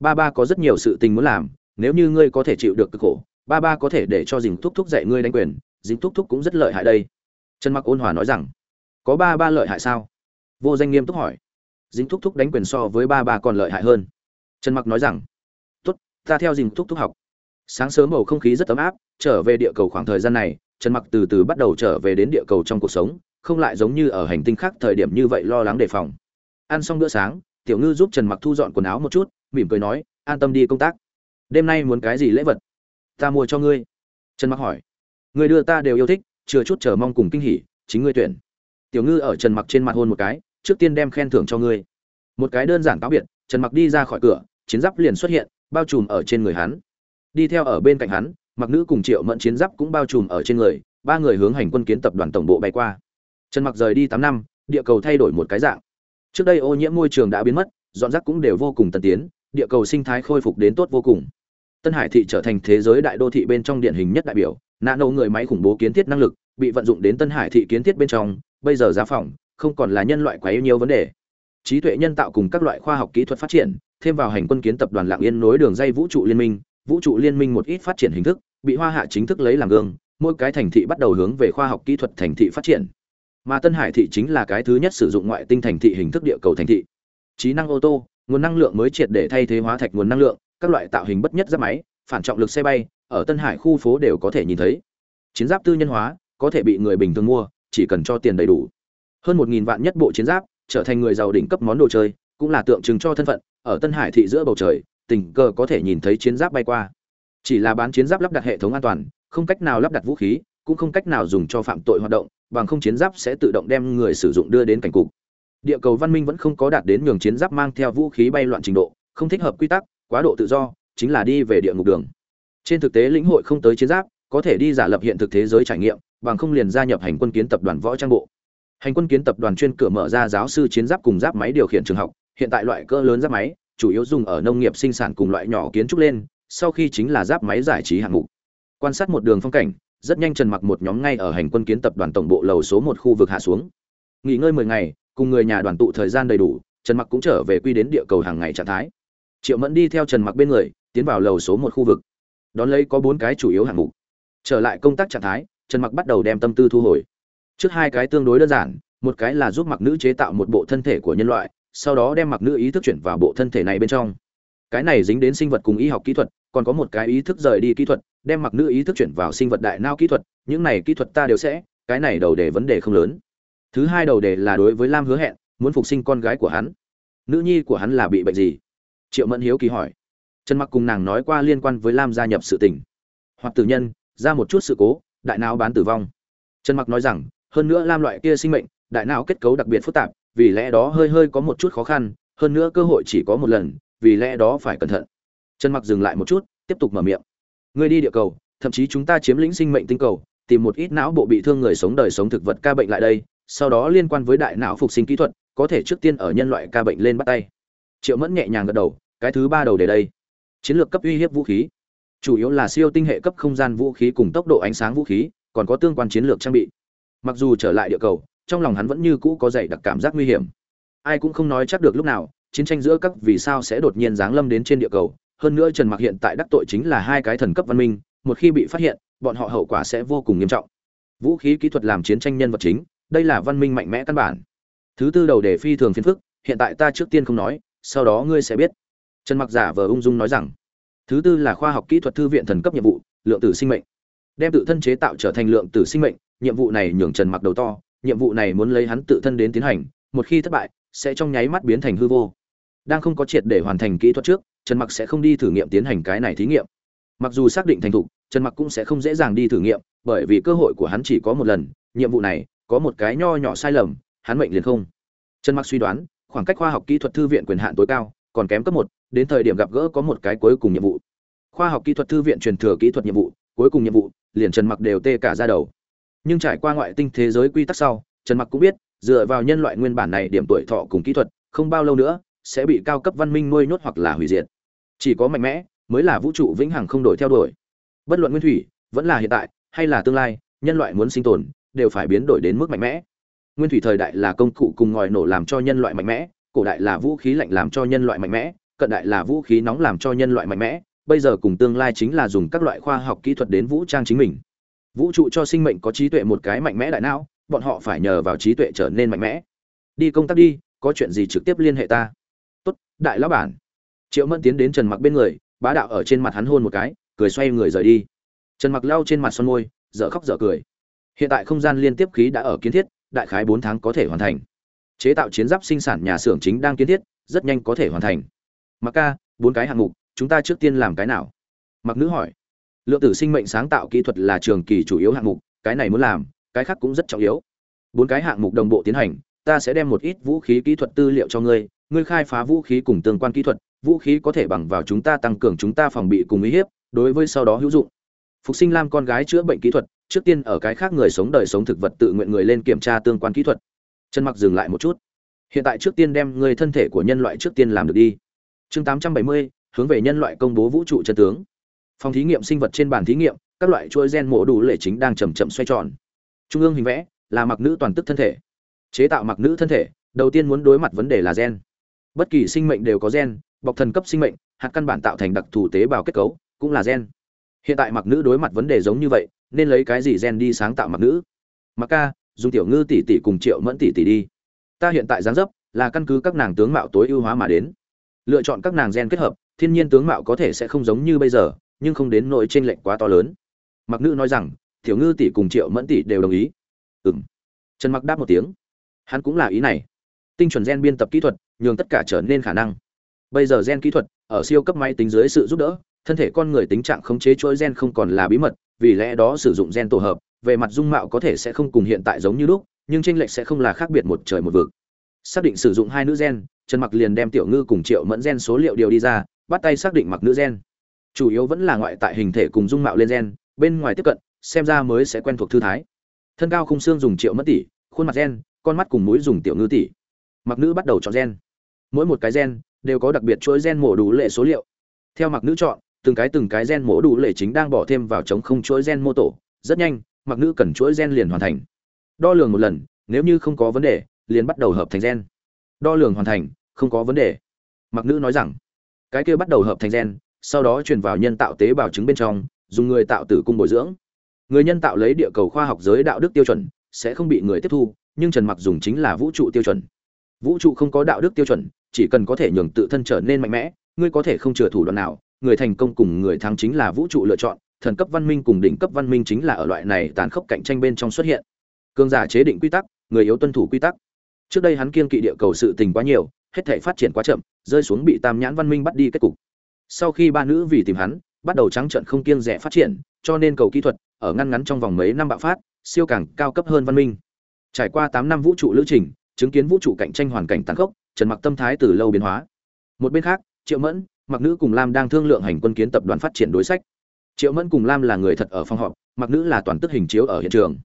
Ba ba có rất nhiều sự tình muốn làm, nếu như ngươi có thể chịu được cực khổ, ba ba có thể để cho dình thúc thúc dạy ngươi đánh quyền Dĩnh thúc thúc cũng rất lợi hại đây. Trần mặc ôn hòa nói rằng, có ba ba lợi hại sao? Vô danh nghiêm túc hỏi. Dĩnh thúc thúc đánh quyền so với ba ba còn lợi hại hơn. Trần mặc nói rằng, tốt, ta theo Dĩnh thúc thúc học. Sáng sớm bầu không khí rất ấm áp, trở về địa cầu khoảng thời gian này, trần mặc từ từ bắt đầu trở về đến địa cầu trong cuộc sống, không lại giống như ở hành tinh khác thời điểm như vậy lo lắng đề phòng ăn xong bữa sáng, tiểu ngư giúp trần mặc thu dọn quần áo một chút, mỉm cười nói, an tâm đi công tác. Đêm nay muốn cái gì lễ vật? Ta mua cho ngươi. Trần mặc hỏi. Người đưa ta đều yêu thích chưa chút chờ mong cùng kinh hỉ, chính ngươi tuyển. Tiểu ngư ở trần mặc trên mặt hôn một cái, trước tiên đem khen thưởng cho ngươi. Một cái đơn giản cáo biệt, trần mặc đi ra khỏi cửa, chiến giáp liền xuất hiện, bao trùm ở trên người hắn. Đi theo ở bên cạnh hắn, mặc nữ cùng triệu mẫn chiến giáp cũng bao trùm ở trên người, ba người hướng hành quân kiến tập đoàn tổng bộ bay qua. Trần mặc rời đi tám năm, địa cầu thay đổi một cái dạng trước đây ô nhiễm môi trường đã biến mất, dọn rác cũng đều vô cùng tân tiến, địa cầu sinh thái khôi phục đến tốt vô cùng. Tân hải thị trở thành thế giới đại đô thị bên trong điển hình nhất đại biểu, nano người máy khủng bố kiến thiết năng lực, bị vận dụng đến tân hải thị kiến thiết bên trong, bây giờ giá phòng, không còn là nhân loại quá yêu nhiều vấn đề. Trí tuệ nhân tạo cùng các loại khoa học kỹ thuật phát triển, thêm vào hành quân kiến tập đoàn lạng yên nối đường dây vũ trụ liên minh, vũ trụ liên minh một ít phát triển hình thức, bị hoa hạ chính thức lấy làm gương, mỗi cái thành thị bắt đầu hướng về khoa học kỹ thuật thành thị phát triển mà tân hải thị chính là cái thứ nhất sử dụng ngoại tinh thành thị hình thức địa cầu thành thị. Trí năng ô tô, nguồn năng lượng mới triệt để thay thế hóa thạch nguồn năng lượng, các loại tạo hình bất nhất giáp máy, phản trọng lực xe bay, ở tân hải khu phố đều có thể nhìn thấy. Chiến giáp tư nhân hóa, có thể bị người bình thường mua, chỉ cần cho tiền đầy đủ. Hơn một nghìn vạn nhất bộ chiến giáp, trở thành người giàu đỉnh cấp món đồ chơi, cũng là tượng trưng cho thân phận, ở tân hải thị giữa bầu trời, tình cờ có thể nhìn thấy chiến giáp bay qua. Chỉ là bán chiến giáp lắp đặt hệ thống an toàn, không cách nào lắp đặt vũ khí, cũng không cách nào dùng cho phạm tội hoạt động bằng không chiến giáp sẽ tự động đem người sử dụng đưa đến cảnh cục. Địa cầu văn minh vẫn không có đạt đến nhường chiến giáp mang theo vũ khí bay loạn trình độ, không thích hợp quy tắc, quá độ tự do, chính là đi về địa ngục đường. Trên thực tế lĩnh hội không tới chiến giáp, có thể đi giả lập hiện thực thế giới trải nghiệm, bằng không liền gia nhập hành quân kiến tập đoàn võ trang bộ. Hành quân kiến tập đoàn chuyên cửa mở ra giáo sư chiến giáp cùng giáp máy điều khiển trường học, hiện tại loại cỡ lớn giáp máy, chủ yếu dùng ở nông nghiệp sinh sản cùng loại nhỏ kiến trúc lên, sau khi chính là giáp máy giải trí hạng mục. Quan sát một đường phong cảnh rất nhanh trần mặc một nhóm ngay ở hành quân kiến tập đoàn tổng bộ lầu số một khu vực hạ xuống. Nghỉ ngơi 10 ngày, cùng người nhà đoàn tụ thời gian đầy đủ, trần mặc cũng trở về quy đến địa cầu hàng ngày trạng thái. Triệu mẫn đi theo trần mặc bên người, tiến vào lầu số một khu vực. Đón lấy có bốn cái chủ yếu hạng mục. Trở lại công tác trạng thái, trần mặc bắt đầu đem tâm tư thu hồi. Trước hai cái tương đối đơn giản, một cái là giúp mặc nữ chế tạo một bộ thân thể của nhân loại, sau đó đem mặc nữ ý thức chuyển vào bộ thân thể này bên trong. Cái này dính đến sinh vật cùng y học kỹ thuật còn có một cái ý thức rời đi kỹ thuật, đem mặc nữ ý thức chuyển vào sinh vật đại nao kỹ thuật, những này kỹ thuật ta đều sẽ, cái này đầu đề vấn đề không lớn. Thứ hai đầu đề là đối với lam hứa hẹn, muốn phục sinh con gái của hắn. Nữ nhi của hắn là bị bệnh gì? Triệu mẫn hiếu kỳ hỏi. Trần mặc cùng nàng nói qua liên quan với lam gia nhập sự tình. Hoặc tử nhân, ra một chút sự cố, đại não bán tử vong. Trần mặc nói rằng, hơn nữa lam loại kia sinh mệnh, đại não kết cấu đặc biệt phức tạp, vì lẽ đó hơi hơi có một chút khó khăn, hơn nữa cơ hội chỉ có một lần, vì lẽ đó phải cẩn thận trần mặc dừng lại một chút, tiếp tục mở miệng. Người đi địa cầu, thậm chí chúng ta chiếm lĩnh sinh mệnh tinh cầu, tìm một ít não bộ bị thương người sống đời sống thực vật ca bệnh lại đây, sau đó liên quan với đại não phục sinh kỹ thuật, có thể trước tiên ở nhân loại ca bệnh lên bắt tay. Triệu mẫn nhẹ nhàng gật đầu, cái thứ ba đầu để đây. Chiến lược cấp uy hiếp vũ khí. Chủ yếu là siêu tinh hệ cấp không gian vũ khí cùng tốc độ ánh sáng vũ khí, còn có tương quan chiến lược trang bị. Mặc dù trở lại địa cầu, trong lòng hắn vẫn như cũ có dày đặc cảm giác nguy hiểm. Ai cũng không nói chắc được lúc nào, chiến tranh giữa các vì sao sẽ đột nhiên giáng lâm đến trên địa cầu hơn nữa trần mặc hiện tại đắc tội chính là hai cái thần cấp văn minh, một khi bị phát hiện, bọn họ hậu quả sẽ vô cùng nghiêm trọng. Vũ khí kỹ thuật làm chiến tranh nhân vật chính, đây là văn minh mạnh mẽ căn bản. Thứ tư đầu đề phi thường phiền phức, hiện tại ta trước tiên không nói, sau đó ngươi sẽ biết. Trần mặc giả vờ ung dung nói rằng, thứ tư là khoa học kỹ thuật thư viện thần cấp nhiệm vụ, lượng tử sinh mệnh. Đem tự thân chế tạo trở thành lượng tử sinh mệnh, nhiệm vụ này nhường trần mặc đầu to, nhiệm vụ này muốn lấy hắn tự thân đến tiến hành, một khi thất bại, sẽ trong nháy mắt biến thành hư vô đang không có triệt để hoàn thành kỹ thuật trước, trần mặc sẽ không đi thử nghiệm tiến hành cái này thí nghiệm. Mặc dù xác định thành thục, trần mặc cũng sẽ không dễ dàng đi thử nghiệm, bởi vì cơ hội của hắn chỉ có một lần, nhiệm vụ này, có một cái nho nhỏ sai lầm, hắn mệnh liền không. Trần mặc suy đoán, khoảng cách khoa học kỹ thuật thư viện quyền hạn tối cao, còn kém cấp một, đến thời điểm gặp gỡ có một cái cuối cùng nhiệm vụ. Khoa học kỹ thuật thư viện truyền thừa kỹ thuật nhiệm vụ, cuối cùng nhiệm vụ, liền trần mặc đều tê cả ra đầu. Nhưng trải qua ngoại tinh thế giới quy tắc sau, trần mặc cũng biết, dựa vào nhân loại nguyên bản này điểm tuổi thọ cùng kỹ thuật, không bao lâu nữa sẽ bị cao cấp văn minh nuôi nhốt hoặc là hủy diệt. Chỉ có mạnh mẽ mới là vũ trụ vĩnh hằng không đổi theo đuổi. Bất luận nguyên thủy, vẫn là hiện tại, hay là tương lai, nhân loại muốn sinh tồn, đều phải biến đổi đến mức mạnh mẽ. Nguyên thủy thời đại là công cụ cùng ngòi nổ làm cho nhân loại mạnh mẽ, cổ đại là vũ khí lạnh làm cho nhân loại mạnh mẽ, cận đại là vũ khí nóng làm cho nhân loại mạnh mẽ. Bây giờ cùng tương lai chính là dùng các loại khoa học kỹ thuật đến vũ trang chính mình. Vũ trụ cho sinh mệnh có trí tuệ một cái mạnh mẽ đại não, bọn họ phải nhờ vào trí tuệ trở nên mạnh mẽ. Đi công tác đi, có chuyện gì trực tiếp liên hệ ta? Tốt, đại lão bản. Triệu mẫn tiến đến trần mặc bên người, bá đạo ở trên mặt hắn hôn một cái, cười xoay người rời đi. Trần mặc lau trên mặt son môi, dở khóc dở cười. Hiện tại không gian liên tiếp khí đã ở kiến thiết, đại khái bốn tháng có thể hoàn thành. Chế tạo chiến giáp sinh sản nhà xưởng chính đang kiến thiết, rất nhanh có thể hoàn thành. Mặc ca, bốn cái hạng mục, chúng ta trước tiên làm cái nào? Mặc nữ hỏi. Lượng tử sinh mệnh sáng tạo kỹ thuật là trường kỳ chủ yếu hạng mục, cái này muốn làm, cái khác cũng rất trọng yếu. Bốn cái hạng mục đồng bộ tiến hành, ta sẽ đem một ít vũ khí kỹ thuật tư liệu cho ngươi ngươi khai phá vũ khí cùng tương quan kỹ thuật vũ khí có thể bằng vào chúng ta tăng cường chúng ta phòng bị cùng uy hiếp đối với sau đó hữu dụng. Phục sinh lam con gái chữa bệnh kỹ thuật trước tiên ở cái khác người sống đời sống thực vật tự nguyện người lên kiểm tra tương quan kỹ thuật. Trần mặc dừng lại một chút. Hiện tại trước tiên đem người thân thể của nhân loại trước tiên làm được đi. Chương 870, hướng về nhân loại công bố vũ trụ chân tướng. Phòng thí nghiệm sinh vật trên bàn thí nghiệm các loại chuỗi gen mổ đủ lệ chính đang chậm chậm xoay tròn. Trung ương hình vẽ là mặc nữ toàn tức thân thể. Chế tạo mặc nữ thân thể đầu tiên muốn đối mặt vấn đề là gen bất kỳ sinh mệnh đều có gen, bọc thần cấp sinh mệnh, hạt căn bản tạo thành đặc thù tế bào kết cấu, cũng là gen. Hiện tại mặc nữ đối mặt vấn đề giống như vậy, nên lấy cái gì gen đi sáng tạo mặc nữ? Mặc ca, dùng tiểu ngư tỷ tỷ cùng triệu mẫn tỷ tỷ đi. Ta hiện tại dáng dấp, là căn cứ các nàng tướng mạo tối ưu hóa mà đến. Lựa chọn các nàng gen kết hợp, thiên nhiên tướng mạo có thể sẽ không giống như bây giờ, nhưng không đến nỗi chênh lệch quá to lớn. Mặc nữ nói rằng, tiểu ngư tỷ cùng triệu mẫn tỷ đều đồng ý. Ừm. Trần mặc đáp một tiếng. Hắn cũng là ý này. Tinh chuẩn gen biên tập kỹ thuật nhường tất cả trở nên khả năng. Bây giờ gen kỹ thuật, ở siêu cấp máy tính dưới sự giúp đỡ, thân thể con người tính trạng khống chế chuỗi gen không còn là bí mật, vì lẽ đó sử dụng gen tổ hợp, về mặt dung mạo có thể sẽ không cùng hiện tại giống như lúc, nhưng tranh lệch sẽ không là khác biệt một trời một vực. Xác định sử dụng hai nữ gen, trần mặc liền đem tiểu ngư cùng triệu mẫn gen số liệu điều đi ra, bắt tay xác định mặc nữ gen. Chủ yếu vẫn là ngoại tại hình thể cùng dung mạo lên gen, bên ngoài tiếp cận, xem ra mới sẽ quen thuộc thư thái. Thân cao khung xương dùng triệu mất tỷ, khuôn mặt gen, con mắt cùng mũi dùng tiểu ngư tỷ. Mặc nữ bắt đầu chọn gen mỗi một cái gen đều có đặc biệt chuỗi gen mổ đủ lệ số liệu. Theo mặc nữ chọn, từng cái từng cái gen mổ đủ lệ chính đang bỏ thêm vào chống không chuỗi gen mô tổ. Rất nhanh, mặc nữ cần chuỗi gen liền hoàn thành. Đo lường một lần, nếu như không có vấn đề, liền bắt đầu hợp thành gen. Đo lường hoàn thành, không có vấn đề. Mặc nữ nói rằng, cái kia bắt đầu hợp thành gen, sau đó truyền vào nhân tạo tế bào trứng bên trong, dùng người tạo tử cung bồi dưỡng. Người nhân tạo lấy địa cầu khoa học giới đạo đức tiêu chuẩn, sẽ không bị người tiếp thu, nhưng trần mặc dùng chính là vũ trụ tiêu chuẩn. Vũ trụ không có đạo đức tiêu chuẩn chỉ cần có thể nhường tự thân trở nên mạnh mẽ, ngươi có thể không chừa thủ đoạn nào. Người thành công cùng người thắng chính là vũ trụ lựa chọn, thần cấp văn minh cùng đỉnh cấp văn minh chính là ở loại này tàn khốc cạnh tranh bên trong xuất hiện. Cường giả chế định quy tắc, người yếu tuân thủ quy tắc. Trước đây hắn kiên kỵ địa cầu sự tình quá nhiều, hết thể phát triển quá chậm, rơi xuống bị tam nhãn văn minh bắt đi kết cục. Sau khi ba nữ vì tìm hắn, bắt đầu trắng trợn không kiêng rẻ phát triển, cho nên cầu kỹ thuật ở ngăn ngắn trong vòng mấy năm bạo phát, siêu càng cao cấp hơn văn minh. Trải qua tám năm vũ trụ lữ trình, chứng kiến vũ trụ cạnh tranh hoàn cảnh tàn khốc trần mặc tâm thái từ lâu biến hóa. Một bên khác, triệu mẫn, mặc nữ cùng lam đang thương lượng hành quân kiến tập đoàn phát triển đối sách. Triệu mẫn cùng lam là người thật ở phòng họp, mặc nữ là toàn tức hình chiếu ở hiện trường.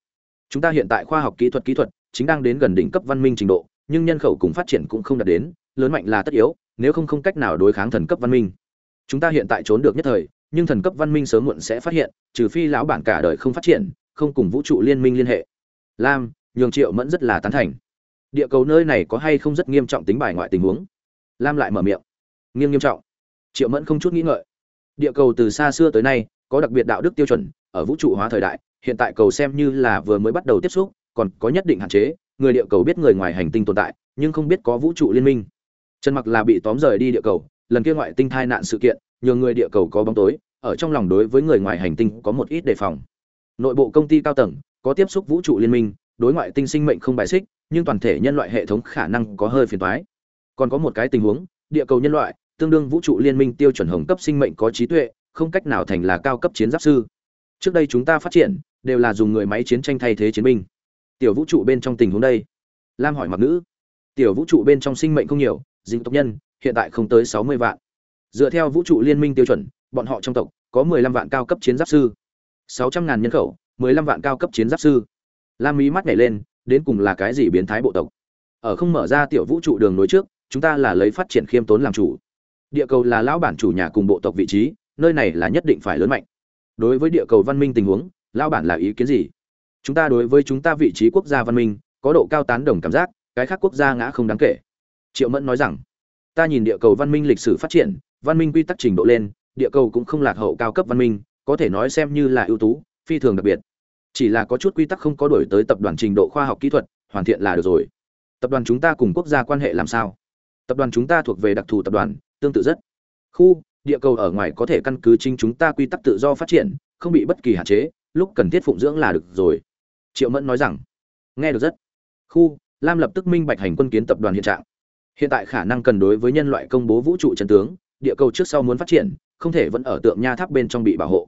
Chúng ta hiện tại khoa học kỹ thuật kỹ thuật, chính đang đến gần đỉnh cấp văn minh trình độ, nhưng nhân khẩu cùng phát triển cũng không đạt đến, lớn mạnh là tất yếu, nếu không không cách nào đối kháng thần cấp văn minh. Chúng ta hiện tại trốn được nhất thời, nhưng thần cấp văn minh sớm muộn sẽ phát hiện, trừ phi lão bản cả đời không phát triển, không cùng vũ trụ liên minh liên hệ. Lam, nhường triệu mẫn rất là tán thành địa cầu nơi này có hay không rất nghiêm trọng tính bài ngoại tình huống? Lam lại mở miệng. Nghiêm nghiêm trọng. Triệu mẫn không chút nghĩ ngợi. Địa cầu từ xa xưa tới nay có đặc biệt đạo đức tiêu chuẩn, ở vũ trụ hóa thời đại, hiện tại cầu xem như là vừa mới bắt đầu tiếp xúc, còn có nhất định hạn chế, người địa cầu biết người ngoài hành tinh tồn tại, nhưng không biết có vũ trụ liên minh. Trần mặc là bị tóm rời đi địa cầu, lần kia ngoại tinh thai nạn sự kiện nhiều người địa cầu có bóng tối, ở trong lòng đối với người ngoài hành tinh có một ít đề phòng. Nội bộ công ty cao tầng, có tiếp xúc vũ trụ liên minh, đối ngoại tinh sinh mệnh không bài xích nhưng toàn thể nhân loại hệ thống khả năng có hơi phiền toái. Còn có một cái tình huống, địa cầu nhân loại, tương đương vũ trụ liên minh tiêu chuẩn hồng cấp sinh mệnh có trí tuệ, không cách nào thành là cao cấp chiến giáp sư. Trước đây chúng ta phát triển, đều là dùng người máy chiến tranh thay thế chiến binh. Tiểu vũ trụ bên trong tình huống đây. Lam hỏi mặc nữ. Tiểu vũ trụ bên trong sinh mệnh không nhiều, dính tộc nhân, hiện tại không tới sáu mươi vạn. Dựa theo vũ trụ liên minh tiêu chuẩn, bọn họ trong tộc có mười lăm vạn cao cấp chiến giáp sư. Sáu trăm ngàn nhân khẩu, mười lăm vạn cao cấp chiến giáp sư. Lam mí mắt nhảy lên đến cùng là cái gì biến thái bộ tộc. Ở không mở ra tiểu vũ trụ đường nối trước, chúng ta là lấy phát triển khiêm tốn làm chủ. Địa cầu là lão bản chủ nhà cùng bộ tộc vị trí, nơi này là nhất định phải lớn mạnh. Đối với địa cầu văn minh tình huống, lão bản là ý kiến gì? Chúng ta đối với chúng ta vị trí quốc gia văn minh, có độ cao tán đồng cảm giác, cái khác quốc gia ngã không đáng kể. Triệu mẫn nói rằng, ta nhìn địa cầu văn minh lịch sử phát triển, văn minh quy tắc trình độ lên, địa cầu cũng không lạc hậu cao cấp văn minh, có thể nói xem như là ưu tú, phi thường đặc biệt chỉ là có chút quy tắc không có đổi tới tập đoàn trình độ khoa học kỹ thuật, hoàn thiện là được rồi. Tập đoàn chúng ta cùng quốc gia quan hệ làm sao? Tập đoàn chúng ta thuộc về đặc thù tập đoàn, tương tự rất khu, địa cầu ở ngoài có thể căn cứ chính chúng ta quy tắc tự do phát triển, không bị bất kỳ hạn chế, lúc cần thiết phụng dưỡng là được rồi. Triệu mẫn nói rằng, nghe được rất khu, lam lập tức minh bạch hành quân kiến tập đoàn hiện trạng. Hiện tại khả năng cần đối với nhân loại công bố vũ trụ trần tướng, địa cầu trước sau muốn phát triển, không thể vẫn ở tượng nha tháp bên trong bị bảo hộ.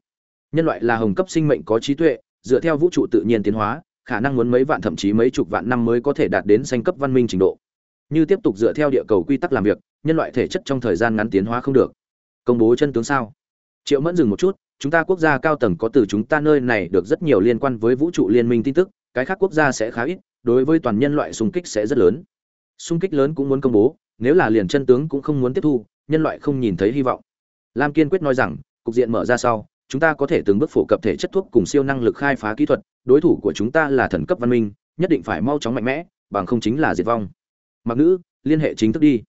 Nhân loại là hồng cấp sinh mệnh có trí tuệ dựa theo vũ trụ tự nhiên tiến hóa, khả năng muốn mấy vạn thậm chí mấy chục vạn năm mới có thể đạt đến sanh cấp văn minh trình độ. Như tiếp tục dựa theo địa cầu quy tắc làm việc, nhân loại thể chất trong thời gian ngắn tiến hóa không được. Công bố chân tướng sao? Triệu mẫn dừng một chút, chúng ta quốc gia cao tầng có từ chúng ta nơi này được rất nhiều liên quan với vũ trụ liên minh tin tức, cái khác quốc gia sẽ khá ít, đối với toàn nhân loại xung kích sẽ rất lớn. Xung kích lớn cũng muốn công bố, nếu là liền chân tướng cũng không muốn tiếp thu, nhân loại không nhìn thấy hy vọng. Lam kiên quyết nói rằng, cục diện mở ra sau chúng ta có thể từng bước phổ cập thể chất thuốc cùng siêu năng lực khai phá kỹ thuật, đối thủ của chúng ta là thần cấp văn minh, nhất định phải mau chóng mạnh mẽ, bằng không chính là diệt vong. Mặc nữ, liên hệ chính thức đi.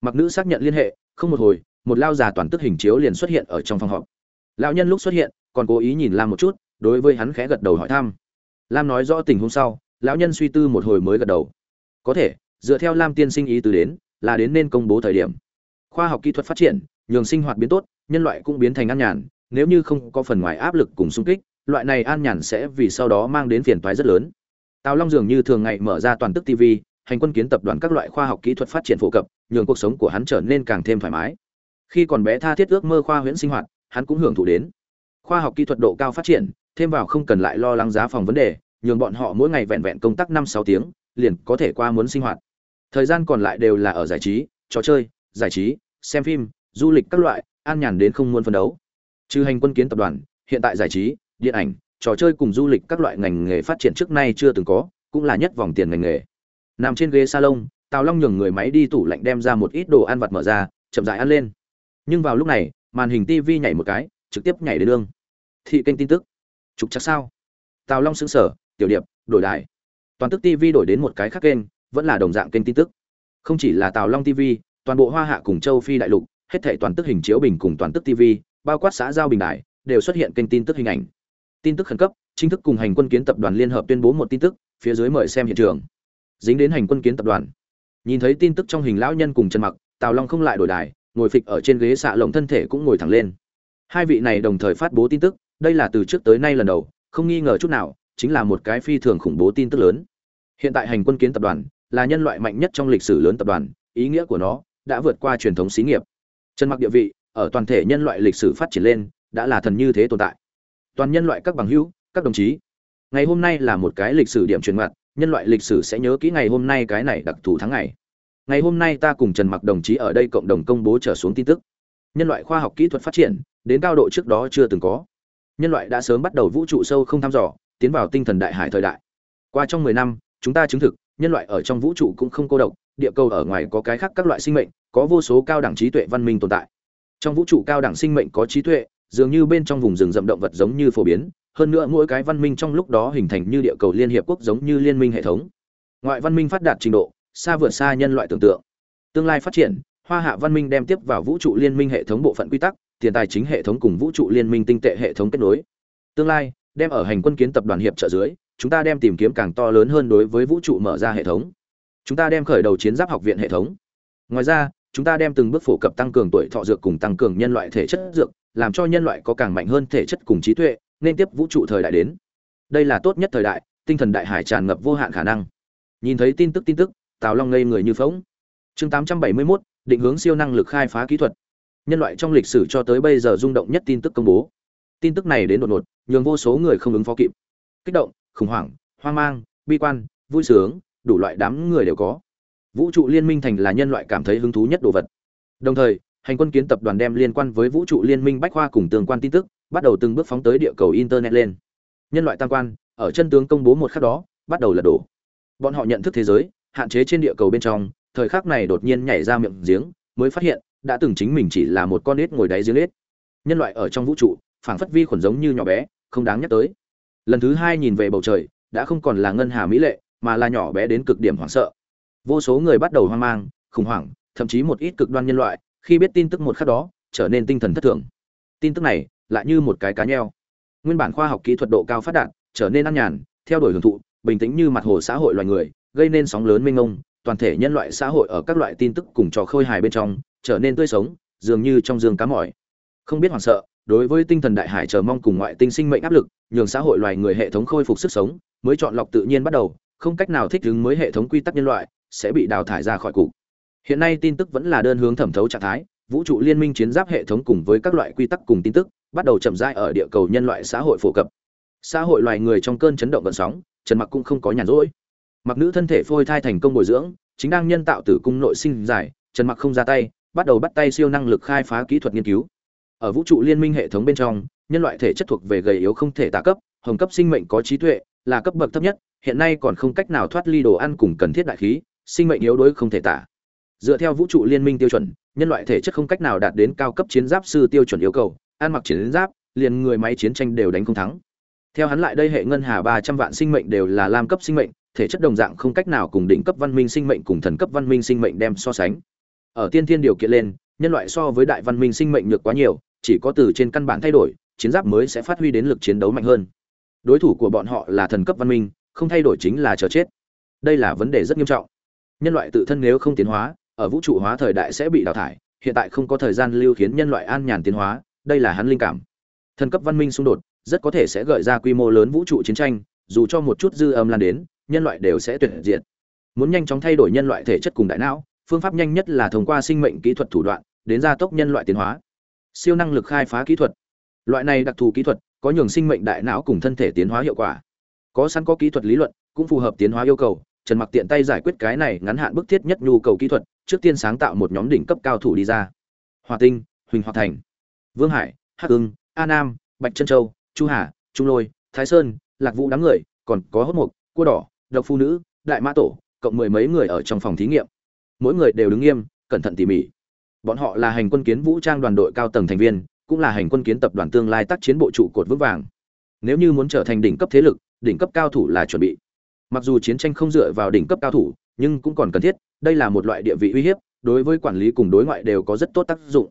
Mặc nữ xác nhận liên hệ, không một hồi, một lao già toàn tức hình chiếu liền xuất hiện ở trong phòng họp. Lão nhân lúc xuất hiện, còn cố ý nhìn lam một chút, đối với hắn khẽ gật đầu hỏi thăm. Lam nói rõ tình huống sau, lão nhân suy tư một hồi mới gật đầu. Có thể, dựa theo lam tiên sinh ý từ đến, là đến nên công bố thời điểm. Khoa học kỹ thuật phát triển, nhường sinh hoạt biến tốt, nhân loại cũng biến thành an nhàn nếu như không có phần ngoài áp lực cùng xung kích, loại này an nhàn sẽ vì sau đó mang đến phiền toái rất lớn. Tào long dường như thường ngày mở ra toàn tức tv hành quân kiến tập đoàn các loại khoa học kỹ thuật phát triển phổ cập, nhường cuộc sống của hắn trở nên càng thêm thoải mái. Khi còn bé tha thiết ước mơ khoa huyễn sinh hoạt, hắn cũng hưởng thụ đến. Khoa học kỹ thuật độ cao phát triển, thêm vào không cần lại lo lắng giá phòng vấn đề, nhường bọn họ mỗi ngày vẹn vẹn công tác năm sáu tiếng, liền có thể qua muốn sinh hoạt. Thời gian còn lại đều là ở giải trí, trò chơi, giải trí, xem phim, du lịch các loại, an nhàn đến không muốn phấn đấu trừ hành quân kiến tập đoàn, hiện tại giải trí, điện ảnh, trò chơi cùng du lịch các loại ngành nghề phát triển trước nay chưa từng có, cũng là nhất vòng tiền ngành nghề. Nằm trên ghế salon, tào long nhường người máy đi tủ lạnh đem ra một ít đồ ăn vặt mở ra, chậm dại ăn lên. Nhưng vào lúc này, màn hình tv nhảy một cái, trực tiếp nhảy đến lương thị kênh tin tức. Trục chắc sao? Tào long xứng sở tiểu điệp, đổi đài. Toàn tức tv đổi đến một cái khác kênh, vẫn là đồng dạng kênh tin tức. Không chỉ là tào long tv toàn bộ hoa hạ cùng châu phi đại lục, hết thảy toàn tức hình chiếu bình cùng toàn tức tv bao quát xã giao bình đại, đều xuất hiện kênh tin tức hình ảnh. Tin tức khẩn cấp, chính thức cùng hành quân kiến tập đoàn liên hợp tuyên bố một tin tức, phía dưới mời xem hiện trường. Dính đến hành quân kiến tập đoàn. Nhìn thấy tin tức trong hình lão nhân cùng Trần mặc, tào long không lại đổi đài, ngồi phịch ở trên ghế xạ lồng thân thể cũng ngồi thẳng lên. Hai vị này đồng thời phát bố tin tức, đây là từ trước tới nay lần đầu, không nghi ngờ chút nào, chính là một cái phi thường khủng bố tin tức lớn. Hiện tại hành quân kiến tập đoàn là nhân loại mạnh nhất trong lịch sử lớn tập đoàn, ý nghĩa của nó đã vượt qua truyền thống xí nghiệp. Trần mặc địa vị ở toàn thể nhân loại lịch sử phát triển lên, đã là thần như thế tồn tại. Toàn nhân loại các bằng hữu, các đồng chí, ngày hôm nay là một cái lịch sử điểm truyền mặt, nhân loại lịch sử sẽ nhớ kỹ ngày hôm nay cái này đặc thù tháng ngày. Ngày hôm nay ta cùng trần mặc đồng chí ở đây cộng đồng công bố trở xuống tin tức. Nhân loại khoa học kỹ thuật phát triển, đến cao độ trước đó chưa từng có. Nhân loại đã sớm bắt đầu vũ trụ sâu không thăm dò, tiến vào tinh thần đại hải thời đại. Qua trong 10 năm, chúng ta chứng thực, nhân loại ở trong vũ trụ cũng không cô độc, địa cầu ở ngoài có cái khác các loại sinh mệnh, có vô số cao đẳng trí tuệ văn minh tồn tại trong vũ trụ cao đẳng sinh mệnh có trí tuệ, dường như bên trong vùng rừng rậm động vật giống như phổ biến, hơn nữa mỗi cái văn minh trong lúc đó hình thành như địa cầu liên hiệp quốc giống như liên minh hệ thống. Ngoại văn minh phát đạt trình độ, xa vượt xa nhân loại tưởng tượng. Tương lai phát triển, hoa hạ văn minh đem tiếp vào vũ trụ liên minh hệ thống bộ phận quy tắc, tiền tài chính hệ thống cùng vũ trụ liên minh tinh tệ hệ thống kết nối. Tương lai, đem ở hành quân kiến tập đoàn hiệp trợ dưới, chúng ta đem tìm kiếm càng to lớn hơn đối với vũ trụ mở ra hệ thống. Chúng ta đem khởi đầu chiến giáp học viện hệ thống. Ngoài ra chúng ta đem từng bước phổ cập tăng cường tuổi thọ dược cùng tăng cường nhân loại thể chất dược làm cho nhân loại có càng mạnh hơn thể chất cùng trí tuệ nên tiếp vũ trụ thời đại đến. Đây là tốt nhất thời đại tinh thần đại hải tràn ngập vô hạn khả năng. Nhìn thấy tin tức tin tức tào long ngây người như phỗng. chương 871, định hướng siêu năng lực khai phá kỹ thuật. Nhân loại trong lịch sử cho tới bây giờ rung động nhất tin tức công bố. Tin tức này đến đột ngột nhường vô số người không ứng phó kịp. Kích động khủng hoảng hoang mang bi quan vui sướng đủ loại đám người đều có vũ trụ liên minh thành là nhân loại cảm thấy hứng thú nhất đồ vật. Đồng thời, hành quân kiến tập đoàn đem liên quan với vũ trụ liên minh bách khoa cùng tương quan tin tức, bắt đầu từng bước phóng tới địa cầu internet lên. Nhân loại tam quan, ở chân tướng công bố một khắc đó, bắt đầu lật đổ. Bọn họ nhận thức thế giới, hạn chế trên địa cầu bên trong, thời khắc này đột nhiên nhảy ra miệng giếng, mới phát hiện, đã từng chính mình chỉ là một con ếch ngồi đáy giếng ếch. Nhân loại ở trong vũ trụ, phảng phất vi khuẩn giống như nhỏ bé, không đáng nhắc tới. Lần thứ hai nhìn về bầu trời, đã không còn là ngân hà mỹ lệ, mà là nhỏ bé đến cực điểm hoảng sợ vô số người bắt đầu hoang mang, khủng hoảng, thậm chí một ít cực đoan nhân loại, khi biết tin tức một khắc đó, trở nên tinh thần thất thường. Tin tức này lại như một cái cá nheo. Nguyên bản khoa học kỹ thuật độ cao phát đạt, trở nên ăn nhàn, theo đuổi hưởng thụ, bình tĩnh như mặt hồ xã hội loài người, gây nên sóng lớn mênh mông, toàn thể nhân loại xã hội ở các loại tin tức cùng trò khôi hài bên trong, trở nên tươi sống, dường như trong giường cá mỏi. Không biết hoảng sợ, đối với tinh thần đại hải chờ mong cùng ngoại tinh sinh mệnh áp lực, nhường xã hội loài người hệ thống khôi phục sức sống, mới chọn lọc tự nhiên bắt đầu, không cách nào thích ứng mới hệ thống quy tắc nhân loại sẽ bị đào thải ra khỏi cục. Hiện nay tin tức vẫn là đơn hướng thẩm thấu trạng thái, vũ trụ liên minh chiến giáp hệ thống cùng với các loại quy tắc cùng tin tức, bắt đầu chậm rãi ở địa cầu nhân loại xã hội phổ cập. Xã hội loài người trong cơn chấn động vận sóng, trần mặc cũng không có nhàn rỗi. Mặc nữ thân thể phôi thai thành công bồi dưỡng, chính đang nhân tạo tử cung nội sinh giải trần mặc không ra tay, bắt đầu bắt tay siêu năng lực khai phá kỹ thuật nghiên cứu. Ở vũ trụ liên minh hệ thống bên trong, nhân loại thể chất thuộc về gầy yếu không thể tạ cấp, hồng cấp sinh mệnh có trí tuệ, là cấp bậc thấp nhất, hiện nay còn không cách nào thoát ly đồ ăn cùng cần thiết đại khí sinh mệnh yếu đuối không thể tả. Dựa theo vũ trụ liên minh tiêu chuẩn, nhân loại thể chất không cách nào đạt đến cao cấp chiến giáp sư tiêu chuẩn yêu cầu, ăn mặc chiến giáp, liền người máy chiến tranh đều đánh không thắng. Theo hắn lại đây hệ ngân hà ba trăm vạn sinh mệnh đều là lam cấp sinh mệnh, thể chất đồng dạng không cách nào cùng đỉnh cấp văn minh sinh mệnh cùng thần cấp văn minh sinh mệnh đem so sánh. Ở tiên thiên điều kiện lên, nhân loại so với đại văn minh sinh mệnh nhược quá nhiều, chỉ có từ trên căn bản thay đổi, chiến giáp mới sẽ phát huy đến lực chiến đấu mạnh hơn. Đối thủ của bọn họ là thần cấp văn minh, không thay đổi chính là chờ chết. Đây là vấn đề rất nghiêm trọng nhân loại tự thân nếu không tiến hóa, ở vũ trụ hóa thời đại sẽ bị đào thải, hiện tại không có thời gian lưu khiến nhân loại an nhàn tiến hóa, đây là hắn linh cảm. Thần cấp văn minh xung đột, rất có thể sẽ gợi ra quy mô lớn vũ trụ chiến tranh, dù cho một chút dư âm lan đến, nhân loại đều sẽ tuyệt diệt. Muốn nhanh chóng thay đổi nhân loại thể chất cùng đại não, phương pháp nhanh nhất là thông qua sinh mệnh kỹ thuật thủ đoạn, đến gia tốc nhân loại tiến hóa. Siêu năng lực khai phá kỹ thuật. Loại này đặc thù kỹ thuật, có nhường sinh mệnh đại não cùng thân thể tiến hóa hiệu quả. Có sẵn có kỹ thuật lý luận, cũng phù hợp tiến hóa yêu cầu trần mặc tiện tay giải quyết cái này ngắn hạn bức thiết nhất nhu cầu kỹ thuật, trước tiên sáng tạo một nhóm đỉnh cấp cao thủ đi ra. Hòa tinh, huỳnh hòa thành, vương hải, hắc ưng, a nam, bạch trân châu, chu hà, trung lôi, thái sơn, lạc vũ đám người, còn có hốt mục, cua đỏ, độc Phu nữ, đại mã tổ, cộng mười mấy người ở trong phòng thí nghiệm. Mỗi người đều đứng nghiêm, cẩn thận tỉ mỉ. Bọn họ là hành quân kiến vũ trang đoàn đội cao tầng thành viên, cũng là hành quân kiến tập đoàn tương lai tác chiến bộ trụ cột vững vàng. Nếu như muốn trở thành đỉnh cấp thế lực, đỉnh cấp cao thủ là chuẩn bị mặc dù chiến tranh không dựa vào đỉnh cấp cao thủ, nhưng cũng còn cần thiết, đây là một loại địa vị uy hiếp, đối với quản lý cùng đối ngoại đều có rất tốt tác dụng.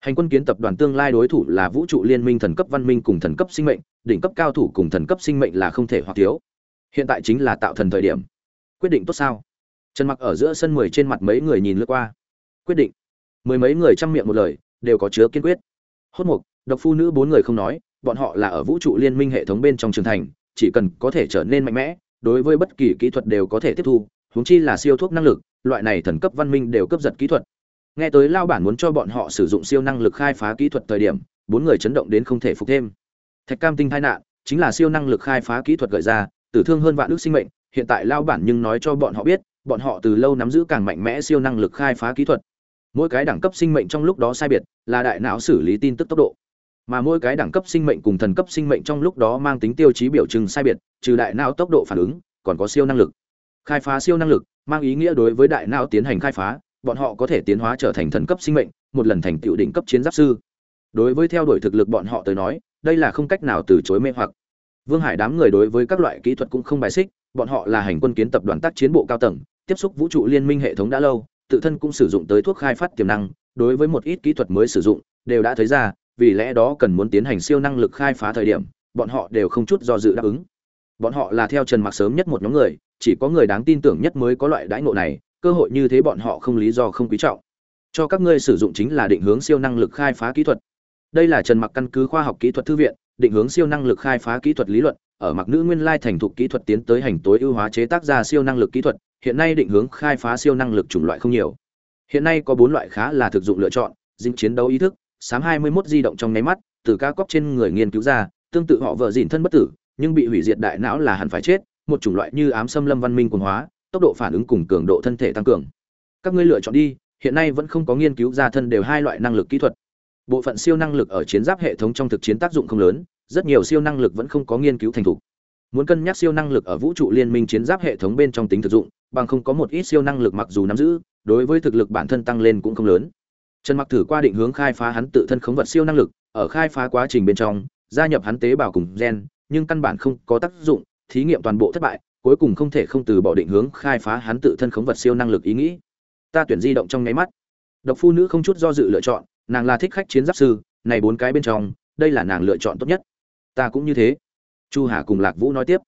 Hành quân kiến tập đoàn tương lai đối thủ là vũ trụ liên minh thần cấp văn minh cùng thần cấp sinh mệnh, đỉnh cấp cao thủ cùng thần cấp sinh mệnh là không thể hoặc thiếu. Hiện tại chính là tạo thần thời điểm. Quyết định tốt sao? Trần mặc ở giữa sân mười trên mặt mấy người nhìn lướt qua. Quyết định. Mười mấy người chăm miệng một lời, đều có chứa kiên quyết. Hốt mục, độc phu nữ bốn người không nói, bọn họ là ở vũ trụ liên minh hệ thống bên trong trường thành, chỉ cần có thể trở nên mạnh mẽ đối với bất kỳ kỹ thuật đều có thể tiếp thu, huống chi là siêu thuốc năng lực, loại này thần cấp văn minh đều cấp giật kỹ thuật. Nghe tới lao bản muốn cho bọn họ sử dụng siêu năng lực khai phá kỹ thuật thời điểm, bốn người chấn động đến không thể phục thêm. Thạch cam tinh tai nạn, chính là siêu năng lực khai phá kỹ thuật gợi ra, tử thương hơn vạn ước sinh mệnh, hiện tại lao bản nhưng nói cho bọn họ biết, bọn họ từ lâu nắm giữ càng mạnh mẽ siêu năng lực khai phá kỹ thuật. Mỗi cái đẳng cấp sinh mệnh trong lúc đó sai biệt, là đại não xử lý tin tức tốc độ mà mỗi cái đẳng cấp sinh mệnh cùng thần cấp sinh mệnh trong lúc đó mang tính tiêu chí biểu trưng sai biệt, trừ đại não tốc độ phản ứng, còn có siêu năng lực. Khai phá siêu năng lực, mang ý nghĩa đối với đại não tiến hành khai phá, bọn họ có thể tiến hóa trở thành thần cấp sinh mệnh, một lần thành tựu đỉnh cấp chiến giáp sư. Đối với theo đuổi thực lực bọn họ tới nói, đây là không cách nào từ chối mê hoặc. Vương hải đám người đối với các loại kỹ thuật cũng không bài xích, bọn họ là hành quân kiến tập đoàn tác chiến bộ cao tầng, tiếp xúc vũ trụ liên minh hệ thống đã lâu, tự thân cũng sử dụng tới thuốc khai phát tiềm năng, đối với một ít kỹ thuật mới sử dụng, đều đã thấy ra vì lẽ đó cần muốn tiến hành siêu năng lực khai phá thời điểm, bọn họ đều không chút do dự đáp ứng. Bọn họ là theo trần mặc sớm nhất một nhóm người, chỉ có người đáng tin tưởng nhất mới có loại đãi ngộ này, cơ hội như thế bọn họ không lý do không quý trọng. Cho các ngươi sử dụng chính là định hướng siêu năng lực khai phá kỹ thuật. Đây là trần mặc căn cứ khoa học kỹ thuật thư viện, định hướng siêu năng lực khai phá kỹ thuật lý luận, ở mặc nữ nguyên lai thành thục kỹ thuật tiến tới hành tối ưu hóa chế tác ra siêu năng lực kỹ thuật, hiện nay định hướng khai phá siêu năng lực chủng loại không nhiều. Hiện nay có bốn loại khá là thực dụng lựa chọn, dính chiến đấu ý thức sám 21 di động trong nháy mắt, từ ca cóc trên người nghiên cứu ra, tương tự họ vợ dìn thân bất tử, nhưng bị hủy diệt đại não là hẳn phải chết, một chủng loại như ám xâm lâm văn minh quần hóa, tốc độ phản ứng cùng cường độ thân thể tăng cường. Các ngươi lựa chọn đi, hiện nay vẫn không có nghiên cứu ra thân đều hai loại năng lực kỹ thuật. Bộ phận siêu năng lực ở chiến giáp hệ thống trong thực chiến tác dụng không lớn, rất nhiều siêu năng lực vẫn không có nghiên cứu thành thục. Muốn cân nhắc siêu năng lực ở vũ trụ liên minh chiến giáp hệ thống bên trong tính thực dụng, bằng không có một ít siêu năng lực mặc dù nắm giữ, đối với thực lực bản thân tăng lên cũng không lớn trần mặc thử qua định hướng khai phá hắn tự thân khống vật siêu năng lực, ở khai phá quá trình bên trong, gia nhập hắn tế bào cùng gen, nhưng căn bản không có tác dụng, thí nghiệm toàn bộ thất bại, cuối cùng không thể không từ bỏ định hướng khai phá hắn tự thân khống vật siêu năng lực ý nghĩ. Ta tuyển di động trong nháy mắt. Độc phu nữ không chút do dự lựa chọn, nàng là thích khách chiến giáp sư, này bốn cái bên trong, đây là nàng lựa chọn tốt nhất. Ta cũng như thế. Chu hà cùng lạc vũ nói tiếp.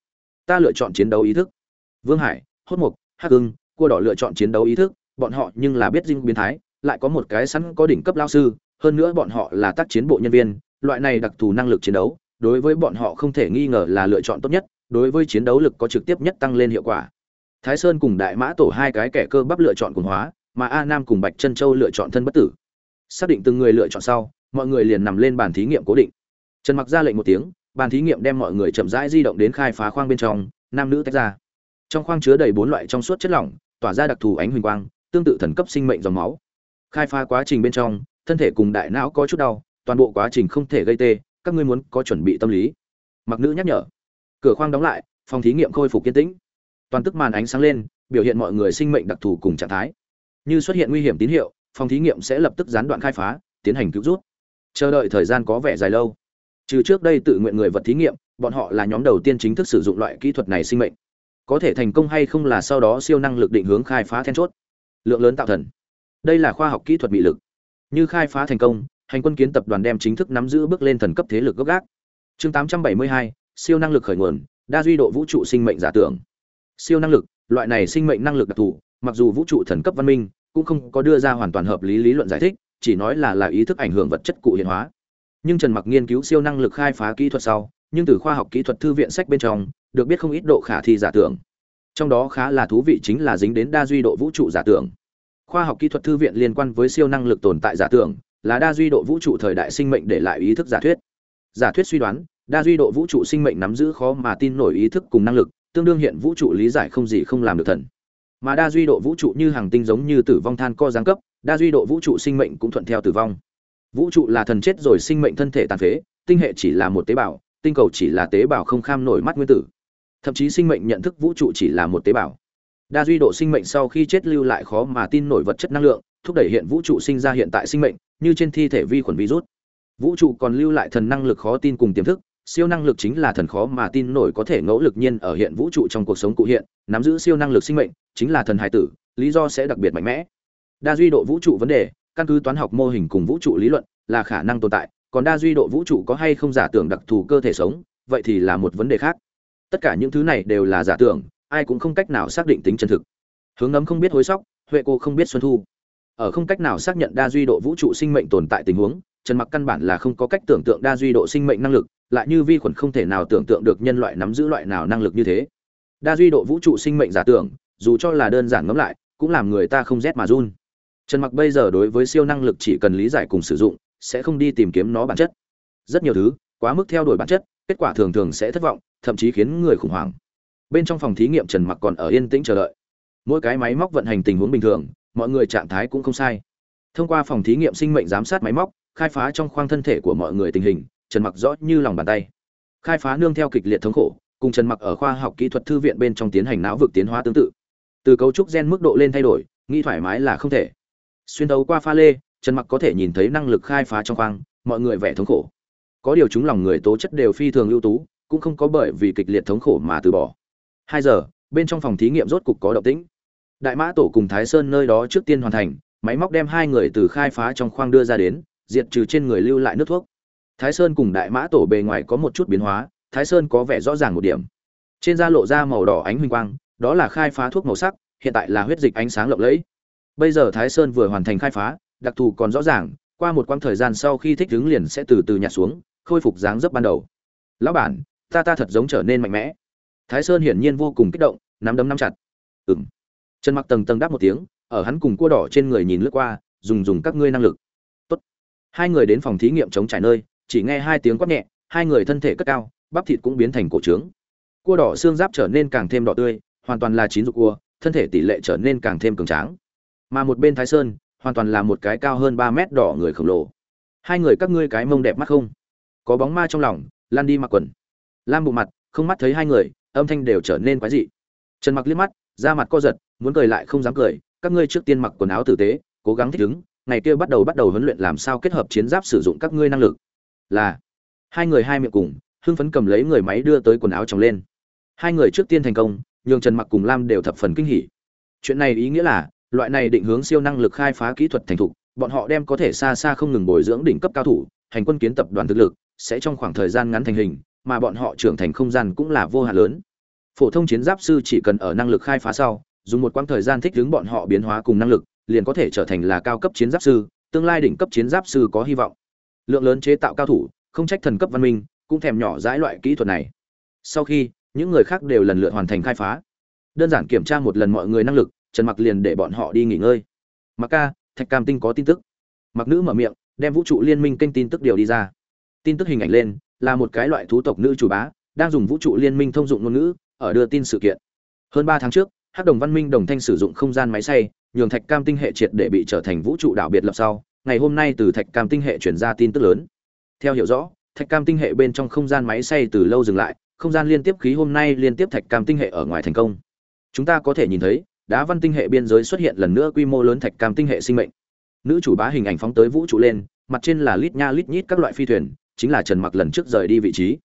Ta lựa chọn chiến đấu ý thức. Vương hải, hốt mục, hắc hưng cua đỏ lựa chọn chiến đấu ý thức, bọn họ nhưng là biết dinh biến thái lại có một cái sẵn có đỉnh cấp lao sư, hơn nữa bọn họ là tác chiến bộ nhân viên, loại này đặc thù năng lực chiến đấu, đối với bọn họ không thể nghi ngờ là lựa chọn tốt nhất, đối với chiến đấu lực có trực tiếp nhất tăng lên hiệu quả. Thái sơn cùng đại mã tổ hai cái kẻ cơ bắp lựa chọn cùng hóa, mà a nam cùng bạch chân châu lựa chọn thân bất tử. Xác định từng người lựa chọn sau, mọi người liền nằm lên bàn thí nghiệm cố định. Trần mặc ra lệnh một tiếng, bàn thí nghiệm đem mọi người chậm rãi di động đến khai phá khoang bên trong, nam nữ tách ra. Trong khoang chứa đầy bốn loại trong suốt chất lỏng, tỏa ra đặc thù ánh huỳnh quang, tương tự thần cấp sinh mệnh dòng máu khai phá quá trình bên trong, thân thể cùng đại não có chút đau, toàn bộ quá trình không thể gây tê, các ngươi muốn có chuẩn bị tâm lý. Mặc nữ nhắc nhở. Cửa khoang đóng lại, phòng thí nghiệm khôi phục kiên tĩnh. Toàn tức màn ánh sáng lên, biểu hiện mọi người sinh mệnh đặc thù cùng trạng thái. Như xuất hiện nguy hiểm tín hiệu, phòng thí nghiệm sẽ lập tức gián đoạn khai phá, tiến hành cứu rút. Chờ đợi thời gian có vẻ dài lâu. Trừ trước đây tự nguyện người vật thí nghiệm, bọn họ là nhóm đầu tiên chính thức sử dụng loại kỹ thuật này sinh mệnh. Có thể thành công hay không là sau đó siêu năng lực định hướng khai phá then chốt. Lượng lớn tạo thần đây là khoa học kỹ thuật bị lực. Như khai phá thành công hành quân kiến tập đoàn đem chính thức nắm giữ bước lên thần cấp thế lực gốc gác. Chương 872, siêu năng lực khởi nguồn đa duy độ vũ trụ sinh mệnh giả tưởng. Siêu năng lực loại này sinh mệnh năng lực đặc thù mặc dù vũ trụ thần cấp văn minh cũng không có đưa ra hoàn toàn hợp lý lý luận giải thích chỉ nói là là ý thức ảnh hưởng vật chất cụ hiện hóa. Nhưng trần mặc nghiên cứu siêu năng lực khai phá kỹ thuật sau nhưng từ khoa học kỹ thuật thư viện sách bên trong được biết không ít độ khả thi giả tưởng. Trong đó khá là thú vị chính là dính đến đa duy độ vũ trụ giả tưởng khoa học kỹ thuật thư viện liên quan với siêu năng lực tồn tại giả tưởng, là đa duy độ vũ trụ thời đại sinh mệnh để lại ý thức giả thuyết. Giả thuyết suy đoán, đa duy độ vũ trụ sinh mệnh nắm giữ khó mà tin nổi ý thức cùng năng lực, tương đương hiện vũ trụ lý giải không gì không làm được thần. Mà đa duy độ vũ trụ như hàng tinh giống như tử vong than co giáng cấp, đa duy độ vũ trụ sinh mệnh cũng thuận theo tử vong. Vũ trụ là thần chết rồi sinh mệnh thân thể tàn phế, tinh hệ chỉ là một tế bào, tinh cầu chỉ là tế bào không kham nổi mắt nguyên tử. Thậm chí sinh mệnh nhận thức vũ trụ chỉ là một tế bào đa duy độ sinh mệnh sau khi chết lưu lại khó mà tin nổi vật chất năng lượng, thúc đẩy hiện vũ trụ sinh ra hiện tại sinh mệnh, như trên thi thể vi khuẩn virus. Vũ trụ còn lưu lại thần năng lực khó tin cùng tiềm thức, siêu năng lực chính là thần khó mà tin nổi có thể ngẫu lực nhiên ở hiện vũ trụ trong cuộc sống cụ hiện, nắm giữ siêu năng lực sinh mệnh, chính là thần hải tử, lý do sẽ đặc biệt mạnh mẽ. Đa duy độ vũ trụ vấn đề, căn cứ toán học mô hình cùng vũ trụ lý luận, là khả năng tồn tại, còn đa duy độ vũ trụ có hay không giả tưởng đặc thù cơ thể sống, vậy thì là một vấn đề khác. Tất cả những thứ này đều là giả tưởng ai cũng không cách nào xác định tính chân thực. Hướng ngấm không biết hối sóc, huệ cô không biết xuân thu. Ở không cách nào xác nhận đa duy độ vũ trụ sinh mệnh tồn tại tình huống, trần mặc căn bản là không có cách tưởng tượng đa duy độ sinh mệnh năng lực, lại như vi khuẩn không thể nào tưởng tượng được nhân loại nắm giữ loại nào năng lực như thế. Đa duy độ vũ trụ sinh mệnh giả tưởng, dù cho là đơn giản ngẫm lại, cũng làm người ta không rét mà run. Trần mặc bây giờ đối với siêu năng lực chỉ cần lý giải cùng sử dụng, sẽ không đi tìm kiếm nó bản chất. Rất nhiều thứ, quá mức theo đuổi bản chất, kết quả thường thường sẽ thất vọng, thậm chí khiến người khủng hoảng bên trong phòng thí nghiệm trần mặc còn ở yên tĩnh chờ đợi. Mỗi cái máy móc vận hành tình huống bình thường, mọi người trạng thái cũng không sai. Thông qua phòng thí nghiệm sinh mệnh giám sát máy móc, khai phá trong khoang thân thể của mọi người tình hình, trần mặc rõ như lòng bàn tay. Khai phá nương theo kịch liệt thống khổ, cùng trần mặc ở khoa học kỹ thuật thư viện bên trong tiến hành não vực tiến hóa tương tự. Từ cấu trúc gen mức độ lên thay đổi, nghĩ thoải mái là không thể. Xuyên đấu qua pha lê, trần mặc có thể nhìn thấy năng lực khai phá trong khoang, mọi người vẻ thống khổ. Có điều chúng lòng người tố chất đều phi thường ưu tú, cũng không có bởi vì kịch liệt thống khổ mà từ bỏ hai giờ, bên trong phòng thí nghiệm rốt cục có động tĩnh. Đại mã tổ cùng thái sơn nơi đó trước tiên hoàn thành, máy móc đem hai người từ khai phá trong khoang đưa ra đến, diệt trừ trên người lưu lại nước thuốc. Thái sơn cùng đại mã tổ bề ngoài có một chút biến hóa, thái sơn có vẻ rõ ràng một điểm. Trên da lộ ra màu đỏ ánh huỳnh quang, đó là khai phá thuốc màu sắc, hiện tại là huyết dịch ánh sáng lộng lẫy. Bây giờ thái sơn vừa hoàn thành khai phá, đặc thù còn rõ ràng, qua một quãng thời gian sau khi thích ứng liền sẽ từ từ nhạt xuống, khôi phục dáng dấp ban đầu. Lão bản, ta ta thật giống trở nên mạnh mẽ thái sơn hiển nhiên vô cùng kích động, nắm đấm nắm chặt. Ừng trần mặc tầng tầng đáp một tiếng, ở hắn cùng cua đỏ trên người nhìn lướt qua, dùng dùng các ngươi năng lực. Tốt. hai người đến phòng thí nghiệm chống trải nơi, chỉ nghe hai tiếng quát nhẹ, hai người thân thể cất cao, bắp thịt cũng biến thành cổ trướng. Cua đỏ xương giáp trở nên càng thêm đỏ tươi, hoàn toàn là chín dục cua, thân thể tỷ lệ trở nên càng thêm cường tráng. Mà một bên thái sơn, hoàn toàn là một cái cao hơn ba mét đỏ người khổng lồ. Hai người các ngươi cái mông đẹp mắt không? Có bóng ma trong lòng lan đi mặc quần. Lam bộ mặt, không mắt thấy hai người âm thanh đều trở nên quái dị. Trần mặc liếc mắt, da mặt co giật, muốn cười lại không dám cười, các ngươi trước tiên mặc quần áo tử tế, cố gắng thích ứng, ngày kia bắt đầu bắt đầu huấn luyện làm sao kết hợp chiến giáp sử dụng các ngươi năng lực. Là, hai người hai miệng cùng, hưng phấn cầm lấy người máy đưa tới quần áo trồng lên. Hai người trước tiên thành công, nhường trần mặc cùng lam đều thập phần kinh hỉ. Chuyện này ý nghĩa là, loại này định hướng siêu năng lực khai phá kỹ thuật thành thục, bọn họ đem có thể xa xa không ngừng bồi dưỡng đỉnh cấp cao thủ, hành quân kiến tập đoàn thực lực, sẽ trong khoảng thời gian ngắn thành hình, mà bọn họ trưởng thành không gian cũng là vô hạn lớn phổ thông chiến giáp sư chỉ cần ở năng lực khai phá sau, dùng một quãng thời gian thích ứng bọn họ biến hóa cùng năng lực, liền có thể trở thành là cao cấp chiến giáp sư, tương lai đỉnh cấp chiến giáp sư có hy vọng. Lượng lớn chế tạo cao thủ, không trách thần cấp văn minh, cũng thèm nhỏ dãi loại kỹ thuật này. Sau khi, những người khác đều lần lượt hoàn thành khai phá. Đơn giản kiểm tra một lần mọi người năng lực, trần mặc liền để bọn họ đi nghỉ ngơi. Mặc ca, thạch cam tinh có tin tức. Mặc nữ mở miệng, đem vũ trụ liên minh kênh tin tức điều đi ra. Tin tức hình ảnh lên, là một cái loại thú tộc nữ chủ bá, đang dùng vũ trụ liên minh thông dụng ngôn ngữ ở đưa tin sự kiện. Hơn ba tháng trước, hắc đồng văn minh đồng thanh sử dụng không gian máy xay, nhường thạch cam tinh hệ triệt để bị trở thành vũ trụ đảo biệt lập sau. Ngày hôm nay từ thạch cam tinh hệ chuyển ra tin tức lớn. Theo hiểu rõ, thạch cam tinh hệ bên trong không gian máy xay từ lâu dừng lại, không gian liên tiếp khí hôm nay liên tiếp thạch cam tinh hệ ở ngoài thành công. Chúng ta có thể nhìn thấy, đá văn tinh hệ biên giới xuất hiện lần nữa quy mô lớn thạch cam tinh hệ sinh mệnh. Nữ chủ bá hình ảnh phóng tới vũ trụ lên, mặt trên là lít nha lít nhít các loại phi thuyền, chính là trần mặc lần trước rời đi vị trí.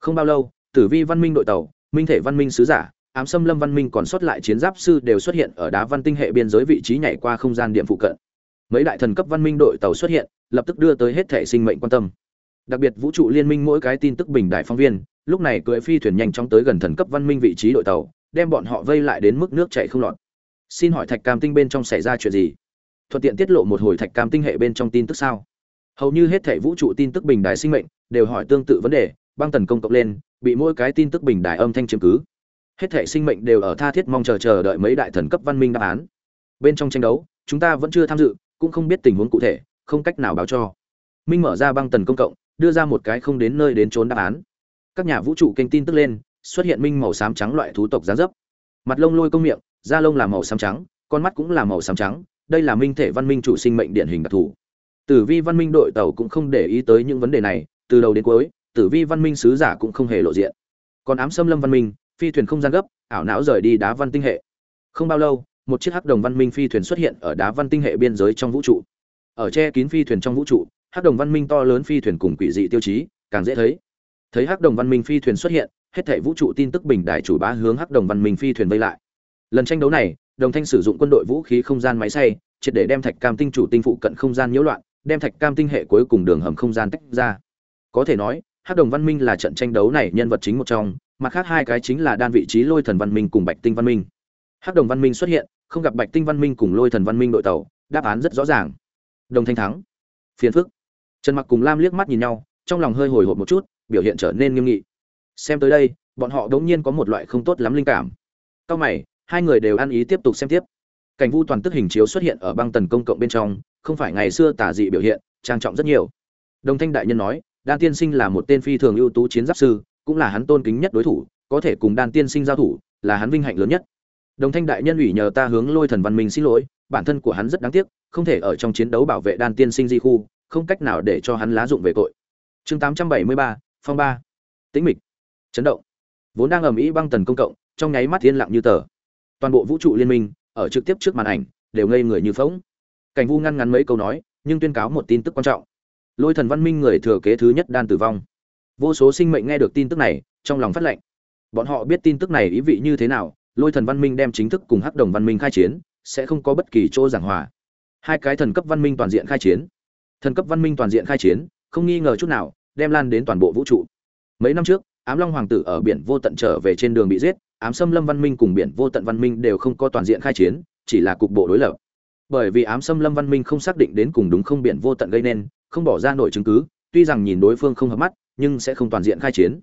Không bao lâu, tử vi văn minh đội tàu minh thể văn minh sứ giả, ám xâm lâm văn minh còn sót lại chiến giáp sư đều xuất hiện ở đá văn tinh hệ biên giới vị trí nhảy qua không gian điểm phụ cận. Mấy đại thần cấp văn minh đội tàu xuất hiện, lập tức đưa tới hết thể sinh mệnh quan tâm. Đặc biệt vũ trụ liên minh mỗi cái tin tức bình đại phóng viên, lúc này cưỡi phi thuyền nhanh chóng tới gần thần cấp văn minh vị trí đội tàu, đem bọn họ vây lại đến mức nước chảy không lọt. Xin hỏi thạch cam tinh bên trong xảy ra chuyện gì? Thuận tiện tiết lộ một hồi thạch cam tinh hệ bên trong tin tức sao? Hầu như hết thể vũ trụ tin tức bình đài sinh mệnh đều hỏi tương tự vấn đề, băng tần công cộng lên bị mỗi cái tin tức bình đài âm thanh chiếm cứ. Hết thể sinh mệnh đều ở tha thiết mong chờ chờ đợi mấy đại thần cấp văn minh đáp án. Bên trong tranh đấu, chúng ta vẫn chưa tham dự, cũng không biết tình huống cụ thể, không cách nào báo cho. Minh mở ra băng tần công cộng, đưa ra một cái không đến nơi đến trốn đáp án. Các nhà vũ trụ kênh tin tức lên, xuất hiện minh màu xám trắng loại thú tộc giá dấp. Mặt lông lôi công miệng, da lông là màu xám trắng, con mắt cũng là màu xám trắng, đây là minh thể văn minh chủ sinh mệnh điển hình đặc thù. Tử vi văn minh đội tàu cũng không để ý tới những vấn đề này, từ đầu đến cuối tử vi văn minh sứ giả cũng không hề lộ diện. Còn ám xâm lâm văn minh, phi thuyền không gian gấp, ảo não rời đi đá văn tinh hệ. Không bao lâu, một chiếc hắc đồng văn minh phi thuyền xuất hiện ở đá văn tinh hệ biên giới trong vũ trụ. Ở che kín phi thuyền trong vũ trụ, hắc đồng văn minh to lớn phi thuyền cùng quỷ dị tiêu chí, càng dễ thấy. Thấy hắc đồng văn minh phi thuyền xuất hiện, hết thảy vũ trụ tin tức bình đại chủ bá hướng hắc đồng văn minh phi thuyền vây lại. Lần tranh đấu này, đồng thanh sử dụng quân đội vũ khí không gian máy xay, triệt để đem thạch cam tinh chủ tinh phụ cận không gian nhiễu loạn, đem thạch cam tinh hệ cuối cùng đường hầm không gian tách ra. Có thể nói hắc đồng văn minh là trận tranh đấu này nhân vật chính một trong, mặt khác hai cái chính là đan vị trí lôi thần văn minh cùng bạch tinh văn minh. Hắc đồng văn minh xuất hiện, không gặp bạch tinh văn minh cùng lôi thần văn minh đội tàu, đáp án rất rõ ràng. Đồng thanh thắng. Phiền phức. Trần mặc cùng lam liếc mắt nhìn nhau, trong lòng hơi hồi hộp một chút, biểu hiện trở nên nghiêm nghị. Xem tới đây, bọn họ đống nhiên có một loại không tốt lắm linh cảm. Cao mày, hai người đều ăn ý tiếp tục xem tiếp. Cảnh vu toàn tức hình chiếu xuất hiện ở băng tần công cộng bên trong, không phải ngày xưa tả dị biểu hiện, trang trọng rất nhiều. Đồng thanh đại nhân nói đan tiên sinh là một tên phi thường ưu tú chiến giáp sư cũng là hắn tôn kính nhất đối thủ có thể cùng đan tiên sinh giao thủ là hắn vinh hạnh lớn nhất. Đồng thanh đại nhân ủy nhờ ta hướng lôi thần văn minh xin lỗi bản thân của hắn rất đáng tiếc không thể ở trong chiến đấu bảo vệ đan tiên sinh di khu không cách nào để cho hắn lá dụng về tội. Chương 873, phong ba. Tĩnh mịch. Chấn động. Vốn đang ầm ĩ băng tần công cộng trong nháy mắt yên lặng như tờ. Toàn bộ vũ trụ liên minh ở trực tiếp trước màn ảnh đều ngây người như phóng cảnh vu ngăn ngắn mấy câu nói nhưng tuyên cáo một tin tức quan trọng lôi thần văn minh người thừa kế thứ nhất đan tử vong. Vô số sinh mệnh nghe được tin tức này, trong lòng phát lệnh. Bọn họ biết tin tức này ý vị như thế nào, lôi thần văn minh đem chính thức cùng hắc đồng văn minh khai chiến, sẽ không có bất kỳ chỗ giảng hòa. Hai cái thần cấp văn minh toàn diện khai chiến. Thần cấp văn minh toàn diện khai chiến, không nghi ngờ chút nào, đem lan đến toàn bộ vũ trụ. Mấy năm trước, ám long hoàng tử ở biển vô tận trở về trên đường bị giết, ám xâm lâm văn minh cùng biển vô tận văn minh đều không có toàn diện khai chiến, chỉ là cục bộ đối lập. Bởi vì ám xâm lâm văn minh không xác định đến cùng đúng không biển vô tận gây nên không bỏ ra nổi chứng cứ, tuy rằng nhìn đối phương không hợp mắt, nhưng sẽ không toàn diện khai chiến.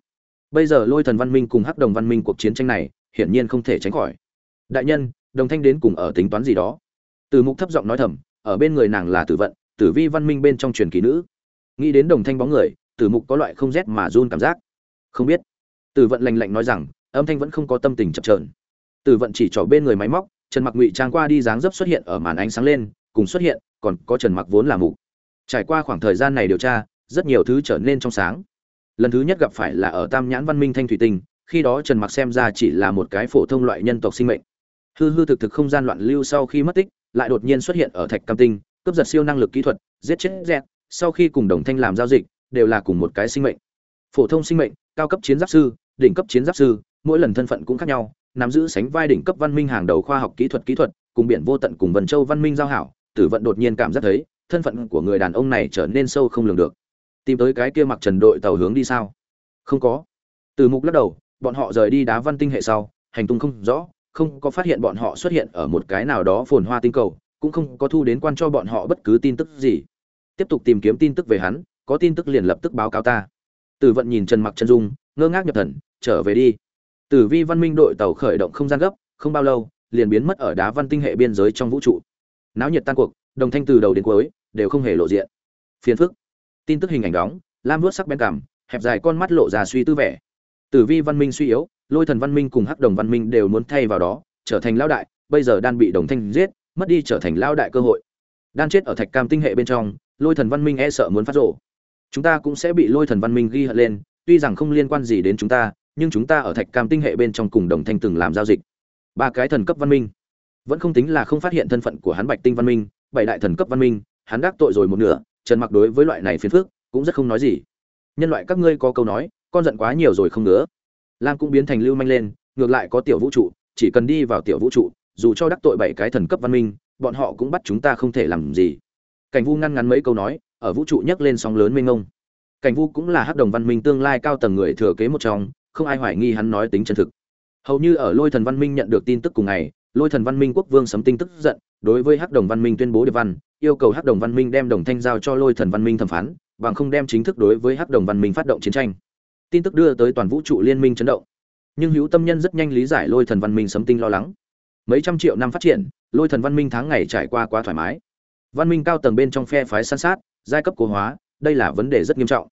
Bây giờ lôi thần văn minh cùng hắc đồng văn minh cuộc chiến tranh này, hiển nhiên không thể tránh khỏi. Đại nhân, đồng thanh đến cùng ở tính toán gì đó? Từ mục thấp giọng nói thầm, ở bên người nàng là tử vận, tử vi văn minh bên trong truyền kỳ nữ. Nghĩ đến đồng thanh bóng người, tử mục có loại không rét mà run cảm giác. Không biết. Tử vận lành lạnh nói rằng, âm thanh vẫn không có tâm tình chập trờn tử vận chỉ trỏ bên người máy móc, trần mặc ngụy trang qua đi dáng dấp xuất hiện ở màn ánh sáng lên, cùng xuất hiện, còn có trần mặc vốn là mục trải qua khoảng thời gian này điều tra, rất nhiều thứ trở nên trong sáng. Lần thứ nhất gặp phải là ở tam nhãn văn minh thanh thủy tinh, khi đó trần mặc xem ra chỉ là một cái phổ thông loại nhân tộc sinh mệnh. Hư hư thực thực không gian loạn lưu sau khi mất tích, lại đột nhiên xuất hiện ở thạch cam tinh, cướp giật siêu năng lực kỹ thuật, giết chết dẹt sau khi cùng đồng thanh làm giao dịch, đều là cùng một cái sinh mệnh. Phổ thông sinh mệnh, cao cấp chiến giáp sư, đỉnh cấp chiến giáp sư, mỗi lần thân phận cũng khác nhau, nắm giữ sánh vai đỉnh cấp văn minh hàng đầu khoa học kỹ thuật kỹ thuật, cùng biển vô tận cùng vần châu văn minh giao hảo, tử vận đột nhiên cảm giác thấy thân phận của người đàn ông này trở nên sâu không lường được. Tìm tới cái kia mặc trần đội tàu hướng đi sao? Không có. Từ mục lắc đầu, bọn họ rời đi đá văn tinh hệ sau, hành tung không rõ, không có phát hiện bọn họ xuất hiện ở một cái nào đó phồn hoa tinh cầu, cũng không có thu đến quan cho bọn họ bất cứ tin tức gì. Tiếp tục tìm kiếm tin tức về hắn, có tin tức liền lập tức báo cáo ta. Tử vận nhìn trần mặc chân dung, ngơ ngác nhập thần, trở về đi. Tử vi văn minh đội tàu khởi động không gian gấp, không bao lâu, liền biến mất ở đá văn tinh hệ biên giới trong vũ trụ. Náo nhiệt tan cuộc, đồng thanh từ đầu đến cuối đều không hề lộ diện. Phiền phức. Tin tức hình ảnh đóng, lam vuốt sắc bén cảm hẹp dài con mắt lộ ra suy tư vẻ. Tử vi văn minh suy yếu, lôi thần văn minh cùng hắc đồng văn minh đều muốn thay vào đó, trở thành lão đại, bây giờ đan bị đồng thanh giết, mất đi trở thành lão đại cơ hội. Đan chết ở thạch cam tinh hệ bên trong, lôi thần văn minh e sợ muốn phát rộ chúng ta cũng sẽ bị lôi thần văn minh ghi hận lên, tuy rằng không liên quan gì đến chúng ta, nhưng chúng ta ở thạch cam tinh hệ bên trong cùng đồng thanh từng làm giao dịch. Ba cái thần cấp văn minh. Vẫn không tính là không phát hiện thân phận của hắn bạch tinh văn minh, bảy đại thần cấp văn minh hắn đắc tội rồi một nửa, trần mặc đối với loại này phiền phức, cũng rất không nói gì. Nhân loại các ngươi có câu nói, con giận quá nhiều rồi không nữa lam cũng biến thành lưu manh lên, ngược lại có tiểu vũ trụ, chỉ cần đi vào tiểu vũ trụ, dù cho đắc tội bảy cái thần cấp văn minh, bọn họ cũng bắt chúng ta không thể làm gì. Cảnh vu ngăn ngắn mấy câu nói, ở vũ trụ nhấc lên sóng lớn mênh mông. Cảnh vu cũng là hắc đồng văn minh tương lai cao tầng người thừa kế một trong, không ai hoài nghi hắn nói tính chân thực. Hầu như ở lôi thần văn minh nhận được tin tức cùng ngày, lôi thần văn minh quốc vương sấm tinh tức giận, đối với hắc đồng văn minh tuyên bố điệp văn yêu cầu hắc đồng văn minh đem đồng thanh giao cho lôi thần văn minh thẩm phán, bằng không đem chính thức đối với hắc đồng văn minh phát động chiến tranh. Tin tức đưa tới toàn vũ trụ liên minh chấn động. Nhưng hữu tâm nhân rất nhanh lý giải lôi thần văn minh sấm tinh lo lắng. Mấy trăm triệu năm phát triển, lôi thần văn minh tháng ngày trải qua quá thoải mái. Văn minh cao tầng bên trong phe phái san sát, giai cấp cố hóa, đây là vấn đề rất nghiêm trọng.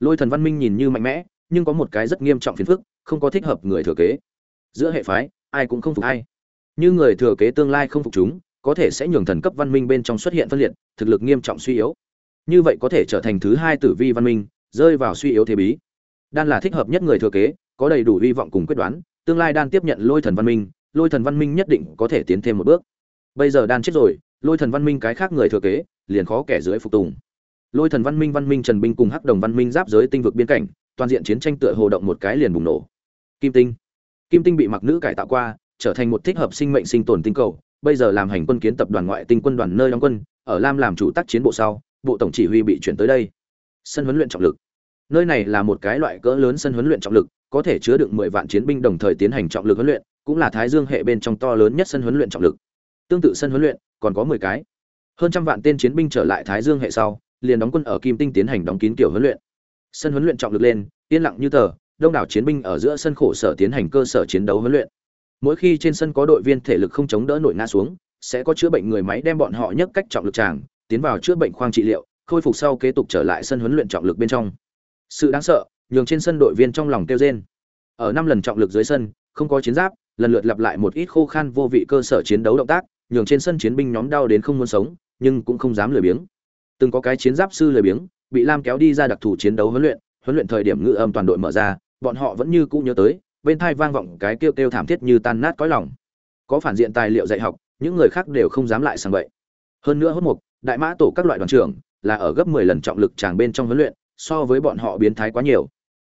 Lôi thần văn minh nhìn như mạnh mẽ, nhưng có một cái rất nghiêm trọng phiền phức, không có thích hợp người thừa kế. Giữa hệ phái, ai cũng không phục ai. Như người thừa kế tương lai không phục chúng có thể sẽ nhường thần cấp văn minh bên trong xuất hiện phân liệt, thực lực nghiêm trọng suy yếu. Như vậy có thể trở thành thứ hai tử vi văn minh, rơi vào suy yếu thế bí. Đan là thích hợp nhất người thừa kế, có đầy đủ hy vọng cùng quyết đoán, tương lai đan tiếp nhận lôi thần văn minh, lôi thần văn minh nhất định có thể tiến thêm một bước. Bây giờ đan chết rồi, lôi thần văn minh cái khác người thừa kế, liền khó kẻ dưới phục tùng. Lôi thần văn minh văn minh trần binh cùng hắc đồng văn minh giáp giới tinh vực biên cảnh, toàn diện chiến tranh tựa hồ động một cái liền bùng nổ. Kim tinh. Kim tinh bị mặc nữ cải tạo qua, trở thành một thích hợp sinh mệnh sinh tồn tinh cầu bây giờ làm hành quân kiến tập đoàn ngoại tinh quân đoàn nơi đóng quân, ở lam làm chủ tác chiến bộ sau, bộ tổng chỉ huy bị chuyển tới đây. Sân huấn luyện trọng lực. Nơi này là một cái loại cỡ lớn sân huấn luyện trọng lực, có thể chứa đựng mười vạn chiến binh đồng thời tiến hành trọng lực huấn luyện, cũng là thái dương hệ bên trong to lớn nhất sân huấn luyện trọng lực. Tương tự sân huấn luyện, còn có mười cái. Hơn trăm vạn tên chiến binh trở lại thái dương hệ sau, liền đóng quân ở kim tinh tiến hành đóng kín kiểu huấn luyện. Sân huấn luyện trọng lực lên, yên lặng như tờ, đông đảo chiến binh ở giữa sân khổ sở tiến hành cơ sở chiến đấu huấn luyện mỗi khi trên sân có đội viên thể lực không chống đỡ nổi ngã xuống, sẽ có chữa bệnh người máy đem bọn họ nhấc cách trọng lực tràng, tiến vào chữa bệnh khoang trị liệu, khôi phục sau kế tục trở lại sân huấn luyện trọng lực bên trong. Sự đáng sợ, nhường trên sân đội viên trong lòng kêu rên. Ở năm lần trọng lực dưới sân, không có chiến giáp, lần lượt lặp lại một ít khô khan vô vị cơ sở chiến đấu động tác, nhường trên sân chiến binh nhóm đau đến không muốn sống, nhưng cũng không dám lười biếng. Từng có cái chiến giáp sư lười biếng, bị lam kéo đi ra đặc thù chiến đấu huấn luyện huấn luyện thời điểm ngự âm toàn đội mở ra, bọn họ vẫn như cũ nhớ tới bên thai vang vọng cái kêu kêu thảm thiết như tan nát cõi lòng. Có phản diện tài liệu dạy học, những người khác đều không dám lại sang vậy hơn nữa hốt mục, đại mã tổ các loại đoàn trưởng là ở gấp 10 lần trọng lực tràng bên trong huấn luyện, so với bọn họ biến thái quá nhiều.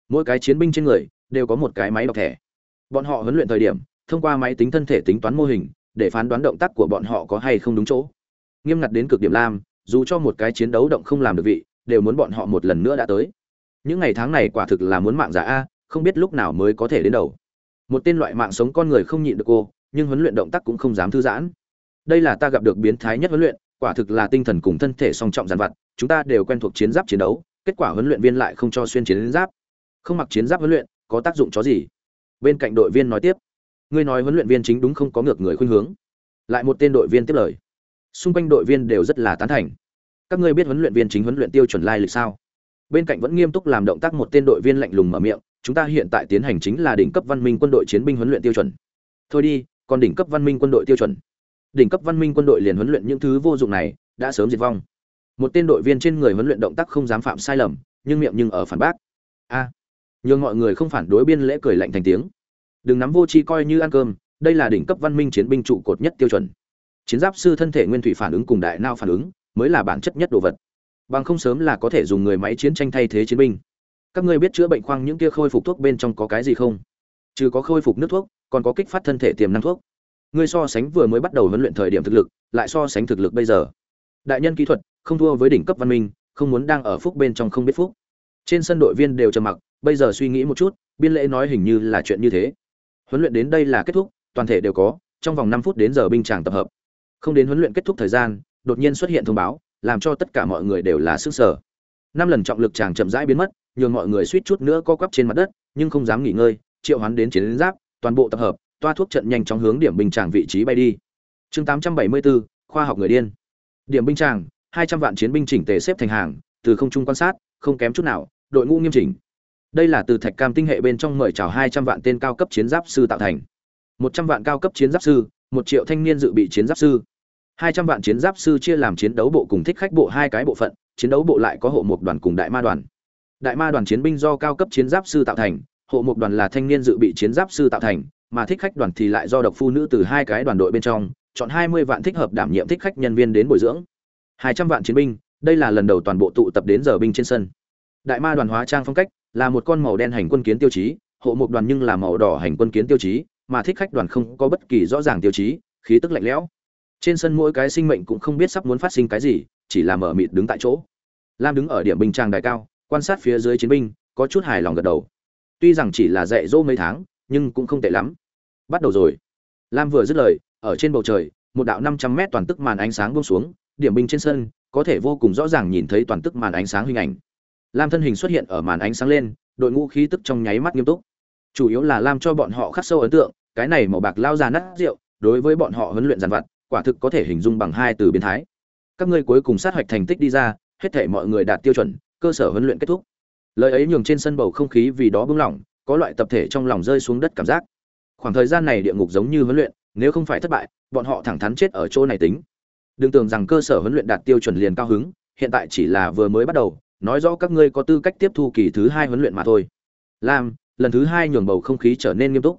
Mỗi cái chiến binh trên người đều có một cái máy đọc thẻ. Bọn họ huấn luyện thời điểm, thông qua máy tính thân thể tính toán mô hình, để phán đoán động tác của bọn họ có hay không đúng chỗ. Nghiêm ngặt đến cực điểm lam dù cho một cái chiến đấu động không làm được vị, đều muốn bọn họ một lần nữa đã tới. Những ngày tháng này quả thực là muốn mạng giả a không biết lúc nào mới có thể đến đầu. Một tên loại mạng sống con người không nhịn được cô, nhưng huấn luyện động tác cũng không dám thư giãn. Đây là ta gặp được biến thái nhất huấn luyện, quả thực là tinh thần cùng thân thể song trọng dàn vặt, chúng ta đều quen thuộc chiến giáp chiến đấu, kết quả huấn luyện viên lại không cho xuyên chiến giáp. Không mặc chiến giáp huấn luyện, có tác dụng chó gì? Bên cạnh đội viên nói tiếp. Ngươi nói huấn luyện viên chính đúng không có ngược người khuynh hướng. Lại một tên đội viên tiếp lời. Xung quanh đội viên đều rất là tán thành. Các ngươi biết huấn luyện viên chính huấn luyện tiêu chuẩn lai lịch sao? Bên cạnh vẫn nghiêm túc làm động tác một tên đội viên lạnh lùng mở miệng chúng ta hiện tại tiến hành chính là đỉnh cấp văn minh quân đội chiến binh huấn luyện tiêu chuẩn. Thôi đi còn đỉnh cấp văn minh quân đội tiêu chuẩn. Đỉnh cấp văn minh quân đội liền huấn luyện những thứ vô dụng này đã sớm diệt vong. Một tên đội viên trên người huấn luyện động tác không dám phạm sai lầm nhưng miệng nhưng ở phản bác. A. À, nhường mọi người không phản đối biên lễ cười lạnh thành tiếng. Đừng nắm vô tri coi như ăn cơm đây là đỉnh cấp văn minh chiến binh trụ cột nhất tiêu chuẩn. Chiến giáp sư thân thể nguyên thủy phản ứng cùng đại nao phản ứng mới là bản chất nhất đồ vật. Bằng không sớm là có thể dùng người máy chiến tranh thay thế chiến binh các ngươi biết chữa bệnh khoang những kia khôi phục thuốc bên trong có cái gì không? Trừ có khôi phục nước thuốc, còn có kích phát thân thể tiềm năng thuốc. Ngươi so sánh vừa mới bắt đầu huấn luyện thời điểm thực lực, lại so sánh thực lực bây giờ. Đại nhân kỹ thuật, không thua với đỉnh cấp văn minh, không muốn đang ở phúc bên trong không biết phúc. Trên sân đội viên đều trầm mặc, bây giờ suy nghĩ một chút, biên lễ nói hình như là chuyện như thế. Huấn luyện đến đây là kết thúc, toàn thể đều có, trong vòng năm phút đến giờ binh tràng tập hợp. Không đến huấn luyện kết thúc thời gian, đột nhiên xuất hiện thông báo, làm cho tất cả mọi người đều là sức sở. Năm lần trọng lực chàng chậm rãi biến mất nhường mọi người suýt chút nữa co quắp trên mặt đất nhưng không dám nghỉ ngơi triệu hoán đến chiến giáp toàn bộ tập hợp toa thuốc trận nhanh chóng hướng điểm binh tràng vị trí bay đi. Chương 874, khoa học người điên. Điểm binh tràng 200 vạn chiến binh chỉnh tề xếp thành hàng từ không trung quan sát không kém chút nào đội ngũ nghiêm chỉnh. Đây là từ thạch cam tinh hệ bên trong mời chào 200 vạn tên cao cấp chiến giáp sư tạo thành. 100 vạn cao cấp chiến giáp sư một triệu thanh niên dự bị chiến giáp sư. 200 vạn chiến giáp sư chia làm chiến đấu bộ cùng thích khách bộ hai cái bộ phận chiến đấu bộ lại có hộ mục đoàn cùng đại ma đoàn đại ma đoàn chiến binh do cao cấp chiến giáp sư tạo thành, hộ mục đoàn là thanh niên dự bị chiến giáp sư tạo thành, mà thích khách đoàn thì lại do độc phu nữ từ hai cái đoàn đội bên trong, chọn 20 vạn thích hợp đảm nhiệm thích khách nhân viên đến bồi dưỡng. 200 vạn chiến binh, đây là lần đầu toàn bộ tụ tập đến giờ binh trên sân. Đại ma đoàn hóa trang phong cách, là một con màu đen hành quân kiến tiêu chí, hộ mục đoàn nhưng là màu đỏ hành quân kiến tiêu chí, mà thích khách đoàn không có bất kỳ rõ ràng tiêu chí, khí tức lạnh lẽo. Trên sân mỗi cái sinh mệnh cũng không biết sắp muốn phát sinh cái gì, chỉ là mở mịt đứng tại chỗ. Lam đứng ở điểm binh trang đài cao quan sát phía dưới chiến binh, có chút hài lòng gật đầu. Tuy rằng chỉ là dạy dỗ mấy tháng, nhưng cũng không tệ lắm. Bắt đầu rồi. Lam vừa dứt lời, ở trên bầu trời, một đạo năm trăm mét toàn tức màn ánh sáng buông xuống, điểm binh trên sân, có thể vô cùng rõ ràng nhìn thấy toàn tức màn ánh sáng hình ảnh. Lam thân hình xuất hiện ở màn ánh sáng lên, đội ngũ khí tức trong nháy mắt nghiêm túc. Chủ yếu là lam cho bọn họ khắc sâu ấn tượng, cái này màu bạc lao ra nát rượu, đối với bọn họ huấn luyện dàn vặt, quả thực có thể hình dung bằng hai từ biến thái. Các ngươi cuối cùng sát hạch thành tích đi ra, hết thể mọi người đạt tiêu chuẩn cơ sở huấn luyện kết thúc. Lời ấy nhường trên sân bầu không khí vì đó bưng lỏng, có loại tập thể trong lòng rơi xuống đất cảm giác. Khoảng thời gian này địa ngục giống như huấn luyện, nếu không phải thất bại, bọn họ thẳng thắn chết ở chỗ này tính. Đừng tưởng rằng cơ sở huấn luyện đạt tiêu chuẩn liền cao hứng, hiện tại chỉ là vừa mới bắt đầu, nói rõ các ngươi có tư cách tiếp thu kỳ thứ hai huấn luyện mà thôi. Lam, lần thứ hai nhường bầu không khí trở nên nghiêm túc.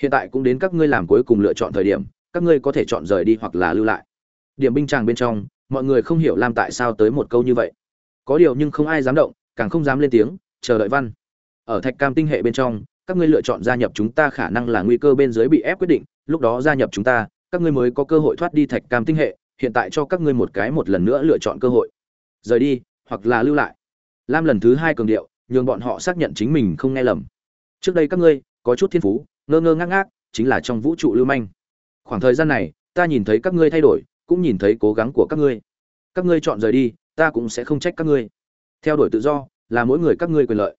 Hiện tại cũng đến các ngươi làm cuối cùng lựa chọn thời điểm, các ngươi có thể chọn rời đi hoặc là lưu lại. Điểm binh tràng bên trong, mọi người không hiểu lam tại sao tới một câu như vậy có điều nhưng không ai dám động, càng không dám lên tiếng, chờ đợi văn. Ở thạch cam tinh hệ bên trong, các ngươi lựa chọn gia nhập chúng ta khả năng là nguy cơ bên dưới bị ép quyết định, lúc đó gia nhập chúng ta, các ngươi mới có cơ hội thoát đi thạch cam tinh hệ, hiện tại cho các ngươi một cái một lần nữa lựa chọn cơ hội. Rời đi, hoặc là lưu lại. Lam lần thứ hai cường điệu, nhường bọn họ xác nhận chính mình không nghe lầm. Trước đây các ngươi, có chút thiên phú, ngơ ngơ ngác ngác, chính là trong vũ trụ lưu manh. Khoảng thời gian này, ta nhìn thấy các ngươi thay đổi, cũng nhìn thấy cố gắng của các ngươi. Các ngươi chọn rời đi ta cũng sẽ không trách các ngươi. Theo đuổi tự do, là mỗi người các ngươi quyền lợi.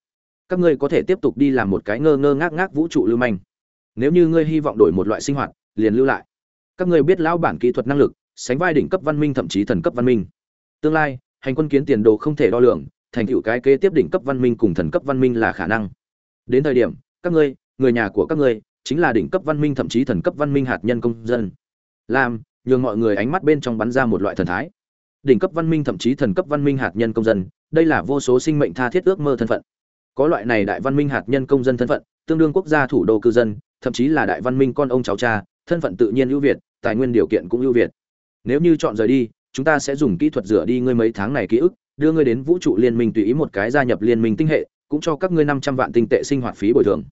Các ngươi có thể tiếp tục đi làm một cái ngơ ngơ ngác ngác vũ trụ lưu manh. Nếu như ngươi hy vọng đổi một loại sinh hoạt, liền lưu lại. Các ngươi biết lão bản kỹ thuật năng lực, sánh vai đỉnh cấp văn minh thậm chí thần cấp văn minh. Tương lai, hành quân kiến tiền đồ không thể đo lường, thành tựu cái kế tiếp đỉnh cấp văn minh cùng thần cấp văn minh là khả năng. Đến thời điểm, các ngươi, người nhà của các ngươi, chính là đỉnh cấp văn minh thậm chí thần cấp văn minh hạt nhân công dân. Làm, nhường mọi người ánh mắt bên trong bắn ra một loại thần thái đỉnh cấp văn minh thậm chí thần cấp văn minh hạt nhân công dân, đây là vô số sinh mệnh tha thiết ước mơ thân phận. Có loại này đại văn minh hạt nhân công dân thân phận, tương đương quốc gia thủ đô cư dân, thậm chí là đại văn minh con ông cháu cha, thân phận tự nhiên ưu việt, tài nguyên điều kiện cũng ưu việt. Nếu như chọn rời đi, chúng ta sẽ dùng kỹ thuật rửa đi ngươi mấy tháng này ký ức, đưa ngươi đến vũ trụ liên minh tùy ý một cái gia nhập liên minh tinh hệ, cũng cho các ngươi năm trăm vạn tinh tệ sinh hoạt phí bồi thường.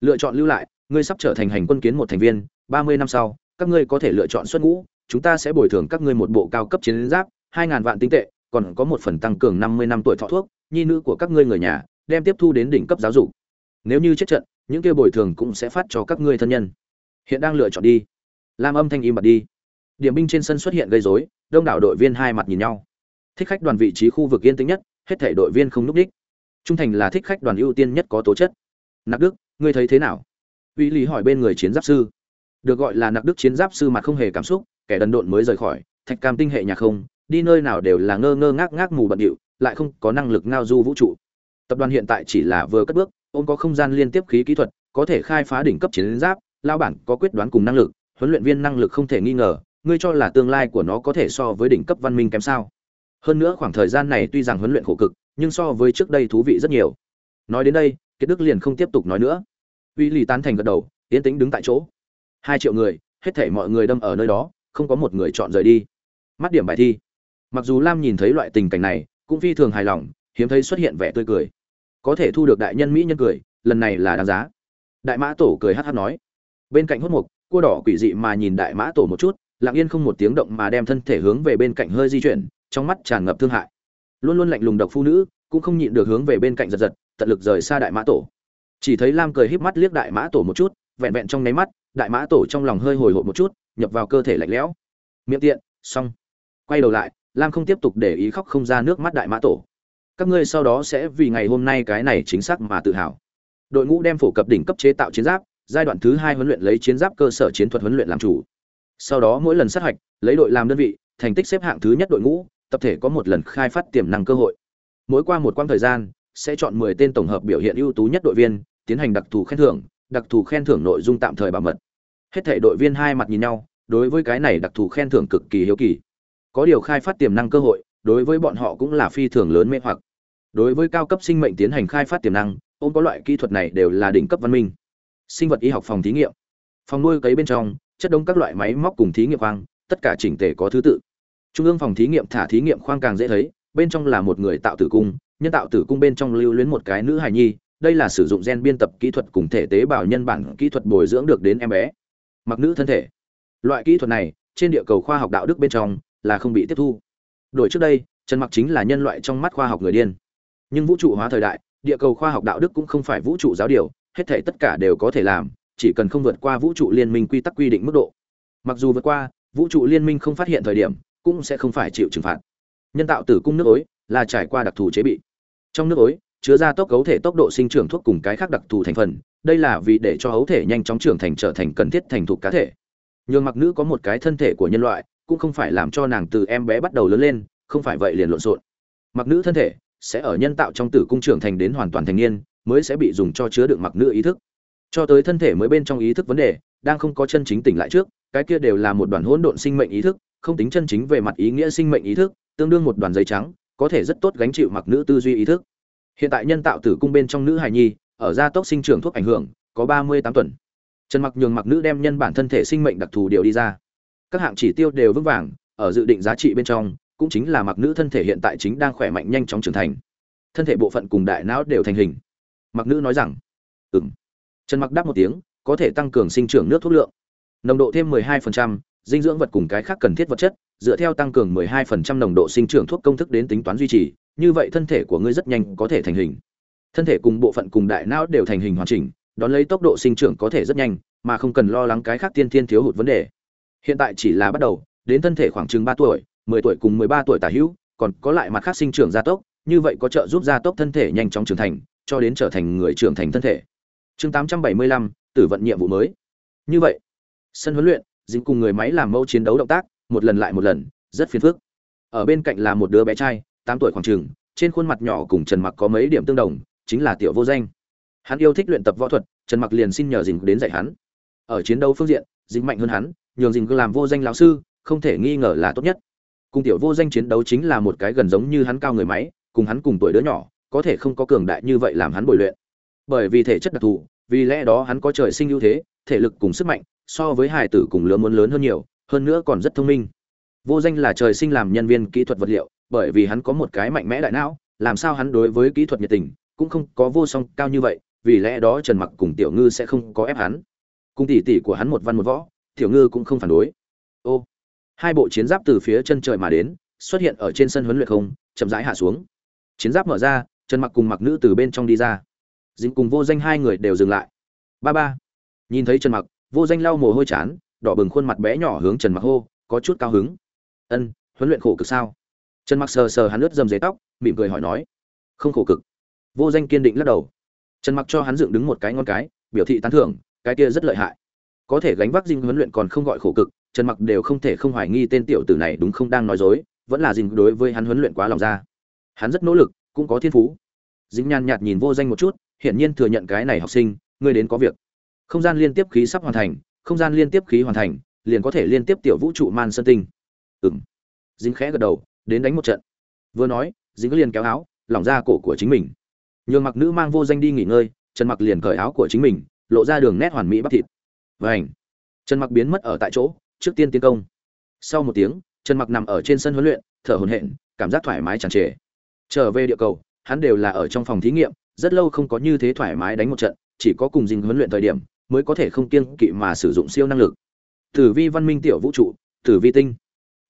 Lựa chọn lưu lại, ngươi sắp trở thành hành quân kiến một thành viên, ba mươi năm sau, các ngươi có thể lựa chọn xuất ngũ, chúng ta sẽ bồi thường các ngươi một bộ cao cấp chiến giáp hai ngàn vạn tinh tệ, còn có một phần tăng cường năm mươi năm tuổi thọ thuốc, nhi nữ của các ngươi người nhà, đem tiếp thu đến đỉnh cấp giáo dục. Nếu như chết trận, những kia bồi thường cũng sẽ phát cho các ngươi thân nhân. Hiện đang lựa chọn đi. Làm âm thanh im bật đi. Điểm binh trên sân xuất hiện gây rối, đông đảo đội viên hai mặt nhìn nhau. Thích khách đoàn vị trí khu vực yên tĩnh nhất, hết thể đội viên không núp đích. Trung thành là thích khách đoàn ưu tiên nhất có tố chất. Nặc đức, ngươi thấy thế nào? Uy lý hỏi bên người chiến giáp sư. Được gọi là nặc đức chiến giáp sư mặt không hề cảm xúc, kẻ đần độn mới rời khỏi, thạch cam tinh hệ nhà không đi nơi nào đều là ngơ ngơ ngác ngác mù bận điệu, lại không có năng lực ngao du vũ trụ. Tập đoàn hiện tại chỉ là vừa cất bước ôm có không gian liên tiếp khí kỹ thuật, có thể khai phá đỉnh cấp chiến giáp lao bản có quyết đoán cùng năng lực, huấn luyện viên năng lực không thể nghi ngờ, ngươi cho là tương lai của nó có thể so với đỉnh cấp văn minh kém sao? Hơn nữa khoảng thời gian này tuy rằng huấn luyện khổ cực, nhưng so với trước đây thú vị rất nhiều. Nói đến đây, kiệt đức liền không tiếp tục nói nữa. Uy lì tán thành gật đầu tiến tính đứng tại chỗ. Hai triệu người, hết thể mọi người đâm ở nơi đó, không có một người chọn rời đi. Mắt điểm bài thi mặc dù lam nhìn thấy loại tình cảnh này, cũng phi thường hài lòng, hiếm thấy xuất hiện vẻ tươi cười. Có thể thu được đại nhân mỹ nhân cười, lần này là đáng giá. Đại mã tổ cười hát hát nói. Bên cạnh hốt mục, cua đỏ quỷ dị mà nhìn đại mã tổ một chút, lặng yên không một tiếng động mà đem thân thể hướng về bên cạnh hơi di chuyển, trong mắt tràn ngập thương hại. Luôn luôn lạnh lùng độc phụ nữ, cũng không nhịn được hướng về bên cạnh giật giật, tận lực rời xa đại mã tổ. Chỉ thấy lam cười híp mắt liếc đại mã tổ một chút, vẹn vẹn trong nháy mắt, đại mã tổ trong lòng hơi hồi hộp một chút, nhập vào cơ thể lạnh lẽo. Miệng tiện, xong. Quay đầu lại lam không tiếp tục để ý khóc không ra nước mắt đại mã tổ. Các ngươi sau đó sẽ vì ngày hôm nay cái này chính xác mà tự hào. Đội ngũ đem phổ cập đỉnh cấp chế tạo chiến giáp, giai đoạn thứ hai huấn luyện lấy chiến giáp cơ sở chiến thuật huấn luyện làm chủ. Sau đó mỗi lần sát hạch, lấy đội làm đơn vị, thành tích xếp hạng thứ nhất đội ngũ, tập thể có một lần khai phát tiềm năng cơ hội. Mỗi qua một quãng thời gian, sẽ chọn 10 tên tổng hợp biểu hiện ưu tú nhất đội viên, tiến hành đặc thù khen thưởng, đặc thù khen thưởng nội dung tạm thời bảo mật. Hết thể đội viên hai mặt nhìn nhau, đối với cái này đặc thù khen thưởng cực kỳ hiếu kỳ có điều khai phát tiềm năng cơ hội, đối với bọn họ cũng là phi thường lớn mê hoặc. Đối với cao cấp sinh mệnh tiến hành khai phát tiềm năng ôm có loại kỹ thuật này đều là đỉnh cấp văn minh. Sinh vật y học phòng thí nghiệm. Phòng nuôi cấy bên trong, chất đống các loại máy móc cùng thí nghiệm khoang, tất cả chỉnh tề có thứ tự. Trung ương phòng thí nghiệm thả thí nghiệm khoang càng dễ thấy, bên trong là một người tạo tử cung, nhân tạo tử cung bên trong lưu luyến một cái nữ hài nhi, đây là sử dụng gen biên tập kỹ thuật cùng thể tế bào nhân bản kỹ thuật bồi dưỡng được đến em bé. Mặc nữ thân thể. Loại kỹ thuật này, trên địa cầu khoa học đạo đức bên trong là không bị tiếp thu. Đổi trước đây, trần mặc chính là nhân loại trong mắt khoa học người điên. Nhưng vũ trụ hóa thời đại, địa cầu khoa học đạo đức cũng không phải vũ trụ giáo điều, hết thể tất cả đều có thể làm, chỉ cần không vượt qua vũ trụ liên minh quy tắc quy định mức độ. Mặc dù vượt qua, vũ trụ liên minh không phát hiện thời điểm, cũng sẽ không phải chịu trừng phạt. Nhân tạo tử cung nước ối là trải qua đặc thù chế bị. Trong nước ối, chứa ra tốc cấu thể tốc độ sinh trưởng thuốc cùng cái khác đặc thù thành phần, đây là vì để cho hấu thể nhanh chóng trưởng thành trở thành cần thiết thành thục cá thể. Nhường mặc nữ có một cái thân thể của nhân loại cũng không phải làm cho nàng từ em bé bắt đầu lớn lên, không phải vậy liền lộn xộn. Mặc nữ thân thể sẽ ở nhân tạo trong tử cung trưởng thành đến hoàn toàn thành niên, mới sẽ bị dùng cho chứa đựng mặc nữ ý thức. Cho tới thân thể mới bên trong ý thức vấn đề, đang không có chân chính tỉnh lại trước, cái kia đều là một đoàn hỗn độn sinh mệnh ý thức, không tính chân chính về mặt ý nghĩa sinh mệnh ý thức, tương đương một đoàn giấy trắng, có thể rất tốt gánh chịu mặc nữ tư duy ý thức. Hiện tại nhân tạo tử cung bên trong nữ hài nhi, ở gia tốc sinh trưởng thuốc ảnh hưởng, có ba mươi tám tuần. Trần mặc nhường mặc nữ đem nhân bản thân thể sinh mệnh đặc thù điều đi ra các hạng chỉ tiêu đều vững vàng ở dự định giá trị bên trong cũng chính là mặc nữ thân thể hiện tại chính đang khỏe mạnh nhanh chóng trưởng thành. Thân thể bộ phận cùng đại não đều thành hình. Mặc nữ nói rằng ừm. Trần mặc đáp một tiếng có thể tăng cường sinh trưởng nước thuốc lượng. Nồng độ thêm 12%, dinh dưỡng vật cùng cái khác cần thiết vật chất dựa theo tăng cường 12% nồng độ sinh trưởng thuốc công thức đến tính toán duy trì như vậy thân thể của ngươi rất nhanh có thể thành hình. Thân thể cùng bộ phận cùng đại não đều thành hình hoàn chỉnh đón lấy tốc độ sinh trưởng có thể rất nhanh mà không cần lo lắng cái khác tiên thiên thiếu hụt vấn đề hiện tại chỉ là bắt đầu, đến thân thể khoảng chừng ba tuổi, mười tuổi cùng mười ba tuổi tả hữu, còn có lại mặt khác sinh trưởng gia tốc, như vậy có trợ giúp gia tốc thân thể nhanh chóng trưởng thành, cho đến trở thành người trưởng thành thân thể. Chương tám trăm bảy mươi lăm, tử vận nhiệm vụ mới. Như vậy, sân huấn luyện, dính cùng người máy làm mẫu chiến đấu động tác, một lần lại một lần, rất phiền phức. Ở bên cạnh là một đứa bé trai, tám tuổi khoảng chừng, trên khuôn mặt nhỏ cùng trần mặc có mấy điểm tương đồng, chính là tiểu vô danh. Hắn yêu thích luyện tập võ thuật, trần mặc liền xin nhờ dình đến dạy hắn. Ở chiến đấu phương diện, dính mạnh hơn hắn nhường dính làm vô danh lão sư, không thể nghi ngờ là tốt nhất. Cùng tiểu vô danh chiến đấu chính là một cái gần giống như hắn cao người máy, cùng hắn cùng tuổi đứa nhỏ, có thể không có cường đại như vậy làm hắn bồi luyện. Bởi vì thể chất đặc thù, vì lẽ đó hắn có trời sinh ưu thế, thể lực cùng sức mạnh, so với hải tử cùng lứa muốn lớn hơn nhiều, hơn nữa còn rất thông minh. Vô danh là trời sinh làm nhân viên kỹ thuật vật liệu, bởi vì hắn có một cái mạnh mẽ đại não, làm sao hắn đối với kỹ thuật nhiệt tình, cũng không có vô song cao như vậy, vì lẽ đó trần mặc cùng tiểu ngư sẽ không có ép hắn. Cùng tỷ tỷ của hắn một văn một võ tiểu ngư cũng không phản đối. Ô, hai bộ chiến giáp từ phía chân trời mà đến, xuất hiện ở trên sân huấn luyện không, chậm rãi hạ xuống. Chiến giáp mở ra, trần mặc cùng mặc nữ từ bên trong đi ra. Dính cùng vô danh hai người đều dừng lại. Ba ba. Nhìn thấy trần mặc, vô danh lau mồ hôi chán, đỏ bừng khuôn mặt bé nhỏ hướng trần mặc hô, có chút cao hứng. Ân, huấn luyện khổ cực sao? Trần mặc sờ sờ hắn lướt dầm dế tóc, mỉm cười hỏi nói, không khổ cực. Vô danh kiên định lắc đầu. Trần mặc cho hắn dựng đứng một cái ngon cái, biểu thị tán thưởng, cái kia rất lợi hại có thể gánh vác dinh huấn luyện còn không gọi khổ cực, trần mặc đều không thể không hoài nghi tên tiểu tử này đúng không đang nói dối, vẫn là dinh đối với hắn huấn luyện quá lòng ra. Hắn rất nỗ lực, cũng có thiên phú. Dính nhàn nhạt nhìn vô danh một chút, hiển nhiên thừa nhận cái này học sinh, ngươi đến có việc. Không gian liên tiếp khí sắp hoàn thành, không gian liên tiếp khí hoàn thành, liền có thể liên tiếp tiểu vũ trụ man sơn tinh. Ừng dính khẽ gật đầu, đến đánh một trận. Vừa nói dính liền kéo áo, lỏng ra cổ của chính mình. Nhường mặc nữ mang vô danh đi nghỉ ngơi, trần mặc liền cởi áo của chính mình, lộ ra đường nét hoàn mỹ bắp thịt và ảnh. Trần mặc biến mất ở tại chỗ, trước tiên tiến công. Sau một tiếng, trần mặc nằm ở trên sân huấn luyện, thở hổn hển, cảm giác thoải mái tràn trề. Trở về địa cầu, hắn đều là ở trong phòng thí nghiệm, rất lâu không có như thế thoải mái đánh một trận, chỉ có cùng dình huấn luyện thời điểm, mới có thể không kiêng kỵ mà sử dụng siêu năng lực. Tử vi văn minh tiểu vũ trụ, tử vi tinh.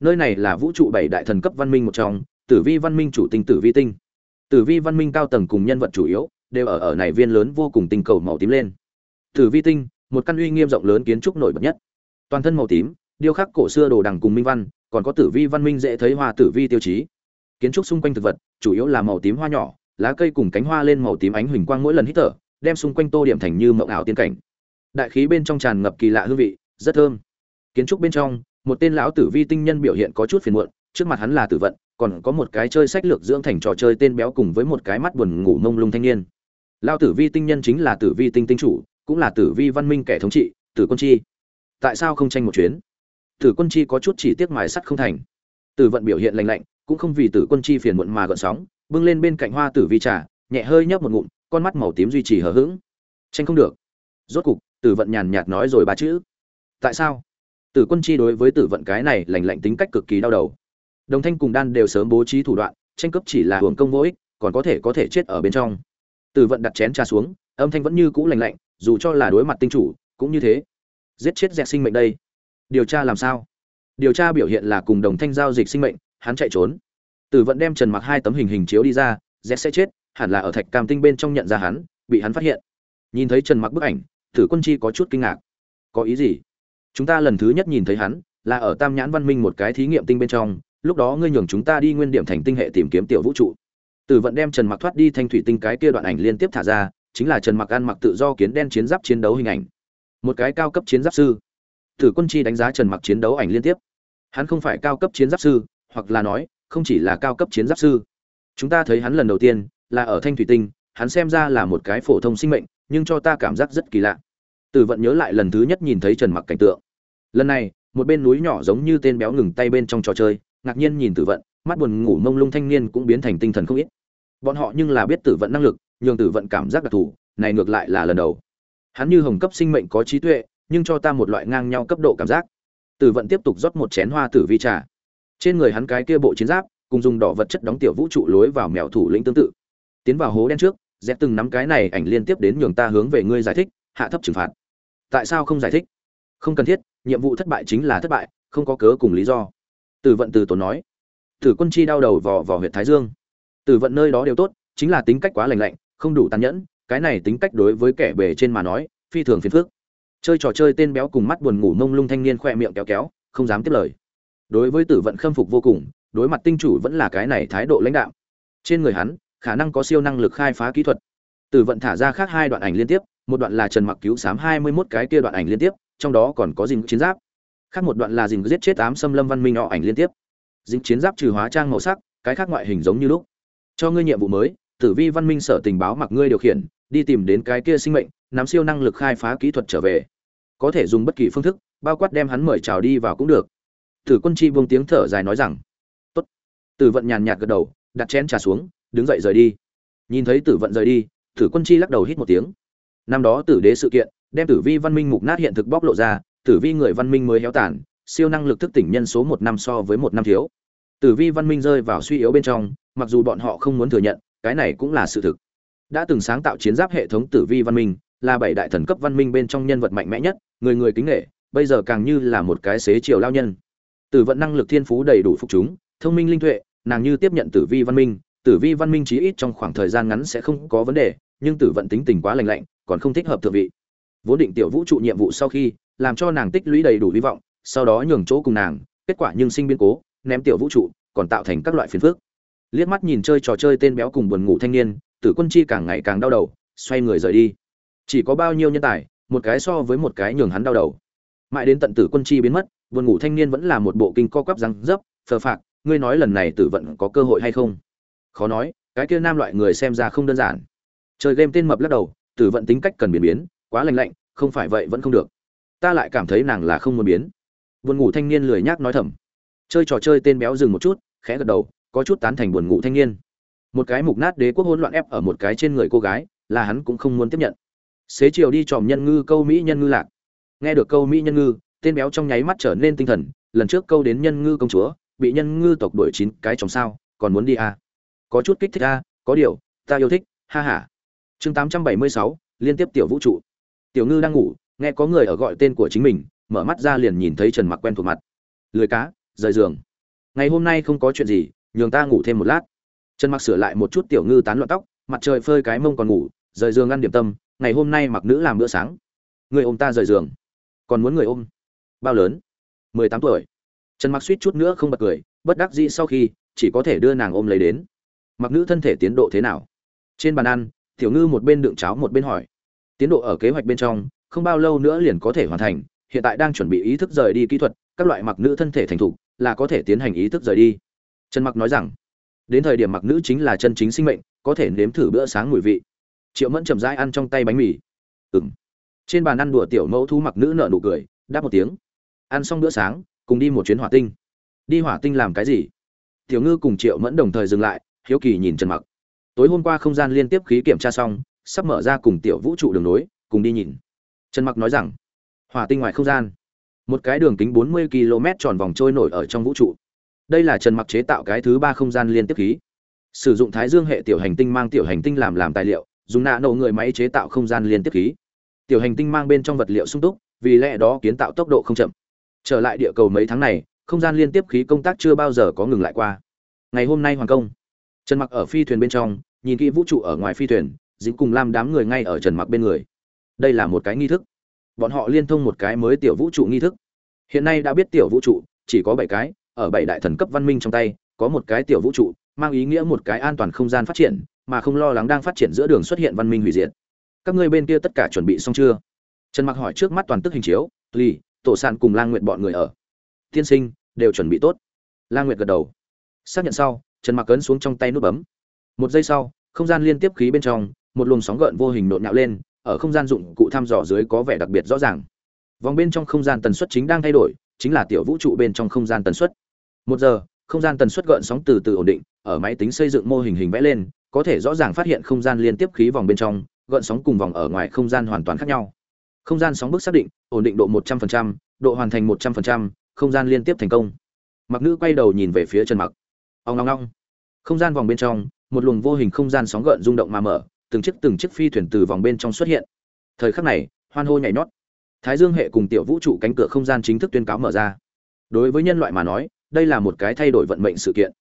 Nơi này là vũ trụ bảy đại thần cấp văn minh một trong, tử vi văn minh chủ tinh tử vi tinh. Tử vi văn minh cao tầng cùng nhân vật chủ yếu, đều ở ở này viên lớn vô cùng tinh cầu màu tím lên. Tử vi tinh một căn uy nghiêm rộng lớn kiến trúc nổi bật nhất. Toàn thân màu tím, điêu khắc cổ xưa đồ đằng cùng minh văn, còn có tử vi văn minh dễ thấy hoa tử vi tiêu chí. Kiến trúc xung quanh thực vật, chủ yếu là màu tím hoa nhỏ, lá cây cùng cánh hoa lên màu tím ánh huỳnh quang mỗi lần hít thở, đem xung quanh tô điểm thành như mộng ảo tiên cảnh. Đại khí bên trong tràn ngập kỳ lạ hương vị, rất thơm. Kiến trúc bên trong, một tên lão tử vi tinh nhân biểu hiện có chút phiền muộn, trước mặt hắn là tử vận, còn có một cái chơi sách lược dưỡng thành trò chơi tên béo cùng với một cái mắt buồn ngủ mông lung thanh niên. Lão tử vi tinh nhân chính là tử vi tinh tinh chủ cũng là tử vi văn minh kẻ thống trị, tử quân chi. Tại sao không tranh một chuyến? Tử quân chi có chút chỉ tiếc mài sắt không thành. Tử vận biểu hiện lành lạnh, cũng không vì tử quân chi phiền muộn mà gợn sóng, bưng lên bên cạnh hoa tử vi trà, nhẹ hơi nhấp một ngụm, con mắt màu tím duy trì hờ hững. Tranh không được. Rốt cục, tử vận nhàn nhạt nói rồi ba chữ. Tại sao? Tử quân chi đối với tử vận cái này lành lạnh tính cách cực kỳ đau đầu. Đồng thanh cùng đan đều sớm bố trí thủ đoạn, tranh cướp chỉ là hưởng công vô ích, còn có thể có thể chết ở bên trong. Tử vận đặt chén trà xuống âm thanh vẫn như cũ lành lạnh, dù cho là đối mặt tinh chủ, cũng như thế. Giết chết dẹt sinh mệnh đây. Điều tra làm sao? Điều tra biểu hiện là cùng đồng thanh giao dịch sinh mệnh, hắn chạy trốn. Tử vận đem trần mặc hai tấm hình hình chiếu đi ra, dẹt sẽ chết, hẳn là ở thạch cam tinh bên trong nhận ra hắn, bị hắn phát hiện. Nhìn thấy trần mặc bức ảnh, tử quân chi có chút kinh ngạc. Có ý gì? Chúng ta lần thứ nhất nhìn thấy hắn, là ở tam nhãn văn minh một cái thí nghiệm tinh bên trong, lúc đó ngươi nhường chúng ta đi nguyên điểm thành tinh hệ tìm kiếm tiểu vũ trụ. Tử vận đem trần mặc thoát đi thanh thủy tinh cái kia đoạn ảnh liên tiếp thả ra chính là trần mặc ăn mặc tự do kiến đen chiến giáp chiến đấu hình ảnh. Một cái cao cấp chiến giáp sư. Tử quân chi đánh giá trần mặc chiến đấu ảnh liên tiếp. Hắn không phải cao cấp chiến giáp sư, hoặc là nói, không chỉ là cao cấp chiến giáp sư. Chúng ta thấy hắn lần đầu tiên, là ở thanh thủy tinh, hắn xem ra là một cái phổ thông sinh mệnh, nhưng cho ta cảm giác rất kỳ lạ. Tử vận nhớ lại lần thứ nhất nhìn thấy trần mặc cảnh tượng. Lần này, một bên núi nhỏ giống như tên béo ngừng tay bên trong trò chơi, ngạc nhiên nhìn tử vận, mắt buồn ngủ mông lung thanh niên cũng biến thành tinh thần không ít. Bọn họ nhưng là biết tử vận năng lực nhường tử vận cảm giác đặc thù, này ngược lại là lần đầu. Hắn như hồng cấp sinh mệnh có trí tuệ, nhưng cho ta một loại ngang nhau cấp độ cảm giác. Tử vận tiếp tục rót một chén hoa tử vi trà. Trên người hắn cái kia bộ chiến giáp, cùng dùng đỏ vật chất đóng tiểu vũ trụ lối vào mèo thủ lĩnh tương tự. Tiến vào hố đen trước, dẹp từng nắm cái này ảnh liên tiếp đến nhường ta hướng về ngươi giải thích, hạ thấp trừng phạt. Tại sao không giải thích? Không cần thiết, nhiệm vụ thất bại chính là thất bại, không có cớ cùng lý do. Tử vận từ tốn nói. Tử quân chi đau đầu vò vò huyện thái dương. Tử vận nơi đó đều tốt, chính là tính cách quá lành lạnh không đủ tàn nhẫn, cái này tính cách đối với kẻ bề trên mà nói, phi thường phiền phức. Chơi trò chơi tên béo cùng mắt buồn ngủ mông lung thanh niên khoe miệng kéo kéo, không dám tiếp lời. Đối với tử vận khâm phục vô cùng, đối mặt tinh chủ vẫn là cái này thái độ lãnh đạo trên người hắn, khả năng có siêu năng lực khai phá kỹ thuật. Tử vận thả ra khác hai đoạn ảnh liên tiếp, một đoạn là trần mặc cứu sám hai mươi 21 cái kia đoạn ảnh liên tiếp, trong đó còn có dình chiến giáp. Khác một đoạn là dình giết chết tám xâm lâm văn minh họ ảnh liên tiếp. Dình chiến giáp trừ hóa trang màu sắc, cái khác ngoại hình giống như lúc. Cho ngươi nhiệm vụ mới tử vi văn minh sở tình báo mặc ngươi điều khiển, đi tìm đến cái kia sinh mệnh, nắm siêu năng lực khai phá kỹ thuật trở về. Có thể dùng bất kỳ phương thức, bao quát đem hắn mời chào đi vào cũng được. Tử quân chi buông tiếng thở dài nói rằng, tốt. Tử vận nhàn nhạt gật đầu, đặt chén trà xuống, đứng dậy rời đi. Nhìn thấy tử vận rời đi, tử quân chi lắc đầu hít một tiếng. Năm đó tử đế sự kiện, đem tử vi văn minh mục nát hiện thực bóc lộ ra, tử vi người văn minh mới héo tàn, siêu năng lực thức tỉnh nhân số một năm so với một năm thiếu. Tử vi văn minh rơi vào suy yếu bên trong, mặc dù bọn họ không muốn thừa nhận cái này cũng là sự thực. Đã từng sáng tạo chiến giáp hệ thống tử vi văn minh, là bảy đại thần cấp văn minh bên trong nhân vật mạnh mẽ nhất, người người kính nghệ bây giờ càng như là một cái xế chiều lao nhân. Tử vận năng lực thiên phú đầy đủ phục chúng, thông minh linh tuệ, nàng như tiếp nhận tử vi văn minh, tử vi văn minh chí ít trong khoảng thời gian ngắn sẽ không có vấn đề, nhưng tử vận tính tình quá lành lạnh, còn không thích hợp thượng vị. Vốn định tiểu vũ trụ nhiệm vụ sau khi, làm cho nàng tích lũy đầy đủ hy vọng, sau đó nhường chỗ cùng nàng, kết quả nhưng sinh biến cố, ném tiểu vũ trụ, còn tạo thành các loại phiền phức liếc mắt nhìn chơi trò chơi tên béo cùng buồn ngủ thanh niên, tử quân chi càng ngày càng đau đầu, xoay người rời đi. Chỉ có bao nhiêu nhân tài, một cái so với một cái nhường hắn đau đầu. Mãi đến tận tử quân chi biến mất, buồn ngủ thanh niên vẫn là một bộ kinh co quắp răng dấp, phờ phạc, ngươi nói lần này tử vận có cơ hội hay không? Khó nói, cái kia nam loại người xem ra không đơn giản. Chơi game tên mập lắc đầu, tử vận tính cách cần biến biến, quá lành lạnh, không phải vậy vẫn không được. Ta lại cảm thấy nàng là không muốn biến. Buồn ngủ thanh niên lười nhác nói thầm. Chơi trò chơi tên béo dừng một chút, khẽ gật đầu có chút tán thành buồn ngủ thanh niên. Một cái mục nát đế quốc hỗn loạn ép ở một cái trên người cô gái là hắn cũng không muốn tiếp nhận. Xế chiều đi tròm nhân ngư câu mỹ nhân ngư lạc. Nghe được câu mỹ nhân ngư tên béo trong nháy mắt trở nên tinh thần lần trước câu đến nhân ngư công chúa bị nhân ngư tộc đuổi chín cái trong sao còn muốn đi à? có chút kích thích a à, có điều ta yêu thích ha ha. Chương tám trăm bảy mươi sáu liên tiếp tiểu vũ trụ. Tiểu ngư đang ngủ nghe có người ở gọi tên của chính mình mở mắt ra liền nhìn thấy trần mặc quen thuộc mặt. Lười cá rời giường. Ngày hôm nay không có chuyện gì nhường ta ngủ thêm một lát. Trần mặc sửa lại một chút tiểu ngư tán loạn tóc, mặt trời phơi cái mông còn ngủ, rời giường ăn điểm tâm, ngày hôm nay mặc nữ làm bữa sáng. Người ôm ta rời giường. Còn muốn người ôm? Bao lớn? Mười tám tuổi. Trần mặc suýt chút nữa không bật cười, bất đắc dĩ sau khi, chỉ có thể đưa nàng ôm lấy đến. Mặc nữ thân thể tiến độ thế nào? Trên bàn ăn, tiểu ngư một bên đựng cháo một bên hỏi. Tiến độ ở kế hoạch bên trong, không bao lâu nữa liền có thể hoàn thành, hiện tại đang chuẩn bị ý thức rời đi kỹ thuật, các loại mặc nữ thân thể thành thục, là có thể tiến hành ý thức rời đi trần mặc nói rằng, đến thời điểm mặc nữ chính là chân chính sinh mệnh, có thể nếm thử bữa sáng mùi vị. Triệu mẫn chậm rãi ăn trong tay bánh mì. Ừng trên bàn ăn đùa tiểu mẫu thu mặc nữ nợ nụ cười, đáp một tiếng. Ăn xong bữa sáng, cùng đi một chuyến hỏa tinh. Đi hỏa tinh làm cái gì? Tiểu ngư cùng triệu mẫn đồng thời dừng lại, hiếu kỳ nhìn trần mặc. Tối hôm qua không gian liên tiếp khí kiểm tra xong, sắp mở ra cùng tiểu vũ trụ đường nối, cùng đi nhìn. Trần mặc nói rằng, hỏa tinh ngoài không gian. Một cái đường kính 40 km tròn vòng trôi nổi ở trong vũ trụ đây là trần mặc chế tạo cái thứ ba không gian liên tiếp khí. Sử dụng thái dương hệ tiểu hành tinh mang tiểu hành tinh làm làm tài liệu, dùng nạ nổ người máy chế tạo không gian liên tiếp khí. Tiểu hành tinh mang bên trong vật liệu sung túc, vì lẽ đó kiến tạo tốc độ không chậm. Trở lại địa cầu mấy tháng này, không gian liên tiếp khí công tác chưa bao giờ có ngừng lại qua. Ngày hôm nay hoàn công. Trần mặc ở phi thuyền bên trong, nhìn kỹ vũ trụ ở ngoài phi thuyền, dính cùng làm đám người ngay ở trần mặc bên người. Đây là một cái nghi thức. Bọn họ liên thông một cái mới tiểu vũ trụ nghi thức. Hiện nay đã biết tiểu vũ trụ, chỉ có bảy cái ở bảy đại thần cấp văn minh trong tay, có một cái tiểu vũ trụ, mang ý nghĩa một cái an toàn không gian phát triển, mà không lo lắng đang phát triển giữa đường xuất hiện văn minh hủy diệt. Các ngươi bên kia tất cả chuẩn bị xong chưa? Trần mặc hỏi trước mắt toàn tức hình chiếu lì tổ sản cùng lang nguyện bọn người ở. Tiên sinh, đều chuẩn bị tốt. Lang nguyệt gật đầu. Xác nhận sau, trần mặc ấn xuống trong tay nút bấm. Một giây sau, không gian liên tiếp khí bên trong, một luồng sóng gợn vô hình nộn nhạo lên, ở không gian dụng cụ thăm dò dưới có vẻ đặc biệt rõ ràng. Vòng bên trong không gian tần suất chính đang thay đổi, chính là tiểu vũ trụ bên trong không gian tần suất một giờ, không gian tần suất gợn sóng từ từ ổn định, ở máy tính xây dựng mô hình hình vẽ lên, có thể rõ ràng phát hiện không gian liên tiếp khí vòng bên trong, gợn sóng cùng vòng ở ngoài không gian hoàn toàn khác nhau. Không gian sóng bước xác định, ổn định độ một trăm linh độ hoàn thành một trăm linh không gian liên tiếp thành công. Mặc nữ quay đầu nhìn về phía trần mặc. Ông long long không gian vòng bên trong, một luồng vô hình không gian sóng gợn rung động mà mở, từng chiếc từng chiếc phi thuyền từ vòng bên trong xuất hiện. Thời khắc này, hoan hô nhảy nhót. Thái dương hệ cùng tiểu vũ trụ cánh cửa không gian chính thức tuyên cáo mở ra. Đối với nhân loại mà nói đây là một cái thay đổi vận mệnh sự kiện.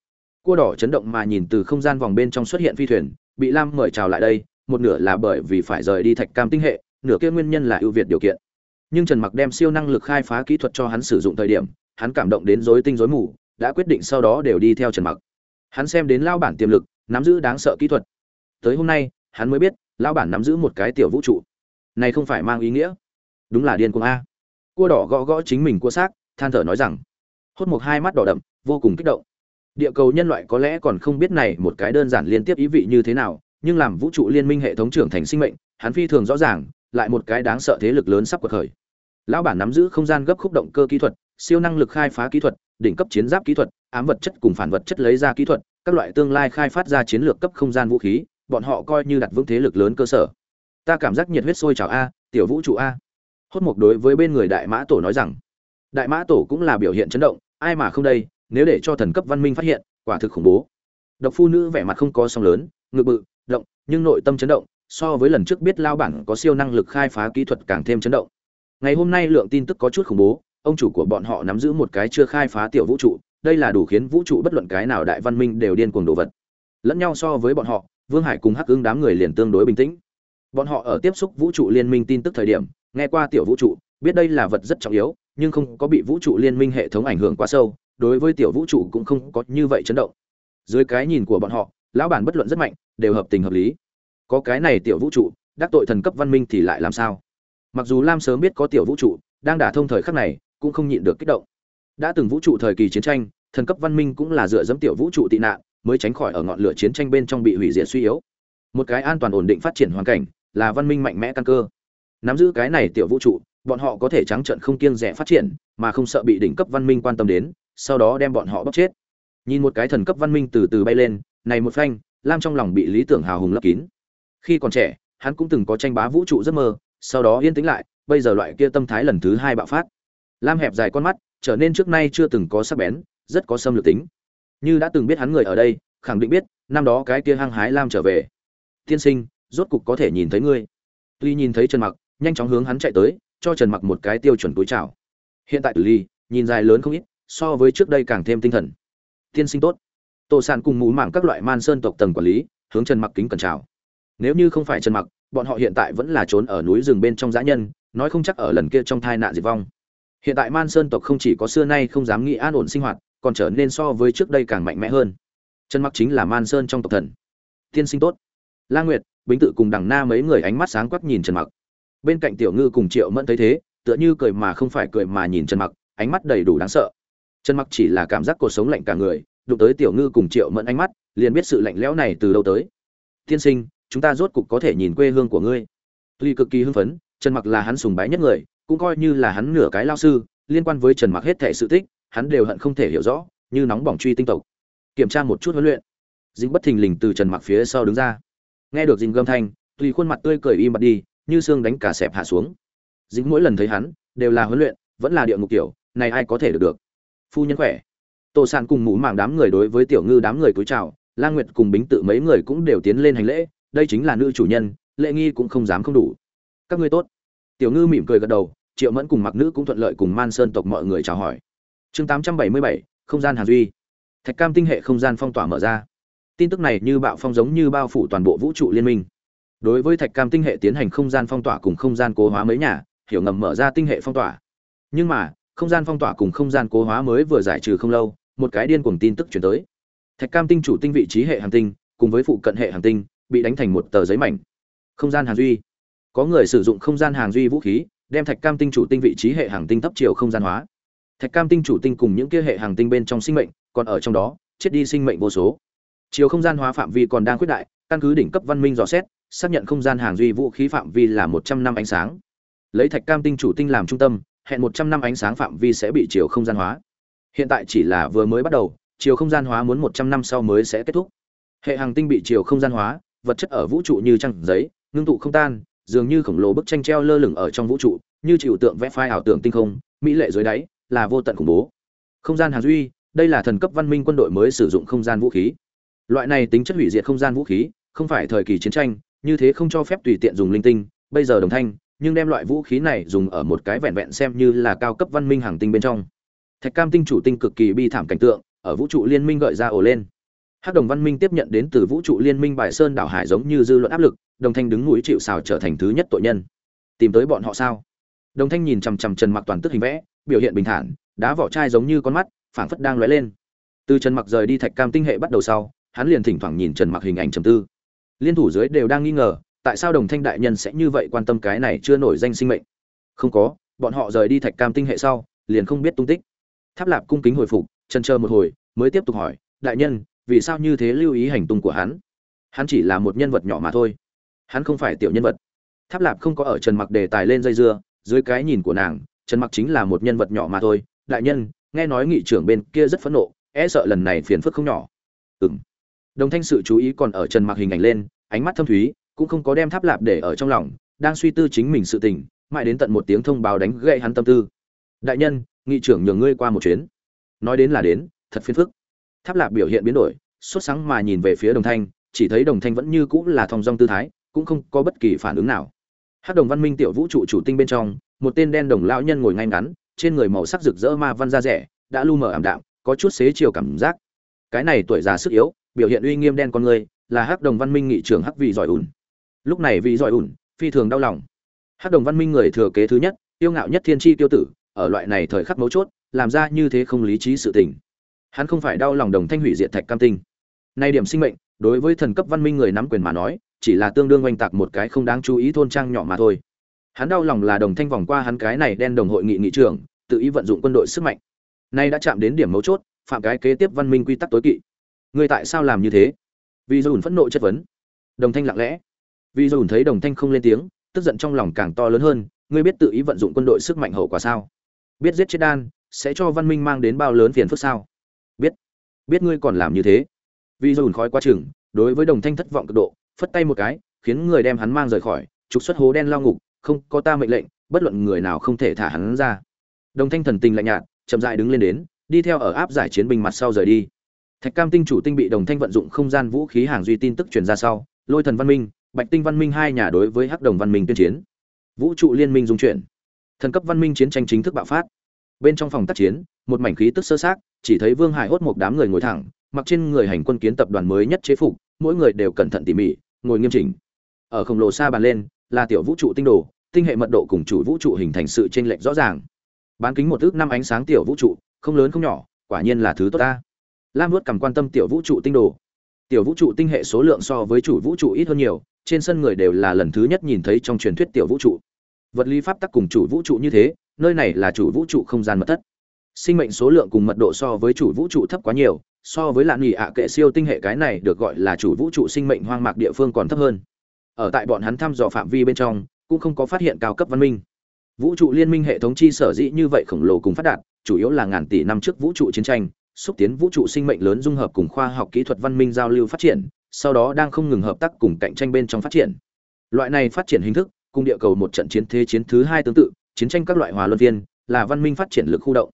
Cua đỏ chấn động mà nhìn từ không gian vòng bên trong xuất hiện phi thuyền, bị lam mời chào lại đây, một nửa là bởi vì phải rời đi thạch cam tinh hệ, nửa kia nguyên nhân là ưu việt điều kiện. Nhưng trần mặc đem siêu năng lực khai phá kỹ thuật cho hắn sử dụng thời điểm, hắn cảm động đến rối tinh rối mù, đã quyết định sau đó đều đi theo trần mặc. Hắn xem đến lao bản tiềm lực, nắm giữ đáng sợ kỹ thuật. Tới hôm nay, hắn mới biết lao bản nắm giữ một cái tiểu vũ trụ. Này không phải mang ý nghĩa. Đúng là điên cuồng a. Cua đỏ gõ gõ chính mình cua xác, than thở nói rằng hốt một hai mắt đỏ đậm, vô cùng kích động. Địa cầu nhân loại có lẽ còn không biết này một cái đơn giản liên tiếp ý vị như thế nào, nhưng làm vũ trụ liên minh hệ thống trưởng thành sinh mệnh, hắn phi thường rõ ràng, lại một cái đáng sợ thế lực lớn sắp cuộc khởi. Lão bản nắm giữ không gian gấp khúc động cơ kỹ thuật, siêu năng lực khai phá kỹ thuật, đỉnh cấp chiến giáp kỹ thuật, ám vật chất cùng phản vật chất lấy ra kỹ thuật, các loại tương lai khai phát ra chiến lược cấp không gian vũ khí, bọn họ coi như đặt vững thế lực lớn cơ sở. Ta cảm giác nhiệt huyết sôi trào a, tiểu vũ trụ a. Hốt mục đối với bên người đại mã tổ nói rằng đại mã tổ cũng là biểu hiện chấn động, ai mà không đây, nếu để cho thần cấp văn minh phát hiện, quả thực khủng bố. Độc phu nữ vẻ mặt không có song lớn, ngực bự, động, nhưng nội tâm chấn động, so với lần trước biết lao bản có siêu năng lực khai phá kỹ thuật càng thêm chấn động. Ngày hôm nay lượng tin tức có chút khủng bố, ông chủ của bọn họ nắm giữ một cái chưa khai phá tiểu vũ trụ, đây là đủ khiến vũ trụ bất luận cái nào đại văn minh đều điên cuồng đồ vật. Lẫn nhau so với bọn họ, vương hải cùng hắc ứng đám người liền tương đối bình tĩnh. Bọn họ ở tiếp xúc vũ trụ liên minh tin tức thời điểm, nghe qua tiểu vũ trụ, biết đây là vật rất trọng yếu nhưng không có bị vũ trụ liên minh hệ thống ảnh hưởng quá sâu, đối với tiểu vũ trụ cũng không có như vậy chấn động. Dưới cái nhìn của bọn họ, lão bản bất luận rất mạnh, đều hợp tình hợp lý. Có cái này tiểu vũ trụ, đắc tội thần cấp văn minh thì lại làm sao? Mặc dù lam sớm biết có tiểu vũ trụ, đang đả thông thời khắc này, cũng không nhịn được kích động. Đã từng vũ trụ thời kỳ chiến tranh, thần cấp văn minh cũng là dựa dẫm tiểu vũ trụ tị nạn, mới tránh khỏi ở ngọn lửa chiến tranh bên trong bị hủy diệt suy yếu. Một cái an toàn ổn định phát triển hoàn cảnh, là văn minh mạnh mẽ căn cơ. Nắm giữ cái này tiểu vũ trụ bọn họ có thể trắng trợn không kiêng rẻ phát triển, mà không sợ bị đỉnh cấp văn minh quan tâm đến, sau đó đem bọn họ bóc chết. Nhìn một cái thần cấp văn minh từ từ bay lên, này một phanh, lam trong lòng bị lý tưởng hào hùng lấp kín. Khi còn trẻ, hắn cũng từng có tranh bá vũ trụ giấc mơ, sau đó yên tĩnh lại, bây giờ loại kia tâm thái lần thứ hai bạo phát. Lam hẹp dài con mắt, trở nên trước nay chưa từng có sắc bén, rất có xâm lược tính. Như đã từng biết hắn người ở đây, khẳng định biết, năm đó cái kia hăng hái lam trở về. Tiên sinh, rốt cục có thể nhìn thấy ngươi. Tuy nhìn thấy trần mặc, nhanh chóng hướng hắn chạy tới cho trần mặc một cái tiêu chuẩn túi chào. Hiện tại tử ly, nhìn dài lớn không ít, so với trước đây càng thêm tinh thần. Tiên sinh tốt. Tổ sản cùng mũ mảng các loại man sơn tộc tầng quản lý, hướng trần mặc kính cẩn chào. Nếu như không phải trần mặc, bọn họ hiện tại vẫn là trốn ở núi rừng bên trong dã nhân, nói không chắc ở lần kia trong thai nạn diệt vong. Hiện tại man sơn tộc không chỉ có xưa nay không dám nghĩ an ổn sinh hoạt, còn trở nên so với trước đây càng mạnh mẽ hơn. Trần mặc chính là man sơn trong tộc thần. Tiên sinh tốt. La nguyệt, bính tự cùng đằng na mấy người ánh mắt sáng quắc nhìn trần mặc bên cạnh tiểu ngư cùng triệu mẫn thấy thế, tựa như cười mà không phải cười mà nhìn trần mặc, ánh mắt đầy đủ đáng sợ. Trần mặc chỉ là cảm giác cuộc sống lạnh cả người, đụng tới tiểu ngư cùng triệu mẫn ánh mắt, liền biết sự lạnh lẽo này từ đâu tới. Tiên sinh, chúng ta rốt cục có thể nhìn quê hương của ngươi. Tuy cực kỳ hưng phấn, trần mặc là hắn sùng bái nhất người, cũng coi như là hắn nửa cái lao sư, liên quan với trần mặc hết thể sự tích, hắn đều hận không thể hiểu rõ, như nóng bỏng truy tinh tộc. Kiểm tra một chút huấn luyện. Dính bất thình lình từ trần mặc phía sau đứng ra. Nghe được dính gâm thanh tùy khuôn mặt tươi cười im bặt đi như xương đánh cả sẹp hạ xuống. Dính mỗi lần thấy hắn, đều là huấn luyện, vẫn là địa ngục kiểu, này ai có thể được được. Phu nhân khỏe. Tổ sản cùng mũ mảng đám người đối với tiểu ngư đám người cúi chào, lang nguyệt cùng bính tự mấy người cũng đều tiến lên hành lễ, đây chính là nữ chủ nhân lễ nghi cũng không dám không đủ. Các ngươi tốt. Tiểu ngư mỉm cười gật đầu, triệu mẫn cùng mặc nữ cũng thuận lợi cùng man sơn tộc mọi người chào hỏi. Chương tám trăm bảy mươi bảy, không gian hàn duy. Thạch cam tinh hệ không gian phong tỏa mở ra. Tin tức này như bạo phong giống như bao phủ toàn bộ vũ trụ liên minh đối với thạch cam tinh hệ tiến hành không gian phong tỏa cùng không gian cố hóa mấy nhà, hiểu ngầm mở ra tinh hệ phong tỏa. Nhưng mà, không gian phong tỏa cùng không gian cố hóa mới vừa giải trừ không lâu, một cái điên cuồng tin tức chuyển tới. Thạch cam tinh chủ tinh vị trí hệ hành tinh, cùng với phụ cận hệ hành tinh, bị đánh thành một tờ giấy mảnh. Không gian hàng duy. Có người sử dụng không gian hàng duy vũ khí, đem thạch cam tinh chủ tinh vị trí hệ hàng tinh thấp chiều không gian hóa. Thạch cam tinh chủ tinh cùng những kia hệ hàng tinh bên trong sinh mệnh, còn ở trong đó, chết đi sinh mệnh vô số. Chiều không gian hóa phạm vi còn đang quyết đại, căn cứ đỉnh cấp văn minh dò xét xác nhận không gian hàng duy vũ khí phạm vi là một trăm năm ánh sáng. Lấy thạch cam tinh chủ tinh làm trung tâm, hẹn một trăm năm ánh sáng phạm vi sẽ bị chiều không gian hóa. Hiện tại chỉ là vừa mới bắt đầu, chiều không gian hóa muốn một trăm năm sau mới sẽ kết thúc. Hệ hàng tinh bị chiều không gian hóa, vật chất ở vũ trụ như trăng, giấy, ngưng tụ không tan, dường như khổng lồ bức tranh treo lơ lửng ở trong vũ trụ, như chịu tượng vẽ phai ảo tưởng tinh không, mỹ lệ dưới đáy, là vô tận khủng bố. Không gian hàng duy, đây là thần cấp văn minh quân đội mới sử dụng không gian vũ khí. Loại này tính chất hủy diệt không gian vũ khí, không phải thời kỳ chiến tranh như thế không cho phép tùy tiện dùng linh tinh, bây giờ đồng thanh, nhưng đem loại vũ khí này dùng ở một cái vẹn vẹn xem như là cao cấp văn minh hàng tinh bên trong. Thạch cam tinh chủ tinh cực kỳ bi thảm cảnh tượng, ở vũ trụ liên minh gợi ra ồ lên. Hắc đồng văn minh tiếp nhận đến từ vũ trụ liên minh bài sơn đảo hải giống như dư luận áp lực, đồng thanh đứng núi chịu xào trở thành thứ nhất tội nhân. Tìm tới bọn họ sao? Đồng thanh nhìn chằm chằm trần mặc toàn tức hình vẽ, biểu hiện bình thản, đá vỏ chai giống như con mắt, phảng phất đang lóe lên. Từ trần mặc rời đi thạch cam tinh hệ bắt đầu sau, hắn liền thỉnh thoảng nhìn trần mặc hình ảnh trầm tư liên thủ dưới đều đang nghi ngờ, tại sao đồng thanh đại nhân sẽ như vậy quan tâm cái này chưa nổi danh sinh mệnh? Không có, bọn họ rời đi thạch cam tinh hệ sau, liền không biết tung tích. Tháp lạp cung kính hồi phục chân chờ một hồi, mới tiếp tục hỏi, đại nhân, vì sao như thế lưu ý hành tung của hắn? Hắn chỉ là một nhân vật nhỏ mà thôi. Hắn không phải tiểu nhân vật. Tháp lạp không có ở trần mặc đề tài lên dây dưa, dưới cái nhìn của nàng, trần mặc chính là một nhân vật nhỏ mà thôi. Đại nhân, nghe nói nghị trưởng bên kia rất phẫn nộ e sợ lần này phiền phức không nhỏ. Ừm. Đồng thanh sự chú ý còn ở trần mặc hình ảnh lên ánh mắt thâm thúy, cũng không có đem tháp lạp để ở trong lòng, đang suy tư chính mình sự tình, mãi đến tận một tiếng thông báo đánh gậy hắn tâm tư. Đại nhân, nghị trưởng nhường ngươi qua một chuyến. Nói đến là đến, thật phiền phức. Tháp lạp biểu hiện biến đổi, sốt sáng mà nhìn về phía đồng thanh, chỉ thấy đồng thanh vẫn như cũ là thong dong tư thái, cũng không có bất kỳ phản ứng nào. Hát đồng văn minh tiểu vũ trụ chủ tinh bên trong, một tên đen đồng lão nhân ngồi ngay ngắn, trên người màu sắc rực rỡ ma văn da rẻ, đã lu mờ ảm đạm, có chút xế chiều cảm giác. Cái này tuổi già sức yếu, biểu hiện uy nghiêm đen con người là hắc đồng văn minh nghị trưởng hắc vị giỏi ủn. Lúc này vị giỏi ủn, phi thường đau lòng. Hắc đồng văn minh người thừa kế thứ nhất tiêu ngạo nhất thiên tri tiêu tử, ở loại này thời khắc mấu chốt, làm ra như thế không lý trí sự tình. Hắn không phải đau lòng đồng thanh hủy diệt thạch cam tinh. Nay điểm sinh mệnh, đối với thần cấp văn minh người nắm quyền mà nói, chỉ là tương đương oanh tạc một cái không đáng chú ý thôn trang nhỏ mà thôi. Hắn đau lòng là đồng thanh vòng qua hắn cái này đen đồng hội nghị nghị trưởng, tự ý vận dụng quân đội sức mạnh. Nay đã chạm đến điểm mấu chốt, phạm cái kế tiếp văn minh quy tắc tối kỵ. Người tại sao làm như thế? Vì dùn phẫn nộ chất vấn. Đồng thanh lặng lẽ. Vì dùn thấy đồng thanh không lên tiếng, tức giận trong lòng càng to lớn hơn, ngươi biết tự ý vận dụng quân đội sức mạnh hậu quả sao? Biết giết chết đan, sẽ cho văn minh mang đến bao lớn phiền phức sao? Biết. Biết ngươi còn làm như thế. Vì dùn khói quá chừng, đối với đồng thanh thất vọng cực độ, phất tay một cái, khiến người đem hắn mang rời khỏi, trục xuất hố đen lao ngục, không có ta mệnh lệnh, bất luận người nào không thể thả hắn ra. Đồng thanh thần tình lạnh nhạt, chậm dại đứng lên đến, đi theo ở áp giải chiến binh mặt sau rời đi thạch cam tinh chủ tinh bị đồng thanh vận dụng không gian vũ khí hàng duy tin tức truyền ra sau lôi thần văn minh bạch tinh văn minh hai nhà đối với hắc đồng văn minh tuyên chiến. Vũ trụ liên minh dung chuyển. Thần cấp văn minh chiến tranh chính thức bạo phát. Bên trong phòng tác chiến một mảnh khí tức sơ xác, chỉ thấy vương hải hốt một đám người ngồi thẳng mặc trên người hành quân kiến tập đoàn mới nhất chế phục mỗi người đều cẩn thận tỉ mỉ ngồi nghiêm chỉnh. Ở khổng lồ xa bàn lên là tiểu vũ trụ tinh đồ tinh hệ mật độ cùng chủ vũ trụ hình thành sự chênh lệch rõ ràng. Bán kính một thước năm ánh sáng tiểu vũ trụ không lớn không nhỏ quả nhiên là thứ tốt ta lam vuốt cầm quan tâm tiểu vũ trụ tinh đồ. Tiểu vũ trụ tinh hệ số lượng so với chủ vũ trụ ít hơn nhiều, trên sân người đều là lần thứ nhất nhìn thấy trong truyền thuyết tiểu vũ trụ. Vật lý pháp tắc cùng chủ vũ trụ như thế, nơi này là chủ vũ trụ không gian mật thất. Sinh mệnh số lượng cùng mật độ so với chủ vũ trụ thấp quá nhiều, so với lạn nghỉ ạ kệ siêu tinh hệ cái này được gọi là chủ vũ trụ sinh mệnh hoang mạc địa phương còn thấp hơn. Ở tại bọn hắn thăm dò phạm vi bên trong, cũng không có phát hiện cao cấp văn minh. Vũ trụ liên minh hệ thống chi sở dĩ như vậy khổng lồ cùng phát đạt, chủ yếu là ngàn tỷ năm trước vũ trụ chiến tranh xúc tiến vũ trụ sinh mệnh lớn dung hợp cùng khoa học kỹ thuật văn minh giao lưu phát triển, sau đó đang không ngừng hợp tác cùng cạnh tranh bên trong phát triển. Loại này phát triển hình thức, cùng địa cầu một trận chiến thế chiến thứ hai tương tự, chiến tranh các loại hòa luân viên là văn minh phát triển lực khu động.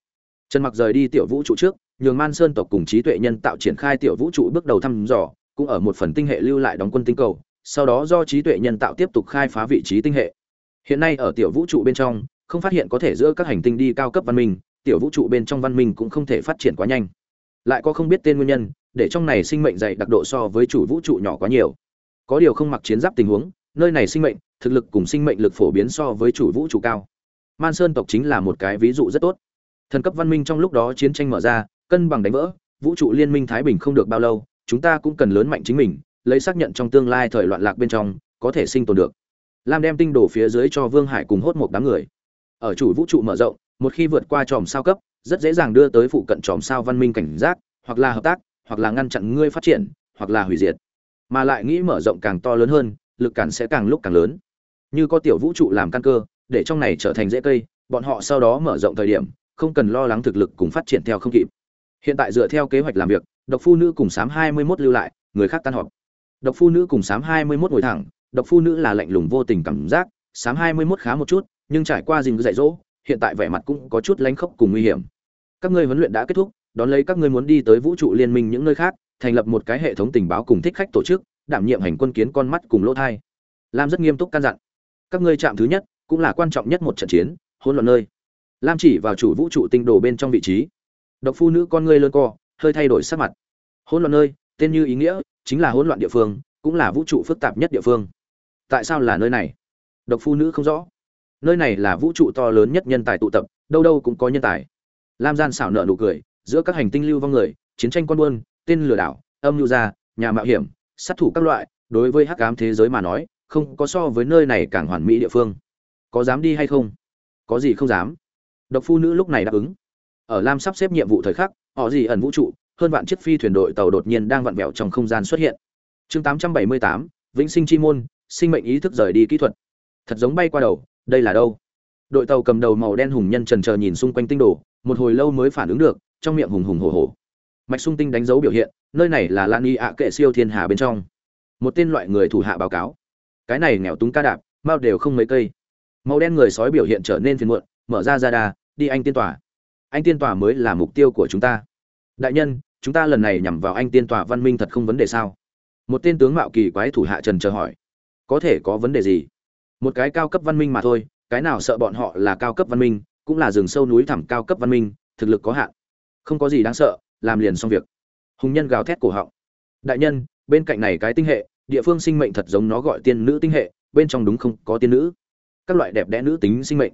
Trần mặc rời đi tiểu vũ trụ trước, nhường man sơn tộc cùng trí tuệ nhân tạo triển khai tiểu vũ trụ bước đầu thăm dò, cũng ở một phần tinh hệ lưu lại đóng quân tinh cầu, sau đó do trí tuệ nhân tạo tiếp tục khai phá vị trí tinh hệ. Hiện nay ở tiểu vũ trụ bên trong, không phát hiện có thể giữa các hành tinh đi cao cấp văn minh tiểu vũ trụ bên trong văn minh cũng không thể phát triển quá nhanh. Lại có không biết tên nguyên nhân, để trong này sinh mệnh dày đặc độ so với chủ vũ trụ nhỏ quá nhiều. Có điều không mặc chiến giáp tình huống, nơi này sinh mệnh, thực lực cùng sinh mệnh lực phổ biến so với chủ vũ trụ cao. Man sơn tộc chính là một cái ví dụ rất tốt. Thần cấp văn minh trong lúc đó chiến tranh mở ra, cân bằng đánh vỡ, vũ trụ liên minh thái bình không được bao lâu, chúng ta cũng cần lớn mạnh chính mình, lấy xác nhận trong tương lai thời loạn lạc bên trong, có thể sinh tồn được. Lam đem tinh đổ phía dưới cho vương hải cùng hốt một đám người. Ở chủ vũ trụ mở rộng một khi vượt qua tròm sao cấp, rất dễ dàng đưa tới phụ cận tròm sao văn minh cảnh giác, hoặc là hợp tác, hoặc là ngăn chặn ngươi phát triển, hoặc là hủy diệt. Mà lại nghĩ mở rộng càng to lớn hơn, lực cản sẽ càng lúc càng lớn. Như có tiểu vũ trụ làm căn cơ, để trong này trở thành dễ cây, bọn họ sau đó mở rộng thời điểm, không cần lo lắng thực lực cùng phát triển theo không kịp. Hiện tại dựa theo kế hoạch làm việc, độc phu nữ cùng sám hai mươi 21 lưu lại, người khác tan họp. Độc phu nữ cùng sám hai mươi 21 ngồi thẳng, độc phu nữ là lạnh lùng vô tình cảm giác, sám hai mươi 21 khá một chút, nhưng trải qua dình dạy dỗ hiện tại vẻ mặt cũng có chút lánh khốc cùng nguy hiểm. Các ngươi huấn luyện đã kết thúc, đón lấy các ngươi muốn đi tới vũ trụ liên minh những nơi khác, thành lập một cái hệ thống tình báo cùng thích khách tổ chức, đảm nhiệm hành quân kiến con mắt cùng lỗ thai. Lam rất nghiêm túc căn dặn. Các ngươi chạm thứ nhất, cũng là quan trọng nhất một trận chiến, hỗn loạn nơi. Lam chỉ vào chủ vũ trụ tinh đồ bên trong vị trí. Độc phu nữ con ngươi lơn co, hơi thay đổi sắc mặt. Hỗn loạn nơi, tên như ý nghĩa, chính là hỗn loạn địa phương, cũng là vũ trụ phức tạp nhất địa phương. Tại sao là nơi này? Độc phu nữ không rõ nơi này là vũ trụ to lớn nhất nhân tài tụ tập đâu đâu cũng có nhân tài. Lam gian xảo nợ nụ cười giữa các hành tinh lưu vong người chiến tranh con buôn tên lừa đảo âm mưu gia nhà mạo hiểm sát thủ các loại đối với hắc ám thế giới mà nói không có so với nơi này càng hoàn mỹ địa phương. Có dám đi hay không? Có gì không dám? Độc phu nữ lúc này đáp ứng. Ở lam sắp xếp nhiệm vụ thời khắc họ gì ẩn vũ trụ hơn vạn chiếc phi thuyền đội tàu đột nhiên đang vặn vẹo trong không gian xuất hiện. Chương 878, vĩnh sinh chi môn sinh mệnh ý thức rời đi kỹ thuật. Thật giống bay qua đầu đây là đâu? Đội tàu cầm đầu màu đen hùng nhân trần chờ nhìn xung quanh tinh đồ, một hồi lâu mới phản ứng được, trong miệng hùng hùng hổ hổ. Mạch sung tinh đánh dấu biểu hiện, nơi này là lan y ạ kệ siêu thiên hà bên trong. Một tên loại người thủ hạ báo cáo. Cái này nghèo túng ca đạp mao đều không mấy cây. Màu đen người sói biểu hiện trở nên phiền muộn, mở ra ra đà, đi anh tiên tòa. Anh tiên tòa mới là mục tiêu của chúng ta. Đại nhân, chúng ta lần này nhằm vào anh tiên tòa văn minh thật không vấn đề sao? Một tên tướng mạo kỳ quái thủ hạ trần chờ hỏi. Có thể có vấn đề gì? Một cái cao cấp văn minh mà thôi, cái nào sợ bọn họ là cao cấp văn minh, cũng là rừng sâu núi thẳm cao cấp văn minh, thực lực có hạn. Không có gì đáng sợ, làm liền xong việc. Hùng nhân gào thét cổ họng. Đại nhân, bên cạnh này cái tinh hệ, địa phương sinh mệnh thật giống nó gọi tiên nữ tinh hệ, bên trong đúng không có tiên nữ. Các loại đẹp đẽ nữ tính sinh mệnh.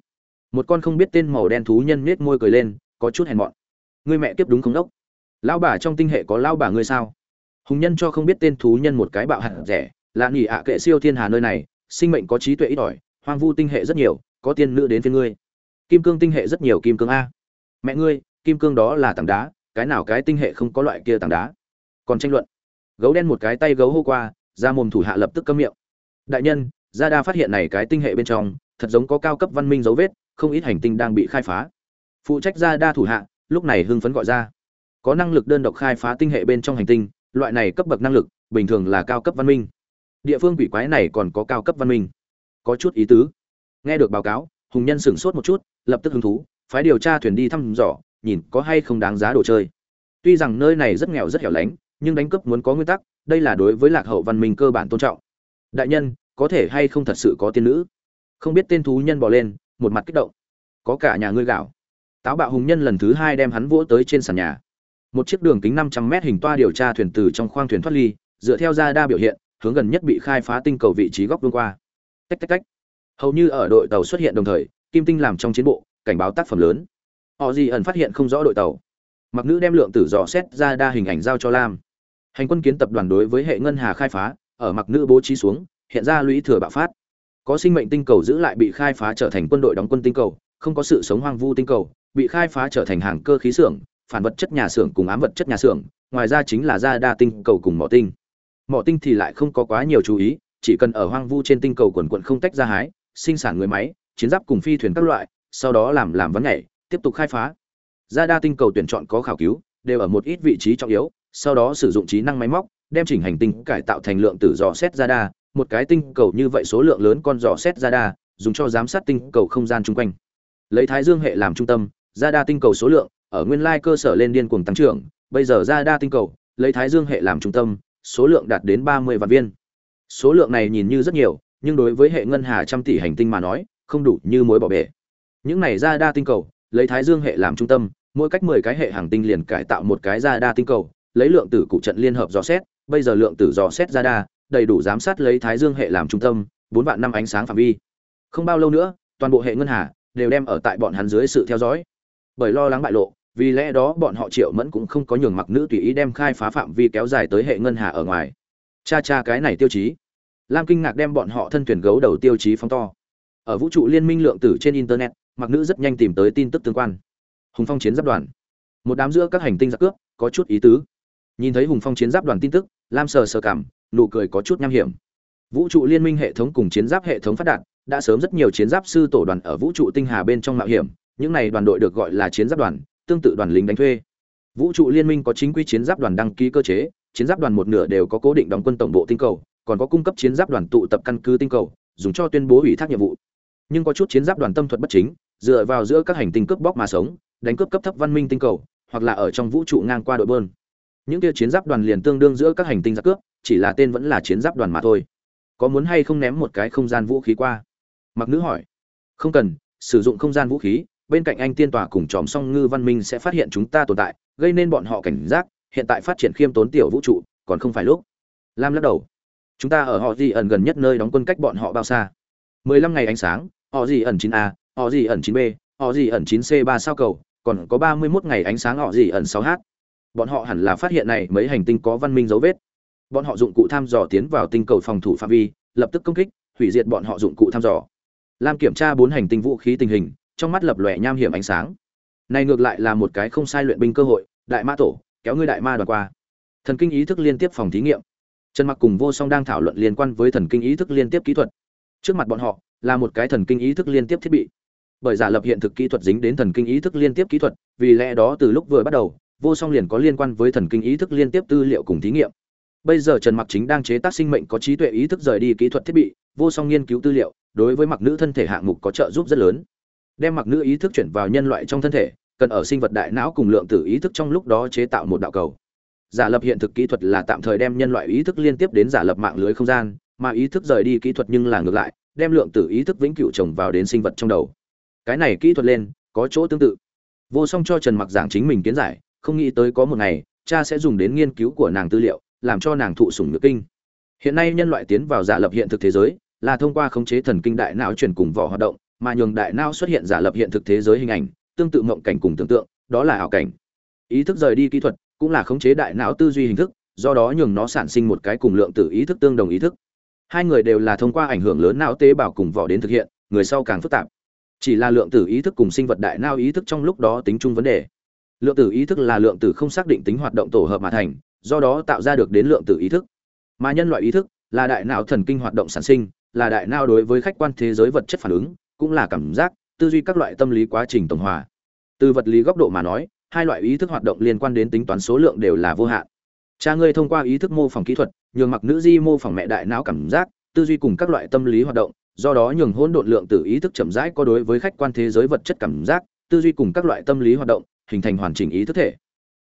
Một con không biết tên màu đen thú nhân nết môi cười lên, có chút hèn mọn. Người mẹ kiếp đúng không đốc? Lão bà trong tinh hệ có lão bà ngươi sao? Hùng nhân cho không biết tên thú nhân một cái bạo hạt rẻ, là nghỉ ạ kệ siêu thiên hà nơi này sinh mệnh có trí tuệ ít ỏi, hoang vu tinh hệ rất nhiều, có tiên nữ đến phía ngươi. Kim cương tinh hệ rất nhiều kim cương a. Mẹ ngươi, kim cương đó là tảng đá, cái nào cái tinh hệ không có loại kia tảng đá? Còn tranh luận. Gấu đen một cái tay gấu hô qua, ra mồm thủ hạ lập tức cấm miệng. Đại nhân, gia đa phát hiện này cái tinh hệ bên trong, thật giống có cao cấp văn minh dấu vết, không ít hành tinh đang bị khai phá. Phụ trách gia đa thủ hạ, lúc này hưng phấn gọi ra. Có năng lực đơn độc khai phá tinh hệ bên trong hành tinh, loại này cấp bậc năng lực, bình thường là cao cấp văn minh địa phương quỷ quái này còn có cao cấp văn minh. Có chút ý tứ. Nghe được báo cáo, hùng nhân sửng sốt một chút, lập tức hứng thú, phái điều tra thuyền đi thăm dò, nhìn có hay không đáng giá đồ chơi. Tuy rằng nơi này rất nghèo rất hẻo lánh, nhưng đánh cướp muốn có nguyên tắc, đây là đối với lạc hậu văn minh cơ bản tôn trọng. Đại nhân, có thể hay không thật sự có tiên nữ? Không biết tên thú nhân bỏ lên, một mặt kích động. Có cả nhà ngươi gạo. Táo bạo hùng nhân lần thứ hai đem hắn vỗ tới trên sàn nhà. Một chiếc đường kính năm trăm mét hình toa điều tra thuyền từ trong khoang thuyền thoát ly, dựa theo ra đa biểu hiện hướng gần nhất bị khai phá tinh cầu vị trí góc vương qua. Tách tách tách. Hầu như ở đội tàu xuất hiện đồng thời, kim tinh làm trong chiến bộ, cảnh báo tác phẩm lớn. Họ gì ẩn phát hiện không rõ đội tàu. Mặc nữ đem lượng tử dò xét ra đa hình ảnh giao cho lam. Hành quân kiến tập đoàn đối với hệ ngân hà khai phá, ở mặc nữ bố trí xuống, hiện ra lũy thừa bạo phát. Có sinh mệnh tinh cầu giữ lại bị khai phá trở thành quân đội đóng quân tinh cầu, không có sự sống hoang vu tinh cầu, bị khai phá trở thành hàng cơ khí xưởng, phản vật chất nhà xưởng cùng ám vật chất nhà xưởng, ngoài ra chính là ra đa tinh cầu cùng mỏ tinh mỏ tinh thì lại không có quá nhiều chú ý, chỉ cần ở hoang vu trên tinh cầu quần quận không tách ra hái, sinh sản người máy, chiến giáp cùng phi thuyền các loại, sau đó làm làm vấn nhảy, tiếp tục khai phá. Ra đa tinh cầu tuyển chọn có khảo cứu, đều ở một ít vị trí trọng yếu, sau đó sử dụng trí năng máy móc, đem chỉnh hành tinh cải tạo thành lượng tử dò xét ra đa, một cái tinh cầu như vậy số lượng lớn con dò xét ra đa, dùng cho giám sát tinh cầu không gian chung quanh. Lấy thái dương hệ làm trung tâm, ra đa tinh cầu số lượng, ở nguyên lai cơ sở lên điên cuồng tăng trưởng, bây giờ ra đa tinh cầu, lấy thái dương hệ làm trung tâm số lượng đạt đến ba mươi vạn viên. Số lượng này nhìn như rất nhiều, nhưng đối với hệ ngân hà trăm tỷ hành tinh mà nói, không đủ như mối bỏ bể. Những này ra đa tinh cầu, lấy thái dương hệ làm trung tâm, mỗi cách mười cái hệ hành tinh liền cải tạo một cái ra đa tinh cầu, lấy lượng tử cụ trận liên hợp dò xét, bây giờ lượng tử dò xét ra đa, đầy đủ giám sát lấy thái dương hệ làm trung tâm, bốn vạn năm ánh sáng phạm vi. Không bao lâu nữa, toàn bộ hệ ngân hà đều đem ở tại bọn hắn dưới sự theo dõi. Bởi lo lắng bại lộ vì lẽ đó bọn họ triệu mẫn cũng không có nhường mặc nữ tùy ý đem khai phá phạm vi kéo dài tới hệ ngân hà ở ngoài. Cha cha cái này tiêu chí. Lam kinh ngạc đem bọn họ thân thuyền gấu đầu tiêu chí phóng to. Ở vũ trụ liên minh lượng tử trên internet, mặc nữ rất nhanh tìm tới tin tức tương quan. Hùng phong chiến giáp đoàn. Một đám giữa các hành tinh giặc cướp, có chút ý tứ. Nhìn thấy hùng phong chiến giáp đoàn tin tức, lam sờ sờ cảm, nụ cười có chút nham hiểm. Vũ trụ liên minh hệ thống cùng chiến giáp hệ thống phát đạt, đã sớm rất nhiều chiến giáp sư tổ đoàn ở vũ trụ tinh hà bên trong mạo hiểm, những này đoàn đội được gọi là chiến giáp đoàn tương tự đoàn lính đánh thuê. Vũ trụ liên minh có chính quy chiến giáp đoàn đăng ký cơ chế, chiến giáp đoàn một nửa đều có cố định đóng quân tổng bộ tinh cầu, còn có cung cấp chiến giáp đoàn tụ tập căn cứ tinh cầu, dùng cho tuyên bố ủy thác nhiệm vụ. Nhưng có chút chiến giáp đoàn tâm thuật bất chính, dựa vào giữa các hành tinh cướp bóc mà sống, đánh cướp cấp thấp văn minh tinh cầu, hoặc là ở trong vũ trụ ngang qua đội bơn. Những kia chiến giáp đoàn liền tương đương giữa các hành tinh giặc cướp, chỉ là tên vẫn là chiến giáp đoàn mà thôi. Có muốn hay không ném một cái không gian vũ khí qua? Mặc nữ hỏi. Không cần, sử dụng không gian vũ khí bên cạnh anh tiên tòa cùng chòm song ngư văn minh sẽ phát hiện chúng ta tồn tại, gây nên bọn họ cảnh giác, hiện tại phát triển khiêm tốn tiểu vũ trụ, còn không phải lúc. Lam lắc đầu. Chúng ta ở họ gì ẩn gần nhất nơi đóng quân cách bọn họ bao xa? Mười lăm ngày ánh sáng, họ gì ẩn chín a, họ gì ẩn chín b, họ gì ẩn chín c ba sao cầu, còn có ba mươi mốt ngày ánh sáng họ gì ẩn sáu h. Bọn họ hẳn là phát hiện này mấy hành tinh có văn minh dấu vết. Bọn họ dụng cụ thăm dò tiến vào tinh cầu phòng thủ phạm vi, lập tức công kích, hủy diệt bọn họ dụng cụ thăm dò. Lam kiểm tra bốn hành tinh vũ khí tình hình trong mắt lập lòe nham hiểm ánh sáng. Này ngược lại là một cái không sai luyện binh cơ hội, đại ma tổ, kéo ngươi đại ma đoàn qua. Thần kinh ý thức liên tiếp phòng thí nghiệm. Trần mặc cùng vô song đang thảo luận liên quan với thần kinh ý thức liên tiếp kỹ thuật. Trước mặt bọn họ, là một cái thần kinh ý thức liên tiếp thiết bị. Bởi giả lập hiện thực kỹ thuật dính đến thần kinh ý thức liên tiếp kỹ thuật, vì lẽ đó từ lúc vừa bắt đầu, vô song liền có liên quan với thần kinh ý thức liên tiếp tư liệu cùng thí nghiệm. Bây giờ trần mặc chính đang chế tác sinh mệnh có trí tuệ ý thức rời đi kỹ thuật thiết bị, vô song nghiên cứu tư liệu, đối với mặc nữ thân thể hạng mục có trợ giúp rất lớn đem mặc nữ ý thức chuyển vào nhân loại trong thân thể, cần ở sinh vật đại não cùng lượng tử ý thức trong lúc đó chế tạo một đạo cầu. Giả lập hiện thực kỹ thuật là tạm thời đem nhân loại ý thức liên tiếp đến giả lập mạng lưới không gian, mà ý thức rời đi kỹ thuật nhưng là ngược lại, đem lượng tử ý thức vĩnh cửu trồng vào đến sinh vật trong đầu. Cái này kỹ thuật lên, có chỗ tương tự. Vô song cho trần mặc giảng chính mình kiến giải, không nghĩ tới có một ngày, cha sẽ dùng đến nghiên cứu của nàng tư liệu, làm cho nàng thụ sủng nhược kinh. Hiện nay nhân loại tiến vào giả lập hiện thực thế giới, là thông qua khống chế thần kinh đại não truyền cùng vỏ hoạt động mà nhường đại não xuất hiện giả lập hiện thực thế giới hình ảnh, tương tự mộng cảnh cùng tưởng tượng, đó là ảo cảnh. Ý thức rời đi kỹ thuật cũng là khống chế đại não tư duy hình thức, do đó nhường nó sản sinh một cái cùng lượng tử ý thức tương đồng ý thức. Hai người đều là thông qua ảnh hưởng lớn não tế bào cùng vỏ đến thực hiện, người sau càng phức tạp. Chỉ là lượng tử ý thức cùng sinh vật đại não ý thức trong lúc đó tính chung vấn đề. Lượng tử ý thức là lượng tử không xác định tính hoạt động tổ hợp mà thành, do đó tạo ra được đến lượng tử ý thức. Mà nhân loại ý thức là đại não thần kinh hoạt động sản sinh, là đại não đối với khách quan thế giới vật chất phản ứng cũng là cảm giác tư duy các loại tâm lý quá trình tổng hòa. Từ vật lý góc độ mà nói, hai loại ý thức hoạt động liên quan đến tính toán số lượng đều là vô hạn. Cha ngươi thông qua ý thức mô phỏng kỹ thuật, nhường mặc nữ di mô phỏng mẹ đại não cảm giác, tư duy cùng các loại tâm lý hoạt động, do đó nhường hỗn độn lượng tử ý thức chậm rãi có đối với khách quan thế giới vật chất cảm giác, tư duy cùng các loại tâm lý hoạt động, hình thành hoàn chỉnh ý thức thể.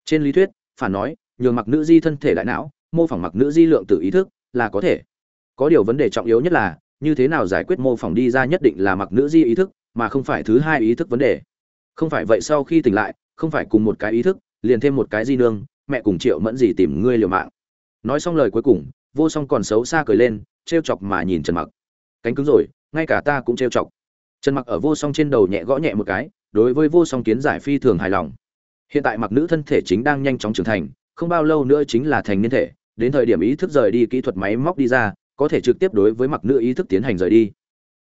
Trên lý thuyết, phản nói, nhường mặc nữ di thân thể đại não, mô phỏng mặc nữ di lượng tử ý thức là có thể. Có điều vấn đề trọng yếu nhất là như thế nào giải quyết mô phỏng đi ra nhất định là mặc nữ di ý thức, mà không phải thứ hai ý thức vấn đề. Không phải vậy sau khi tỉnh lại, không phải cùng một cái ý thức, liền thêm một cái di nương, mẹ cùng triệu mẫn gì tìm ngươi liều mạng. Nói xong lời cuối cùng, vô song còn xấu xa cười lên, trêu chọc mà nhìn trần mặc. Cánh cứng rồi, ngay cả ta cũng trêu chọc. Trần mặc ở vô song trên đầu nhẹ gõ nhẹ một cái, đối với vô song kiến giải phi thường hài lòng. Hiện tại mặc nữ thân thể chính đang nhanh chóng trưởng thành, không bao lâu nữa chính là thành niên thể, đến thời điểm ý thức rời đi kỹ thuật máy móc đi ra có thể trực tiếp đối với mặc nữ ý thức tiến hành rời đi.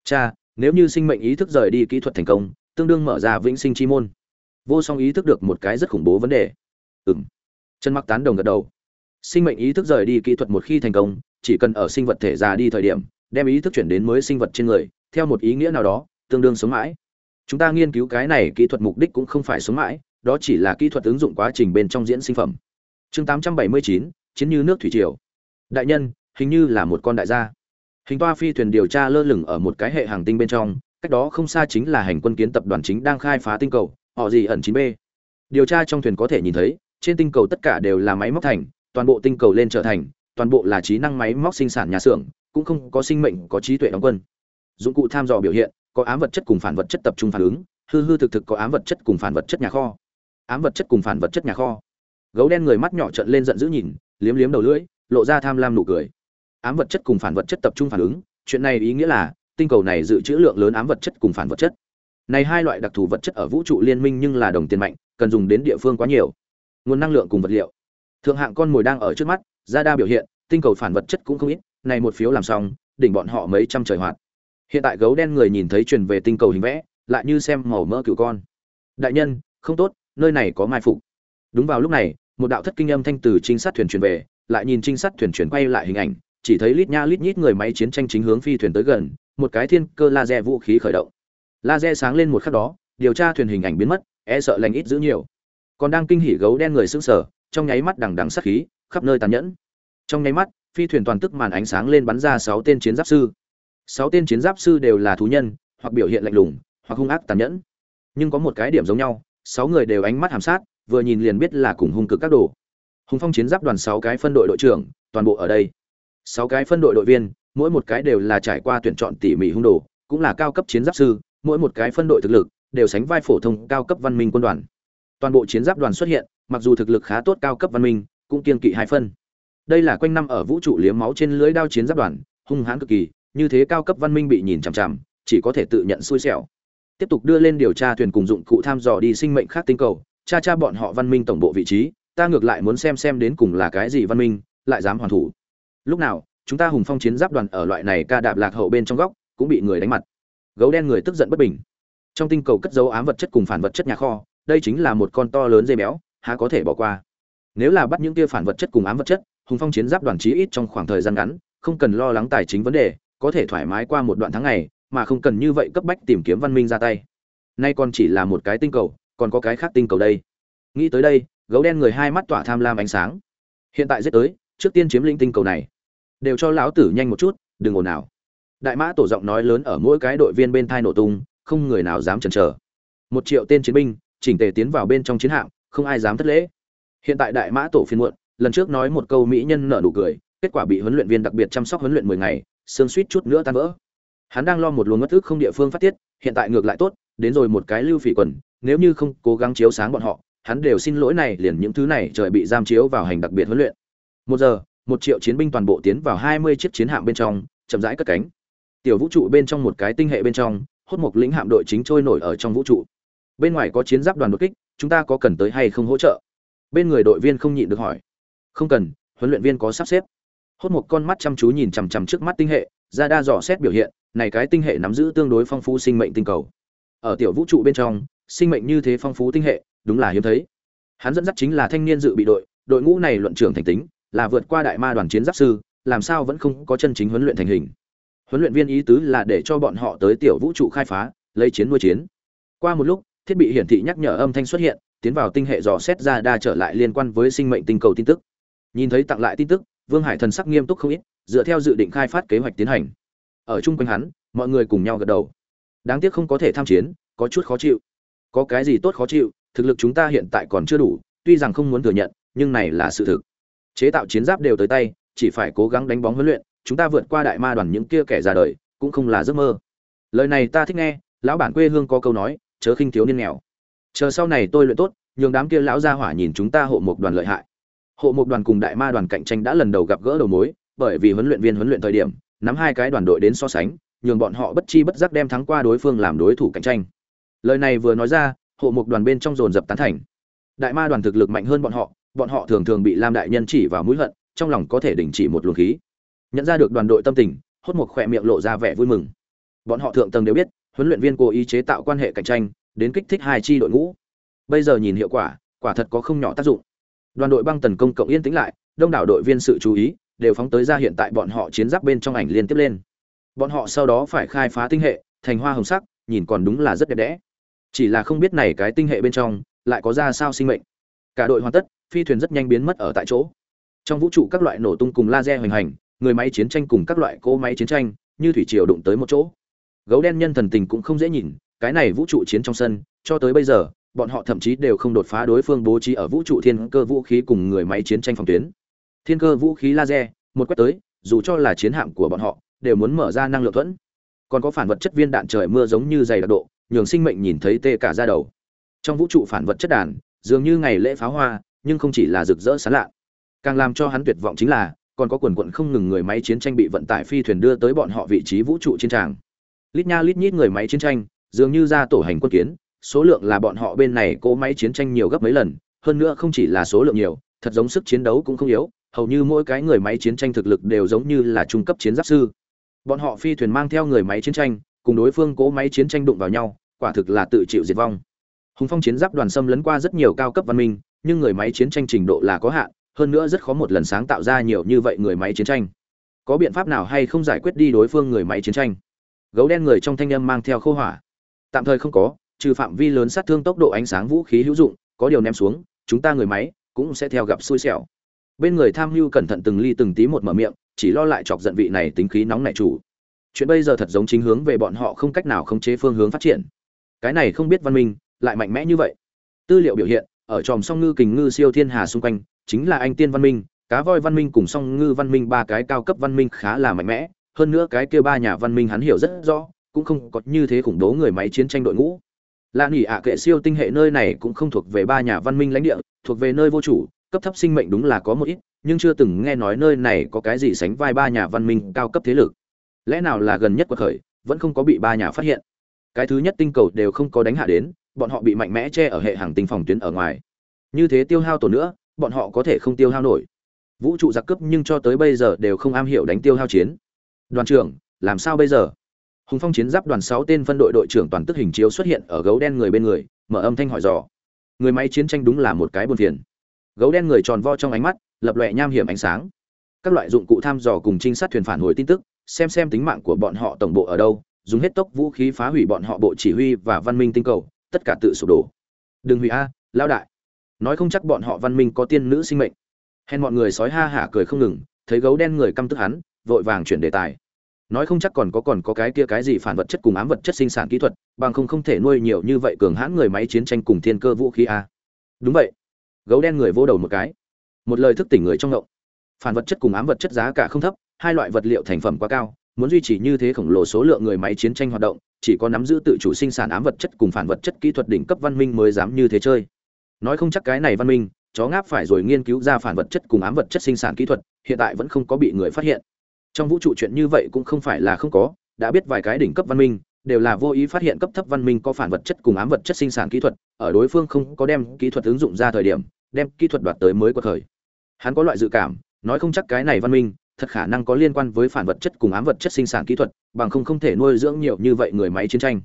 Cha nếu như sinh mệnh ý thức rời đi kỹ thuật thành công tương đương mở ra vĩnh sinh chi môn. Vô song ý thức được một cái rất khủng bố vấn đề. Ừ m chân mắc tán đồng gật đầu. Sinh mệnh ý thức rời đi kỹ thuật một khi thành công chỉ cần ở sinh vật thể già đi thời điểm đem ý thức chuyển đến mới sinh vật trên người theo một ý nghĩa nào đó tương đương sống mãi. Chúng ta nghiên cứu cái này kỹ thuật mục đích cũng không phải sống mãi đó chỉ là kỹ thuật ứng dụng quá trình bên trong diễn sinh phẩm. Chương 879, chiến như nước thủy triều. Đại nhân hình như là một con đại gia. Hình toa phi thuyền điều tra lơ lửng ở một cái hệ hàng tinh bên trong, cách đó không xa chính là hành quân kiến tập đoàn chính đang khai phá tinh cầu, họ gì ẩn 9 b. Điều tra trong thuyền có thể nhìn thấy, trên tinh cầu tất cả đều là máy móc thành, toàn bộ tinh cầu lên trở thành, toàn bộ là trí năng máy móc sinh sản nhà xưởng, cũng không có sinh mệnh, có trí tuệ đóng quân. Dụng cụ tham dò biểu hiện, có ám vật chất cùng phản vật chất tập trung phản ứng, hư hư thực thực có ám vật chất cùng phản vật chất nhà kho. Ám vật chất cùng phản vật chất nhà kho. Gấu đen người mắt nhỏ trợn lên giận dữ nhìn, liếm liếm đầu lưỡi, lộ ra tham lam nụ cười ám vật chất cùng phản vật chất tập trung phản ứng, chuyện này ý nghĩa là, tinh cầu này dự trữ lượng lớn ám vật chất cùng phản vật chất. Này hai loại đặc thù vật chất ở vũ trụ liên minh nhưng là đồng tiền mạnh, cần dùng đến địa phương quá nhiều. Nguồn năng lượng cùng vật liệu. Thượng hạng con mồi đang ở trước mắt ra đa biểu hiện, tinh cầu phản vật chất cũng không ít, này một phiếu làm xong, đỉnh bọn họ mấy trăm trời hoạt. Hiện tại gấu đen người nhìn thấy truyền về tinh cầu hình vẽ, lại như xem màu mỡ cựu con. Đại nhân, không tốt, nơi này có mai phục. Đúng vào lúc này, một đạo thất kinh âm thanh từ trinh sát thuyền truyền về, lại nhìn trinh sát thuyền chuyển quay lại hình ảnh chỉ thấy lít nha lít nhít người máy chiến tranh chính hướng phi thuyền tới gần, một cái thiên cơ laser vũ khí khởi động. Laser sáng lên một khắc đó, điều tra thuyền hình ảnh biến mất e sợ lành ít giữ nhiều. Còn đang kinh hỉ gấu đen người sững sờ, trong nháy mắt đằng đằng sát khí, khắp nơi tàn nhẫn. Trong nháy mắt, phi thuyền toàn tức màn ánh sáng lên bắn ra sáu tên chiến giáp sư. Sáu tên chiến giáp sư đều là thú nhân, hoặc biểu hiện lạnh lùng, hoặc hung ác tàn nhẫn. Nhưng có một cái điểm giống nhau, sáu người đều ánh mắt hàm sát, vừa nhìn liền biết là cùng hung cực các đồ. Hùng phong chiến giáp đoàn sáu cái phân đội đội trưởng, toàn bộ ở đây sáu cái phân đội đội viên, mỗi một cái đều là trải qua tuyển chọn tỉ mỉ hung đồ, cũng là cao cấp chiến giáp sư, mỗi một cái phân đội thực lực đều sánh vai phổ thông cao cấp văn minh quân đoàn. Toàn bộ chiến giáp đoàn xuất hiện, mặc dù thực lực khá tốt cao cấp văn minh, cũng kiên kỵ hai phân. Đây là quanh năm ở vũ trụ liếm máu trên lưới đao chiến giáp đoàn, hung hãn cực kỳ, như thế cao cấp văn minh bị nhìn chằm chằm, chỉ có thể tự nhận xui xẻo. Tiếp tục đưa lên điều tra thuyền cùng dụng cụ tham dò đi sinh mệnh khác tinh cầu, cha cha bọn họ văn minh tổng bộ vị trí, ta ngược lại muốn xem xem đến cùng là cái gì văn minh, lại dám hoàn thủ lúc nào, chúng ta hùng phong chiến giáp đoàn ở loại này ca đạp lạc hậu bên trong góc, cũng bị người đánh mặt. Gấu đen người tức giận bất bình. Trong tinh cầu cất dấu ám vật chất cùng phản vật chất nhà kho, đây chính là một con to lớn dây béo, há có thể bỏ qua. Nếu là bắt những kia phản vật chất cùng ám vật chất, hùng phong chiến giáp đoàn chí ít trong khoảng thời gian ngắn, không cần lo lắng tài chính vấn đề, có thể thoải mái qua một đoạn tháng ngày, mà không cần như vậy cấp bách tìm kiếm văn minh ra tay. Nay còn chỉ là một cái tinh cầu, còn có cái khác tinh cầu đây. Nghĩ tới đây, gấu đen người hai mắt tỏa tham lam ánh sáng. Hiện tại giết tới, trước tiên chiếm lĩnh tinh cầu này đều cho lão tử nhanh một chút, đừng ồn nào đại mã tổ giọng nói lớn ở mỗi cái đội viên bên thai nổ tung, không người nào dám chần chờ. Một triệu tên chiến binh, chỉnh tề tiến vào bên trong chiến hạm, không ai dám thất lễ. Hiện tại đại mã tổ phiên muộn, lần trước nói một câu mỹ nhân nở nụ cười, kết quả bị huấn luyện viên đặc biệt chăm sóc huấn luyện mười ngày, xương suýt chút nữa tan vỡ. Hắn đang lo một luồng ngất ức không địa phương phát tiết, hiện tại ngược lại tốt, đến rồi một cái lưu phỉ quần, nếu như không cố gắng chiếu sáng bọn họ, hắn đều xin lỗi này, liền những thứ này trời bị giam chiếu vào hành đặc biệt huấn luyện. Một giờ một triệu chiến binh toàn bộ tiến vào hai mươi chiếc chiến hạm bên trong, chậm rãi cất cánh. Tiểu vũ trụ bên trong một cái tinh hệ bên trong, hốt một lĩnh hạm đội chính trôi nổi ở trong vũ trụ. Bên ngoài có chiến giáp đoàn đột kích, chúng ta có cần tới hay không hỗ trợ? Bên người đội viên không nhịn được hỏi. Không cần, huấn luyện viên có sắp xếp. Hốt một con mắt chăm chú nhìn chằm chằm trước mắt tinh hệ, ra đa dò xét biểu hiện, này cái tinh hệ nắm giữ tương đối phong phú sinh mệnh tinh cầu. Ở tiểu vũ trụ bên trong, sinh mệnh như thế phong phú tinh hệ, đúng là hiếm thấy. Hắn dẫn dắt chính là thanh niên dự bị đội đội ngũ này luận trưởng thành tính là vượt qua đại ma đoàn chiến giáp sư, làm sao vẫn không có chân chính huấn luyện thành hình. Huấn luyện viên ý tứ là để cho bọn họ tới tiểu vũ trụ khai phá, lấy chiến nuôi chiến. Qua một lúc, thiết bị hiển thị nhắc nhở âm thanh xuất hiện, tiến vào tinh hệ dò xét ra đa trở lại liên quan với sinh mệnh tinh cầu tin tức. Nhìn thấy tặng lại tin tức, vương hải thần sắc nghiêm túc không ít, dựa theo dự định khai phát kế hoạch tiến hành. Ở chung quanh hắn, mọi người cùng nhau gật đầu. Đáng tiếc không có thể tham chiến, có chút khó chịu. Có cái gì tốt khó chịu, thực lực chúng ta hiện tại còn chưa đủ, tuy rằng không muốn thừa nhận, nhưng này là sự thực chế tạo chiến giáp đều tới tay, chỉ phải cố gắng đánh bóng huấn luyện, chúng ta vượt qua đại ma đoàn những kia kẻ già đời, cũng không là giấc mơ. Lời này ta thích nghe, lão bản quê hương có câu nói, chớ khinh thiếu niên nghèo. Chờ sau này tôi luyện tốt, nhường đám kia lão gia hỏa nhìn chúng ta hộ một đoàn lợi hại. Hộ một đoàn cùng đại ma đoàn cạnh tranh đã lần đầu gặp gỡ đầu mối, bởi vì huấn luyện viên huấn luyện thời điểm, nắm hai cái đoàn đội đến so sánh, nhường bọn họ bất chi bất giác đem thắng qua đối phương làm đối thủ cạnh tranh. Lời này vừa nói ra, hộ một đoàn bên trong dồn dập tán thành. Đại ma đoàn thực lực mạnh hơn bọn họ bọn họ thường thường bị lam đại nhân chỉ vào mũi hận, trong lòng có thể đình chỉ một luồng khí. Nhận ra được đoàn đội tâm tình, hốt một khỏe miệng lộ ra vẻ vui mừng. Bọn họ thượng tầng đều biết, huấn luyện viên cố ý chế tạo quan hệ cạnh tranh, đến kích thích hai chi đội ngũ. Bây giờ nhìn hiệu quả quả thật có không nhỏ tác dụng. Đoàn đội băng tấn công cộng yên tĩnh lại, đông đảo đội viên sự chú ý đều phóng tới ra hiện tại bọn họ chiến giáp bên trong ảnh liên tiếp lên. Bọn họ sau đó phải khai phá tinh hệ, thành hoa hồng sắc, nhìn còn đúng là rất đẹp đẽ. Chỉ là không biết này cái tinh hệ bên trong lại có ra sao sinh mệnh. Cả đội hoàn tất phi thuyền rất nhanh biến mất ở tại chỗ. Trong vũ trụ các loại nổ tung cùng laser hoành hành, người máy chiến tranh cùng các loại cỗ máy chiến tranh, như thủy triều đụng tới một chỗ. Gấu đen nhân thần tình cũng không dễ nhìn, cái này vũ trụ chiến trong sân, cho tới bây giờ, bọn họ thậm chí đều không đột phá đối phương bố trí ở vũ trụ thiên cơ vũ khí cùng người máy chiến tranh phòng tuyến. Thiên cơ vũ khí laser, một quét tới, dù cho là chiến hạm của bọn họ, đều muốn mở ra năng lượng thuẫn. Còn có phản vật chất viên đạn trời mưa giống như dày đặc độ, nhường sinh mệnh nhìn thấy tê cả ra đầu. Trong vũ trụ phản vật chất đàn, dường như ngày lễ pháo hoa nhưng không chỉ là rực rỡ sáng lạ. Càng làm cho hắn tuyệt vọng chính là, còn có quần quận không ngừng người máy chiến tranh bị vận tải phi thuyền đưa tới bọn họ vị trí vũ trụ chiến tràng lít nha lít nhít người máy chiến tranh, dường như ra tổ hành quân kiến, số lượng là bọn họ bên này cỗ máy chiến tranh nhiều gấp mấy lần, hơn nữa không chỉ là số lượng nhiều, thật giống sức chiến đấu cũng không yếu, hầu như mỗi cái người máy chiến tranh thực lực đều giống như là trung cấp chiến giáp sư. Bọn họ phi thuyền mang theo người máy chiến tranh, cùng đối phương cỗ máy chiến tranh đụng vào nhau, quả thực là tự chịu diệt vong. Hùng phong chiến giáp đoàn xâm lấn qua rất nhiều cao cấp văn minh nhưng người máy chiến tranh trình độ là có hạn, hơn nữa rất khó một lần sáng tạo ra nhiều như vậy người máy chiến tranh. Có biện pháp nào hay không giải quyết đi đối phương người máy chiến tranh? Gấu đen người trong thanh âm mang theo khô hỏa. Tạm thời không có, trừ phạm vi lớn sát thương tốc độ ánh sáng vũ khí hữu dụng, có điều ném xuống, chúng ta người máy cũng sẽ theo gặp xui xẻo. Bên người tham mưu cẩn thận từng ly từng tí một mở miệng, chỉ lo lại chọc giận vị này tính khí nóng nảy chủ. Chuyện bây giờ thật giống chính hướng về bọn họ không cách nào khống chế phương hướng phát triển. Cái này không biết văn minh, lại mạnh mẽ như vậy. Tư liệu biểu hiện ở tròm song ngư kình ngư siêu thiên hà xung quanh, chính là anh tiên văn minh, cá voi văn minh cùng song ngư văn minh ba cái cao cấp văn minh khá là mạnh mẽ. Hơn nữa cái kia ba nhà văn minh hắn hiểu rất rõ, cũng không có như thế khủng bố người máy chiến tranh đội ngũ. Là nghỉ ạ kệ siêu tinh hệ nơi này cũng không thuộc về ba nhà văn minh lãnh địa, thuộc về nơi vô chủ, cấp thấp sinh mệnh đúng là có một ít, nhưng chưa từng nghe nói nơi này có cái gì sánh vai ba nhà văn minh cao cấp thế lực. Lẽ nào là gần nhất cuộc khởi, vẫn không có bị ba nhà phát hiện? Cái thứ nhất tinh cầu đều không có đánh hạ đến bọn họ bị mạnh mẽ che ở hệ hàng tinh phòng tuyến ở ngoài. Như thế tiêu hao tổ nữa, bọn họ có thể không tiêu hao nổi. Vũ trụ giặc cướp nhưng cho tới bây giờ đều không am hiểu đánh tiêu hao chiến. Đoàn trưởng, làm sao bây giờ? Hùng phong chiến giáp đoàn sáu tên phân đội đội trưởng toàn tức hình chiếu xuất hiện ở gấu đen người bên người, mở âm thanh hỏi dò. Người máy chiến tranh đúng là một cái buồn phiền. Gấu đen người tròn vo trong ánh mắt, lập lòe nham hiểm ánh sáng. Các loại dụng cụ thăm dò cùng trinh sát thuyền phản hồi tin tức, xem xem tính mạng của bọn họ tổng bộ ở đâu, dùng hết tốc vũ khí phá hủy bọn họ bộ chỉ huy và văn minh tinh cầu tất cả tự sụp đổ. Đừng hủy a, lão đại. Nói không chắc bọn họ văn minh có tiên nữ sinh mệnh. Hèn mọi người sói ha hả cười không ngừng, thấy gấu đen người căm tức hắn, vội vàng chuyển đề tài. Nói không chắc còn có còn có cái kia cái gì phản vật chất cùng ám vật chất sinh sản kỹ thuật, bằng không không thể nuôi nhiều như vậy cường hãn người máy chiến tranh cùng thiên cơ vũ khí a. Đúng vậy. Gấu đen người vô đầu một cái. Một lời thức tỉnh người trong ngộng. Phản vật chất cùng ám vật chất giá cả không thấp, hai loại vật liệu thành phẩm quá cao, muốn duy trì như thế khổng lồ số lượng người máy chiến tranh hoạt động chỉ có nắm giữ tự chủ sinh sản ám vật chất cùng phản vật chất kỹ thuật đỉnh cấp văn minh mới dám như thế chơi. Nói không chắc cái này văn minh, chó ngáp phải rồi nghiên cứu ra phản vật chất cùng ám vật chất sinh sản kỹ thuật, hiện tại vẫn không có bị người phát hiện. Trong vũ trụ chuyện như vậy cũng không phải là không có, đã biết vài cái đỉnh cấp văn minh, đều là vô ý phát hiện cấp thấp văn minh có phản vật chất cùng ám vật chất sinh sản kỹ thuật, ở đối phương không có đem kỹ thuật ứng dụng ra thời điểm, đem kỹ thuật đoạt tới mới quật thời. Hắn có loại dự cảm, nói không chắc cái này văn minh thật khả năng có liên quan với phản vật chất cùng ám vật chất sinh sản kỹ thuật, bằng không không thể nuôi dưỡng nhiều như vậy người máy chiến tranh.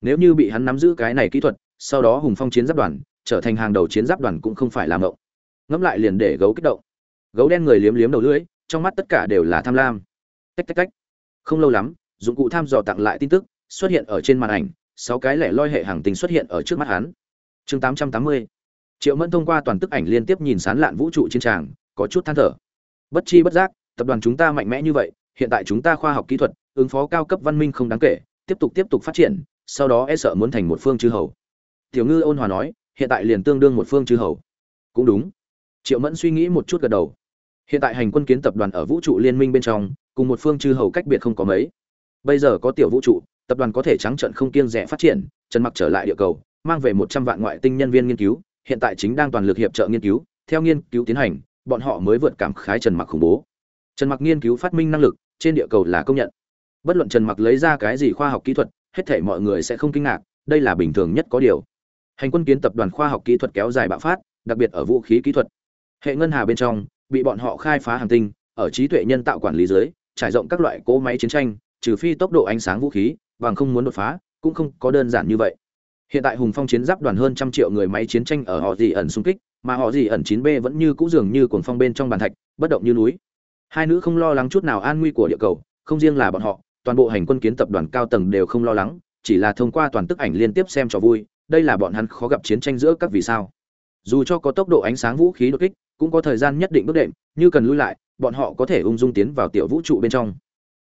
Nếu như bị hắn nắm giữ cái này kỹ thuật, sau đó hùng phong chiến giáp đoàn trở thành hàng đầu chiến giáp đoàn cũng không phải làm mộng. Ngẫm lại liền để gấu kích động. Gấu đen người liếm liếm đầu lưỡi, trong mắt tất cả đều là tham lam. Tách tách tách. Không lâu lắm, dụng cụ tham dò tặng lại tin tức xuất hiện ở trên màn ảnh, sáu cái lẻ loi hệ hàng tình xuất hiện ở trước mắt hắn. Chương tám trăm tám mươi. Triệu mẫn thông qua toàn tức ảnh liên tiếp nhìn sán lạn vũ trụ chiến tràng, có chút than thở. Bất chi bất giác tập đoàn chúng ta mạnh mẽ như vậy, hiện tại chúng ta khoa học kỹ thuật, ứng phó cao cấp văn minh không đáng kể, tiếp tục tiếp tục phát triển, sau đó e sợ muốn thành một phương chư hầu. Tiểu ngư ôn hòa nói, hiện tại liền tương đương một phương chư hầu. Cũng đúng. Triệu mẫn suy nghĩ một chút gật đầu. Hiện tại hành quân kiến tập đoàn ở vũ trụ liên minh bên trong, cùng một phương chư hầu cách biệt không có mấy. Bây giờ có tiểu vũ trụ, tập đoàn có thể trắng trận không kiêng rẻ phát triển, trần mặc trở lại địa cầu, mang về một trăm vạn ngoại tinh nhân viên nghiên cứu, hiện tại chính đang toàn lực hiệp trợ nghiên cứu, theo nghiên cứu tiến hành, bọn họ mới vượt cảm khái trần mặc khủng bố trần mặc nghiên cứu phát minh năng lực, trên địa cầu là công nhận. Bất luận trần mặc lấy ra cái gì khoa học kỹ thuật, hết thể mọi người sẽ không kinh ngạc, đây là bình thường nhất có điều. Hành quân kiến tập đoàn khoa học kỹ thuật kéo dài bạo phát, đặc biệt ở vũ khí kỹ thuật. Hệ ngân hà bên trong, bị bọn họ khai phá hành tinh, ở trí tuệ nhân tạo quản lý dưới, trải rộng các loại cỗ máy chiến tranh, trừ phi tốc độ ánh sáng vũ khí, bằng không muốn đột phá, cũng không có đơn giản như vậy. Hiện tại hùng phong chiến giáp đoàn hơn trăm triệu người máy chiến tranh ở họ gì ẩn xung kích, mà họ gì ẩn 9 b vẫn như cũ dường như cuồng phong bên trong bàn thạch, bất động như núi hai nữ không lo lắng chút nào an nguy của địa cầu, không riêng là bọn họ, toàn bộ hành quân kiến tập đoàn cao tầng đều không lo lắng, chỉ là thông qua toàn tức ảnh liên tiếp xem cho vui, đây là bọn hắn khó gặp chiến tranh giữa các vì sao. Dù cho có tốc độ ánh sáng vũ khí đột kích, cũng có thời gian nhất định bước đệm, như cần lui lại, bọn họ có thể ung dung tiến vào tiểu vũ trụ bên trong.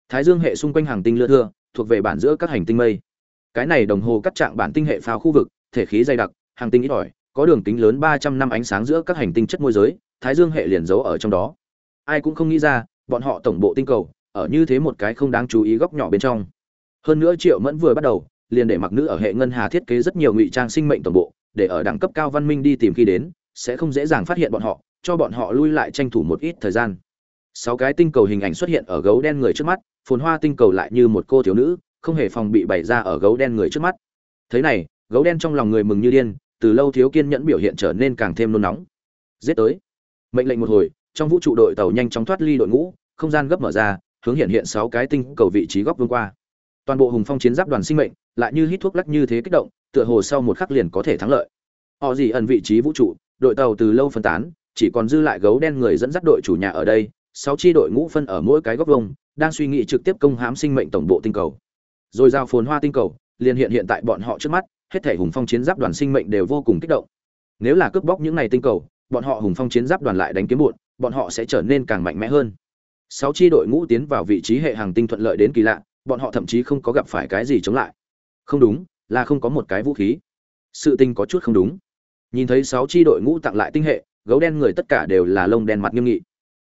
Thái dương hệ xung quanh hàng tinh lưa thưa, thuộc về bản giữa các hành tinh mây. Cái này đồng hồ cắt trạng bản tinh hệ pháo khu vực, thể khí dày đặc, hàng tinh ít ỏi, có đường kính lớn ba trăm năm ánh sáng giữa các hành tinh chất môi giới, thái dương hệ liền giấu ở trong đó ai cũng không nghĩ ra, bọn họ tổng bộ tinh cầu, ở như thế một cái không đáng chú ý góc nhỏ bên trong. Hơn nữa triệu mẫn vừa bắt đầu, liền để mặc nữ ở hệ ngân hà thiết kế rất nhiều ngụy trang sinh mệnh tổng bộ, để ở đẳng cấp cao văn minh đi tìm khi đến, sẽ không dễ dàng phát hiện bọn họ, cho bọn họ lui lại tranh thủ một ít thời gian. Sáu cái tinh cầu hình ảnh xuất hiện ở gấu đen người trước mắt, phồn hoa tinh cầu lại như một cô thiếu nữ, không hề phòng bị bày ra ở gấu đen người trước mắt. Thế này, gấu đen trong lòng người mừng như điên, từ lâu thiếu kiên nhẫn biểu hiện trở nên càng thêm nôn nóng. Giết tới. Mệnh lệnh một hồi trong vũ trụ đội tàu nhanh chóng thoát ly đội ngũ, không gian gấp mở ra, hướng hiện hiện sáu cái tinh cầu vị trí góc vương qua. Toàn bộ hùng phong chiến giáp đoàn sinh mệnh lại như hít thuốc lắc như thế kích động, tựa hồ sau một khắc liền có thể thắng lợi. Họ gì ẩn vị trí vũ trụ, đội tàu từ lâu phân tán, chỉ còn dư lại gấu đen người dẫn dắt đội chủ nhà ở đây, sáu chi đội ngũ phân ở mỗi cái góc vông đang suy nghĩ trực tiếp công hãm sinh mệnh tổng bộ tinh cầu. Rồi giao phồn hoa tinh cầu, liền hiện hiện tại bọn họ trước mắt, hết thể hùng phong chiến giáp đoàn sinh mệnh đều vô cùng kích động. Nếu là cướp bóc những này tinh cầu, bọn họ hùng phong chiến giáp đoàn lại đánh kiếm bụn bọn họ sẽ trở nên càng mạnh mẽ hơn. Sáu chi đội ngũ tiến vào vị trí hệ hàng tinh thuận lợi đến kỳ lạ, bọn họ thậm chí không có gặp phải cái gì chống lại. Không đúng, là không có một cái vũ khí. Sự tình có chút không đúng. Nhìn thấy sáu chi đội ngũ tặng lại tinh hệ, gấu đen người tất cả đều là lông đen mặt nghiêm nghị.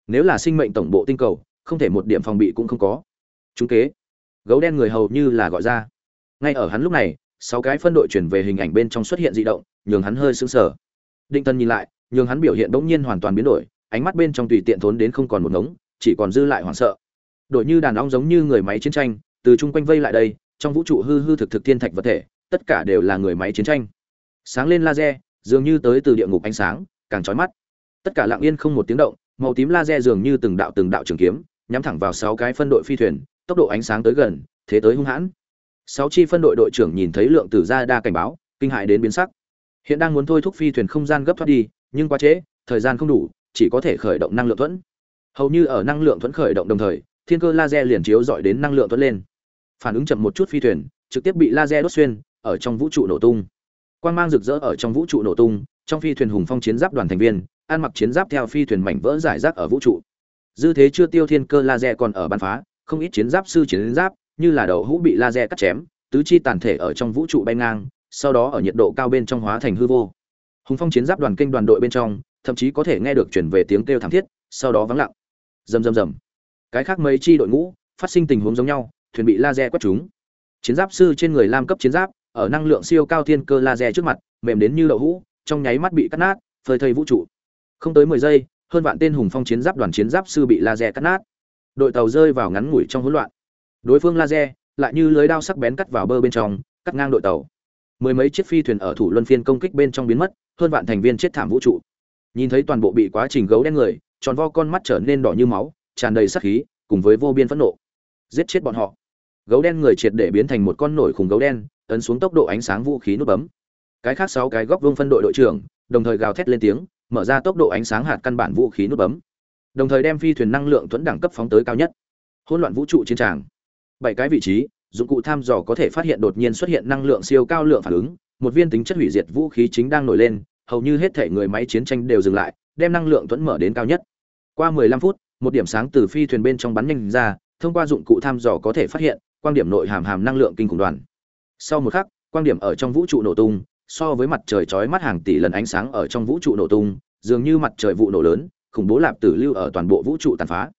Nếu là sinh mệnh tổng bộ tinh cầu, không thể một điểm phòng bị cũng không có. Chúng kế. Gấu đen người hầu như là gọi ra. Ngay ở hắn lúc này, sáu cái phân đội chuyển về hình ảnh bên trong xuất hiện dị động, nhường hắn hơi sững sờ. Định tân nhìn lại, nhường hắn biểu hiện bỗng nhiên hoàn toàn biến đổi ánh mắt bên trong tùy tiện thốn đến không còn một ngống, chỉ còn dư lại hoảng sợ. Đội như đàn ong giống như người máy chiến tranh, từ chung quanh vây lại đây, trong vũ trụ hư hư thực thực thiên thạch vật thể, tất cả đều là người máy chiến tranh. Sáng lên laser, dường như tới từ địa ngục ánh sáng, càng chói mắt. Tất cả lặng yên không một tiếng động, màu tím laser dường như từng đạo từng đạo trường kiếm, nhắm thẳng vào sáu cái phân đội phi thuyền, tốc độ ánh sáng tới gần, thế tới hung hãn. Sáu chi phân đội đội trưởng nhìn thấy lượng tử ra đa cảnh báo, kinh hại đến biến sắc. Hiện đang muốn thôi thúc phi thuyền không gian gấp thoát đi, nhưng quá trễ, thời gian không đủ chỉ có thể khởi động năng lượng thuẫn. Hầu như ở năng lượng thuẫn khởi động đồng thời, thiên cơ laser liền chiếu dọi đến năng lượng thuẫn lên. Phản ứng chậm một chút phi thuyền, trực tiếp bị laser đốt xuyên, ở trong vũ trụ nổ tung. Quang mang rực rỡ ở trong vũ trụ nổ tung, trong phi thuyền hùng phong chiến giáp đoàn thành viên, ăn mặc chiến giáp theo phi thuyền mảnh vỡ giải rác ở vũ trụ. Dư thế chưa tiêu thiên cơ laser còn ở bắn phá, không ít chiến giáp sư chiến giáp, như là đầu hũ bị laser cắt chém, tứ chi tàn thể ở trong vũ trụ bay ngang, sau đó ở nhiệt độ cao bên trong hóa thành hư vô. Hùng phong chiến giáp đoàn kinh đoàn đội bên trong thậm chí có thể nghe được chuyển về tiếng kêu thảm thiết, sau đó vắng lặng. Rầm rầm rầm. Cái khác mấy chi đội ngũ, phát sinh tình huống giống nhau, thuyền bị laser quét trúng. Chiến giáp sư trên người lam cấp chiến giáp, ở năng lượng siêu cao thiên cơ laser trước mặt, mềm đến như đậu hũ, trong nháy mắt bị cắt nát, phơi thây vũ trụ. Không tới mười giây, hơn vạn tên hùng phong chiến giáp đoàn chiến giáp sư bị laser cắt nát. Đội tàu rơi vào ngắn ngủi trong hỗn loạn. Đối phương laser, lại như lưới đao sắc bén cắt vào bờ bên trong, cắt ngang đội tàu. Mười mấy chiếc phi thuyền ở thủ luân phiên công kích bên trong biến mất, hơn vạn thành viên chết thảm vũ trụ nhìn thấy toàn bộ bị quá trình gấu đen người, tròn vo con mắt trở nên đỏ như máu, tràn đầy sát khí, cùng với vô biên phẫn nộ. Giết chết bọn họ. Gấu đen người triệt để biến thành một con nổi khủng gấu đen, ấn xuống tốc độ ánh sáng vũ khí nút bấm. Cái khác sáu cái góc vương phân đội đội trưởng, đồng thời gào thét lên tiếng, mở ra tốc độ ánh sáng hạt căn bản vũ khí nút bấm. Đồng thời đem phi thuyền năng lượng thuẫn đẳng cấp phóng tới cao nhất. Hỗn loạn vũ trụ chiến tràng. Bảy cái vị trí, dụng cụ thăm dò có thể phát hiện đột nhiên xuất hiện năng lượng siêu cao lượng phản ứng, một viên tính chất hủy diệt vũ khí chính đang nổi lên hầu như hết thể người máy chiến tranh đều dừng lại, đem năng lượng thuẫn mở đến cao nhất. Qua 15 phút, một điểm sáng từ phi thuyền bên trong bắn nhanh ra, thông qua dụng cụ thăm dò có thể phát hiện quan điểm nội hàm hàm năng lượng kinh khủng đoàn sau một khắc quan điểm ở trong vũ trụ nổ tung, so với mặt trời chói mắt hàng tỷ lần ánh sáng ở trong vũ trụ nổ tung, dường như mặt trời vụ nổ lớn, khủng bố lạp tử lưu ở toàn bộ vũ trụ tàn phá.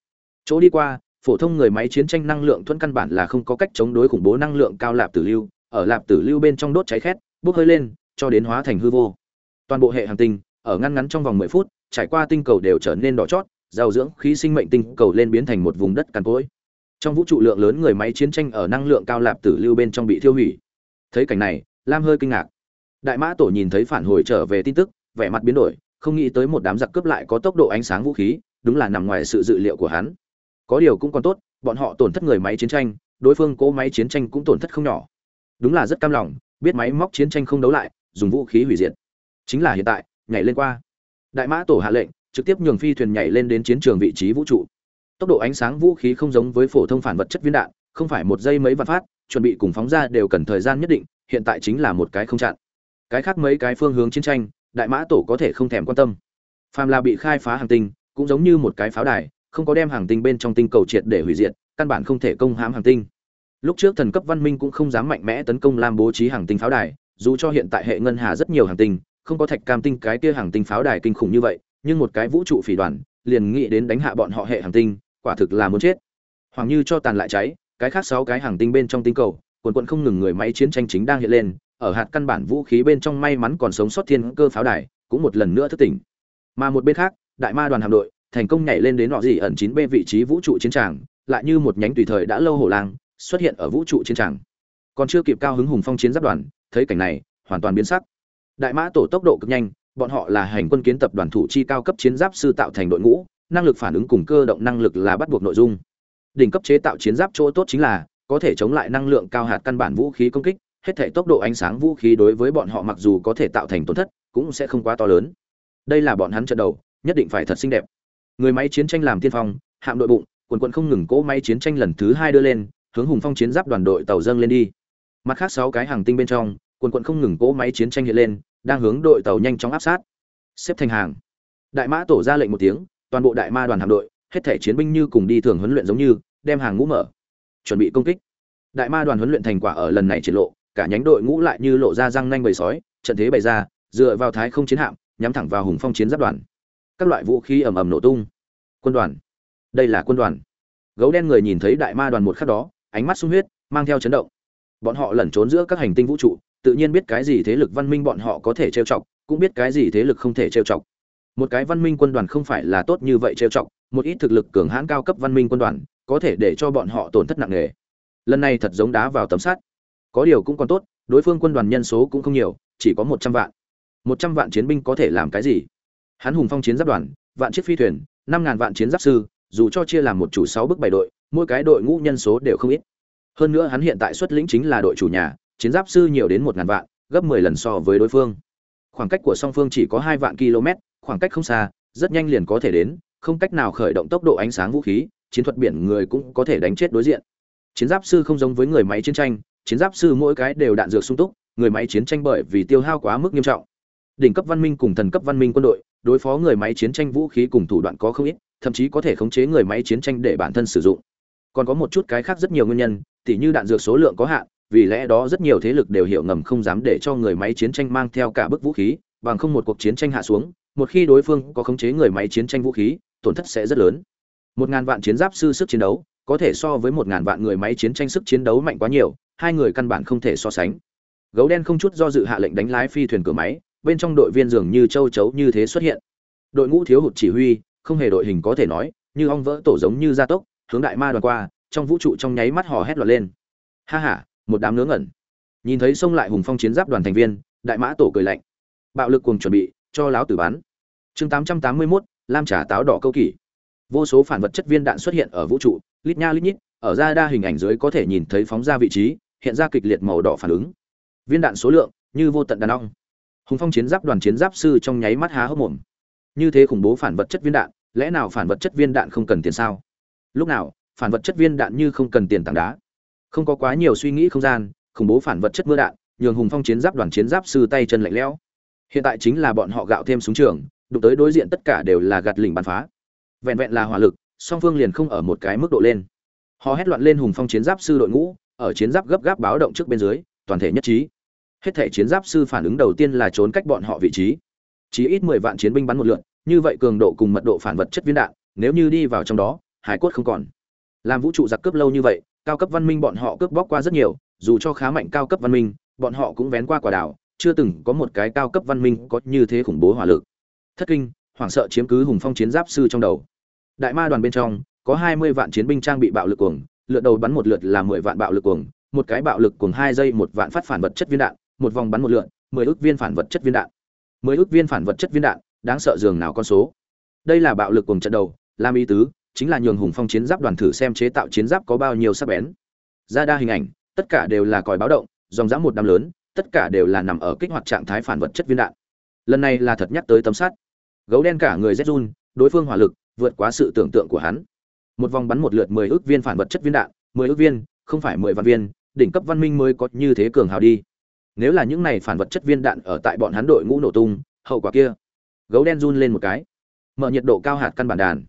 Chỗ đi qua, phổ thông người máy chiến tranh năng lượng thuẫn căn bản là không có cách chống đối khủng bố năng lượng cao lạp tử lưu, ở lạp tử lưu bên trong đốt cháy khét, bốc hơi lên, cho đến hóa thành hư vô toàn bộ hệ hành tinh, ở ngăn ngắn trong vòng 10 phút, trải qua tinh cầu đều trở nên đỏ chót, giàu dưỡng khí sinh mệnh tinh cầu lên biến thành một vùng đất cằn cỗi. Trong vũ trụ lượng lớn người máy chiến tranh ở năng lượng cao lạp tử lưu bên trong bị thiêu hủy. Thấy cảnh này, lam hơi kinh ngạc. Đại mã tổ nhìn thấy phản hồi trở về tin tức, vẻ mặt biến đổi, không nghĩ tới một đám giặc cướp lại có tốc độ ánh sáng vũ khí, đúng là nằm ngoài sự dự liệu của hắn. Có điều cũng còn tốt, bọn họ tổn thất người máy chiến tranh, đối phương cố máy chiến tranh cũng tổn thất không nhỏ. Đúng là rất cam lòng, biết máy móc chiến tranh không đấu lại, dùng vũ khí hủy diệt chính là hiện tại, nhảy lên qua. Đại mã tổ hạ lệnh, trực tiếp nhường phi thuyền nhảy lên đến chiến trường vị trí vũ trụ. Tốc độ ánh sáng vũ khí không giống với phổ thông phản vật chất viên đạn, không phải một giây mấy vạn phát, chuẩn bị cùng phóng ra đều cần thời gian nhất định, hiện tại chính là một cái không chặn. Cái khác mấy cái phương hướng chiến tranh, đại mã tổ có thể không thèm quan tâm. Phàm là bị khai phá hàng tinh, cũng giống như một cái pháo đài, không có đem hàng tinh bên trong tinh cầu triệt để hủy diệt, căn bản không thể công hãm hàng tinh. Lúc trước thần cấp văn minh cũng không dám mạnh mẽ tấn công lam bố trí hàng tinh pháo đài, dù cho hiện tại hệ ngân hà rất nhiều hàng tinh không có thạch cam tinh, cái kia hàng tinh pháo đài kinh khủng như vậy, nhưng một cái vũ trụ phỉ đoàn, liền nghĩ đến đánh hạ bọn họ hệ hàng tinh, quả thực là muốn chết. Hoàng như cho tàn lại cháy, cái khác sáu cái hàng tinh bên trong tinh cầu, quần quận không ngừng người máy chiến tranh chính đang hiện lên, ở hạt căn bản vũ khí bên trong may mắn còn sống sót thiên cơ pháo đài, cũng một lần nữa thức tỉnh. Mà một bên khác, đại ma đoàn hạm đội, thành công nhảy lên đến nọ gì ẩn chín b vị trí vũ trụ chiến tràng, lại như một nhánh tùy thời đã lâu hổ lang, xuất hiện ở vũ trụ chiến tràng. Còn chưa kịp cao hứng hùng phong chiến giáp đoàn, thấy cảnh này, hoàn toàn biến sắc đại mã tổ tốc độ cực nhanh, bọn họ là hành quân kiến tập đoàn thủ chi cao cấp chiến giáp sư tạo thành đội ngũ, năng lực phản ứng cùng cơ động năng lực là bắt buộc nội dung. Đỉnh cấp chế tạo chiến giáp chỗ tốt chính là, có thể chống lại năng lượng cao hạt căn bản vũ khí công kích, hết thể tốc độ ánh sáng vũ khí đối với bọn họ mặc dù có thể tạo thành tổn thất, cũng sẽ không quá to lớn. Đây là bọn hắn trận đầu, nhất định phải thật xinh đẹp. Người máy chiến tranh làm tiên phong, hạm đội bụng, quần quận không ngừng cỗ máy chiến tranh lần thứ hai đưa lên, hướng hùng phong chiến giáp đoàn đội tàu dâng lên đi. Mặt khác sáu cái hàng tinh bên trong quần quận không ngừng cỗ máy chiến tranh hiện lên, đang hướng đội tàu nhanh chóng áp sát. Xếp thành hàng. Đại mã tổ ra lệnh một tiếng, toàn bộ đại ma đoàn hạm đội, hết thể chiến binh như cùng đi thường huấn luyện giống như, đem hàng ngũ mở. Chuẩn bị công kích. Đại ma đoàn huấn luyện thành quả ở lần này triển lộ, cả nhánh đội ngũ lại như lộ ra răng nanh bầy sói, trận thế bày ra, dựa vào thái không chiến hạm, nhắm thẳng vào hùng phong chiến giáp đoàn. Các loại vũ khí ầm ầm nổ tung. Quân đoàn. Đây là quân đoàn. Gấu đen người nhìn thấy đại ma đoàn một khắc đó, ánh mắt sung huyết, mang theo chấn động. Bọn họ lẩn trốn giữa các hành tinh vũ trụ tự nhiên biết cái gì thế lực văn minh bọn họ có thể trêu chọc, cũng biết cái gì thế lực không thể trêu chọc. Một cái văn minh quân đoàn không phải là tốt như vậy trêu chọc, một ít thực lực cường hãn cao cấp văn minh quân đoàn, có thể để cho bọn họ tổn thất nặng nề. Lần này thật giống đá vào tấm sắt. Có điều cũng còn tốt, đối phương quân đoàn nhân số cũng không nhiều, chỉ có một trăm vạn. Một trăm vạn chiến binh có thể làm cái gì? Hắn hùng phong chiến giáp đoàn, vạn chiếc phi thuyền, năm ngàn vạn chiến giáp sư, dù cho chia làm một chủ sáu bức bảy đội, mỗi cái đội ngũ nhân số đều không ít. Hơn nữa hắn hiện tại xuất lĩnh chính là đội chủ nhà chiến giáp sư nhiều đến một ngàn vạn, gấp mười lần so với đối phương. Khoảng cách của song phương chỉ có hai vạn km, khoảng cách không xa, rất nhanh liền có thể đến, không cách nào khởi động tốc độ ánh sáng vũ khí, chiến thuật biển người cũng có thể đánh chết đối diện. Chiến giáp sư không giống với người máy chiến tranh, chiến giáp sư mỗi cái đều đạn dược sung túc, người máy chiến tranh bởi vì tiêu hao quá mức nghiêm trọng. Đỉnh cấp văn minh cùng thần cấp văn minh quân đội, đối phó người máy chiến tranh vũ khí cùng thủ đoạn có không ít, thậm chí có thể khống chế người máy chiến tranh để bản thân sử dụng. Còn có một chút cái khác rất nhiều nguyên nhân, tỉ như đạn dược số lượng có hạn vì lẽ đó rất nhiều thế lực đều hiểu ngầm không dám để cho người máy chiến tranh mang theo cả bức vũ khí, bằng không một cuộc chiến tranh hạ xuống, một khi đối phương có khống chế người máy chiến tranh vũ khí, tổn thất sẽ rất lớn. Một ngàn vạn chiến giáp sư sức chiến đấu, có thể so với một ngàn vạn người máy chiến tranh sức chiến đấu mạnh quá nhiều, hai người căn bản không thể so sánh. Gấu đen không chút do dự hạ lệnh đánh lái phi thuyền cửa máy, bên trong đội viên dường như châu chấu như thế xuất hiện. Đội ngũ thiếu hụt chỉ huy, không hề đội hình có thể nói, như ong vỡ tổ giống như gia tốc, hướng đại ma đoàn qua, trong vũ trụ trong nháy mắt hò hét loạt lên. Ha ha một đám ngớ ngẩn. Nhìn thấy xông lại hùng phong chiến giáp đoàn thành viên đại mã tổ cười lạnh. Bạo lực cùng chuẩn bị cho láo tử bắn. Chương 881, lam trà táo đỏ câu kỷ. Vô số phản vật chất viên đạn xuất hiện ở vũ trụ lít nha lít nhít ở ra đa hình ảnh dưới có thể nhìn thấy phóng ra vị trí hiện ra kịch liệt màu đỏ phản ứng. Viên đạn số lượng như vô tận đàn ong. Hùng phong chiến giáp đoàn chiến giáp sư trong nháy mắt há hốc mồm. Như thế khủng bố phản vật chất viên đạn lẽ nào phản vật chất viên đạn không cần tiền sao? Lúc nào phản vật chất viên đạn như không cần tiền tảng đá? Không có quá nhiều suy nghĩ không gian khủng bố phản vật chất mưa đạn nhường hùng phong chiến giáp đoàn chiến giáp sư tay chân lạnh lẽo. Hiện tại chính là bọn họ gạo thêm súng trường đụng tới đối diện tất cả đều là gạt lỉnh bắn phá. Vẹn vẹn là hỏa lực song phương liền không ở một cái mức độ lên. Họ hét loạn lên hùng phong chiến giáp sư đội ngũ ở chiến giáp gấp gáp báo động trước bên dưới toàn thể nhất trí. Hết thể chiến giáp sư phản ứng đầu tiên là trốn cách bọn họ vị trí. Chỉ ít mười vạn chiến binh bắn một lượt, như vậy cường độ cùng mật độ phản vật chất viên đạn nếu như đi vào trong đó hải cốt không còn. Làm vũ trụ giặc cướp lâu như vậy cao cấp văn minh bọn họ cướp bóc qua rất nhiều, dù cho khá mạnh cao cấp văn minh, bọn họ cũng vén qua quả đảo, chưa từng có một cái cao cấp văn minh có như thế khủng bố hỏa lực. Thất kinh, hoảng sợ chiếm cứ hùng phong chiến giáp sư trong đầu. Đại ma đoàn bên trong, có hai mươi vạn chiến binh trang bị bạo lực cuồng, lượt đầu bắn một lượt là mười vạn bạo lực cuồng, một cái bạo lực cuồng hai giây một vạn phát phản vật chất viên đạn, một vòng bắn một lượt, mười ước viên phản vật chất viên đạn. Mười ước viên phản vật chất viên đạn, đáng sợ dường nào con số. Đây là bạo lực cuồng trận đầu, làm ý tứ chính là nhường hùng phong chiến giáp đoàn thử xem chế tạo chiến giáp có bao nhiêu sắc bén. Ra đa hình ảnh, tất cả đều là còi báo động, dòng dã một đám lớn, tất cả đều là nằm ở kích hoạt trạng thái phản vật chất viên đạn. Lần này là thật nhắc tới tấm sắt. Gấu đen cả người zhun đối phương hỏa lực, vượt quá sự tưởng tượng của hắn. Một vòng bắn một lượt mười ước viên phản vật chất viên đạn, mười ước viên, không phải mười vạn viên, đỉnh cấp văn minh mới có như thế cường hào đi. Nếu là những này phản vật chất viên đạn ở tại bọn hắn đội ngũ nổ tung, hậu quả kia. Gấu đen run lên một cái. Mở nhiệt độ cao hạt căn bản đàn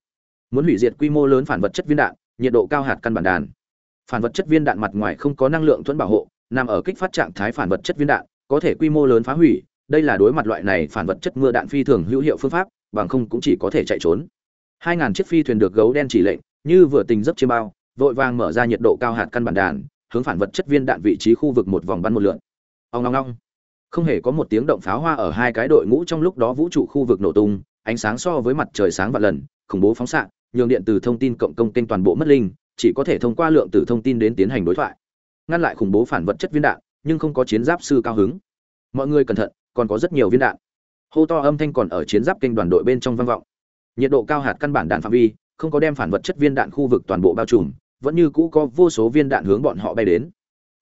muốn hủy diệt quy mô lớn phản vật chất viên đạn, nhiệt độ cao hạt căn bản đàn. Phản vật chất viên đạn mặt ngoài không có năng lượng thuẫn bảo hộ, nằm ở kích phát trạng thái phản vật chất viên đạn, có thể quy mô lớn phá hủy, đây là đối mặt loại này phản vật chất mưa đạn phi thường hữu hiệu phương pháp, bằng không cũng chỉ có thể chạy trốn. Hai ngàn chiếc phi thuyền được gấu đen chỉ lệnh, như vừa tình dấp chiêm bao, vội vàng mở ra nhiệt độ cao hạt căn bản đàn, hướng phản vật chất viên đạn vị trí khu vực một vòng bắn một lượn. Ông long long không hề có một tiếng động pháo hoa ở hai cái đội ngũ trong lúc đó vũ trụ khu vực nổ tung, ánh sáng so với mặt trời sáng vạn lần, khủng bố phóng xạ nhường điện từ thông tin cộng công kênh toàn bộ mất linh, chỉ có thể thông qua lượng tử thông tin đến tiến hành đối thoại. Ngăn lại khủng bố phản vật chất viên đạn, nhưng không có chiến giáp sư cao hứng. Mọi người cẩn thận, còn có rất nhiều viên đạn. Hô to âm thanh còn ở chiến giáp kênh đoàn đội bên trong vang vọng. Nhiệt độ cao hạt căn bản đạn phạm vi, không có đem phản vật chất viên đạn khu vực toàn bộ bao trùm, vẫn như cũ có vô số viên đạn hướng bọn họ bay đến.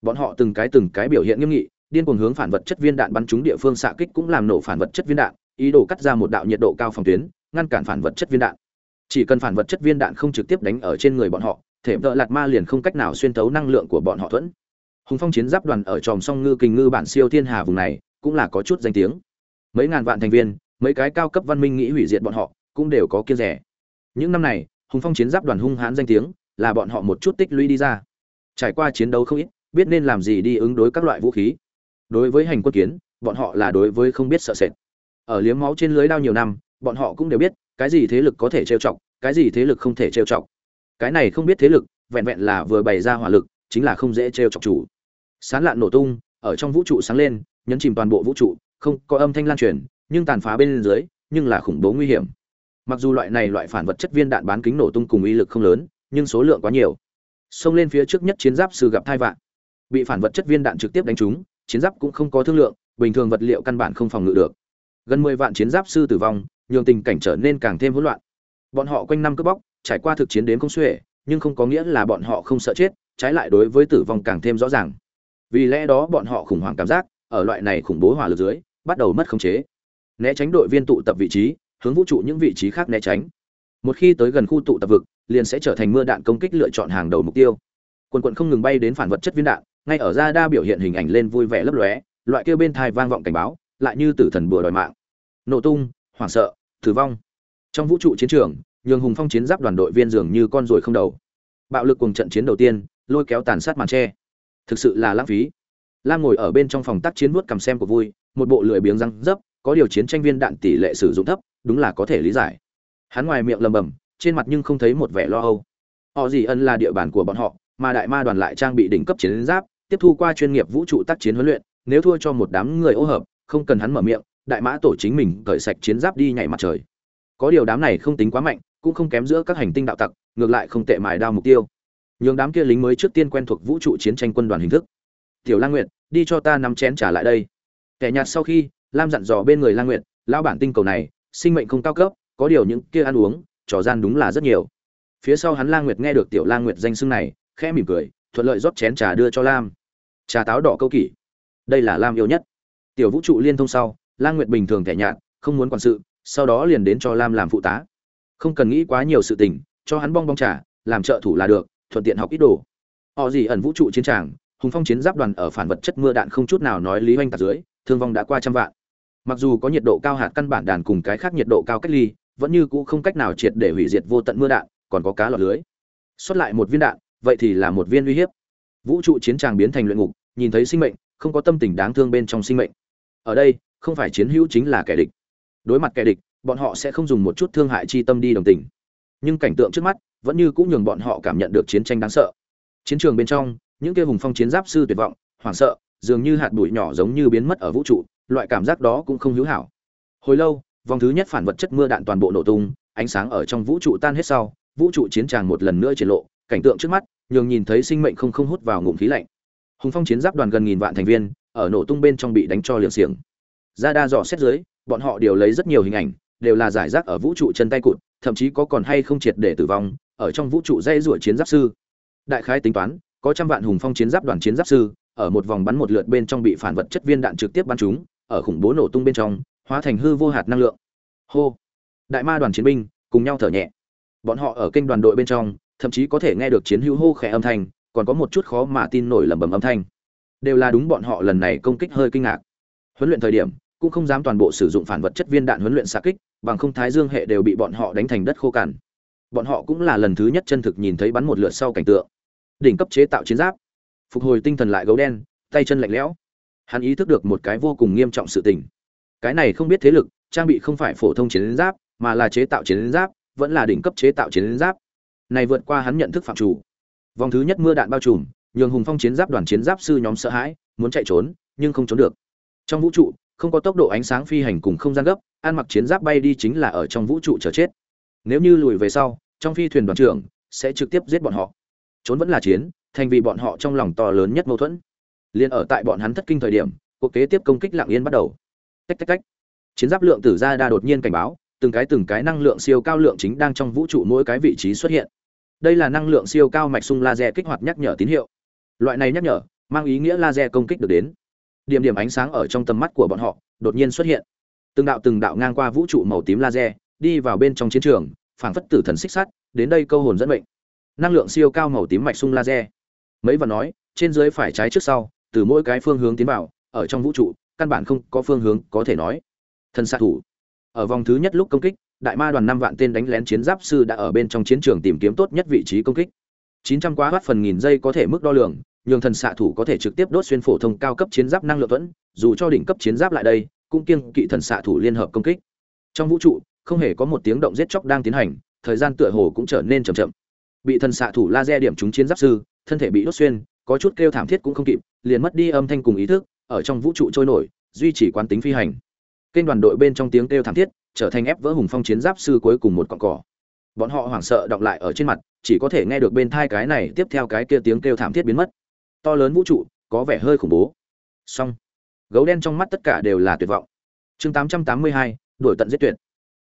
Bọn họ từng cái từng cái biểu hiện nghiêm nghị, điên cuồng hướng phản vật chất viên đạn bắn trúng địa phương xạ kích cũng làm nổ phản vật chất viên đạn, ý đồ cắt ra một đạo nhiệt độ cao phòng tuyến, ngăn cản phản vật chất viên đạn chỉ cần phản vật chất viên đạn không trực tiếp đánh ở trên người bọn họ, thể vợ lạt ma liền không cách nào xuyên tấu năng lượng của bọn họ thuẫn. Hùng phong chiến giáp đoàn ở tròm song ngư kình ngư bản siêu thiên hà vùng này, cũng là có chút danh tiếng. Mấy ngàn vạn thành viên, mấy cái cao cấp văn minh nghĩ hủy diệt bọn họ, cũng đều có kiêng rẻ. Những năm này, hùng phong chiến giáp đoàn hung hãn danh tiếng, là bọn họ một chút tích lũy đi ra. Trải qua chiến đấu không ít, biết nên làm gì đi ứng đối các loại vũ khí. Đối với hành quân kiến, bọn họ là đối với không biết sợ sệt. Ở liếm máu trên lưới đao nhiều năm, bọn họ cũng đều biết cái gì thế lực có thể trêu chọc, cái gì thế lực không thể trêu chọc. Cái này không biết thế lực, vẹn vẹn là vừa bày ra hỏa lực, chính là không dễ trêu chọc chủ. Sán lạn nổ tung, ở trong vũ trụ sáng lên, nhấn chìm toàn bộ vũ trụ, không có âm thanh lan truyền, nhưng tàn phá bên dưới, nhưng là khủng bố nguy hiểm. Mặc dù loại này loại phản vật chất viên đạn bán kính nổ tung cùng uy lực không lớn, nhưng số lượng quá nhiều. Xông lên phía trước nhất chiến giáp sư gặp thai vạn. Bị phản vật chất viên đạn trực tiếp đánh trúng, chiến giáp cũng không có thương lượng, bình thường vật liệu căn bản không phòng ngự được. Gần mười vạn chiến giáp sư tử vong nhường tình cảnh trở nên càng thêm hỗn loạn. Bọn họ quanh năm cướp bóc, trải qua thực chiến đến không xuể, nhưng không có nghĩa là bọn họ không sợ chết, trái lại đối với tử vong càng thêm rõ ràng. Vì lẽ đó bọn họ khủng hoảng cảm giác, ở loại này khủng bố hỏa lực dưới, bắt đầu mất khống chế. Né tránh đội viên tụ tập vị trí, hướng vũ trụ những vị trí khác né tránh. Một khi tới gần khu tụ tập vực, liền sẽ trở thành mưa đạn công kích lựa chọn hàng đầu mục tiêu. Quần quần không ngừng bay đến phản vật chất viên đạn, ngay ở ra đa biểu hiện hình ảnh lên vui vẻ lấp lóe, loại kia bên thai vang vọng cảnh báo, lại như tử thần bùa đòi mạng. Nổ tung, hoảng sợ tử vong. Trong vũ trụ chiến trường, nhường hùng phong chiến giáp đoàn đội viên dường như con ruồi không đầu. Bạo lực cùng trận chiến đầu tiên, lôi kéo tàn sát màn tre. Thực sự là lãng phí. Lam ngồi ở bên trong phòng tác chiến vuốt cầm xem của vui, một bộ lười biếng răng dấp, có điều chiến tranh viên đạn tỷ lệ sử dụng thấp, đúng là có thể lý giải. Hắn ngoài miệng lầm bầm trên mặt nhưng không thấy một vẻ lo âu. Họ gì ân là địa bàn của bọn họ, mà đại ma đoàn lại trang bị đỉnh cấp chiến giáp, tiếp thu qua chuyên nghiệp vũ trụ tác chiến huấn luyện, nếu thua cho một đám người ô hợp, không cần hắn mở miệng đại mã tổ chính mình cởi sạch chiến giáp đi nhảy mặt trời. Có điều đám này không tính quá mạnh, cũng không kém giữa các hành tinh đạo tặc, ngược lại không tệ mài đao mục tiêu. Nhường đám kia lính mới trước tiên quen thuộc vũ trụ chiến tranh quân đoàn hình thức. Tiểu lang nguyệt, đi cho ta nắm chén trả lại đây. Kẻ nhạt sau khi, lam dặn dò bên người lang nguyệt, lão bản tinh cầu này, sinh mệnh không cao cấp, có điều những kia ăn uống, trò gian đúng là rất nhiều. Phía sau hắn lang nguyệt nghe được tiểu lang nguyệt danh xưng này, khẽ mỉm cười, thuận lợi rót chén trà đưa cho lam. Trà táo đỏ câu kỷ. Đây là lam yêu nhất. Tiểu vũ trụ liên thông sau lang nguyệt bình thường kẻ nhạt, không muốn quản sự, sau đó liền đến cho lam làm phụ tá. Không cần nghĩ quá nhiều sự tình, cho hắn bong bong trà, làm trợ thủ là được, thuận tiện học ít đồ. Họ gì ẩn vũ trụ chiến tràng, hùng phong chiến giáp đoàn ở phản vật chất mưa đạn không chút nào nói lý hoành tạc dưới, thương vong đã qua trăm vạn. Mặc dù có nhiệt độ cao hạt căn bản đàn cùng cái khác nhiệt độ cao cách ly, vẫn như cũ không cách nào triệt để hủy diệt vô tận mưa đạn, còn có cá lọt lưới. Xuất lại một viên đạn, vậy thì là một viên uy hiếp. Vũ trụ chiến tràng biến thành luyện ngục, nhìn thấy sinh mệnh, không có tâm tình đáng thương bên trong sinh mệnh. Ở đây không phải chiến hữu chính là kẻ địch. Đối mặt kẻ địch, bọn họ sẽ không dùng một chút thương hại chi tâm đi đồng tình. Nhưng cảnh tượng trước mắt, vẫn như cũng nhường bọn họ cảm nhận được chiến tranh đáng sợ. Chiến trường bên trong, những kia hùng phong chiến giáp sư tuyệt vọng, hoảng sợ, dường như hạt bụi nhỏ giống như biến mất ở vũ trụ, loại cảm giác đó cũng không hữu hảo. Hồi lâu, vòng thứ nhất phản vật chất mưa đạn toàn bộ nổ tung, ánh sáng ở trong vũ trụ tan hết sau, vũ trụ chiến tràng một lần nữa triển lộ, cảnh tượng trước mắt, nhường nhìn thấy sinh mệnh không không hút vào ngụm khí lạnh. Hùng phong chiến giáp đoàn gần nghìn vạn thành viên, ở nổ tung bên trong bị đánh cho liệng xiềng ra đa dò xét dưới, bọn họ đều lấy rất nhiều hình ảnh, đều là giải rác ở vũ trụ chân tay cụt, thậm chí có còn hay không triệt để tử vong, ở trong vũ trụ dây rủa chiến giáp sư. Đại khái tính toán, có trăm vạn hùng phong chiến giáp đoàn chiến giáp sư, ở một vòng bắn một lượt bên trong bị phản vật chất viên đạn trực tiếp bắn chúng ở khủng bố nổ tung bên trong, hóa thành hư vô hạt năng lượng. Hô! Đại ma đoàn chiến binh, cùng nhau thở nhẹ. Bọn họ ở kênh đoàn đội bên trong, thậm chí có thể nghe được chiến hữu hô khẽ âm thanh, còn có một chút khó mà tin nổi lẩm bẩm âm thanh. Đều là đúng bọn họ lần này công kích hơi kinh ngạc. Huấn luyện thời điểm cũng không dám toàn bộ sử dụng phản vật chất viên đạn huấn luyện xạ kích, bằng không thái dương hệ đều bị bọn họ đánh thành đất khô cằn. Bọn họ cũng là lần thứ nhất chân thực nhìn thấy bắn một lượt sau cảnh tượng. Đỉnh cấp chế tạo chiến giáp. Phục hồi tinh thần lại gấu đen, tay chân lạnh lẽo. Hắn ý thức được một cái vô cùng nghiêm trọng sự tình. Cái này không biết thế lực, trang bị không phải phổ thông chiến giáp, mà là chế tạo chiến giáp, vẫn là đỉnh cấp chế tạo chiến giáp. Này vượt qua hắn nhận thức phạm chủ. Vòng thứ nhất mưa đạn bao trùm, nhường hùng phong chiến giáp đoàn chiến giáp sư nhóm sợ hãi, muốn chạy trốn, nhưng không trốn được. Trong vũ trụ không có tốc độ ánh sáng phi hành cùng không gian gấp, ăn mặc chiến giáp bay đi chính là ở trong vũ trụ chờ chết. Nếu như lùi về sau, trong phi thuyền đoàn trưởng sẽ trực tiếp giết bọn họ. Trốn vẫn là chiến, thành vì bọn họ trong lòng to lớn nhất mâu thuẫn. Liền ở tại bọn hắn thất kinh thời điểm, cuộc kế tiếp công kích lặng yên bắt đầu. Tách tách tách. Chiến giáp lượng tử ra đa đột nhiên cảnh báo, từng cái từng cái năng lượng siêu cao lượng chính đang trong vũ trụ mỗi cái vị trí xuất hiện. Đây là năng lượng siêu cao mạch sung laser kích hoạt nhắc nhở tín hiệu. Loại này nhắc nhở, mang ý nghĩa laser công kích được đến điểm điểm ánh sáng ở trong tầm mắt của bọn họ đột nhiên xuất hiện. Từng đạo từng đạo ngang qua vũ trụ màu tím laser đi vào bên trong chiến trường, phảng phất tử thần xích sắt, đến đây câu hồn dẫn mệnh. Năng lượng siêu cao màu tím mạch sung laser. Mấy và nói, trên dưới phải trái trước sau, từ mỗi cái phương hướng tiến vào, ở trong vũ trụ, căn bản không có phương hướng có thể nói. Thần xạ thủ. Ở vòng thứ nhất lúc công kích, đại ma đoàn năm vạn tên đánh lén chiến giáp sư đã ở bên trong chiến trường tìm kiếm tốt nhất vị trí công kích. 900 quá phát phần nghìn giây có thể mức đo lường nhường thần xạ thủ có thể trực tiếp đốt xuyên phổ thông cao cấp chiến giáp năng lượng thuẫn, dù cho đỉnh cấp chiến giáp lại đây, cũng kiêng kỵ thần xạ thủ liên hợp công kích. Trong vũ trụ, không hề có một tiếng động giết chóc đang tiến hành, thời gian tựa hồ cũng trở nên chậm chậm. Bị thần xạ thủ laser điểm trúng chiến giáp sư, thân thể bị đốt xuyên, có chút kêu thảm thiết cũng không kịp, liền mất đi âm thanh cùng ý thức, ở trong vũ trụ trôi nổi, duy trì quán tính phi hành. Kênh đoàn đội bên trong tiếng kêu thảm thiết, trở thành ép vỡ hùng phong chiến giáp sư cuối cùng một cọn cỏ. Bọn họ hoảng sợ đọng lại ở trên mặt, chỉ có thể nghe được bên thai cái này, tiếp theo cái kia tiếng kêu thảm thiết biến mất to lớn vũ trụ có vẻ hơi khủng bố. Song gấu đen trong mắt tất cả đều là tuyệt vọng. Chương 882, đuổi tận giết tuyệt.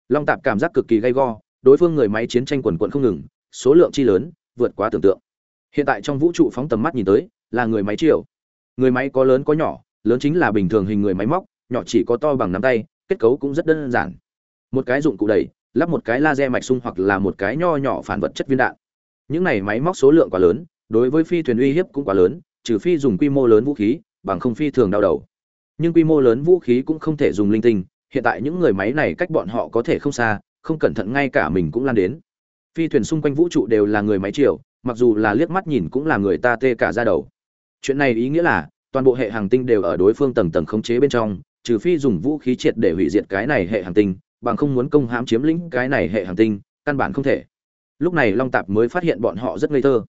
Long tạp cảm giác cực kỳ gay go đối phương người máy chiến tranh quần quận không ngừng số lượng chi lớn vượt quá tưởng tượng. Hiện tại trong vũ trụ phóng tầm mắt nhìn tới là người máy chiều. Người máy có lớn có nhỏ lớn chính là bình thường hình người máy móc nhỏ chỉ có to bằng nắm tay kết cấu cũng rất đơn giản. Một cái dụng cụ đầy lắp một cái laser mạch sung hoặc là một cái nho nhỏ phản vật chất viên đạn. Những này máy móc số lượng quá lớn đối với phi thuyền uy hiếp cũng quá lớn trừ phi dùng quy mô lớn vũ khí, bằng không phi thường đau đầu. Nhưng quy mô lớn vũ khí cũng không thể dùng linh tinh, hiện tại những người máy này cách bọn họ có thể không xa, không cẩn thận ngay cả mình cũng lan đến. Phi thuyền xung quanh vũ trụ đều là người máy triều, mặc dù là liếc mắt nhìn cũng là người ta tê cả ra đầu. Chuyện này ý nghĩa là, toàn bộ hệ hành tinh đều ở đối phương tầng tầng khống chế bên trong, trừ phi dùng vũ khí triệt để hủy diệt cái này hệ hành tinh, bằng không muốn công hãm chiếm lĩnh cái này hệ hành tinh, căn bản không thể. Lúc này long tạp mới phát hiện bọn họ rất ngây thơ.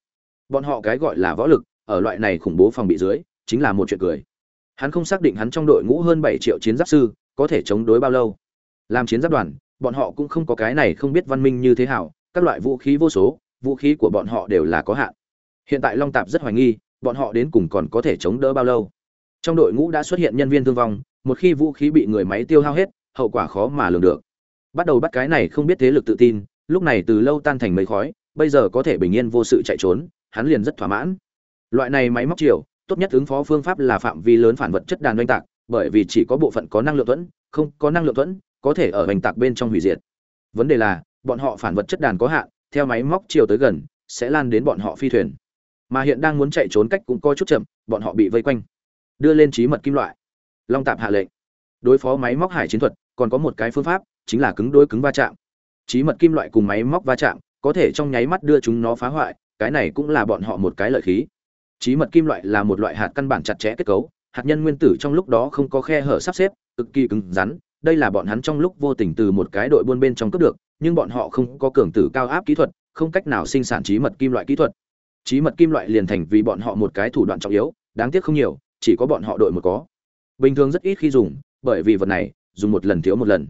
Bọn họ cái gọi là võ lực ở loại này khủng bố phòng bị dưới, chính là một chuyện cười. Hắn không xác định hắn trong đội ngũ hơn bảy triệu chiến giáp sư có thể chống đối bao lâu. Làm chiến giáp đoàn, bọn họ cũng không có cái này không biết văn minh như thế hảo, các loại vũ khí vô số, vũ khí của bọn họ đều là có hạn. Hiện tại long tạp rất hoài nghi, bọn họ đến cùng còn có thể chống đỡ bao lâu. Trong đội ngũ đã xuất hiện nhân viên thương vong, một khi vũ khí bị người máy tiêu hao hết, hậu quả khó mà lường được. Bắt đầu bắt cái này không biết thế lực tự tin, lúc này từ lâu tan thành mấy khói, bây giờ có thể bình yên vô sự chạy trốn, hắn liền rất thỏa mãn loại này máy móc chiều, tốt nhất ứng phó phương pháp là phạm vi lớn phản vật chất đàn oanh tạc, bởi vì chỉ có bộ phận có năng lượng thuẫn, không có năng lượng thuẫn, có thể ở oanh tạc bên trong hủy diệt. Vấn đề là, bọn họ phản vật chất đàn có hạn, theo máy móc chiều tới gần, sẽ lan đến bọn họ phi thuyền. Mà hiện đang muốn chạy trốn cách cũng coi chút chậm, bọn họ bị vây quanh. Đưa lên trí mật kim loại. Long tạp hạ lệnh. Đối phó máy móc hải chiến thuật, còn có một cái phương pháp, chính là cứng đối cứng va chạm. Trí mật kim loại cùng máy móc va chạm, có thể trong nháy mắt đưa chúng nó phá hoại, cái này cũng là bọn họ một cái lợi khí trí mật kim loại là một loại hạt căn bản chặt chẽ kết cấu, hạt nhân nguyên tử trong lúc đó không có khe hở sắp xếp, cực kỳ cứng rắn, đây là bọn hắn trong lúc vô tình từ một cái đội buôn bên trong cướp được, nhưng bọn họ không có cường tử cao áp kỹ thuật, không cách nào sinh sản trí mật kim loại kỹ thuật trí mật kim loại liền thành vì bọn họ một cái thủ đoạn trọng yếu, đáng tiếc không nhiều, chỉ có bọn họ đội một có bình thường rất ít khi dùng, bởi vì vật này, dùng một lần thiếu một lần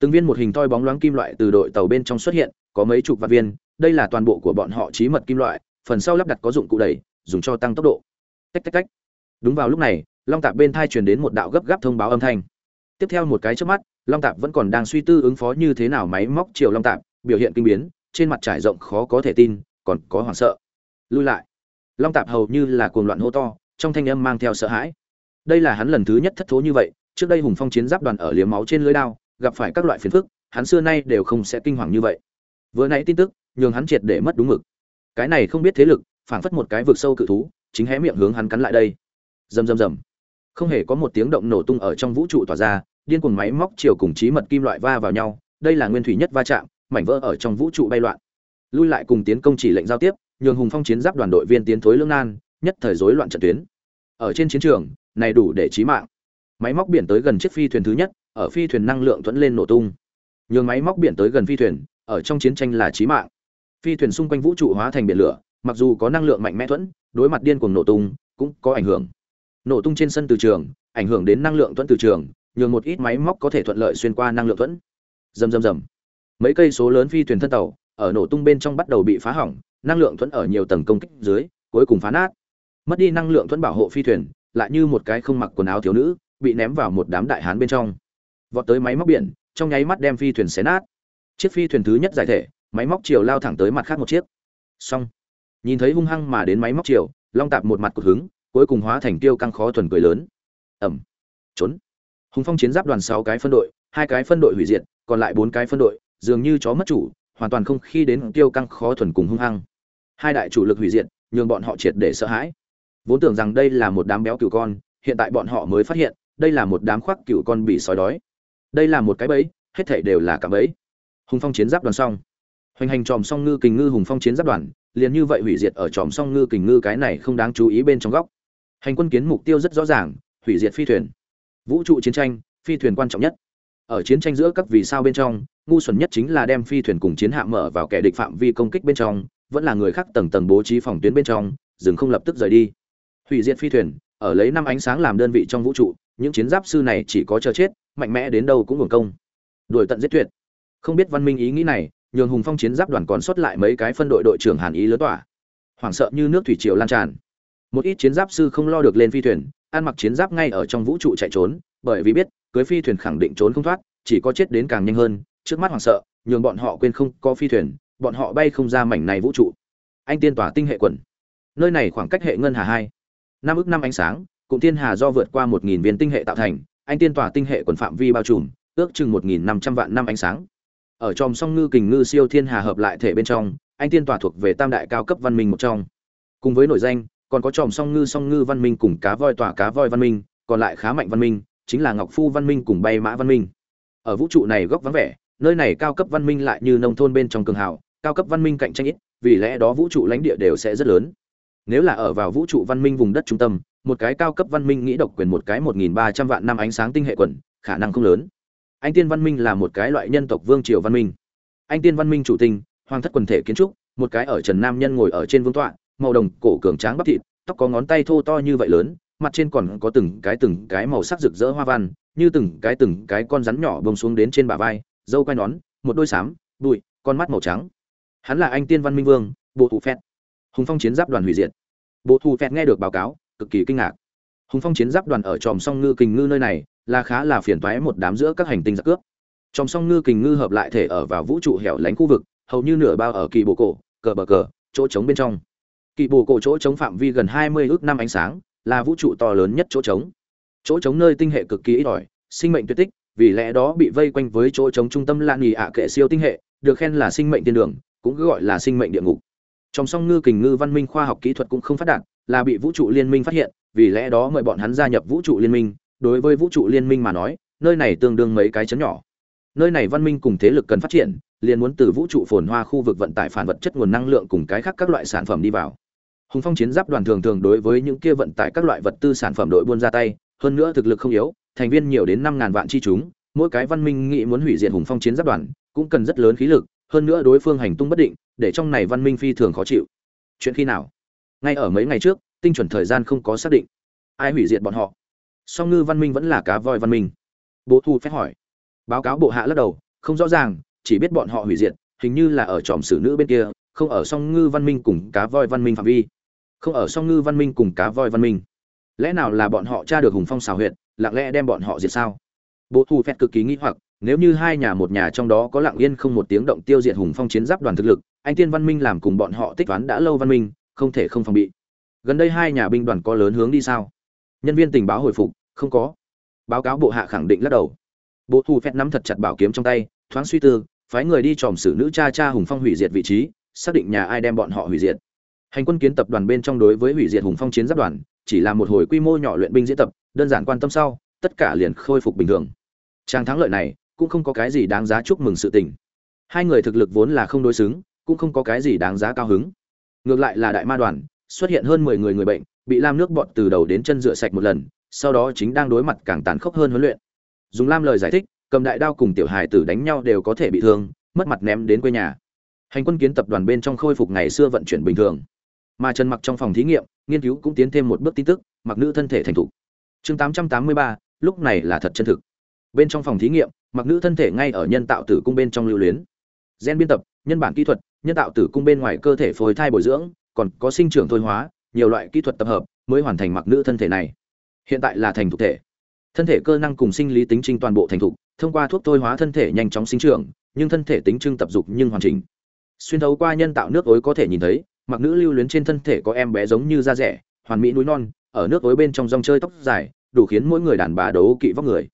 từng viên một hình toi bóng loáng kim loại từ đội tàu bên trong xuất hiện, có mấy chục vạn viên, đây là toàn bộ của bọn họ trí mật kim loại, phần sau lắp đặt có dụng cụ đầy dùng cho tăng tốc độ. Tách tách tách. Đúng vào lúc này, long tạp bên thai truyền đến một đạo gấp gáp thông báo âm thanh. Tiếp theo một cái trước mắt, long tạp vẫn còn đang suy tư ứng phó như thế nào máy móc chiều long tạp, biểu hiện kinh biến, trên mặt trải rộng khó có thể tin, còn có hoảng sợ. Lui lại. Long tạp hầu như là cuồng loạn hô to, trong thanh âm mang theo sợ hãi. Đây là hắn lần thứ nhất thất thố như vậy, trước đây hùng phong chiến giáp đoàn ở liếm máu trên lưới đao, gặp phải các loại phiền phức, hắn xưa nay đều không sẽ kinh hoàng như vậy. Vừa nãy tin tức, nhường hắn triệt để mất đúng mực. Cái này không biết thế lực phảng phất một cái vực sâu cự thú, chính hé miệng hướng hắn cắn lại đây. Rầm rầm rầm. Không hề có một tiếng động nổ tung ở trong vũ trụ tỏa ra, điên cuồng máy móc chiều cùng trí mật kim loại va vào nhau, đây là nguyên thủy nhất va chạm, mảnh vỡ ở trong vũ trụ bay loạn. Lui lại cùng tiến công chỉ lệnh giao tiếp, nhường hùng phong chiến giáp đoàn đội viên tiến thối lương nan, nhất thời rối loạn trận tuyến. Ở trên chiến trường, này đủ để chí mạng. Máy móc biển tới gần chiếc phi thuyền thứ nhất, ở phi thuyền năng lượng thuẫn lên nổ tung. Nhường máy móc biển tới gần phi thuyền, ở trong chiến tranh là chí mạng. Phi thuyền xung quanh vũ trụ hóa thành biển lửa mặc dù có năng lượng mạnh mẽ thuẫn, đối mặt điên cuồng nổ tung cũng có ảnh hưởng. Nổ tung trên sân từ trường, ảnh hưởng đến năng lượng thuẫn từ trường, nhường một ít máy móc có thể thuận lợi xuyên qua năng lượng thuẫn. Rầm rầm rầm. Mấy cây số lớn phi thuyền thân tàu ở nổ tung bên trong bắt đầu bị phá hỏng, năng lượng thuẫn ở nhiều tầng công kích dưới, cuối cùng phá nát. Mất đi năng lượng thuẫn bảo hộ phi thuyền, lại như một cái không mặc quần áo thiếu nữ, bị ném vào một đám đại hán bên trong. Vọt tới máy móc biển, trong nháy mắt đem phi thuyền xé nát. Chiếc phi thuyền thứ nhất giải thể, máy móc chiều lao thẳng tới mặt khác một chiếc. Xong nhìn thấy hung hăng mà đến máy móc chiều, long tạp một mặt cột hứng, cuối cùng hóa thành tiêu căng khó thuần cười lớn. Ẩm. Trốn. Hùng phong chiến giáp đoàn sáu cái phân đội, hai cái phân đội hủy diệt, còn lại bốn cái phân đội, dường như chó mất chủ, hoàn toàn không khi đến tiêu căng khó thuần cùng hung hăng. Hai đại chủ lực hủy diệt, nhường bọn họ triệt để sợ hãi. Vốn tưởng rằng đây là một đám béo cừu con, hiện tại bọn họ mới phát hiện, đây là một đám khoác cừu con bị sói đói. Đây là một cái bẫy, hết thảy đều là cả bẫy. Hùng phong chiến giáp đoàn xong. Hoành hành tròm song ngư kình ngư hùng phong chiến giáp đoàn liền như vậy hủy diệt ở tròm song ngư kình ngư cái này không đáng chú ý bên trong góc. Hành quân kiến mục tiêu rất rõ ràng, hủy diệt phi thuyền. Vũ trụ chiến tranh, phi thuyền quan trọng nhất. Ở chiến tranh giữa các vì sao bên trong, ngu xuẩn nhất chính là đem phi thuyền cùng chiến hạm mở vào kẻ địch phạm vi công kích bên trong, vẫn là người khác tầng tầng bố trí phòng tuyến bên trong, dừng không lập tức rời đi. Hủy diệt phi thuyền, ở lấy năm ánh sáng làm đơn vị trong vũ trụ, những chiến giáp sư này chỉ có chờ chết, mạnh mẽ đến đâu cũng hưởng công. Đuổi tận giết tuyệt. Không biết văn minh ý nghĩ này nhường hùng phong chiến giáp đoàn còn sót lại mấy cái phân đội đội trưởng hàn ý lớn tỏa. Hoảng sợ như nước thủy triều lan tràn. Một ít chiến giáp sư không lo được lên phi thuyền, ăn mặc chiến giáp ngay ở trong vũ trụ chạy trốn, bởi vì biết, cưới phi thuyền khẳng định trốn không thoát, chỉ có chết đến càng nhanh hơn, trước mắt hoảng sợ, nhường bọn họ quên không có phi thuyền, bọn họ bay không ra mảnh này vũ trụ. Anh tiên tỏa tinh hệ quần. Nơi này khoảng cách hệ ngân hà hai. Năm ước năm ánh sáng, cụm thiên hà do vượt qua một nghìn viên tinh hệ tạo thành, anh tiên tỏa tinh hệ quần phạm vi bao trùm, ước chừng một nghìn năm trăm vạn năm ánh sáng ở trong song ngư kình ngư siêu thiên hà hợp lại thể bên trong, anh tiên tỏa thuộc về tam đại cao cấp văn minh một trong. Cùng với nổi danh, còn có tròm song ngư song ngư văn minh cùng cá voi tỏa cá voi văn minh, còn lại khá mạnh văn minh, chính là ngọc phu văn minh cùng bay mã văn minh. Ở vũ trụ này góc vắng vẻ, nơi này cao cấp văn minh lại như nông thôn bên trong cường hào, cao cấp văn minh cạnh tranh ít, vì lẽ đó vũ trụ lãnh địa đều sẽ rất lớn. Nếu là ở vào vũ trụ văn minh vùng đất trung tâm, một cái cao cấp văn minh nghĩ độc quyền một cái một nghìn ba trăm vạn năm ánh sáng tinh hệ quần, khả năng không lớn anh tiên văn minh là một cái loại nhân tộc vương triều văn minh. Anh tiên văn minh chủ tinh hoàng thất quần thể kiến trúc, một cái ở trần nam nhân ngồi ở trên vương tọa, màu đồng cổ cường tráng bắp thịt, tóc có ngón tay thô to như vậy lớn, mặt trên còn có từng cái từng cái màu sắc rực rỡ hoa văn, như từng cái từng cái con rắn nhỏ bông xuống đến trên bả vai, dâu quai nón, một đôi xám bụi, con mắt màu trắng. Hắn là anh tiên văn minh vương, bộ thủ phẹt. Hùng phong chiến giáp đoàn hủy diệt. Bộ thủ phẹt nghe được báo cáo, cực kỳ kinh ngạc. Hùng phong chiến giáp đoàn ở tròm song ngư kình ngư nơi này là khá là phiền toái một đám giữa các hành tinh giặc cướp. Trong song ngư kình ngư hợp lại thể ở vào vũ trụ hẻo lánh khu vực, hầu như nửa bao ở kỳ bộ cổ, cờ bờ cờ, chỗ trống bên trong. Kỳ bộ cổ chỗ trống phạm vi gần hai mươi ước năm ánh sáng, là vũ trụ to lớn nhất chỗ trống. Chỗ trống nơi tinh hệ cực kỳ ít ỏi, sinh mệnh tuyệt tích, vì lẽ đó bị vây quanh với chỗ trống trung tâm lan nghỉ ạ kệ siêu tinh hệ, được khen là sinh mệnh tiên đường, cũng gọi là sinh mệnh địa ngục. Trong song ngư kình ngư văn minh khoa học kỹ thuật cũng không phát đạt, là bị vũ trụ liên minh phát hiện, vì lẽ đó mời bọn hắn gia nhập vũ trụ liên minh đối với vũ trụ liên minh mà nói, nơi này tương đương mấy cái chấn nhỏ. Nơi này văn minh cùng thế lực cần phát triển, liền muốn từ vũ trụ phồn hoa khu vực vận tải phản vật chất nguồn năng lượng cùng cái khác các loại sản phẩm đi vào. Hùng phong chiến giáp đoàn thường thường đối với những kia vận tải các loại vật tư sản phẩm đội buôn ra tay, hơn nữa thực lực không yếu, thành viên nhiều đến năm ngàn vạn chi chúng, mỗi cái văn minh nghĩ muốn hủy diệt hùng phong chiến giáp đoàn, cũng cần rất lớn khí lực, hơn nữa đối phương hành tung bất định, để trong này văn minh phi thường khó chịu. Chuyện khi nào? Ngay ở mấy ngày trước, tinh chuẩn thời gian không có xác định. Ai hủy diệt bọn họ? Song ngư văn minh vẫn là cá voi văn minh. Bố thu phép hỏi. Báo cáo bộ hạ lắc đầu, không rõ ràng, chỉ biết bọn họ hủy diệt, hình như là ở tròm xử nữ bên kia, không ở song ngư văn minh cùng cá voi văn minh phạm vi. Không ở song ngư văn minh cùng cá voi văn minh. Lẽ nào là bọn họ tra được hùng phong xào huyệt, lặng lẽ đem bọn họ diệt sao? Bộ thu phép cực kỳ nghĩ hoặc, nếu như hai nhà một nhà trong đó có lặng yên không một tiếng động tiêu diệt hùng phong chiến giáp đoàn thực lực, anh tiên văn minh làm cùng bọn họ tích toán đã lâu văn minh, không thể không phòng bị. Gần đây hai nhà binh đoàn có lớn hướng đi sao? Nhân viên tình báo hồi phục không có. Báo cáo bộ hạ khẳng định lắc đầu. Bộ thu phép nắm thật chặt bảo kiếm trong tay, thoáng suy tư, phái người đi tròm xử nữ cha cha hùng phong hủy diệt vị trí, xác định nhà ai đem bọn họ hủy diệt. Hành quân kiến tập đoàn bên trong đối với hủy diệt hùng phong chiến giáp đoàn, chỉ là một hồi quy mô nhỏ luyện binh diễn tập, đơn giản quan tâm sau, tất cả liền khôi phục bình thường. Trang thắng lợi này, cũng không có cái gì đáng giá chúc mừng sự tình. Hai người thực lực vốn là không đối xứng, cũng không có cái gì đáng giá cao hứng. Ngược lại là đại ma đoàn, xuất hiện hơn mười người người bệnh, bị lam nước bọt từ đầu đến chân rửa sạch một lần sau đó chính đang đối mặt càng tàn khốc hơn huấn luyện. Dùng lam lời giải thích cầm đại đao cùng tiểu hài tử đánh nhau đều có thể bị thương mất mặt ném đến quê nhà. Hành quân kiến tập đoàn bên trong khôi phục ngày xưa vận chuyển bình thường. Mà trần mặc trong phòng thí nghiệm nghiên cứu cũng tiến thêm một bước tin tức mặc nữ thân thể thành thục. Chương 883, lúc này là thật chân thực. Bên trong phòng thí nghiệm mặc nữ thân thể ngay ở nhân tạo tử cung bên trong lưu luyến. Gen biên tập nhân bản kỹ thuật nhân tạo tử cung bên ngoài cơ thể phôi thai bồi dưỡng còn có sinh trưởng thôi hóa nhiều loại kỹ thuật tập hợp mới hoàn thành mặc nữ thân thể này hiện tại là thành thục thể. Thân thể cơ năng cùng sinh lý tính trinh toàn bộ thành thục, thông qua thuốc thôi hóa thân thể nhanh chóng sinh trưởng, nhưng thân thể tính trưng tập dục nhưng hoàn chỉnh. Xuyên thấu qua nhân tạo nước ối có thể nhìn thấy, mặc nữ lưu luyến trên thân thể có em bé giống như da rẻ, hoàn mỹ núi non, ở nước ối bên trong rong chơi tóc dài, đủ khiến mỗi người đàn bà đấu kỵ vóc người.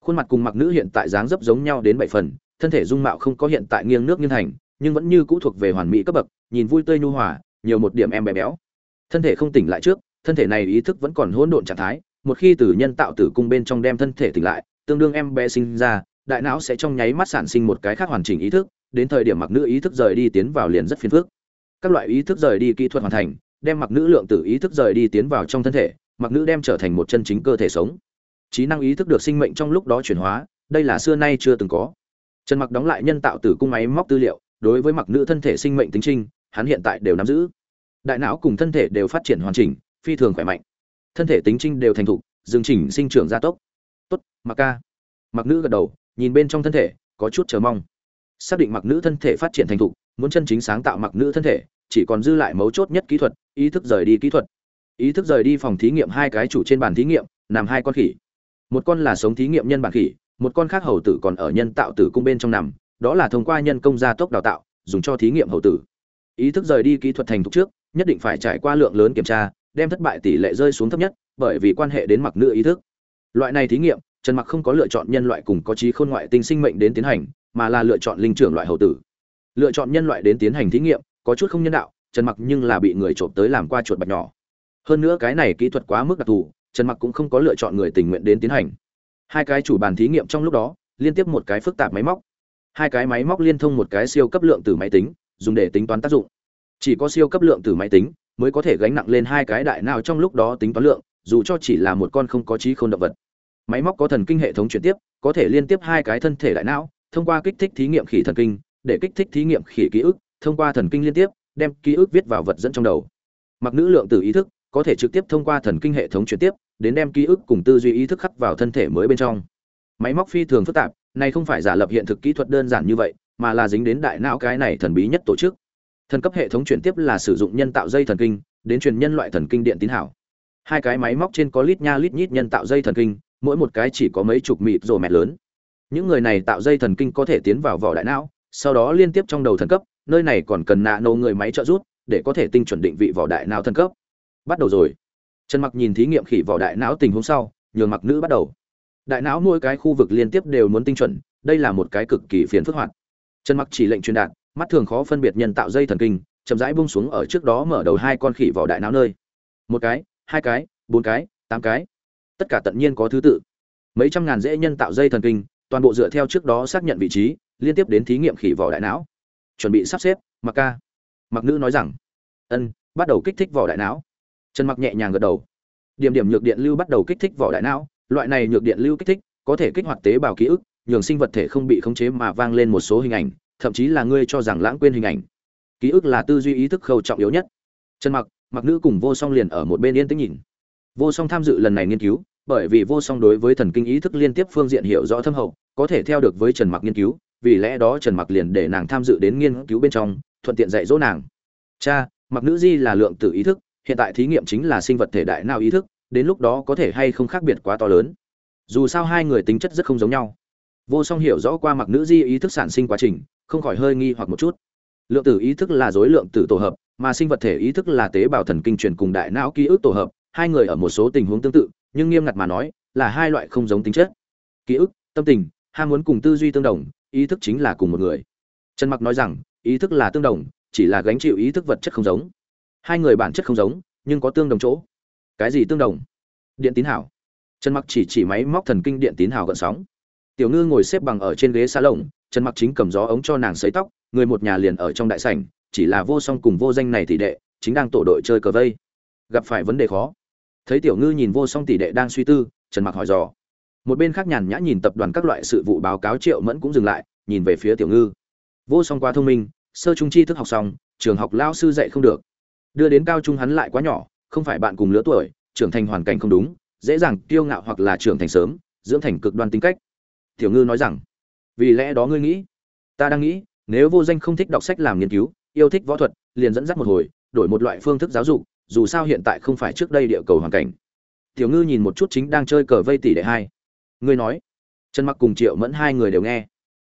Khuôn mặt cùng mặc nữ hiện tại dáng dấp giống nhau đến bảy phần, thân thể dung mạo không có hiện tại nghiêng nước nghiêng thành nhưng vẫn như cũ thuộc về hoàn mỹ cấp bậc, nhìn vui tươi nhu hòa, nhiều một điểm em bé béo. Thân thể không tỉnh lại trước, thân thể này ý thức vẫn còn hỗn độn trạng thái một khi tử nhân tạo tử cung bên trong đem thân thể tỉnh lại, tương đương em bé sinh ra, đại não sẽ trong nháy mắt sản sinh một cái khác hoàn chỉnh ý thức, đến thời điểm mặc nữ ý thức rời đi tiến vào liền rất phiền phức. Các loại ý thức rời đi kỹ thuật hoàn thành, đem mặc nữ lượng tử ý thức rời đi tiến vào trong thân thể, mặc nữ đem trở thành một chân chính cơ thể sống. Trí năng ý thức được sinh mệnh trong lúc đó chuyển hóa, đây là xưa nay chưa từng có. Trần mặc đóng lại nhân tạo tử cung máy móc tư liệu, đối với mặc nữ thân thể sinh mệnh tính trinh, hắn hiện tại đều nắm giữ. Đại não cùng thân thể đều phát triển hoàn chỉnh, phi thường khỏe mạnh thân thể tính trinh đều thành thục dừng chỉnh sinh trưởng gia tốc. Tốt mặc ca. Mặc nữ gật đầu, nhìn bên trong thân thể, có chút chờ mong. Xác định mặc nữ thân thể phát triển thành thục, muốn chân chính sáng tạo mặc nữ thân thể, chỉ còn dư lại mấu chốt nhất kỹ thuật, ý thức rời đi kỹ thuật. Ý thức rời đi phòng thí nghiệm hai cái chủ trên bàn thí nghiệm, nằm hai con khỉ. Một con là sống thí nghiệm nhân bản khỉ, một con khác hầu tử còn ở nhân tạo tử cung bên trong nằm, đó là thông qua nhân công gia tốc đào tạo, dùng cho thí nghiệm hầu tử. Ý thức rời đi kỹ thuật thành thục trước, nhất định phải trải qua lượng lớn kiểm tra đem thất bại tỷ lệ rơi xuống thấp nhất, bởi vì quan hệ đến mặc nữ ý thức. Loại này thí nghiệm, trần mặc không có lựa chọn nhân loại cùng có trí khôn ngoại tinh sinh mệnh đến tiến hành, mà là lựa chọn linh trưởng loại hầu tử. Lựa chọn nhân loại đến tiến hành thí nghiệm, có chút không nhân đạo, trần mặc nhưng là bị người trộm tới làm qua chuột bạch nhỏ. Hơn nữa cái này kỹ thuật quá mức đặc thù, trần mặc cũng không có lựa chọn người tình nguyện đến tiến hành. Hai cái chủ bàn thí nghiệm trong lúc đó, liên tiếp một cái phức tạp máy móc. Hai cái máy móc liên thông một cái siêu cấp lượng từ máy tính, dùng để tính toán tác dụng. Chỉ có siêu cấp lượng từ máy tính mới có thể gánh nặng lên hai cái đại nào trong lúc đó tính toán lượng, dù cho chỉ là một con không có trí khôn động vật. Máy móc có thần kinh hệ thống chuyển tiếp, có thể liên tiếp hai cái thân thể đại não, thông qua kích thích thí nghiệm khỉ thần kinh, để kích thích thí nghiệm khỉ ký ức, thông qua thần kinh liên tiếp, đem ký ức viết vào vật dẫn trong đầu. Mặc nữ lượng từ ý thức, có thể trực tiếp thông qua thần kinh hệ thống chuyển tiếp, đến đem ký ức cùng tư duy ý thức khắc vào thân thể mới bên trong. Máy móc phi thường phức tạp, này không phải giả lập hiện thực kỹ thuật đơn giản như vậy, mà là dính đến đại não cái này thần bí nhất tổ chức thần cấp hệ thống chuyển tiếp là sử dụng nhân tạo dây thần kinh, đến truyền nhân loại thần kinh điện tín hảo. Hai cái máy móc trên có lít nha lít nhít nhân tạo dây thần kinh, mỗi một cái chỉ có mấy chục mịt rồ mẹt lớn. Những người này tạo dây thần kinh có thể tiến vào vỏ đại não, sau đó liên tiếp trong đầu thần cấp, nơi này còn cần nạ nô người máy trợ giúp, để có thể tinh chuẩn định vị vỏ đại não thần cấp. Bắt đầu rồi. Trần mặc nhìn thí nghiệm khỉ vỏ đại não tình huống sau, nhường mặc nữ bắt đầu. Đại não mỗi cái khu vực liên tiếp đều muốn tinh chuẩn, đây là một cái cực kỳ phiền phức hoạt. Trần mặc chỉ lệnh truyền đạt mắt thường khó phân biệt nhân tạo dây thần kinh, chậm rãi bung xuống ở trước đó mở đầu hai con khỉ vỏ đại não nơi. Một cái, hai cái, bốn cái, tám cái. Tất cả tận nhiên có thứ tự. Mấy trăm ngàn dễ nhân tạo dây thần kinh, toàn bộ dựa theo trước đó xác nhận vị trí, liên tiếp đến thí nghiệm khỉ vỏ đại não. Chuẩn bị sắp xếp, mặc ca. Mặc nữ nói rằng, ân, bắt đầu kích thích vỏ đại não. Trần mặc nhẹ nhàng gật đầu. Điểm điểm nhược điện lưu bắt đầu kích thích vỏ đại não, loại này nhược điện lưu kích thích, có thể kích hoạt tế bào ký ức, nhường sinh vật thể không bị khống chế mà vang lên một số hình ảnh thậm chí là ngươi cho rằng lãng quên hình ảnh. Ký ức là tư duy ý thức khâu trọng yếu nhất. Trần mặc mặc nữ cùng vô song liền ở một bên yên tĩnh nhìn. Vô song tham dự lần này nghiên cứu, bởi vì vô song đối với thần kinh ý thức liên tiếp phương diện hiểu rõ thâm hậu, có thể theo được với trần mặc nghiên cứu, vì lẽ đó trần mặc liền để nàng tham dự đến nghiên cứu bên trong, thuận tiện dạy dỗ nàng. Cha, mặc nữ di là lượng tử ý thức, hiện tại thí nghiệm chính là sinh vật thể đại nào ý thức, đến lúc đó có thể hay không khác biệt quá to lớn. Dù sao hai người tính chất rất không giống nhau. Vô song hiểu rõ qua mặc nữ di ý thức sản sinh quá trình không khỏi hơi nghi hoặc một chút. Lượng tử ý thức là dối lượng tử tổ hợp, mà sinh vật thể ý thức là tế bào thần kinh truyền cùng đại não ký ức tổ hợp, hai người ở một số tình huống tương tự, nhưng nghiêm ngặt mà nói, là hai loại không giống tính chất. Ký ức, tâm tình, ham muốn cùng tư duy tương đồng, ý thức chính là cùng một người. Trần mặc nói rằng, ý thức là tương đồng, chỉ là gánh chịu ý thức vật chất không giống. Hai người bản chất không giống, nhưng có tương đồng chỗ. Cái gì tương đồng? Điện tín hảo. Trần mặc chỉ chỉ máy móc thần kinh điện tín hảo gợn sóng. Tiểu ngư ngồi xếp bằng ở trên ghế xa lồng trần mặc chính cầm gió ống cho nàng sấy tóc, người một nhà liền ở trong đại sảnh, chỉ là vô song cùng vô danh này tỷ đệ, chính đang tổ đội chơi cờ vây. Gặp phải vấn đề khó. Thấy tiểu ngư nhìn vô song tỷ đệ đang suy tư, trần mặc hỏi dò. Một bên khác nhàn nhã nhìn tập đoàn các loại sự vụ báo cáo triệu mẫn cũng dừng lại, nhìn về phía tiểu ngư. Vô song quá thông minh, sơ trung chi thức học xong, trường học lao sư dạy không được. Đưa đến cao trung hắn lại quá nhỏ, không phải bạn cùng lứa tuổi, trưởng thành hoàn cảnh không đúng, dễ dàng kiêu ngạo hoặc là trưởng thành sớm, dưỡng thành cực đoan tính cách. Tiểu ngư nói rằng vì lẽ đó ngươi nghĩ. Ta đang nghĩ, nếu vô danh không thích đọc sách làm nghiên cứu, yêu thích võ thuật, liền dẫn dắt một hồi, đổi một loại phương thức giáo dục, dù sao hiện tại không phải trước đây địa cầu hoàn cảnh. Tiểu ngư nhìn một chút chính đang chơi cờ vây tỷ đệ hai. Ngươi nói. Trần mặc cùng triệu mẫn hai người đều nghe.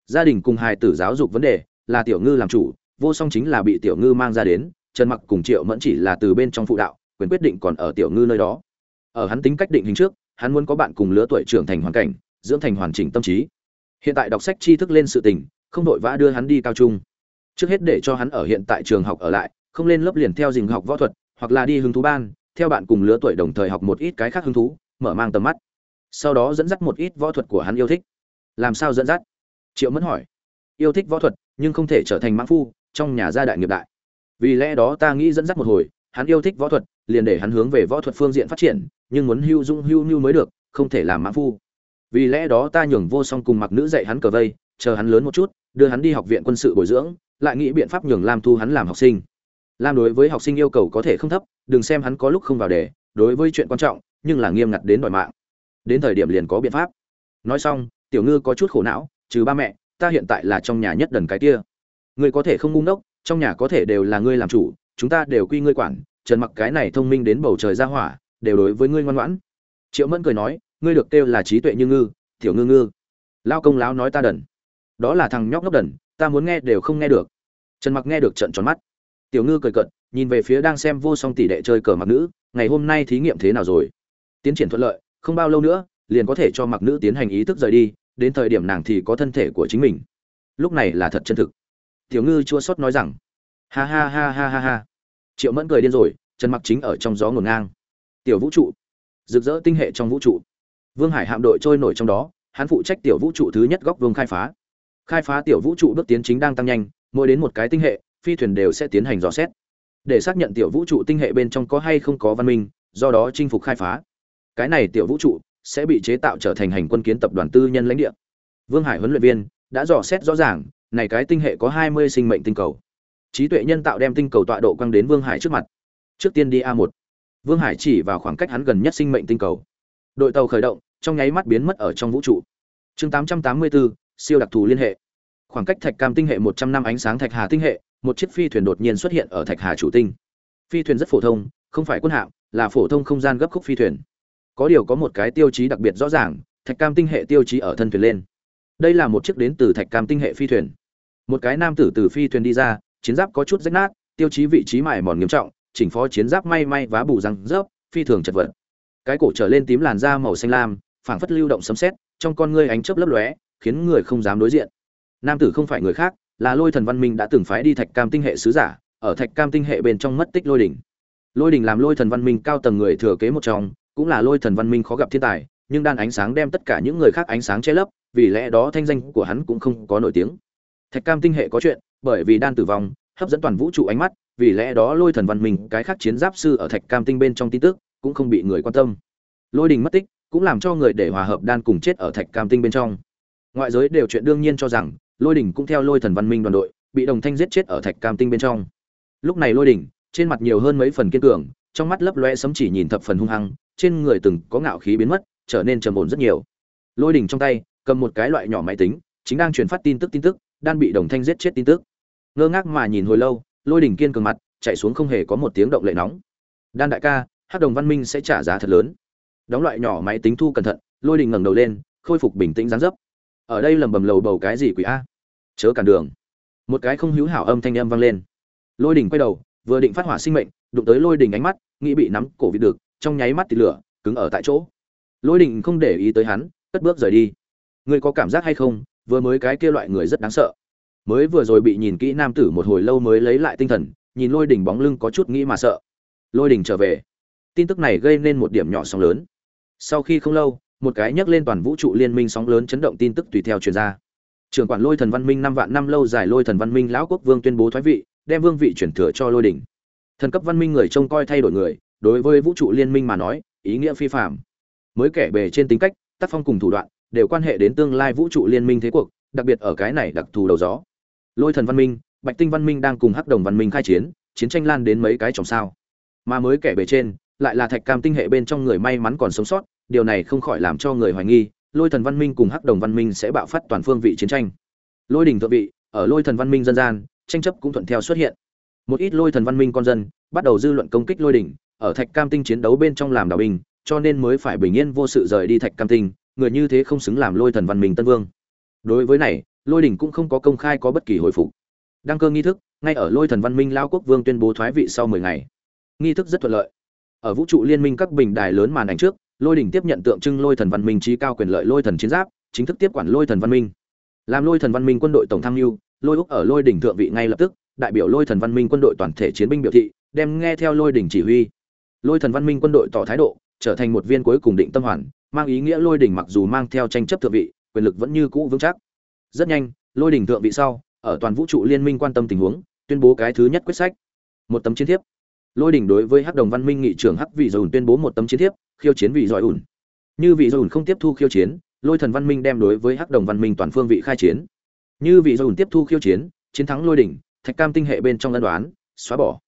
Gia đình cùng hài tử giáo dục vấn đề là tiểu ngư làm chủ, vô song chính là bị tiểu ngư mang ra đến, trần mặc cùng triệu mẫn chỉ là từ bên trong phụ đạo, quyền quyết định còn ở tiểu ngư nơi đó. Ở hắn tính cách định hình trước, hắn muốn có bạn cùng lứa tuổi trưởng thành hoàn cảnh, dưỡng thành hoàn chỉnh tâm trí hiện tại đọc sách tri thức lên sự tình, không đội vã đưa hắn đi cao trung. Trước hết để cho hắn ở hiện tại trường học ở lại, không lên lớp liền theo dình học võ thuật, hoặc là đi hứng thú ban, theo bạn cùng lứa tuổi đồng thời học một ít cái khác hứng thú, mở mang tầm mắt. Sau đó dẫn dắt một ít võ thuật của hắn yêu thích. Làm sao dẫn dắt? Triệu mẫn hỏi. Yêu thích võ thuật, nhưng không thể trở thành mãn phu, trong nhà gia đại nghiệp đại. Vì lẽ đó ta nghĩ dẫn dắt một hồi, hắn yêu thích võ thuật, liền để hắn hướng về võ thuật phương diện phát triển, nhưng muốn hưu dung hưu mưu mới được, không thể làm mãn phu vì lẽ đó ta nhường vô song cùng mặc nữ dạy hắn cờ vây, chờ hắn lớn một chút, đưa hắn đi học viện quân sự bồi dưỡng, lại nghĩ biện pháp nhường lam thu hắn làm học sinh. Lam đối với học sinh yêu cầu có thể không thấp, đừng xem hắn có lúc không vào đề, đối với chuyện quan trọng, nhưng là nghiêm ngặt đến đòi mạng. Đến thời điểm liền có biện pháp. Nói xong, tiểu ngư có chút khổ não, trừ ba mẹ, ta hiện tại là trong nhà nhất đần cái kia. Ngươi có thể không ngu ngốc, trong nhà có thể đều là ngươi làm chủ, chúng ta đều quy ngươi quản, trần mặc cái này thông minh đến bầu trời ra hỏa, đều đối với ngươi ngoan ngoãn. Triệu mẫn cười nói ngươi được kêu là trí tuệ như ngư, tiểu ngư ngư. Lao công láo nói ta đần. Đó là thằng nhóc ngốc đần, ta muốn nghe đều không nghe được. Trần mặc nghe được trận tròn mắt. Tiểu ngư cười cận nhìn về phía đang xem vô song tỷ đệ chơi cờ mặc nữ, ngày hôm nay thí nghiệm thế nào rồi? Tiến triển thuận lợi, không bao lâu nữa, liền có thể cho mặc nữ tiến hành ý thức rời đi, đến thời điểm nàng thì có thân thể của chính mình. Lúc này là thật chân thực. Tiểu ngư chua sót nói rằng, ha ha ha ha ha ha. Triệu mẫn cười điên rồi, trần mặc chính ở trong gió ngổn ngang. Tiểu vũ trụ. Rực rỡ tinh hệ trong vũ trụ vương hải hạm đội trôi nổi trong đó, hắn phụ trách tiểu vũ trụ thứ nhất góc vương khai phá. Khai phá tiểu vũ trụ bước tiến chính đang tăng nhanh, mỗi đến một cái tinh hệ, phi thuyền đều sẽ tiến hành dò xét. Để xác nhận tiểu vũ trụ tinh hệ bên trong có hay không có văn minh, do đó chinh phục khai phá. Cái này tiểu vũ trụ sẽ bị chế tạo trở thành hành quân kiến tập đoàn tư nhân lãnh địa. Vương hải huấn luyện viên đã dò xét rõ ràng, này cái tinh hệ có hai mươi sinh mệnh tinh cầu. Trí tuệ nhân tạo đem tinh cầu tọa độ quang đến vương hải trước mặt. Trước tiên đi a một. Vương hải chỉ vào khoảng cách hắn gần nhất sinh mệnh tinh cầu đội tàu khởi động, trong nháy mắt biến mất ở trong vũ trụ. Chương tám trăm tám mươi bốn siêu đặc thù liên hệ. Khoảng cách thạch cam tinh hệ một trăm năm ánh sáng thạch hà tinh hệ, một chiếc phi thuyền đột nhiên xuất hiện ở thạch hà chủ tinh. Phi thuyền rất phổ thông, không phải quân hạm, là phổ thông không gian gấp khúc phi thuyền. Có điều có một cái tiêu chí đặc biệt rõ ràng, thạch cam tinh hệ tiêu chí ở thân thuyền lên. Đây là một chiếc đến từ thạch cam tinh hệ phi thuyền. Một cái nam tử từ phi thuyền đi ra, chiến giáp có chút rách nát, tiêu chí vị trí mài mòn nghiêm trọng, chỉnh phó chiến giáp may may vá bù răng rớp, phi thường chật vật cái cổ trở lên tím làn da màu xanh lam, phảng phất lưu động sấm sét, trong con ngươi ánh chớp lấp lóe, khiến người không dám đối diện. Nam tử không phải người khác, là lôi thần văn minh đã từng phái đi thạch cam tinh hệ sứ giả, ở thạch cam tinh hệ bên trong mất tích lôi đỉnh lôi đỉnh làm lôi thần văn minh cao tầng người thừa kế một trong, cũng là lôi thần văn minh khó gặp thiên tài, nhưng đan ánh sáng đem tất cả những người khác ánh sáng che lấp, vì lẽ đó thanh danh của hắn cũng không có nổi tiếng. Thạch cam tinh hệ có chuyện, bởi vì đan tử vong, hấp dẫn toàn vũ trụ ánh mắt, vì lẽ đó lôi thần văn minh, cái khác chiến giáp sư ở thạch cam tinh bên trong tin tức cũng không bị người quan tâm. Lôi đình mất tích, cũng làm cho người để hòa hợp đan cùng chết ở thạch cam tinh bên trong. Ngoại giới đều chuyện đương nhiên cho rằng, lôi đình cũng theo lôi thần văn minh đoàn đội, bị đồng thanh giết chết ở thạch cam tinh bên trong. Lúc này lôi đình, trên mặt nhiều hơn mấy phần kiên cường, trong mắt lấp loe sấm chỉ nhìn thập phần hung hăng, trên người từng có ngạo khí biến mất, trở nên trầm ổn rất nhiều. Lôi đình trong tay, cầm một cái loại nhỏ máy tính, chính đang truyền phát tin tức tin tức đan bị đồng thanh giết chết tin tức. Ngơ ngác mà nhìn hồi lâu, lôi đình kiên cường mặt, chạy xuống không hề có một tiếng động lệ nóng. Đan đại ca hắc đồng văn minh sẽ trả giá thật lớn. Đóng loại nhỏ máy tính thu cẩn thận, lôi đình ngẩng đầu lên, khôi phục bình tĩnh dáng dấp. Ở đây lầm bầm lầu bầu cái gì quỷ a? Chớ cản đường. Một cái không hữu hảo âm thanh âm vang lên. Lôi đình quay đầu, vừa định phát hỏa sinh mệnh, đụng tới lôi đình ánh mắt, nghĩ bị nắm cổ vịt được, trong nháy mắt thì lửa, cứng ở tại chỗ. Lôi đình không để ý tới hắn, cất bước rời đi. Ngươi có cảm giác hay không? Vừa mới cái kia loại người rất đáng sợ. Mới vừa rồi bị nhìn kỹ nam tử một hồi lâu mới lấy lại tinh thần, nhìn lôi đình bóng lưng có chút nghĩ mà sợ. Lôi đình trở về tin tức này gây nên một điểm nhỏ sóng lớn. Sau khi không lâu, một cái nhắc lên toàn vũ trụ liên minh sóng lớn chấn động tin tức tùy theo truyền ra. Trưởng quản lôi thần văn minh năm vạn năm lâu dài lôi thần văn minh lão quốc vương tuyên bố thoái vị, đem vương vị chuyển thừa cho lôi đỉnh thần cấp văn minh người trông coi thay đổi người, đối với vũ trụ liên minh mà nói, ý nghĩa phi phạm mới kẻ bề trên tính cách, tác phong cùng thủ đoạn, đều quan hệ đến tương lai vũ trụ liên minh thế cuộc, đặc biệt ở cái này đặc thù đầu gió. Lôi thần văn minh, bạch tinh văn minh đang cùng hắc đồng văn minh khai chiến chiến tranh lan đến mấy cái trọng sao. Mà mới kẻ bề trên lại là thạch cam tinh hệ bên trong người may mắn còn sống sót, điều này không khỏi làm cho người hoài nghi, lôi thần văn minh cùng hắc đồng văn minh sẽ bạo phát toàn phương vị chiến tranh. Lôi đình thượng vị, ở lôi thần văn minh dân gian, tranh chấp cũng thuận theo xuất hiện. Một ít lôi thần văn minh con dân, bắt đầu dư luận công kích lôi đỉnh, ở thạch cam tinh chiến đấu bên trong làm đảo binh cho nên mới phải bình yên vô sự rời đi thạch cam tinh, người như thế không xứng làm lôi thần văn minh tân vương. Đối với này, lôi đỉnh cũng không có công khai có bất kỳ hồi phục. Đăng cơ nghi thức, ngay ở lôi thần văn minh lao quốc vương tuyên bố thoái vị sau mười ngày. Nghi thức rất thuận lợi ở vũ trụ liên minh các bình đài lớn màn ảnh trước, lôi đỉnh tiếp nhận tượng trưng lôi thần văn minh trí cao quyền lợi lôi thần chiến giáp, chính thức tiếp quản lôi thần văn minh. Làm lôi thần văn minh quân đội tổng tham mưu, lôi úc ở lôi đỉnh thượng vị ngay lập tức, đại biểu lôi thần văn minh quân đội toàn thể chiến binh biểu thị, đem nghe theo lôi đỉnh chỉ huy. Lôi thần văn minh quân đội tỏ thái độ, trở thành một viên cuối cùng định tâm hoàn, mang ý nghĩa lôi đỉnh mặc dù mang theo tranh chấp thượng vị, quyền lực vẫn như cũ vững chắc. Rất nhanh, lôi đỉnh thượng vị sau, ở toàn vũ trụ liên minh quan tâm tình huống, tuyên bố cái thứ nhất quyết sách. Một tấm chiến thiếp lôi đỉnh đối với hắc đồng văn minh nghị trưởng hắc vị dầu tuyên bố một tấm chiến thiếp, khiêu chiến vị giỏi ủn. Như vị dầu không tiếp thu khiêu chiến, lôi thần văn minh đem đối với hắc đồng văn minh toàn phương vị khai chiến. Như vị dầu tiếp thu khiêu chiến chiến thắng lôi đỉnh, thạch cam tinh hệ bên trong ân đoán, xóa bỏ.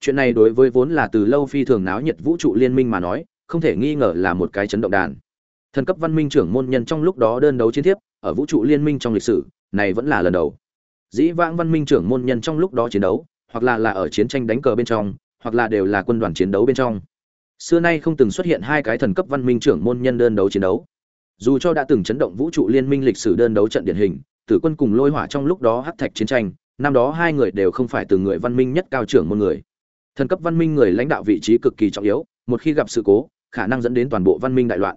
Chuyện này đối với vốn là từ lâu phi thường náo nhiệt vũ trụ liên minh mà nói, không thể nghi ngờ là một cái chấn động đàn. Thần cấp văn minh trưởng môn nhân trong lúc đó đơn đấu chiến thiếp, ở vũ trụ liên minh trong lịch sử, này vẫn là lần đầu. Dĩ vãng văn minh trưởng môn nhân trong lúc đó chiến đấu, hoặc là là ở chiến tranh đánh cờ bên trong hoặc là đều là quân đoàn chiến đấu bên trong. Xưa nay không từng xuất hiện hai cái thần cấp văn minh trưởng môn nhân đơn đấu chiến đấu. Dù cho đã từng chấn động vũ trụ liên minh lịch sử đơn đấu trận điển hình, tử quân cùng lôi hỏa trong lúc đó hắc thạch chiến tranh, năm đó hai người đều không phải từ người văn minh nhất cao trưởng môn người. Thần cấp văn minh người lãnh đạo vị trí cực kỳ trọng yếu, một khi gặp sự cố, khả năng dẫn đến toàn bộ văn minh đại loạn.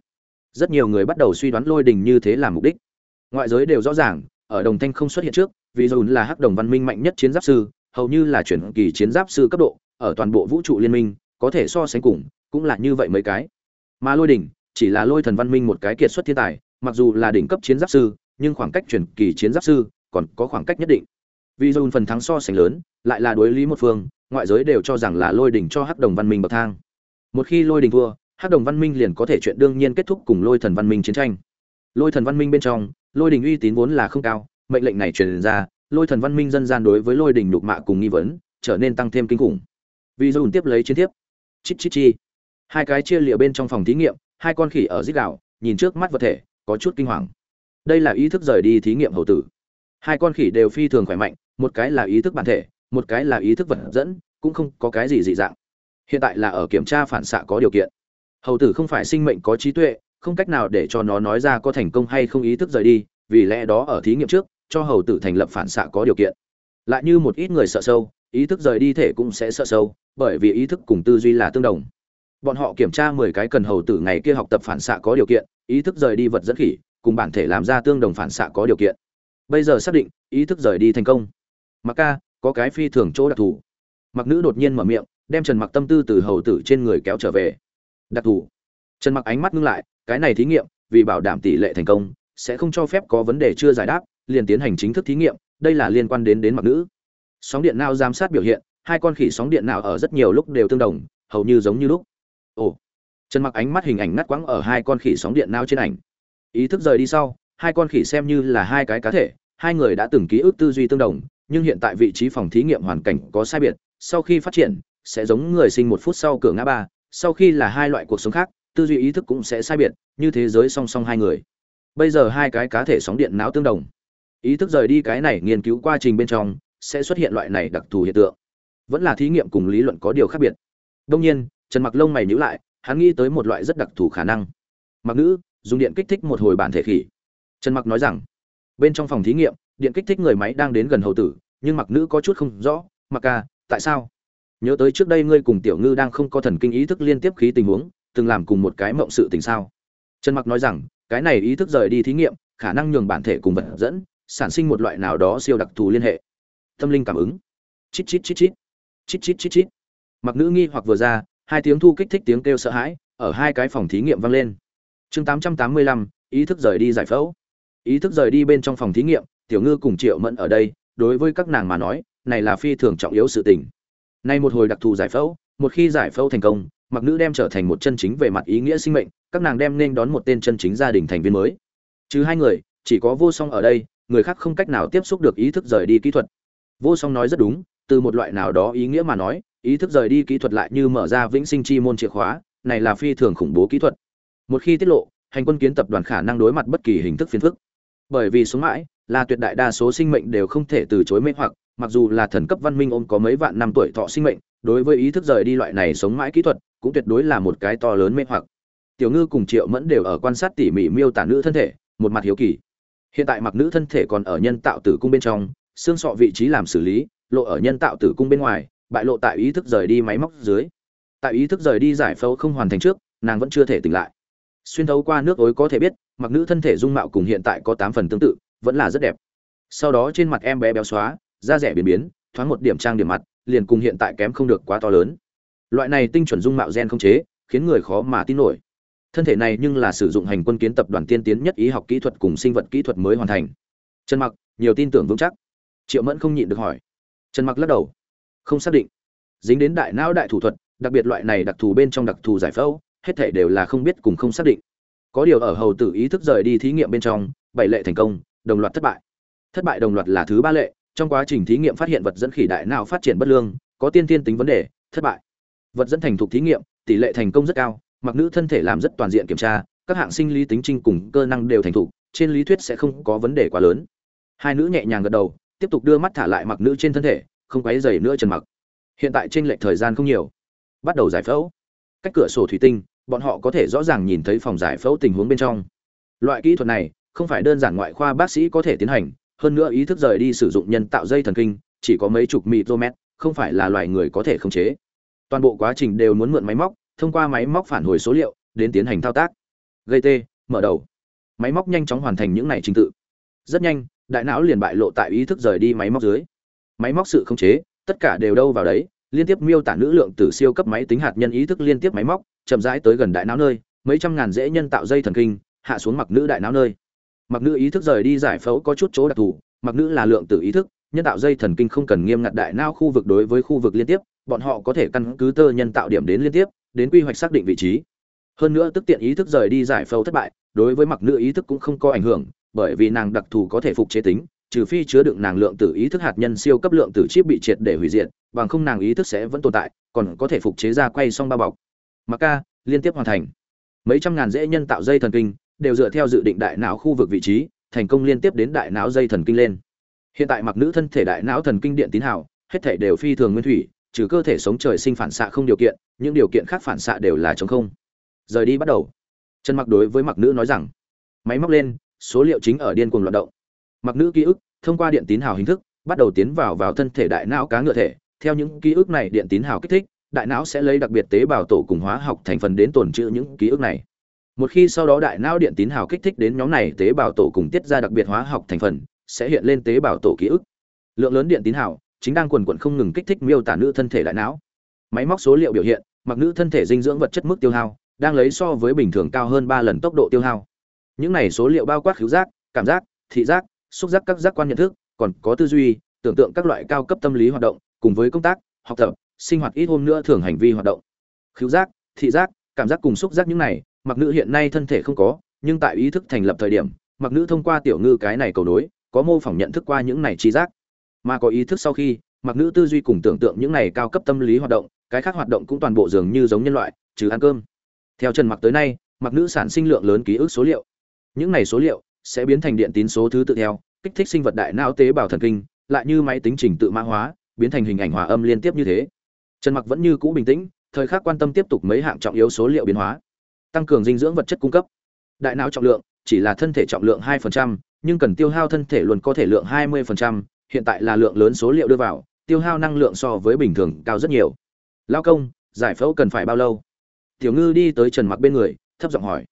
Rất nhiều người bắt đầu suy đoán lôi đình như thế là mục đích. Ngoại giới đều rõ ràng, ở đồng thanh không xuất hiện trước, vì dùn là hắc đồng văn minh mạnh nhất chiến giáp sư, hầu như là chuyển kỳ chiến giáp sư cấp độ ở toàn bộ vũ trụ liên minh, có thể so sánh cùng, cũng là như vậy mấy cái. Mà lôi đỉnh, chỉ là lôi thần văn minh một cái kiệt xuất thiên tài, mặc dù là đỉnh cấp chiến giáp sư, nhưng khoảng cách truyền kỳ chiến giáp sư còn có khoảng cách nhất định. Vì dồn phần thắng so sánh lớn, lại là đối lý một phương, ngoại giới đều cho rằng là lôi đỉnh cho hắc đồng văn minh bậc thang. Một khi lôi đỉnh thua, hắc đồng văn minh liền có thể chuyện đương nhiên kết thúc cùng lôi thần văn minh chiến tranh. Lôi thần văn minh bên trong, lôi đỉnh uy tín vốn là không cao, mệnh lệnh này truyền ra, lôi thần văn minh dân gian đối với lôi đỉnh nhục mạ cùng nghi vấn, trở nên tăng thêm kinh khủng vì dồn tiếp lấy chiến tiếp chít chít chi. Hai cái chia lịa bên trong phòng thí nghiệm, hai con khỉ ở dích đạo nhìn trước mắt vật thể, có chút kinh hoàng. Đây là ý thức rời đi thí nghiệm hậu tử. Hai con khỉ đều phi thường khỏe mạnh, một cái là ý thức bản thể, một cái là ý thức vật dẫn, cũng không có cái gì dị dạng. Hiện tại là ở kiểm tra phản xạ có điều kiện. Hầu tử không phải sinh mệnh có trí tuệ, không cách nào để cho nó nói ra có thành công hay không ý thức rời đi, vì lẽ đó ở thí nghiệm trước, cho hầu tử thành lập phản xạ có điều kiện. Lại như một ít người sợ sâu ý thức rời đi thể cũng sẽ sợ sâu, bởi vì ý thức cùng tư duy là tương đồng. Bọn họ kiểm tra mười cái cần hầu tử ngày kia học tập phản xạ có điều kiện, ý thức rời đi vật dẫn khỉ, cùng bản thể làm ra tương đồng phản xạ có điều kiện. Bây giờ xác định, ý thức rời đi thành công. Mặc ca, có cái phi thường chỗ đặc thù. Mặc nữ đột nhiên mở miệng, đem trần mặc tâm tư từ hầu tử trên người kéo trở về. Đặc thù. Trần mặc ánh mắt ngưng lại, cái này thí nghiệm, vì bảo đảm tỷ lệ thành công, sẽ không cho phép có vấn đề chưa giải đáp, liền tiến hành chính thức thí nghiệm, đây là liên quan đến đến mặc nữ sóng điện nào giám sát biểu hiện, hai con khỉ sóng điện nào ở rất nhiều lúc đều tương đồng, hầu như giống như lúc. Ồ, trần mặc ánh mắt hình ảnh ngắt quãng ở hai con khỉ sóng điện nào trên ảnh. Ý thức rời đi sau, hai con khỉ xem như là hai cái cá thể, hai người đã từng ký ức tư duy tương đồng, nhưng hiện tại vị trí phòng thí nghiệm hoàn cảnh có sai biệt, sau khi phát triển, sẽ giống người sinh một phút sau cửa ngã ba, sau khi là hai loại cuộc sống khác, tư duy ý thức cũng sẽ sai biệt, như thế giới song song hai người. Bây giờ hai cái cá thể sóng điện não tương đồng. Ý thức rời đi cái này nghiên cứu quá trình bên trong sẽ xuất hiện loại này đặc thù hiện tượng. Vẫn là thí nghiệm cùng lý luận có điều khác biệt. Đông nhiên, trần mặc lông mày nhíu lại, hắn nghĩ tới một loại rất đặc thù khả năng. Mặc nữ, dùng điện kích thích một hồi bản thể khỉ. Trần mặc nói rằng, bên trong phòng thí nghiệm, điện kích thích người máy đang đến gần hầu tử, nhưng mặc nữ có chút không rõ, mặc ca, tại sao? Nhớ tới trước đây ngươi cùng tiểu ngư đang không có thần kinh ý thức liên tiếp khí tình huống, từng làm cùng một cái mộng sự tình sao? Trần mặc nói rằng, cái này ý thức rời đi thí nghiệm, khả năng nhường bản thể cùng vật dẫn, sản sinh một loại nào đó siêu đặc thù liên hệ tâm linh cảm ứng. Chít chít chít chít. Chít chít chít chít. Mặc nữ nghi hoặc vừa ra hai tiếng thu kích thích tiếng kêu sợ hãi ở hai cái phòng thí nghiệm vang lên. Chương 885, ý thức rời đi giải phẫu. Ý thức rời đi bên trong phòng thí nghiệm tiểu ngư cùng triệu mẫn ở đây đối với các nàng mà nói này là phi thường trọng yếu sự tình. Nay một hồi đặc thù giải phẫu một khi giải phẫu thành công mặc nữ đem trở thành một chân chính về mặt ý nghĩa sinh mệnh các nàng đem nên đón một tên chân chính gia đình thành viên mới. Chứ hai người chỉ có vô song ở đây người khác không cách nào tiếp xúc được ý thức rời đi kỹ thuật vô song nói rất đúng, từ một loại nào đó ý nghĩa mà nói, ý thức rời đi kỹ thuật lại như mở ra vĩnh sinh chi môn chìa khóa, này là phi thường khủng bố kỹ thuật. Một khi tiết lộ, hành quân kiến tập đoàn khả năng đối mặt bất kỳ hình thức phiền phức. Bởi vì sống mãi là tuyệt đại đa số sinh mệnh đều không thể từ chối mê hoặc, mặc dù là thần cấp văn minh ôm có mấy vạn năm tuổi thọ sinh mệnh, đối với ý thức rời đi loại này sống mãi kỹ thuật, cũng tuyệt đối là một cái to lớn mê hoặc. Tiểu ngư cùng triệu mẫn đều ở quan sát tỉ mỉ miêu tả nữ thân thể, một mặt hiếu kỳ. Hiện tại mặc nữ thân thể còn ở nhân tạo tử cung bên trong xương sọ vị trí làm xử lý, lộ ở nhân tạo tử cung bên ngoài, bại lộ tại ý thức rời đi máy móc dưới. Tại ý thức rời đi giải phẫu không hoàn thành trước, nàng vẫn chưa thể tỉnh lại. Xuyên thấu qua nước ối có thể biết, mặc nữ thân thể dung mạo cùng hiện tại có tám phần tương tự, vẫn là rất đẹp. Sau đó trên mặt em bé béo xóa, da rẻ biến biến, thoáng một điểm trang điểm mặt, liền cùng hiện tại kém không được quá to lớn. Loại này tinh chuẩn dung mạo gen không chế, khiến người khó mà tin nổi. Thân thể này nhưng là sử dụng hành quân kiến tập đoàn tiên tiến nhất ý học kỹ thuật cùng sinh vật kỹ thuật mới hoàn thành. Trần mặc, nhiều tin tưởng vững chắc triệu mẫn không nhịn được hỏi. Trần mặc lắc đầu. Không xác định. Dính đến đại não đại thủ thuật, đặc biệt loại này đặc thù bên trong đặc thù giải phẫu, hết thể đều là không biết cùng không xác định. Có điều ở hầu tử ý thức rời đi thí nghiệm bên trong, bảy lệ thành công, đồng loạt thất bại. Thất bại đồng loạt là thứ ba lệ, trong quá trình thí nghiệm phát hiện vật dẫn khỉ đại não phát triển bất lương, có tiên tiên tính vấn đề, thất bại. Vật dẫn thành thục thí nghiệm, tỷ lệ thành công rất cao, mặc nữ thân thể làm rất toàn diện kiểm tra, các hạng sinh lý tính trinh cùng cơ năng đều thành thục, trên lý thuyết sẽ không có vấn đề quá lớn. Hai nữ nhẹ nhàng gật đầu tiếp tục đưa mắt thả lại mặc nữ trên thân thể, không quấy dày nữa trần mặc. Hiện tại trên lệch thời gian không nhiều. Bắt đầu giải phẫu. Cách cửa sổ thủy tinh, bọn họ có thể rõ ràng nhìn thấy phòng giải phẫu tình huống bên trong. Loại kỹ thuật này, không phải đơn giản ngoại khoa bác sĩ có thể tiến hành, hơn nữa ý thức rời đi sử dụng nhân tạo dây thần kinh, chỉ có mấy chục micromet không phải là loài người có thể khống chế. Toàn bộ quá trình đều muốn mượn máy móc, thông qua máy móc phản hồi số liệu, đến tiến hành thao tác. Gây tê, mở đầu. Máy móc nhanh chóng hoàn thành những này trình tự. Rất nhanh đại não liền bại lộ tại ý thức rời đi máy móc dưới. Máy móc sự khống chế, tất cả đều đâu vào đấy, liên tiếp miêu tả nữ lượng tử siêu cấp máy tính hạt nhân ý thức liên tiếp máy móc, chậm rãi tới gần đại não nơi, mấy trăm ngàn dễ nhân tạo dây thần kinh, hạ xuống mặc nữ đại não nơi. Mặc nữ ý thức rời đi giải phẫu có chút chỗ đặc thù, mặc nữ là lượng tử ý thức, nhân tạo dây thần kinh không cần nghiêm ngặt đại não khu vực đối với khu vực liên tiếp, bọn họ có thể căn cứ tơ nhân tạo điểm đến liên tiếp, đến quy hoạch xác định vị trí. Hơn nữa tức tiện ý thức rời đi giải phẫu thất bại, đối với mặc nữ ý thức cũng không có ảnh hưởng bởi vì nàng đặc thù có thể phục chế tính, trừ phi chứa đựng nàng lượng tử ý thức hạt nhân siêu cấp lượng tử chip bị triệt để hủy diệt, bằng không nàng ý thức sẽ vẫn tồn tại, còn có thể phục chế ra quay xong bao bọc. Mặc ca, liên tiếp hoàn thành. Mấy trăm ngàn dễ nhân tạo dây thần kinh, đều dựa theo dự định đại não khu vực vị trí, thành công liên tiếp đến đại não dây thần kinh lên. Hiện tại mặc nữ thân thể đại não thần kinh điện tín hào, hết thể đều phi thường nguyên thủy, trừ cơ thể sống trời sinh phản xạ không điều kiện, những điều kiện khác phản xạ đều là chống không. Rời đi bắt đầu. Chân mặc đối với mặc nữ nói rằng, máy móc lên số liệu chính ở điên cuồng loạn động. Mặc nữ ký ức, thông qua điện tín hào hình thức, bắt đầu tiến vào vào thân thể đại não cá ngựa thể. Theo những ký ức này, điện tín hào kích thích, đại não sẽ lấy đặc biệt tế bào tổ cùng hóa học thành phần đến tồn trữ những ký ức này. Một khi sau đó đại não điện tín hào kích thích đến nhóm này, tế bào tổ cùng tiết ra đặc biệt hóa học thành phần, sẽ hiện lên tế bào tổ ký ức. Lượng lớn điện tín hào chính đang quần quần không ngừng kích thích miêu tả nữ thân thể đại não. Máy móc số liệu biểu hiện, mặc nữ thân thể dinh dưỡng vật chất mức tiêu hao, đang lấy so với bình thường cao hơn ba lần tốc độ tiêu hao những này số liệu bao quát khứu giác, cảm giác, thị giác, xúc giác các giác quan nhận thức, còn có tư duy, tưởng tượng các loại cao cấp tâm lý hoạt động, cùng với công tác, học tập, sinh hoạt ít hôm nữa thường hành vi hoạt động. Khứu giác, thị giác, cảm giác cùng xúc giác những này, mặc nữ hiện nay thân thể không có, nhưng tại ý thức thành lập thời điểm, mặc nữ thông qua tiểu ngư cái này cầu nối, có mô phỏng nhận thức qua những này chi giác. Mà có ý thức sau khi, mặc nữ tư duy cùng tưởng tượng những này cao cấp tâm lý hoạt động, cái khác hoạt động cũng toàn bộ dường như giống nhân loại, trừ ăn cơm. Theo trần mặc tới nay, mặc nữ sản sinh lượng lớn ký ức số liệu những này số liệu sẽ biến thành điện tín số thứ tự theo kích thích sinh vật đại não tế bào thần kinh lại như máy tính trình tự mã hóa biến thành hình ảnh hòa âm liên tiếp như thế. Trần mặc vẫn như cũ bình tĩnh thời khắc quan tâm tiếp tục mấy hạng trọng yếu số liệu biến hóa. Tăng cường dinh dưỡng vật chất cung cấp. Đại não trọng lượng chỉ là thân thể trọng lượng 2%, nhưng cần tiêu hao thân thể luôn có thể lượng 20%, hiện tại là lượng lớn số liệu đưa vào tiêu hao năng lượng so với bình thường cao rất nhiều. Lao công giải phẫu cần phải bao lâu? Tiểu ngư đi tới trần mặc bên người thấp giọng hỏi.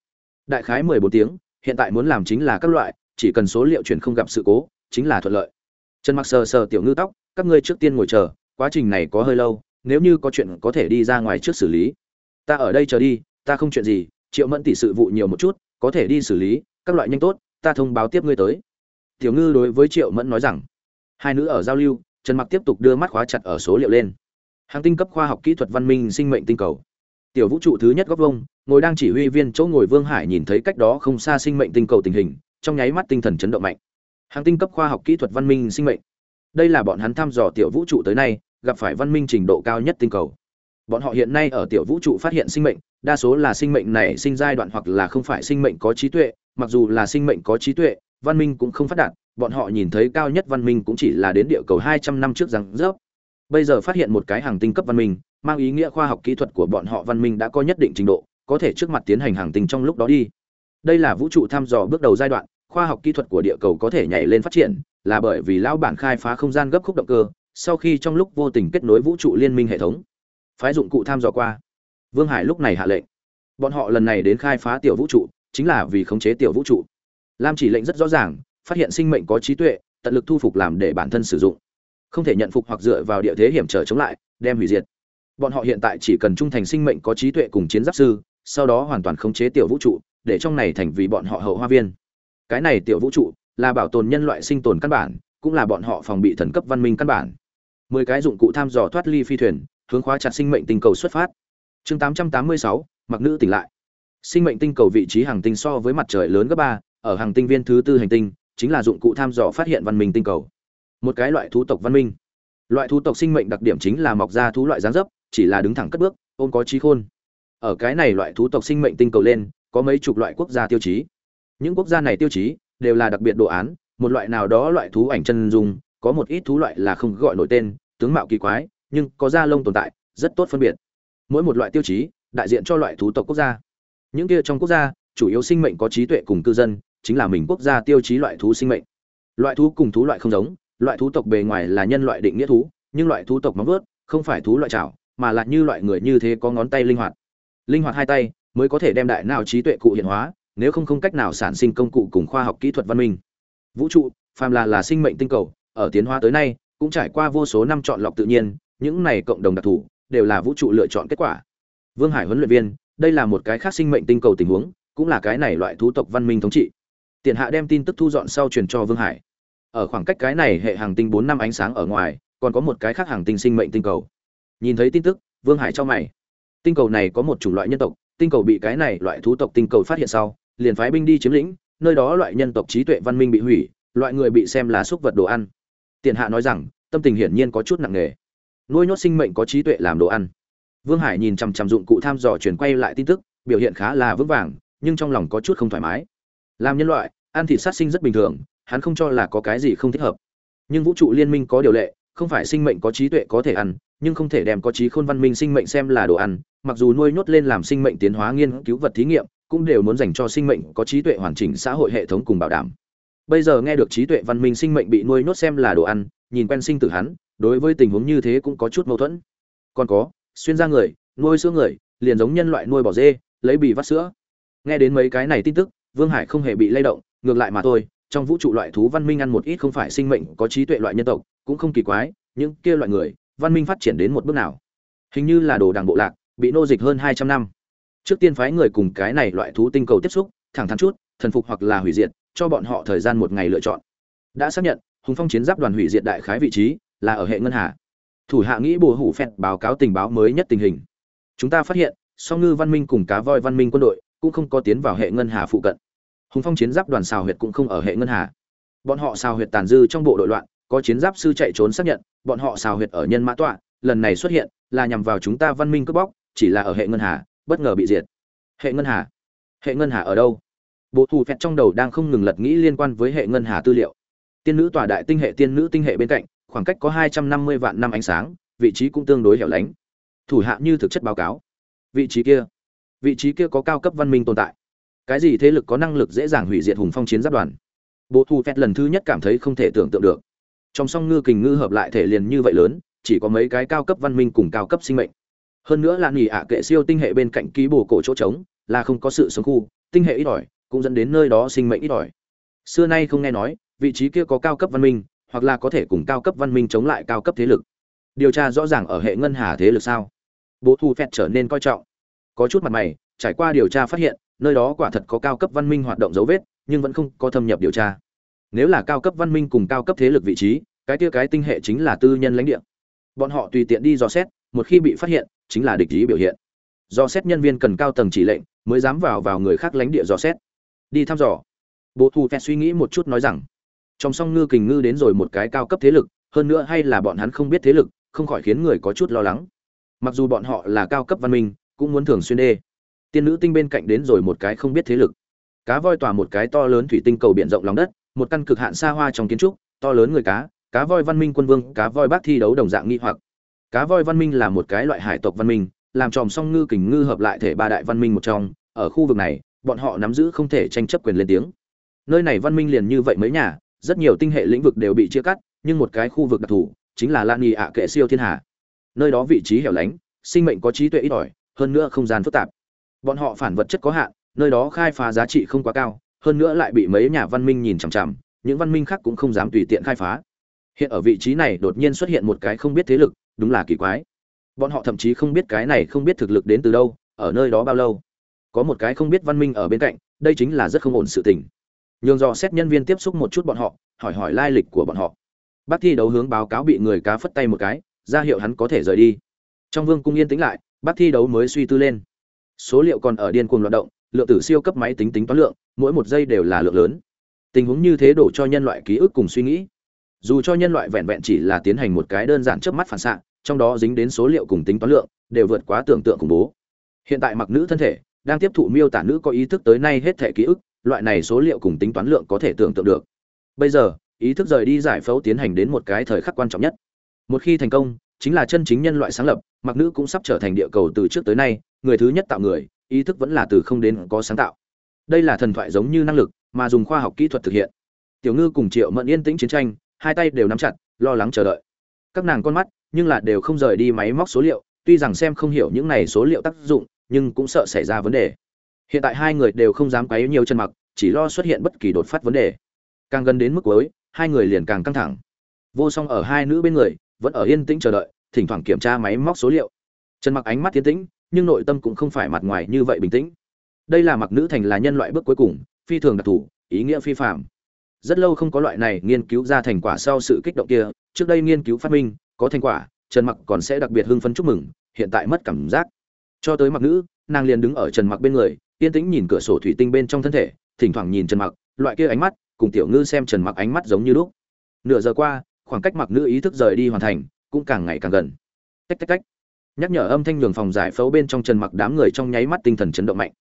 Đại khái 14 tiếng hiện tại muốn làm chính là các loại, chỉ cần số liệu chuyển không gặp sự cố, chính là thuận lợi. Trần mặc sờ sờ tiểu ngư tóc, các ngươi trước tiên ngồi chờ, quá trình này có hơi lâu, nếu như có chuyện có thể đi ra ngoài trước xử lý. Ta ở đây chờ đi, ta không chuyện gì, triệu mẫn tỷ sự vụ nhiều một chút, có thể đi xử lý, các loại nhanh tốt, ta thông báo tiếp ngươi tới. Tiểu ngư đối với triệu mẫn nói rằng. Hai nữ ở giao lưu, trần mặc tiếp tục đưa mắt khóa chặt ở số liệu lên. Hàng tinh cấp khoa học kỹ thuật văn minh sinh mệnh tinh cầu tiểu vũ trụ thứ nhất góc vông ngồi đang chỉ huy viên chỗ ngồi vương hải nhìn thấy cách đó không xa sinh mệnh tinh cầu tình hình trong nháy mắt tinh thần chấn động mạnh. Hàng tinh cấp khoa học kỹ thuật văn minh sinh mệnh. Đây là bọn hắn thăm dò tiểu vũ trụ tới nay gặp phải văn minh trình độ cao nhất tinh cầu. Bọn họ hiện nay ở tiểu vũ trụ phát hiện sinh mệnh đa số là sinh mệnh này sinh giai đoạn hoặc là không phải sinh mệnh có trí tuệ mặc dù là sinh mệnh có trí tuệ văn minh cũng không phát đạt bọn họ nhìn thấy cao nhất văn minh cũng chỉ là đến địa cầu 200 năm trước rằng rớp. Bây giờ phát hiện một cái hàng tinh cấp văn minh, mang ý nghĩa khoa học kỹ thuật của bọn họ văn minh đã có nhất định trình độ, có thể trước mặt tiến hành hàng tinh trong lúc đó đi. Đây là vũ trụ thăm dò bước đầu giai đoạn, khoa học kỹ thuật của địa cầu có thể nhảy lên phát triển, là bởi vì lão bản khai phá không gian gấp khúc động cơ, sau khi trong lúc vô tình kết nối vũ trụ liên minh hệ thống. Phái dụng cụ tham dò qua. Vương Hải lúc này hạ lệnh. Bọn họ lần này đến khai phá tiểu vũ trụ, chính là vì khống chế tiểu vũ trụ. Lam chỉ lệnh rất rõ ràng, phát hiện sinh mệnh có trí tuệ tận lực thu phục làm để bản thân sử dụng không thể nhận phục hoặc dựa vào địa thế hiểm trở chống lại đem hủy diệt bọn họ hiện tại chỉ cần trung thành sinh mệnh có trí tuệ cùng chiến giáp sư, sau đó hoàn toàn khống chế tiểu vũ trụ, để trong này thành vì bọn họ hậu hoa viên. Cái này tiểu vũ trụ là bảo tồn nhân loại sinh tồn căn bản, cũng là bọn họ phòng bị thần cấp văn minh căn bản. Mười cái dụng cụ tham dò thoát ly phi thuyền, hướng khóa chặt sinh mệnh tinh cầu xuất phát. Chương tám trăm tám mươi sáu, mặc nữ tỉnh lại. Sinh mệnh tinh cầu vị trí hàng tinh so với mặt trời lớn gấp ba, ở hàng tinh viên thứ tư hành tinh, chính là dụng cụ tham dò phát hiện văn minh tinh cầu. Một cái loại thú tộc văn minh. Loại thú tộc sinh mệnh đặc điểm chính là mọc ra thú loại dáng dấp chỉ là đứng thẳng cất bước, ôm có trí khôn. Ở cái này loại thú tộc sinh mệnh tinh cầu lên, có mấy chục loại quốc gia tiêu chí. Những quốc gia này tiêu chí đều là đặc biệt đồ án, một loại nào đó loại thú ảnh chân dung, có một ít thú loại là không gọi nổi tên, tướng mạo kỳ quái, nhưng có da lông tồn tại, rất tốt phân biệt. Mỗi một loại tiêu chí đại diện cho loại thú tộc quốc gia. Những kia trong quốc gia, chủ yếu sinh mệnh có trí tuệ cùng cư dân, chính là mình quốc gia tiêu chí loại thú sinh mệnh. Loại thú cùng thú loại không giống, loại thú tộc bề ngoài là nhân loại định nghĩa thú, nhưng loại thú tộc móng vớt không phải thú loại chảo mà là như loại người như thế có ngón tay linh hoạt. Linh hoạt hai tay mới có thể đem đại não trí tuệ cụ hiện hóa, nếu không không cách nào sản sinh công cụ cùng khoa học kỹ thuật văn minh. Vũ trụ, phàm là là sinh mệnh tinh cầu, ở tiến hóa tới nay, cũng trải qua vô số năm chọn lọc tự nhiên, những này cộng đồng đặc thù đều là vũ trụ lựa chọn kết quả. Vương hải huấn luyện viên, đây là một cái khác sinh mệnh tinh cầu tình huống, cũng là cái này loại thú tộc văn minh thống trị. Tiền hạ đem tin tức thu dọn sau truyền cho vương hải. Ở khoảng cách cái này hệ hàng tinh bốn năm ánh sáng ở ngoài, còn có một cái khác hàng tinh sinh mệnh tinh cầu nhìn thấy tin tức, vương hải cho mày. Tinh cầu này có một chủng loại nhân tộc, tinh cầu bị cái này loại thú tộc tinh cầu phát hiện sau, liền phái binh đi chiếm lĩnh, nơi đó loại nhân tộc trí tuệ văn minh bị hủy, loại người bị xem là xúc vật đồ ăn. Tiền hạ nói rằng, tâm tình hiển nhiên có chút nặng nề. Nuôi nhốt sinh mệnh có trí tuệ làm đồ ăn. Vương hải nhìn chằm chằm dụng cụ tham dò chuyển quay lại tin tức, biểu hiện khá là vững vàng, nhưng trong lòng có chút không thoải mái. Làm nhân loại, ăn thịt sát sinh rất bình thường, hắn không cho là có cái gì không thích hợp. Nhưng vũ trụ liên minh có điều lệ, không phải sinh mệnh có trí tuệ có thể ăn nhưng không thể đem có trí khôn văn minh sinh mệnh xem là đồ ăn, mặc dù nuôi nhốt lên làm sinh mệnh tiến hóa nghiên cứu vật thí nghiệm, cũng đều muốn dành cho sinh mệnh có trí tuệ hoàn chỉnh xã hội hệ thống cùng bảo đảm. Bây giờ nghe được trí tuệ văn minh sinh mệnh bị nuôi nhốt xem là đồ ăn, nhìn quen sinh tử hắn, đối với tình huống như thế cũng có chút mâu thuẫn. Còn có, xuyên ra người, nuôi sữa người, liền giống nhân loại nuôi bỏ dê, lấy bì vắt sữa. Nghe đến mấy cái này tin tức, vương hải không hề bị lay động, ngược lại mà thôi, trong vũ trụ loại thú văn minh ăn một ít không phải sinh mệnh có trí tuệ loại nhân tộc, cũng không kỳ quái, những kia loại người văn minh phát triển đến một bước nào. Hình như là đồ đảng bộ lạc, bị nô dịch hơn hai trăm năm. Trước tiên phái người cùng cái này loại thú tinh cầu tiếp xúc, thẳng thắn chút, thần phục hoặc là hủy diệt, cho bọn họ thời gian một ngày lựa chọn. Đã xác nhận, hùng phong chiến giáp đoàn hủy diệt đại khái vị trí, là ở hệ ngân hà. Thủ hạ nghĩ bồ hủ phẹt báo cáo tình báo mới nhất tình hình. Chúng ta phát hiện, song ngư văn minh cùng cá voi văn minh quân đội, cũng không có tiến vào hệ ngân hà phụ cận. Hùng phong chiến giáp đoàn xào huyệt cũng không ở hệ ngân hà. Bọn họ xào huyệt tàn dư trong bộ đội loạn, có chiến giáp sư chạy trốn xác nhận bọn họ xào huyệt ở nhân mã tọa, lần này xuất hiện là nhằm vào chúng ta văn minh cướp bóc, chỉ là ở hệ ngân hà, bất ngờ bị diệt. Hệ ngân hà? Hệ ngân hà ở đâu? Bộ thù phẹt trong đầu đang không ngừng lật nghĩ liên quan với hệ ngân hà tư liệu. Tiên nữ tòa đại tinh hệ, tiên nữ tinh hệ bên cạnh, khoảng cách có hai trăm năm mươi vạn năm ánh sáng, vị trí cũng tương đối hẻo lánh. Thủ hạ như thực chất báo cáo. Vị trí kia? Vị trí kia có cao cấp văn minh tồn tại. Cái gì thế lực có năng lực dễ dàng hủy diệt hùng phong chiến giáp đoàn? Bộ thù phẹt lần thứ nhất cảm thấy không thể tưởng tượng được trong song ngư kình ngư hợp lại thể liền như vậy lớn, chỉ có mấy cái cao cấp văn minh cùng cao cấp sinh mệnh. Hơn nữa là nghỉ ạ kệ siêu tinh hệ bên cạnh ký bồ cổ chỗ trống, là không có sự sống khu, tinh hệ ít ỏi, cũng dẫn đến nơi đó sinh mệnh ít ỏi. Xưa nay không nghe nói, vị trí kia có cao cấp văn minh, hoặc là có thể cùng cao cấp văn minh chống lại cao cấp thế lực. Điều tra rõ ràng ở hệ ngân hà thế lực sao? Bố thu phẹt trở nên coi trọng. Có chút mặt mày, trải qua điều tra phát hiện, nơi đó quả thật có cao cấp văn minh hoạt động dấu vết, nhưng vẫn không có thâm nhập điều tra nếu là cao cấp văn minh cùng cao cấp thế lực vị trí, cái tia cái tinh hệ chính là tư nhân lãnh địa. Bọn họ tùy tiện đi dò xét, một khi bị phát hiện, chính là địch ý biểu hiện. Dò xét nhân viên cần cao tầng chỉ lệnh, mới dám vào vào người khác lãnh địa dò xét. Đi thăm dò. Bộ thu phép suy nghĩ một chút nói rằng, trong song ngư kình ngư đến rồi một cái cao cấp thế lực, hơn nữa hay là bọn hắn không biết thế lực, không khỏi khiến người có chút lo lắng. Mặc dù bọn họ là cao cấp văn minh, cũng muốn thường xuyên đê. Tiên nữ tinh bên cạnh đến rồi một cái không biết thế lực cá voi tỏa một cái to lớn thủy tinh cầu biển rộng lòng đất, một căn cực hạn xa hoa trong kiến trúc, to lớn người cá cá voi văn minh quân vương, cá voi bác thi đấu đồng dạng nghi hoặc. Cá voi văn minh là một cái loại hải tộc văn minh, làm tròm song ngư kình ngư hợp lại thể ba đại văn minh một trong, ở khu vực này, bọn họ nắm giữ không thể tranh chấp quyền lên tiếng. Nơi này văn minh liền như vậy mấy nhà, rất nhiều tinh hệ lĩnh vực đều bị chia cắt, nhưng một cái khu vực đặc thù chính là lan nghi ạ kệ siêu thiên hà. Nơi đó vị trí hẻo lánh, sinh mệnh có trí tuệ ít ỏi, hơn nữa không gian phức tạp. Bọn họ phản vật chất có hạn nơi đó khai phá giá trị không quá cao, hơn nữa lại bị mấy nhà văn minh nhìn chằm chằm, những văn minh khác cũng không dám tùy tiện khai phá. Hiện ở vị trí này đột nhiên xuất hiện một cái không biết thế lực, đúng là kỳ quái. Bọn họ thậm chí không biết cái này không biết thực lực đến từ đâu, ở nơi đó bao lâu. Có một cái không biết văn minh ở bên cạnh, đây chính là rất không ổn sự tình. Nhường dò xét nhân viên tiếp xúc một chút bọn họ, hỏi hỏi lai lịch của bọn họ. Bác thi đấu hướng báo cáo bị người cá phất tay một cái, ra hiệu hắn có thể rời đi. Trong vương cung yên tĩnh lại, bác thi đấu mới suy tư lên. Số liệu còn ở điên cuồng loạt động lượng tử siêu cấp máy tính tính toán lượng, mỗi một giây đều là lượng lớn. Tình huống như thế đổ cho nhân loại ký ức cùng suy nghĩ. Dù cho nhân loại vẹn vẹn chỉ là tiến hành một cái đơn giản trước mắt phản xạ, trong đó dính đến số liệu cùng tính toán lượng, đều vượt quá tưởng tượng khủng bố. Hiện tại mặc nữ thân thể, đang tiếp thụ miêu tả nữ có ý thức tới nay hết thể ký ức, loại này số liệu cùng tính toán lượng có thể tưởng tượng được. Bây giờ, ý thức rời đi giải phẫu tiến hành đến một cái thời khắc quan trọng nhất. Một khi thành công, chính là chân chính nhân loại sáng lập, mặc nữ cũng sắp trở thành địa cầu từ trước tới nay, người thứ nhất tạo người ý thức vẫn là từ không đến có sáng tạo. Đây là thần thoại giống như năng lực mà dùng khoa học kỹ thuật thực hiện. Tiểu ngư cùng triệu mẫn yên tĩnh chiến tranh, hai tay đều nắm chặt, lo lắng chờ đợi. Các nàng con mắt, nhưng là đều không rời đi máy móc số liệu, tuy rằng xem không hiểu những này số liệu tác dụng, nhưng cũng sợ xảy ra vấn đề. Hiện tại hai người đều không dám quấy nhiều chân mặc, chỉ lo xuất hiện bất kỳ đột phát vấn đề. Càng gần đến mức cuối, hai người liền càng căng thẳng. Vô song ở hai nữ bên người, vẫn ở yên tĩnh chờ đợi, thỉnh thoảng kiểm tra máy móc số liệu. Trần mặc ánh mắt tiến tĩnh nhưng nội tâm cũng không phải mặt ngoài như vậy bình tĩnh. Đây là mặc nữ thành là nhân loại bước cuối cùng, phi thường đặc thù, ý nghĩa phi phạm rất lâu không có loại này nghiên cứu ra thành quả sau sự kích động kia, trước đây nghiên cứu phát minh, có thành quả, trần mặc còn sẽ đặc biệt hưng phấn chúc mừng, hiện tại mất cảm giác. Cho tới mặc nữ, nàng liền đứng ở trần mặc bên người, yên tĩnh nhìn cửa sổ thủy tinh bên trong thân thể, thỉnh thoảng nhìn trần mặc, loại kia ánh mắt, cùng tiểu ngư xem trần mặc ánh mắt giống như lúc. Nửa giờ qua, khoảng cách mặc nữ ý thức rời đi hoàn thành, cũng càng ngày càng gần. Tách tách tách nhắc nhở âm thanh nhường phòng giải phẫu bên trong trần mặc đám người trong nháy mắt tinh thần chấn động mạnh.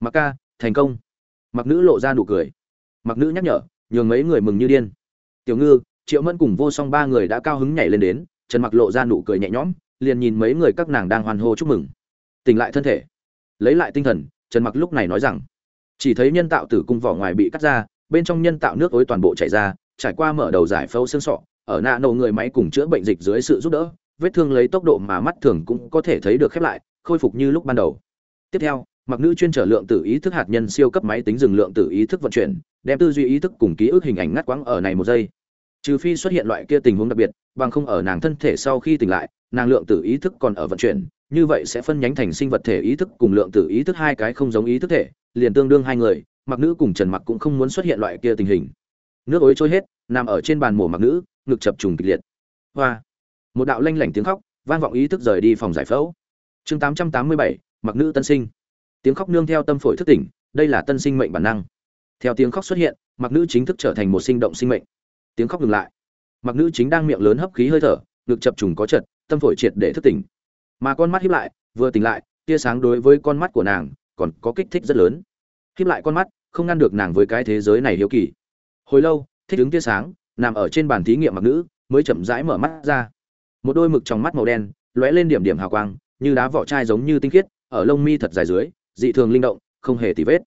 Mặc ca, thành công. Mặc nữ lộ ra nụ cười. Mặc nữ nhắc nhở, nhường mấy người mừng như điên. Tiểu ngư, triệu mẫn cùng vô song ba người đã cao hứng nhảy lên đến. Trần mặc lộ ra nụ cười nhẹ nhõm, liền nhìn mấy người các nàng đang hoan hô chúc mừng. Tỉnh lại thân thể. Lấy lại tinh thần, trần mặc lúc này nói rằng, chỉ thấy nhân tạo tử cung vỏ ngoài bị cắt ra, bên trong nhân tạo nước ối toàn bộ chảy ra, trải qua mở đầu giải phẫu xương sọ, ở nạ nổ người máy cùng chữa bệnh dịch dưới sự giúp đỡ vết thương lấy tốc độ mà mắt thường cũng có thể thấy được khép lại, khôi phục như lúc ban đầu. Tiếp theo, mặc nữ chuyên trở lượng tử ý thức hạt nhân siêu cấp máy tính dừng lượng tử ý thức vận chuyển, đem tư duy ý thức cùng ký ức hình ảnh ngắt quãng ở này một giây. Trừ phi xuất hiện loại kia tình huống đặc biệt, bằng không ở nàng thân thể sau khi tỉnh lại, nàng lượng tử ý thức còn ở vận chuyển, như vậy sẽ phân nhánh thành sinh vật thể ý thức cùng lượng tử ý thức hai cái không giống ý thức thể, liền tương đương hai người, mặc nữ cùng trần mặc cũng không muốn xuất hiện loại kia tình hình. Nước ối trôi hết, nằm ở trên bàn mổ mặc nữ, ngực chập trùng kịch liệt. Hoa! Một đạo lanh lảnh tiếng khóc vang vọng ý thức rời đi phòng giải phẫu. Chương 887, mặc nữ tân sinh. Tiếng khóc nương theo tâm phổi thức tỉnh đây là tân sinh mệnh bản năng. Theo tiếng khóc xuất hiện mặc nữ chính thức trở thành một sinh động sinh mệnh. Tiếng khóc ngừng lại. Mặc nữ chính đang miệng lớn hấp khí hơi thở ngực chập trùng có chật tâm phổi triệt để thức tỉnh. Mà con mắt hiếp lại vừa tỉnh lại tia sáng đối với con mắt của nàng còn có kích thích rất lớn. Hiếp lại con mắt không ngăn được nàng với cái thế giới này hiếu kỳ. Hồi lâu thích ứng tia sáng nằm ở trên bàn thí nghiệm mặc nữ mới chậm rãi mở mắt ra một đôi mực trong mắt màu đen, lóe lên điểm điểm hào quang, như đá vỏ chai giống như tinh khiết, ở lông mi thật dài dưới, dị thường linh động, không hề tì vết.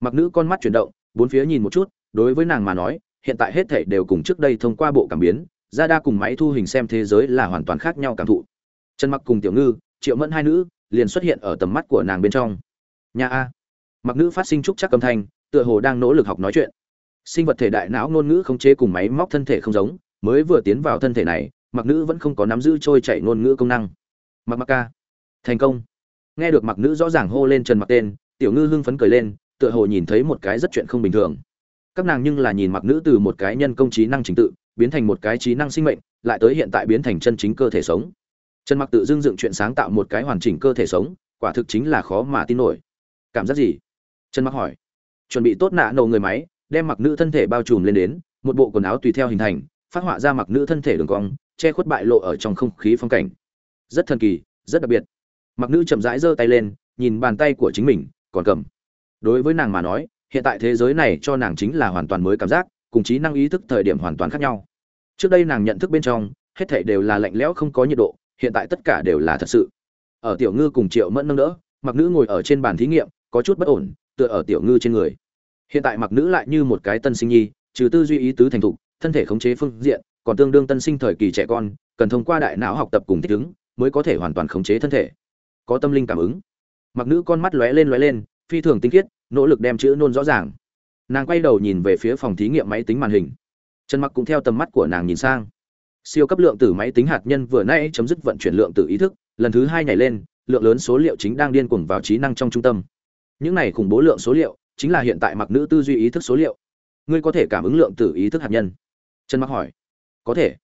Mặc nữ con mắt chuyển động, bốn phía nhìn một chút, đối với nàng mà nói, hiện tại hết thảy đều cùng trước đây thông qua bộ cảm biến ra đa cùng máy thu hình xem thế giới là hoàn toàn khác nhau cảm thụ. Trần mặc cùng tiểu ngư, triệu mẫn hai nữ, liền xuất hiện ở tầm mắt của nàng bên trong. Nhà a. Mặc nữ phát sinh trúc chắc âm thanh, tựa hồ đang nỗ lực học nói chuyện. Sinh vật thể đại não ngôn ngữ không chế cùng máy móc thân thể không giống, mới vừa tiến vào thân thể này mặc nữ vẫn không có nắm giữ trôi chảy ngôn ngữ công năng. Mặc mặc ca. Thành công. Nghe được mặc nữ rõ ràng hô lên trần mặc tên, tiểu ngư hưng phấn cười lên, tựa hồ nhìn thấy một cái rất chuyện không bình thường. Các nàng nhưng là nhìn mặc nữ từ một cái nhân công trí năng chính tự, biến thành một cái trí năng sinh mệnh, lại tới hiện tại biến thành chân chính cơ thể sống. Trần mặc tự dưng dựng chuyện sáng tạo một cái hoàn chỉnh cơ thể sống, quả thực chính là khó mà tin nổi. Cảm giác gì? Trần mặc hỏi. Chuẩn bị tốt nạ nổ người máy, đem mặc nữ thân thể bao trùm lên đến, một bộ quần áo tùy theo hình thành, phát họa ra mặc nữ thân thể đường cong che khuất bại lộ ở trong không khí phong cảnh. Rất thần kỳ, rất đặc biệt. Mặc nữ chậm rãi giơ tay lên, nhìn bàn tay của chính mình, còn cầm. Đối với nàng mà nói, hiện tại thế giới này cho nàng chính là hoàn toàn mới cảm giác, cùng trí năng ý thức thời điểm hoàn toàn khác nhau. Trước đây nàng nhận thức bên trong, hết thảy đều là lạnh lẽo không có nhiệt độ, hiện tại tất cả đều là thật sự. Ở tiểu ngư cùng triệu mẫn nâng đỡ, mặc nữ ngồi ở trên bàn thí nghiệm, có chút bất ổn, tựa ở tiểu ngư trên người. Hiện tại mặc nữ lại như một cái tân sinh nhi, trừ tư duy ý tứ thành thục, thân thể khống chế phương diện còn tương đương tân sinh thời kỳ trẻ con, cần thông qua đại não học tập cùng thích ứng mới có thể hoàn toàn khống chế thân thể. Có tâm linh cảm ứng. Mặc nữ con mắt lóe lên lóe lên, phi thường tinh khiết, nỗ lực đem chữ nôn rõ ràng. Nàng quay đầu nhìn về phía phòng thí nghiệm máy tính màn hình. Trần mặc cũng theo tầm mắt của nàng nhìn sang. Siêu cấp lượng tử máy tính hạt nhân vừa nãy chấm dứt vận chuyển lượng tử ý thức, lần thứ hai nhảy lên, lượng lớn số liệu chính đang điên cuồng vào trí năng trong trung tâm. Những này khủng bố lượng số liệu chính là hiện tại mặc nữ tư duy ý thức số liệu. Ngươi có thể cảm ứng lượng tử ý thức hạt nhân? Trần mặc hỏi có thể.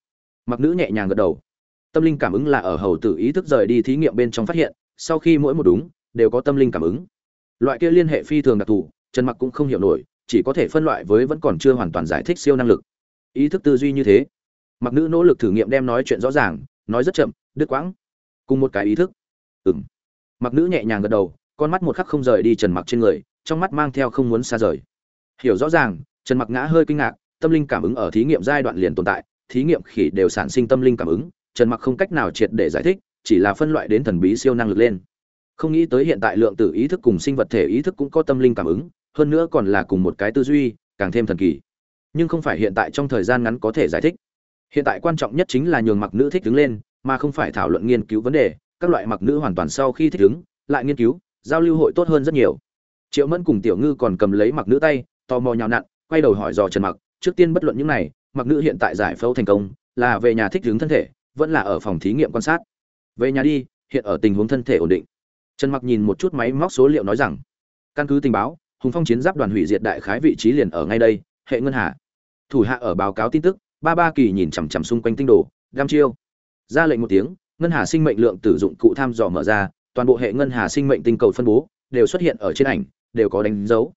Mặc nữ nhẹ nhàng gật đầu. Tâm linh cảm ứng là ở hầu tử ý thức rời đi thí nghiệm bên trong phát hiện, sau khi mỗi một đúng, đều có tâm linh cảm ứng. Loại kia liên hệ phi thường đặc thù, trần mặc cũng không hiểu nổi, chỉ có thể phân loại với vẫn còn chưa hoàn toàn giải thích siêu năng lực. Ý thức tư duy như thế. Mặc nữ nỗ lực thử nghiệm đem nói chuyện rõ ràng, nói rất chậm, đứt quãng. Cùng một cái ý thức. Ừng mặc nữ nhẹ nhàng gật đầu, con mắt một khắc không rời đi trần mặc trên người, trong mắt mang theo không muốn xa rời. Hiểu rõ ràng, trần mặc ngã hơi kinh ngạc, tâm linh cảm ứng ở thí nghiệm giai đoạn liền tồn tại thí nghiệm khỉ đều sản sinh tâm linh cảm ứng, trần mặc không cách nào triệt để giải thích, chỉ là phân loại đến thần bí siêu năng lực lên. Không nghĩ tới hiện tại lượng tử ý thức cùng sinh vật thể ý thức cũng có tâm linh cảm ứng, hơn nữa còn là cùng một cái tư duy, càng thêm thần kỳ. Nhưng không phải hiện tại trong thời gian ngắn có thể giải thích. Hiện tại quan trọng nhất chính là nhường mặc nữ thích đứng lên, mà không phải thảo luận nghiên cứu vấn đề, các loại mặc nữ hoàn toàn sau khi thích ứng lại nghiên cứu, giao lưu hội tốt hơn rất nhiều. Triệu mẫn cùng tiểu ngư còn cầm lấy mặc nữ tay, tò mò nhào nặn, quay đầu hỏi dò trần mặc, trước tiên bất luận những này mặc nữ hiện tại giải phẫu thành công, là về nhà thích hướng thân thể, vẫn là ở phòng thí nghiệm quan sát. Về nhà đi, hiện ở tình huống thân thể ổn định. Trần mặc nhìn một chút máy móc số liệu nói rằng, căn cứ tình báo, hùng phong chiến giáp đoàn hủy diệt đại khái vị trí liền ở ngay đây, hệ ngân hà. Thủ hạ ở báo cáo tin tức, ba ba kỳ nhìn chằm chằm xung quanh tinh đồ đam chiêu. Ra lệnh một tiếng, ngân hà sinh mệnh lượng tử dụng cụ tham dò mở ra, toàn bộ hệ ngân hà sinh mệnh tinh cầu phân bố đều xuất hiện ở trên ảnh, đều có đánh dấu.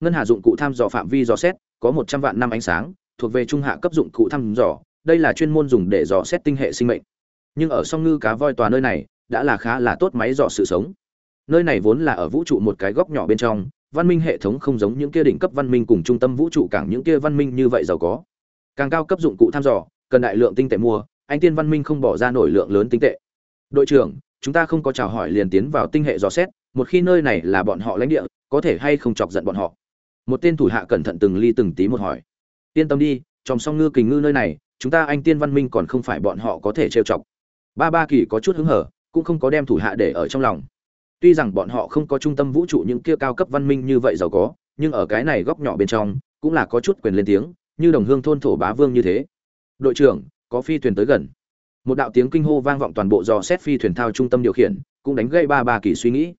Ngân hà dụng cụ tham dò phạm vi dò xét, có một trăm vạn năm ánh sáng thuộc về trung hạ cấp dụng cụ thăm dò, đây là chuyên môn dùng để dò xét tinh hệ sinh mệnh. Nhưng ở song ngư cá voi tòa nơi này, đã là khá là tốt máy dò sự sống. Nơi này vốn là ở vũ trụ một cái góc nhỏ bên trong, văn minh hệ thống không giống những kia đỉnh cấp văn minh cùng trung tâm vũ trụ cảng những kia văn minh như vậy giàu có. Càng cao cấp dụng cụ thăm dò, cần đại lượng tinh tệ mua, anh tiên văn minh không bỏ ra nổi lượng lớn tinh tệ. Đội trưởng, chúng ta không có chào hỏi liền tiến vào tinh hệ dò xét, một khi nơi này là bọn họ lãnh địa, có thể hay không chọc giận bọn họ? Một tên thủ hạ cẩn thận từng ly từng tí một hỏi yên tâm đi, chòm song ngư kình ngư nơi này, chúng ta anh tiên văn minh còn không phải bọn họ có thể trêu chọc. Ba ba kỳ có chút hứng hở, cũng không có đem thủ hạ để ở trong lòng. Tuy rằng bọn họ không có trung tâm vũ trụ những kia cao cấp văn minh như vậy giàu có, nhưng ở cái này góc nhỏ bên trong, cũng là có chút quyền lên tiếng, như đồng hương thôn thổ bá vương như thế. Đội trưởng, có phi thuyền tới gần. Một đạo tiếng kinh hô vang vọng toàn bộ dò xét phi thuyền thao trung tâm điều khiển, cũng đánh gây ba ba kỳ suy nghĩ.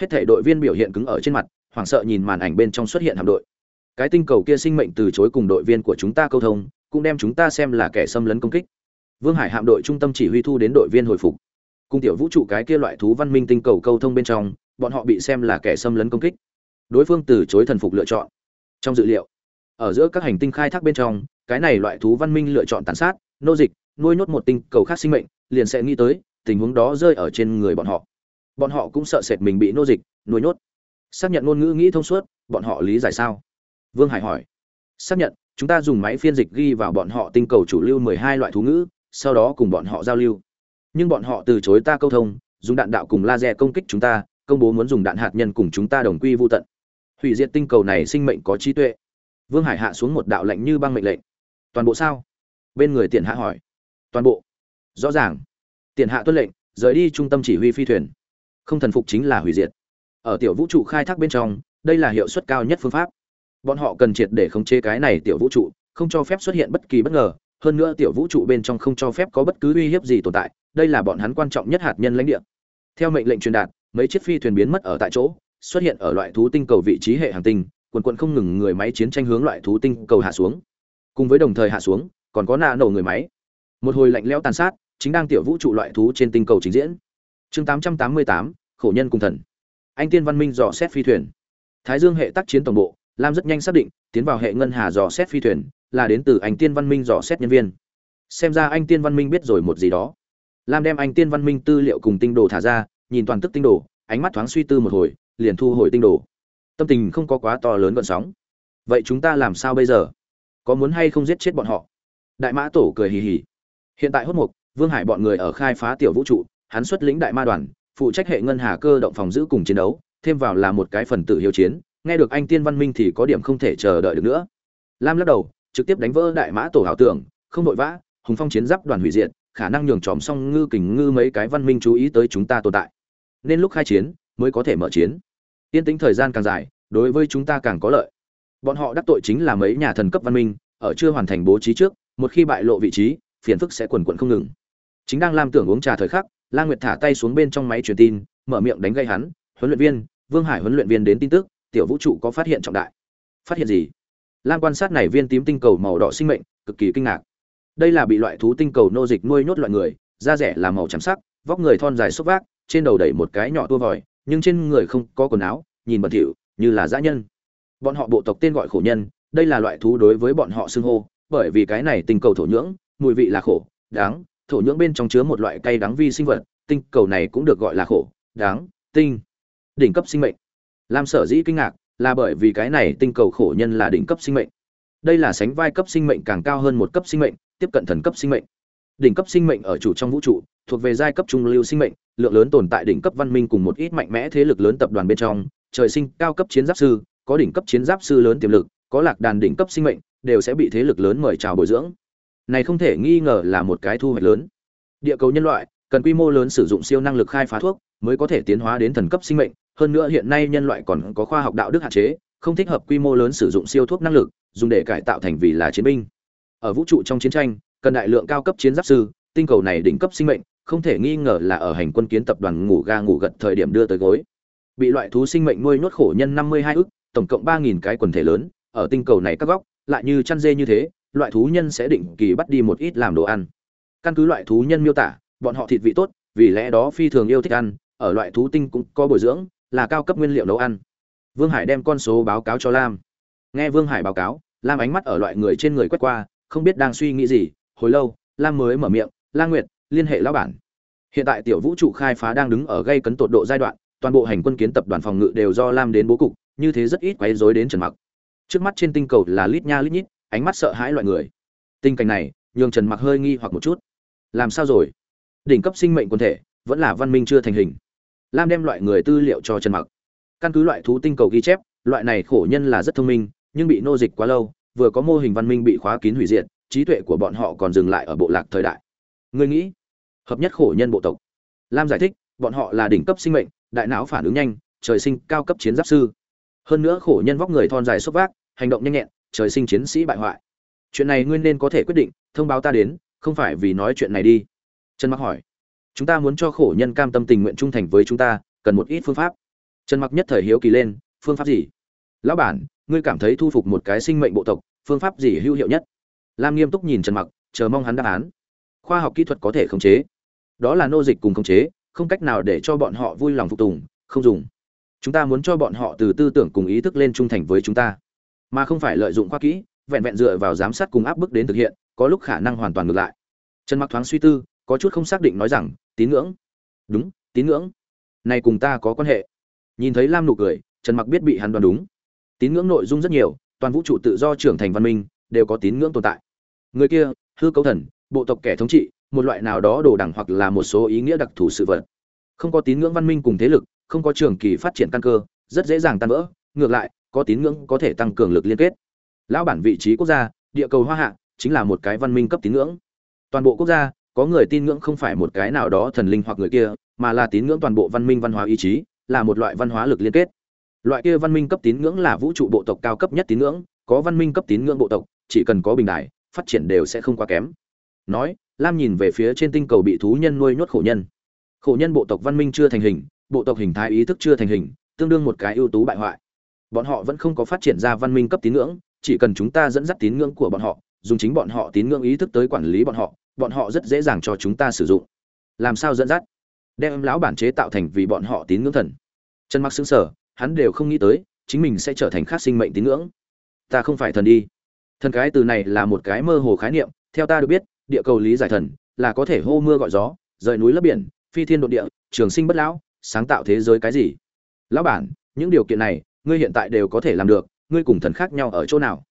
Hết thể đội viên biểu hiện cứng ở trên mặt, hoảng sợ nhìn màn ảnh bên trong xuất hiện hạm đội cái tinh cầu kia sinh mệnh từ chối cùng đội viên của chúng ta câu thông, cũng đem chúng ta xem là kẻ xâm lấn công kích. Vương hải hạm đội trung tâm chỉ huy thu đến đội viên hồi phục. Cung tiểu vũ trụ cái kia loại thú văn minh tinh cầu câu thông bên trong, bọn họ bị xem là kẻ xâm lấn công kích. Đối phương từ chối thần phục lựa chọn. Trong dự liệu, ở giữa các hành tinh khai thác bên trong, cái này loại thú văn minh lựa chọn tàn sát, nô dịch, nuôi nhốt một tinh cầu khác sinh mệnh, liền sẽ nghĩ tới, tình huống đó rơi ở trên người bọn họ. Bọn họ cũng sợ sệt mình bị nô dịch, nuôi nhốt. Xác nhận ngôn ngữ nghĩ thông suốt, bọn họ lý giải sao? Vương hải hỏi. Xác nhận, chúng ta dùng máy phiên dịch ghi vào bọn họ tinh cầu chủ lưu mười hai loại thú ngữ, sau đó cùng bọn họ giao lưu. Nhưng bọn họ từ chối ta câu thông, dùng đạn đạo cùng laser công kích chúng ta, công bố muốn dùng đạn hạt nhân cùng chúng ta đồng quy vô tận. Hủy diệt tinh cầu này sinh mệnh có trí tuệ. Vương hải hạ xuống một đạo lệnh như băng mệnh lệnh. Toàn bộ sao? Bên người tiền hạ hỏi. Toàn bộ. Rõ ràng. Tiền hạ tuân lệnh, rời đi trung tâm chỉ huy phi thuyền. Không thần phục chính là hủy diệt. Ở tiểu vũ trụ khai thác bên trong, đây là hiệu suất cao nhất phương pháp bọn họ cần triệt để khống chế cái này tiểu vũ trụ không cho phép xuất hiện bất kỳ bất ngờ hơn nữa tiểu vũ trụ bên trong không cho phép có bất cứ uy hiếp gì tồn tại đây là bọn hắn quan trọng nhất hạt nhân lãnh địa. Theo mệnh lệnh truyền đạt mấy chiếc phi thuyền biến mất ở tại chỗ xuất hiện ở loại thú tinh cầu vị trí hệ hành tinh quần quận không ngừng người máy chiến tranh hướng loại thú tinh cầu hạ xuống. Cùng với đồng thời hạ xuống còn có nạ nổ người máy. Một hồi lạnh lẽo tàn sát chính đang tiểu vũ trụ loại thú trên tinh cầu trình diễn. Chương 888, khổ nhân cùng thần. Anh tiên văn minh dò xét phi thuyền. Thái dương hệ tác chiến tổng bộ lam rất nhanh xác định, tiến vào hệ ngân hà dò xét phi thuyền, là đến từ anh tiên văn minh dò xét nhân viên. Xem ra anh tiên văn minh biết rồi một gì đó. Lam đem anh tiên văn minh tư liệu cùng tinh đồ thả ra, nhìn toàn tức tinh đồ, ánh mắt thoáng suy tư một hồi, liền thu hồi tinh đồ. Tâm tình không có quá to lớn gọn sóng. Vậy chúng ta làm sao bây giờ? Có muốn hay không giết chết bọn họ? Đại mã tổ cười hì hì. Hiện tại hốt mục, vương hải bọn người ở khai phá tiểu vũ trụ, hắn xuất lĩnh đại ma đoàn, phụ trách hệ ngân hà cơ động phòng giữ cùng chiến đấu, thêm vào là một cái phần tử hiếu chiến nghe được anh tiên văn minh thì có điểm không thể chờ đợi được nữa. Lam lắc đầu, trực tiếp đánh vỡ đại mã tổ hảo tưởng, không vội vã, hùng phong chiến giáp đoàn hủy diệt, khả năng nhường tròm xong ngư kình ngư mấy cái văn minh chú ý tới chúng ta tồn tại. Nên lúc khai chiến, mới có thể mở chiến. Yên tĩnh thời gian càng dài, đối với chúng ta càng có lợi. Bọn họ đắc tội chính là mấy nhà thần cấp văn minh, ở chưa hoàn thành bố trí trước, một khi bại lộ vị trí, phiền phức sẽ quần quận không ngừng. Chính đang lam tưởng uống trà thời khắc la nguyệt thả tay xuống bên trong máy truyền tin, mở miệng đánh gây hắn, huấn luyện viên, vương hải huấn luyện viên đến tin tức tiểu vũ trụ có phát hiện trọng đại. Phát hiện gì? Lan quan sát này viên tím tinh cầu màu đỏ sinh mệnh, cực kỳ kinh ngạc. Đây là bị loại thú tinh cầu nô dịch nuôi nhốt loại người, da rẻ là màu trắng sắc, vóc người thon dài xốc vác, trên đầu đẩy một cái nhỏ tua vòi, nhưng trên người không có quần áo, nhìn bẩn thỉu, như là dã nhân. Bọn họ bộ tộc tên gọi khổ nhân, đây là loại thú đối với bọn họ xưng hô, bởi vì cái này tinh cầu thổ nhưỡng, mùi vị là khổ, đáng, thổ nhưỡng bên trong chứa một loại cây đắng vi sinh vật, tinh cầu này cũng được gọi là khổ, đáng, tinh, đỉnh cấp sinh mệnh lam sở dĩ kinh ngạc là bởi vì cái này tinh cầu khổ nhân là đỉnh cấp sinh mệnh. Đây là sánh vai cấp sinh mệnh càng cao hơn một cấp sinh mệnh, tiếp cận thần cấp sinh mệnh. Đỉnh cấp sinh mệnh ở chủ trong vũ trụ, thuộc về giai cấp trung lưu sinh mệnh, lượng lớn tồn tại đỉnh cấp văn minh cùng một ít mạnh mẽ thế lực lớn tập đoàn bên trong, trời sinh cao cấp chiến giáp sư, có đỉnh cấp chiến giáp sư lớn tiềm lực, có lạc đàn đỉnh cấp sinh mệnh, đều sẽ bị thế lực lớn mời chào bồi dưỡng. Này không thể nghi ngờ là một cái thu hoạch lớn. Địa cầu nhân loại cần quy mô lớn sử dụng siêu năng lực khai phá thuốc mới có thể tiến hóa đến thần cấp sinh mệnh hơn nữa hiện nay nhân loại còn có khoa học đạo đức hạn chế, không thích hợp quy mô lớn sử dụng siêu thuốc năng lực, dùng để cải tạo thành vì là chiến binh. Ở vũ trụ trong chiến tranh, cần đại lượng cao cấp chiến giáp sư, tinh cầu này đỉnh cấp sinh mệnh, không thể nghi ngờ là ở hành quân kiến tập đoàn ngủ ga ngủ gật thời điểm đưa tới gối. Bị loại thú sinh mệnh nuôi nuốt khổ nhân năm mươi hai ức, tổng cộng ba nghìn cái quần thể lớn, ở tinh cầu này các góc, lại như chăn dê như thế, loại thú nhân sẽ định kỳ bắt đi một ít làm đồ ăn. Căn cứ loại thú nhân miêu tả, bọn họ thịt vị tốt, vì lẽ đó phi thường yêu thích ăn, ở loại thú tinh cũng có bồi dưỡng là cao cấp nguyên liệu nấu ăn. Vương hải đem con số báo cáo cho lam. Nghe vương hải báo cáo, lam ánh mắt ở loại người trên người quét qua, không biết đang suy nghĩ gì. Hồi lâu, lam mới mở miệng la nguyệt, liên hệ lão bản. Hiện tại tiểu vũ trụ khai phá đang đứng ở gây cấn tột độ giai đoạn, toàn bộ hành quân kiến tập đoàn phòng ngự đều do lam đến bố cục, như thế rất ít quấy rối đến trần mặc. Trước mắt trên tinh cầu là lít nha lít nhít, ánh mắt sợ hãi loại người. Tình cảnh này, nhường trần mặc hơi nghi hoặc một chút. Làm sao rồi? Đỉnh cấp sinh mệnh quần thể, vẫn là văn minh chưa thành hình lam đem loại người tư liệu cho trần mặc. Căn cứ loại thú tinh cầu ghi chép, loại này khổ nhân là rất thông minh, nhưng bị nô dịch quá lâu, vừa có mô hình văn minh bị khóa kín hủy diệt, trí tuệ của bọn họ còn dừng lại ở bộ lạc thời đại. Người nghĩ, hợp nhất khổ nhân bộ tộc. Lam giải thích, bọn họ là đỉnh cấp sinh mệnh, đại não phản ứng nhanh, trời sinh cao cấp chiến giáp sư. Hơn nữa khổ nhân vóc người thon dài xốc vác, hành động nhanh nhẹn, trời sinh chiến sĩ bại hoại. Chuyện này Nguyên nên có thể quyết định, thông báo ta đến, không phải vì nói chuyện này đi. Trần mặc hỏi chúng ta muốn cho khổ nhân cam tâm tình nguyện trung thành với chúng ta, cần một ít phương pháp. Trần mặc nhất thời hiếu kỳ lên, phương pháp gì? Lão bản, ngươi cảm thấy thu phục một cái sinh mệnh bộ tộc, phương pháp gì hữu hiệu nhất? Lam nghiêm túc nhìn trần mặc, chờ mong hắn đáp án. Khoa học kỹ thuật có thể khống chế. Đó là nô dịch cùng khống chế, không cách nào để cho bọn họ vui lòng phục tùng, không dùng. Chúng ta muốn cho bọn họ từ tư tưởng cùng ý thức lên trung thành với chúng ta. Mà không phải lợi dụng khoa kỹ, vẹn vẹn dựa vào giám sát cùng áp bức đến thực hiện, có lúc khả năng hoàn toàn ngược lại. Trần mặc thoáng suy tư, có chút không xác định nói rằng tín ngưỡng. Đúng, tín ngưỡng. Này cùng ta có quan hệ. Nhìn thấy lam nụ cười, trần mặc biết bị hắn đoán đúng. Tín ngưỡng nội dung rất nhiều, toàn vũ trụ tự do trưởng thành văn minh, đều có tín ngưỡng tồn tại. Người kia, hư cấu thần, bộ tộc kẻ thống trị, một loại nào đó đồ đẳng hoặc là một số ý nghĩa đặc thù sự vật. Không có tín ngưỡng văn minh cùng thế lực, không có trường kỳ phát triển căn cơ, rất dễ dàng tan vỡ, ngược lại, có tín ngưỡng có thể tăng cường lực liên kết. Lão bản vị trí quốc gia, địa cầu hoa hạ, chính là một cái văn minh cấp tín ngưỡng. Toàn bộ quốc gia có người tin ngưỡng không phải một cái nào đó thần linh hoặc người kia, mà là tín ngưỡng toàn bộ văn minh văn hóa ý chí, là một loại văn hóa lực liên kết. Loại kia văn minh cấp tín ngưỡng là vũ trụ bộ tộc cao cấp nhất tín ngưỡng, có văn minh cấp tín ngưỡng bộ tộc, chỉ cần có bình đại phát triển đều sẽ không quá kém. Nói, lam nhìn về phía trên tinh cầu bị thú nhân nuôi nhốt khổ nhân. Khổ nhân bộ tộc văn minh chưa thành hình, bộ tộc hình thái ý thức chưa thành hình, tương đương một cái ưu tú bại hoại. Bọn họ vẫn không có phát triển ra văn minh cấp tín ngưỡng, chỉ cần chúng ta dẫn dắt tín ngưỡng của bọn họ, dùng chính bọn họ tín ngưỡng ý thức tới quản lý bọn họ bọn họ rất dễ dàng cho chúng ta sử dụng. Làm sao dẫn dắt? Đem lão bản chế tạo thành vì bọn họ tín ngưỡng thần. Trần mặc xứng sở hắn đều không nghĩ tới, chính mình sẽ trở thành khác sinh mệnh tín ngưỡng. Ta không phải thần đi. Thần cái từ này là một cái mơ hồ khái niệm, theo ta được biết, địa cầu lý giải thần là có thể hô mưa gọi gió, rời núi lấp biển, phi thiên độ địa, trường sinh bất lão, sáng tạo thế giới cái gì? Lão bản, những điều kiện này, ngươi hiện tại đều có thể làm được, ngươi cùng thần khác nhau ở chỗ nào?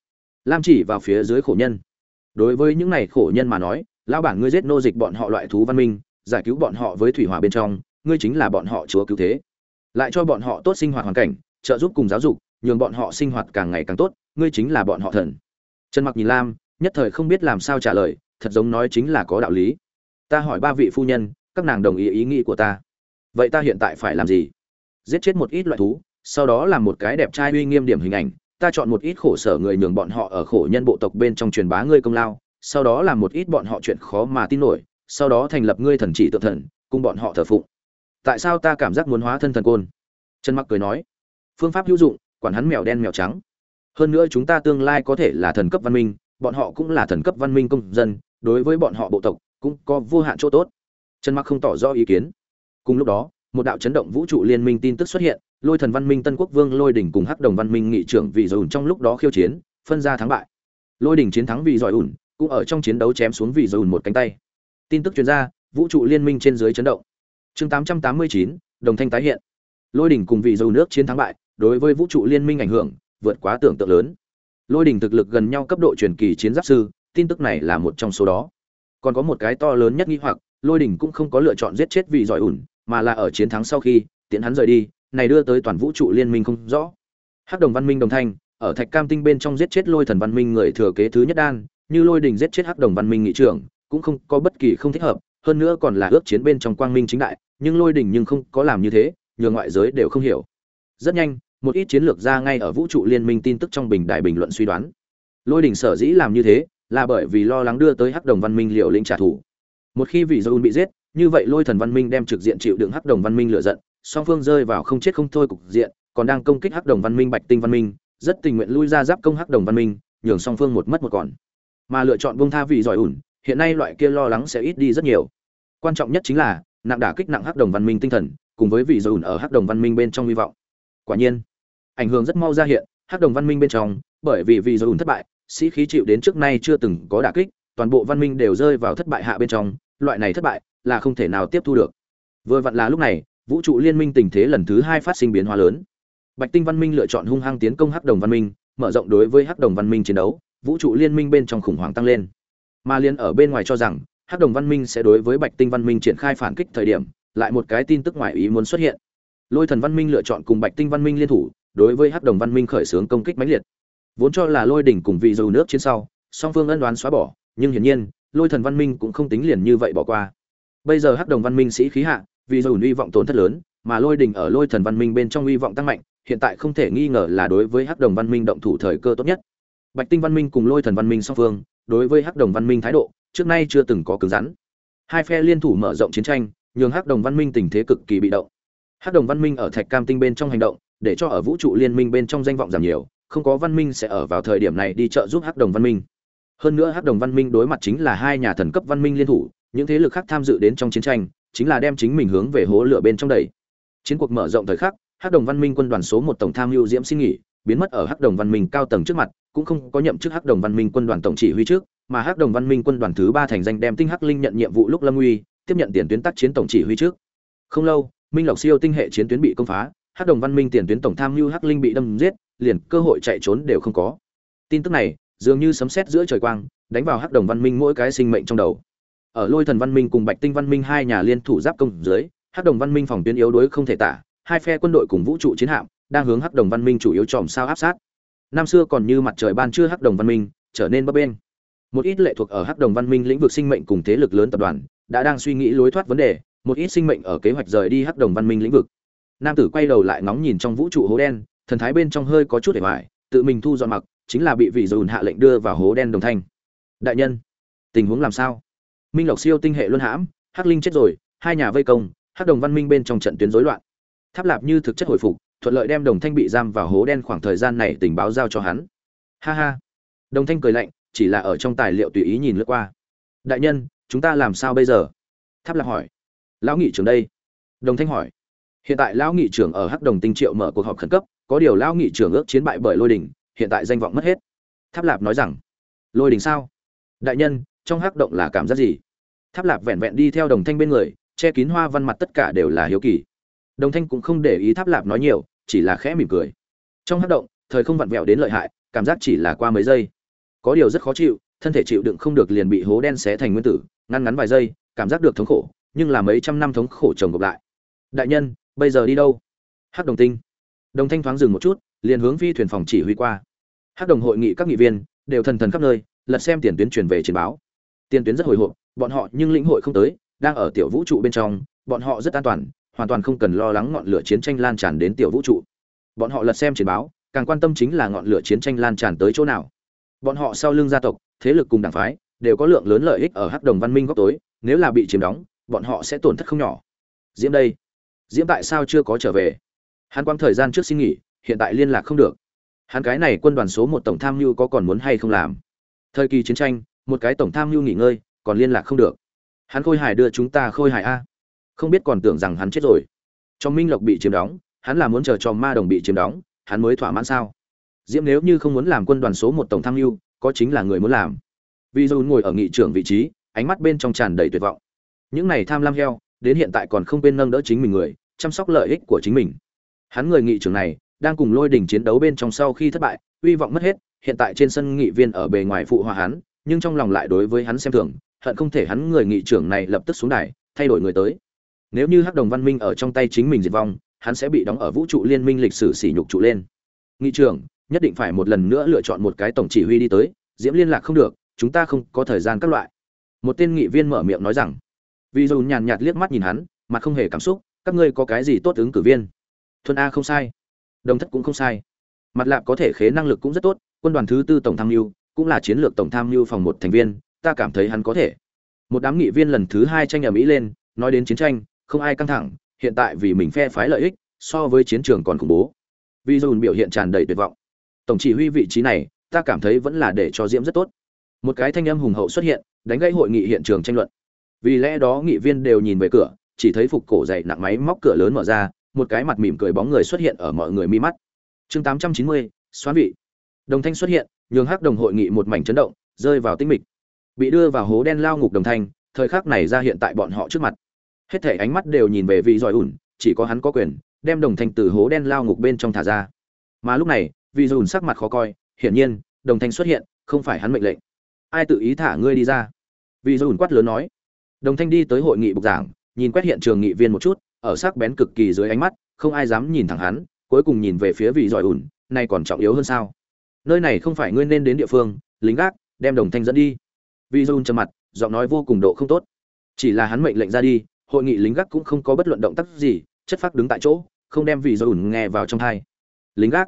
Lam chỉ vào phía dưới khổ nhân. Đối với những này khổ nhân mà nói lão bản ngươi giết nô dịch bọn họ loại thú văn minh, giải cứu bọn họ với thủy hòa bên trong, ngươi chính là bọn họ chúa cứu thế. Lại cho bọn họ tốt sinh hoạt hoàn cảnh, trợ giúp cùng giáo dục, nhường bọn họ sinh hoạt càng ngày càng tốt, ngươi chính là bọn họ thần. Trần mặc nhìn lam, nhất thời không biết làm sao trả lời, thật giống nói chính là có đạo lý. Ta hỏi ba vị phu nhân, các nàng đồng ý ý nghĩ của ta. Vậy ta hiện tại phải làm gì? Giết chết một ít loại thú, sau đó làm một cái đẹp trai uy nghiêm điểm hình ảnh, ta chọn một ít khổ sở người nhường bọn họ ở khổ nhân bộ tộc bên trong truyền bá ngươi công lao sau đó làm một ít bọn họ chuyện khó mà tin nổi, sau đó thành lập ngươi thần chỉ tự thần, cùng bọn họ thờ phụng. Tại sao ta cảm giác muốn hóa thân thần côn? Trần mặc cười nói. Phương pháp hữu dụng, quản hắn mèo đen mèo trắng. Hơn nữa chúng ta tương lai có thể là thần cấp văn minh, bọn họ cũng là thần cấp văn minh công dân, đối với bọn họ bộ tộc cũng có vô hạn chỗ tốt. Trần mặc không tỏ rõ ý kiến. Cùng lúc đó, một đạo chấn động vũ trụ liên minh tin tức xuất hiện, lôi thần văn minh tân quốc vương lôi đỉnh cùng hắc đồng văn minh nghị trưởng vì ủn trong lúc đó khiêu chiến, phân ra thắng bại. Lôi đỉnh chiến thắng vì giỏi ủn cũng ở trong chiến đấu chém xuống vì dồi một cánh tay. Tin tức chuyên gia vũ trụ liên minh trên dưới chấn động. Chương 889, đồng thanh tái hiện. Lôi đỉnh cùng vị dầu nước chiến thắng bại đối với vũ trụ liên minh ảnh hưởng vượt quá tưởng tượng lớn. Lôi đỉnh thực lực gần nhau cấp độ truyền kỳ chiến giáp sư tin tức này là một trong số đó. Còn có một cái to lớn nhất nghi hoặc lôi đỉnh cũng không có lựa chọn giết chết vị giỏi ủn mà là ở chiến thắng sau khi tiến hắn rời đi này đưa tới toàn vũ trụ liên minh không rõ. Hắc đồng văn minh đồng thanh ở thạch cam tinh bên trong giết chết lôi thần văn minh người thừa kế thứ nhất đan như lôi Đình giết chết hắc đồng văn minh nghị trưởng, cũng không có bất kỳ không thích hợp, hơn nữa còn là ước chiến bên trong quang minh chính đại, nhưng lôi Đình nhưng không có làm như thế, nhường ngoại giới đều không hiểu. Rất nhanh, một ít chiến lược ra ngay ở vũ trụ liên minh tin tức trong bình đại bình luận suy đoán. Lôi Đình sở dĩ làm như thế, là bởi vì lo lắng đưa tới hắc đồng văn minh liều lĩnh trả thù. Một khi vị dâu bị giết, như vậy lôi thần văn minh đem trực diện chịu đựng hắc đồng văn minh lựa giận, song phương rơi vào không chết không thôi cục diện, còn đang công kích hắc đồng văn minh bạch tinh văn minh, rất tình nguyện lui ra giáp công hắc đồng văn minh, nhường song phương một mất một còn mà lựa chọn bông tha vì giỏi ủn, hiện nay loại kia lo lắng sẽ ít đi rất nhiều. Quan trọng nhất chính là, nặng đả kích nặng hắc đồng văn minh tinh thần, cùng với vị giỏi ủn ở hắc đồng văn minh bên trong hy vọng. Quả nhiên, ảnh hưởng rất mau ra hiện, hắc đồng văn minh bên trong, bởi vì vị giỏi ủn thất bại, sĩ khí chịu đến trước nay chưa từng có đả kích, toàn bộ văn minh đều rơi vào thất bại hạ bên trong, loại này thất bại là không thể nào tiếp thu được. Vừa vặn là lúc này, vũ trụ liên minh tình thế lần thứ hai phát sinh biến hóa lớn. Bạch tinh văn minh lựa chọn hung hăng tiến công hắc đồng văn minh, mở rộng đối với hắc đồng văn minh chiến đấu vũ trụ liên minh bên trong khủng hoảng tăng lên. Mà liên ở bên ngoài cho rằng, hắc đồng văn minh sẽ đối với bạch tinh văn minh triển khai phản kích thời điểm, lại một cái tin tức ngoài ý muốn xuất hiện. Lôi thần văn minh lựa chọn cùng bạch tinh văn minh liên thủ, đối với hắc đồng văn minh khởi xướng công kích mãnh liệt. Vốn cho là lôi đỉnh cùng vị dầu nước trên sau, song phương ân đoán xóa bỏ, nhưng hiển nhiên, lôi thần văn minh cũng không tính liền như vậy bỏ qua. Bây giờ hắc đồng văn minh sĩ khí hạ vì dầu uy vọng tổn thất lớn, mà lôi đỉnh ở lôi thần văn minh bên trong uy vọng tăng mạnh, hiện tại không thể nghi ngờ là đối với hắc đồng văn minh động thủ thời cơ tốt nhất bạch tinh văn minh cùng lôi thần văn minh song phương, đối với hắc đồng văn minh thái độ, trước nay chưa từng có cứng rắn. Hai phe liên thủ mở rộng chiến tranh, nhường hắc đồng văn minh tình thế cực kỳ bị động. Hắc đồng văn minh ở thạch cam tinh bên trong hành động, để cho ở vũ trụ liên minh bên trong danh vọng giảm nhiều, không có văn minh sẽ ở vào thời điểm này đi trợ giúp hắc đồng văn minh. Hơn nữa hắc đồng văn minh đối mặt chính là hai nhà thần cấp văn minh liên thủ, những thế lực khác tham dự đến trong chiến tranh, chính là đem chính mình hướng về hố lửa bên trong đầy chiến cuộc mở rộng thời khắc, hắc đồng văn minh quân đoàn số một tổng tham mưu diễm xin nghỉ, biến mất ở hắc đồng văn minh cao tầng trước mặt cũng không có nhậm chức hắc đồng văn minh quân đoàn tổng chỉ huy trước, mà hắc đồng văn minh quân đoàn thứ ba thành danh đem tinh hắc linh nhận nhiệm vụ lúc lâm uy, tiếp nhận tiền tuyến tác chiến tổng chỉ huy trước. Không lâu, minh lộc siêu tinh hệ chiến tuyến bị công phá, hắc đồng văn minh tiền tuyến tổng tham mưu hắc linh bị đâm giết, liền cơ hội chạy trốn đều không có. Tin tức này, dường như sấm sét giữa trời quang, đánh vào hắc đồng văn minh mỗi cái sinh mệnh trong đầu. Ở lôi thần văn minh cùng bạch tinh văn minh hai nhà liên thủ giáp công dưới, hắc đồng văn minh phòng tuyến yếu đuối không thể tả, hai phe quân đội cùng vũ trụ chiến hạm đang hướng hắc đồng văn minh chủ yếu tròm sao áp sát năm xưa còn như mặt trời ban trưa hắc đồng văn minh, trở nên bấp bênh. Một ít lệ thuộc ở hắc đồng văn minh lĩnh vực sinh mệnh cùng thế lực lớn tập đoàn, đã đang suy nghĩ lối thoát vấn đề, một ít sinh mệnh ở kế hoạch rời đi hắc đồng văn minh lĩnh vực. Nam tử quay đầu lại ngóng nhìn trong vũ trụ hố đen, thần thái bên trong hơi có chút để hoài tự mình thu dọn mặc, chính là bị vị dồn hạ lệnh đưa vào hố đen đồng thanh. Đại nhân, tình huống làm sao? Minh lộc siêu tinh hệ luân hãm, hắc linh chết rồi, hai nhà vây công, hắc đồng văn minh bên trong trận tuyến rối loạn. Tháp lạp như thực chất hồi phục thuận lợi đem đồng thanh bị giam vào hố đen khoảng thời gian này tình báo giao cho hắn. Ha ha. Đồng thanh cười lạnh, chỉ là ở trong tài liệu tùy ý nhìn lướt qua. Đại nhân, chúng ta làm sao bây giờ? Tháp lạp hỏi. Lão nghị trưởng đây. Đồng thanh hỏi. Hiện tại lão nghị trưởng ở hắc đồng tinh triệu mở cuộc họp khẩn cấp, có điều lão nghị trưởng ước chiến bại bởi lôi đình, hiện tại danh vọng mất hết. Tháp lạp nói rằng, lôi đình sao? Đại nhân, trong hắc động là cảm giác gì? Tháp lạp vẹn vẹn đi theo đồng thanh bên người, che kín hoa văn mặt tất cả đều là hiếu kỳ. Đồng thanh cũng không để ý tháp lạp nói nhiều chỉ là khẽ mỉm cười. Trong hắc động, thời không vặn vẹo đến lợi hại, cảm giác chỉ là qua mấy giây. Có điều rất khó chịu, thân thể chịu đựng không được liền bị hố đen xé thành nguyên tử, ngăn ngắn vài giây, cảm giác được thống khổ, nhưng là mấy trăm năm thống khổ chồng gộp lại. Đại nhân, bây giờ đi đâu? Hắc đồng tinh. Đồng thanh thoáng dừng một chút, liền hướng phi thuyền phòng chỉ huy qua. Hắc đồng hội nghị các nghị viên đều thần thần khắp nơi, lật xem tiền tuyến truyền về trình báo. Tiền tuyến rất hồi hộp, bọn họ nhưng lĩnh hội không tới, đang ở tiểu vũ trụ bên trong, bọn họ rất an toàn hoàn toàn không cần lo lắng ngọn lửa chiến tranh lan tràn đến tiểu vũ trụ. Bọn họ lật xem chiến báo, càng quan tâm chính là ngọn lửa chiến tranh lan tràn tới chỗ nào. Bọn họ sau lưng gia tộc, thế lực cùng đảng phái, đều có lượng lớn lợi ích ở hắc đồng văn minh góc tối, nếu là bị chiếm đóng, bọn họ sẽ tổn thất không nhỏ. Diễm đây. Diễm tại sao chưa có trở về? Hắn quang thời gian trước xin nghỉ, hiện tại liên lạc không được. Hắn cái này quân đoàn số một tổng tham mưu có còn muốn hay không làm? Thời kỳ chiến tranh, một cái tổng tham mưu nghỉ ngơi, còn liên lạc không được. Hắn khôi hài đưa chúng ta khôi hài a không biết còn tưởng rằng hắn chết rồi. Cho minh lộc bị chiếm đóng, hắn là muốn chờ cho ma đồng bị chiếm đóng, hắn mới thỏa mãn sao? Diễm nếu như không muốn làm quân đoàn số một tổng tham mưu, có chính là người muốn làm. Vì dù ngồi ở nghị trưởng vị trí, ánh mắt bên trong tràn đầy tuyệt vọng. Những này tham lam heo, đến hiện tại còn không bên nâng đỡ chính mình người, chăm sóc lợi ích của chính mình. Hắn người nghị trưởng này, đang cùng lôi đỉnh chiến đấu bên trong sau khi thất bại uy vọng mất hết, hiện tại trên sân nghị viên ở bề ngoài phụ hòa hắn, nhưng trong lòng lại đối với hắn xem thường, hận không thể hắn người nghị trưởng này lập tức xuống đài, thay đổi người tới nếu như hắc đồng văn minh ở trong tay chính mình diệt vong, hắn sẽ bị đóng ở vũ trụ liên minh lịch sử sỉ nhục trụ lên. Nghị trưởng, nhất định phải một lần nữa lựa chọn một cái tổng chỉ huy đi tới, diễm liên lạc không được, chúng ta không có thời gian các loại. Một tên nghị viên mở miệng nói rằng, vì dù nhàn nhạt liếc mắt nhìn hắn mặt không hề cảm xúc, các ngươi có cái gì tốt ứng cử viên? Thuần a không sai. Đồng thất cũng không sai. Mặt lạp có thể khế năng lực cũng rất tốt, quân đoàn thứ tư tổng tham mưu, cũng là chiến lược tổng tham mưu phòng một thành viên, ta cảm thấy hắn có thể. Một đám nghị viên lần thứ hai tranh ở mỹ lên, nói đến chiến tranh không ai căng thẳng, hiện tại vì mình phe phái lợi ích, so với chiến trường còn khủng bố. Vì dùn biểu hiện tràn đầy tuyệt vọng. Tổng chỉ huy vị trí này, ta cảm thấy vẫn là để cho diễm rất tốt. Một cái thanh âm hùng hậu xuất hiện, đánh gãy hội nghị hiện trường tranh luận. Vì lẽ đó nghị viên đều nhìn về cửa, chỉ thấy phục cổ dày nặng máy móc cửa lớn mở ra, một cái mặt mỉm cười bóng người xuất hiện ở mọi người mi mắt. Chương tám trăm chín mươi, xoán vị. Đồng thanh xuất hiện, nhường hắc đồng hội nghị một mảnh chấn động, rơi vào tinh mịch. Bị đưa vào hố đen lao ngục đồng thanh, thời khắc này ra hiện tại bọn họ trước mặt hết thể ánh mắt đều nhìn về vị giỏi ủn chỉ có hắn có quyền đem đồng thanh từ hố đen lao ngục bên trong thả ra. Mà lúc này, vị giỏi ủn sắc mặt khó coi, hiển nhiên, đồng thanh xuất hiện, không phải hắn mệnh lệnh. Ai tự ý thả ngươi đi ra? Vị giỏi ủn quát lớn nói. Đồng thanh đi tới hội nghị bục giảng, nhìn quét hiện trường nghị viên một chút, ở sắc bén cực kỳ dưới ánh mắt, không ai dám nhìn thẳng hắn, cuối cùng nhìn về phía vị giỏi ủn nay còn trọng yếu hơn sao? Nơi này không phải ngươi nên đến địa phương, lính gác, đem đồng thanh dẫn đi. Vị giỏi ủn trầm mặt, giọng nói vô cùng độ không tốt. Chỉ là hắn mệnh lệnh ra đi hội nghị lính gác cũng không có bất luận động tác gì, chất phác đứng tại chỗ, không đem vị giỏi ủn nghe vào trong thai. Lính gác.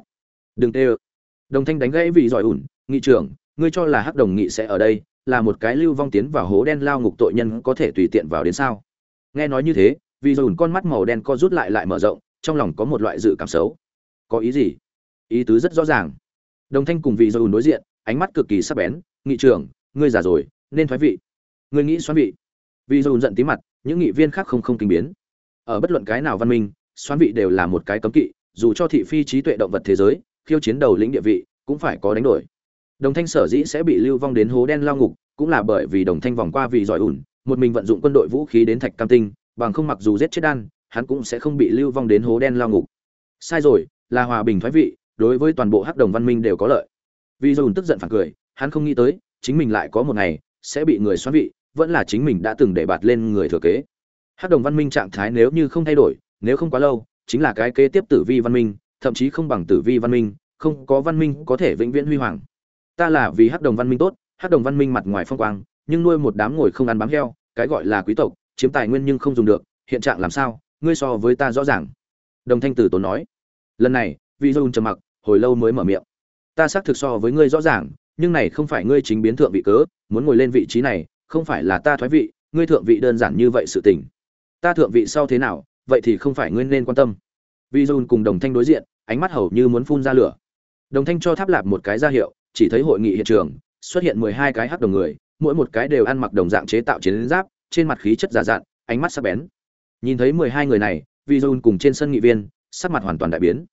Đừng tê ơ. Đồng thanh đánh gãy vị giỏi ủn, nghị trưởng, ngươi cho là hắc đồng nghị sẽ ở đây, là một cái lưu vong tiến vào hố đen lao ngục tội nhân có thể tùy tiện vào đến sao? Nghe nói như thế vì ủn con mắt màu đen co rút lại lại mở rộng, trong lòng có một loại dự cảm xấu. Có ý gì? Ý tứ rất rõ ràng. Đồng thanh cùng vị ủn đối diện, ánh mắt cực kỳ sắc bén, nghị trưởng, ngươi già rồi, nên thoái vị. Ngươi nghĩ xoắn vị. Vì ủn giận tí mặt những nghị viên khác không không kinh biến. Ở bất luận cái nào văn minh xoắn vị đều là một cái cấm kỵ, dù cho thị phi trí tuệ động vật thế giới, khiêu chiến đầu lĩnh địa vị, cũng phải có đánh đổi. Đồng thanh sở dĩ sẽ bị lưu vong đến hố đen lao ngục, cũng là bởi vì đồng thanh vòng qua vì giỏi ủn, một mình vận dụng quân đội vũ khí đến thạch cam tinh, bằng không mặc dù giết chết đan, hắn cũng sẽ không bị lưu vong đến hố đen lao ngục. Sai rồi, là hòa bình thoái vị, đối với toàn bộ hắc đồng văn minh đều có lợi. Vì dồn tức giận phản cười, hắn không nghĩ tới, chính mình lại có một ngày sẽ bị người xoắn vị vẫn là chính mình đã từng để bạt lên người thừa kế. Hắc đồng văn minh trạng thái nếu như không thay đổi, nếu không quá lâu, chính là cái kế tiếp tử vi văn minh, thậm chí không bằng tử vi văn minh, không có văn minh có thể vĩnh viễn huy hoàng. Ta là vì hắc đồng văn minh tốt, hắc đồng văn minh mặt ngoài phong quang, nhưng nuôi một đám ngồi không ăn bám heo, cái gọi là quý tộc, chiếm tài nguyên nhưng không dùng được, hiện trạng làm sao, ngươi so với ta rõ ràng. Đồng thanh tử tốn nói. Lần này, vị dôn trầm mặc, hồi lâu mới mở miệng. Ta xác thực so với ngươi rõ ràng, nhưng này không phải ngươi chính biến thượng vị cớ, muốn ngồi lên vị trí này không phải là ta thoái vị, ngươi thượng vị đơn giản như vậy sự tình. Ta thượng vị sau thế nào, vậy thì không phải ngươi nên quan tâm. Vi dun cùng đồng thanh đối diện, ánh mắt hầu như muốn phun ra lửa. Đồng thanh cho tháp lạp một cái ra hiệu, chỉ thấy hội nghị hiện trường, xuất hiện mười hai cái hắc đồng người, mỗi một cái đều ăn mặc đồng dạng chế tạo chiến giáp, trên mặt khí chất giả dạn ánh mắt sắc bén. Nhìn thấy mười hai người này, vi dun cùng trên sân nghị viên, sắc mặt hoàn toàn đại biến.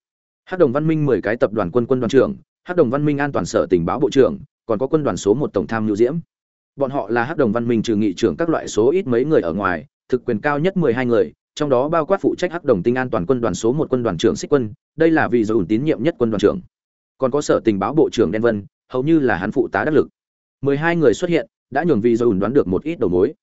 Hắc đồng văn minh mười cái tập đoàn quân quân đoàn trưởng, hắc đồng văn minh an toàn sở tình báo bộ trưởng, còn có quân đoàn số một tổng tham nhu diễm bọn họ là hắc đồng văn minh trừ nghị trưởng các loại số ít mấy người ở ngoài, thực quyền cao nhất mười hai người, trong đó bao quát phụ trách hắc đồng tinh an toàn quân đoàn số một quân đoàn trưởng xích quân, đây là vì dầu tín nhiệm nhất quân đoàn trưởng. Còn có sở tình báo bộ trưởng đen vân, hầu như là hắn phụ tá đắc lực. Mười hai người xuất hiện, đã nhường vì dầu đoán được một ít đầu mối.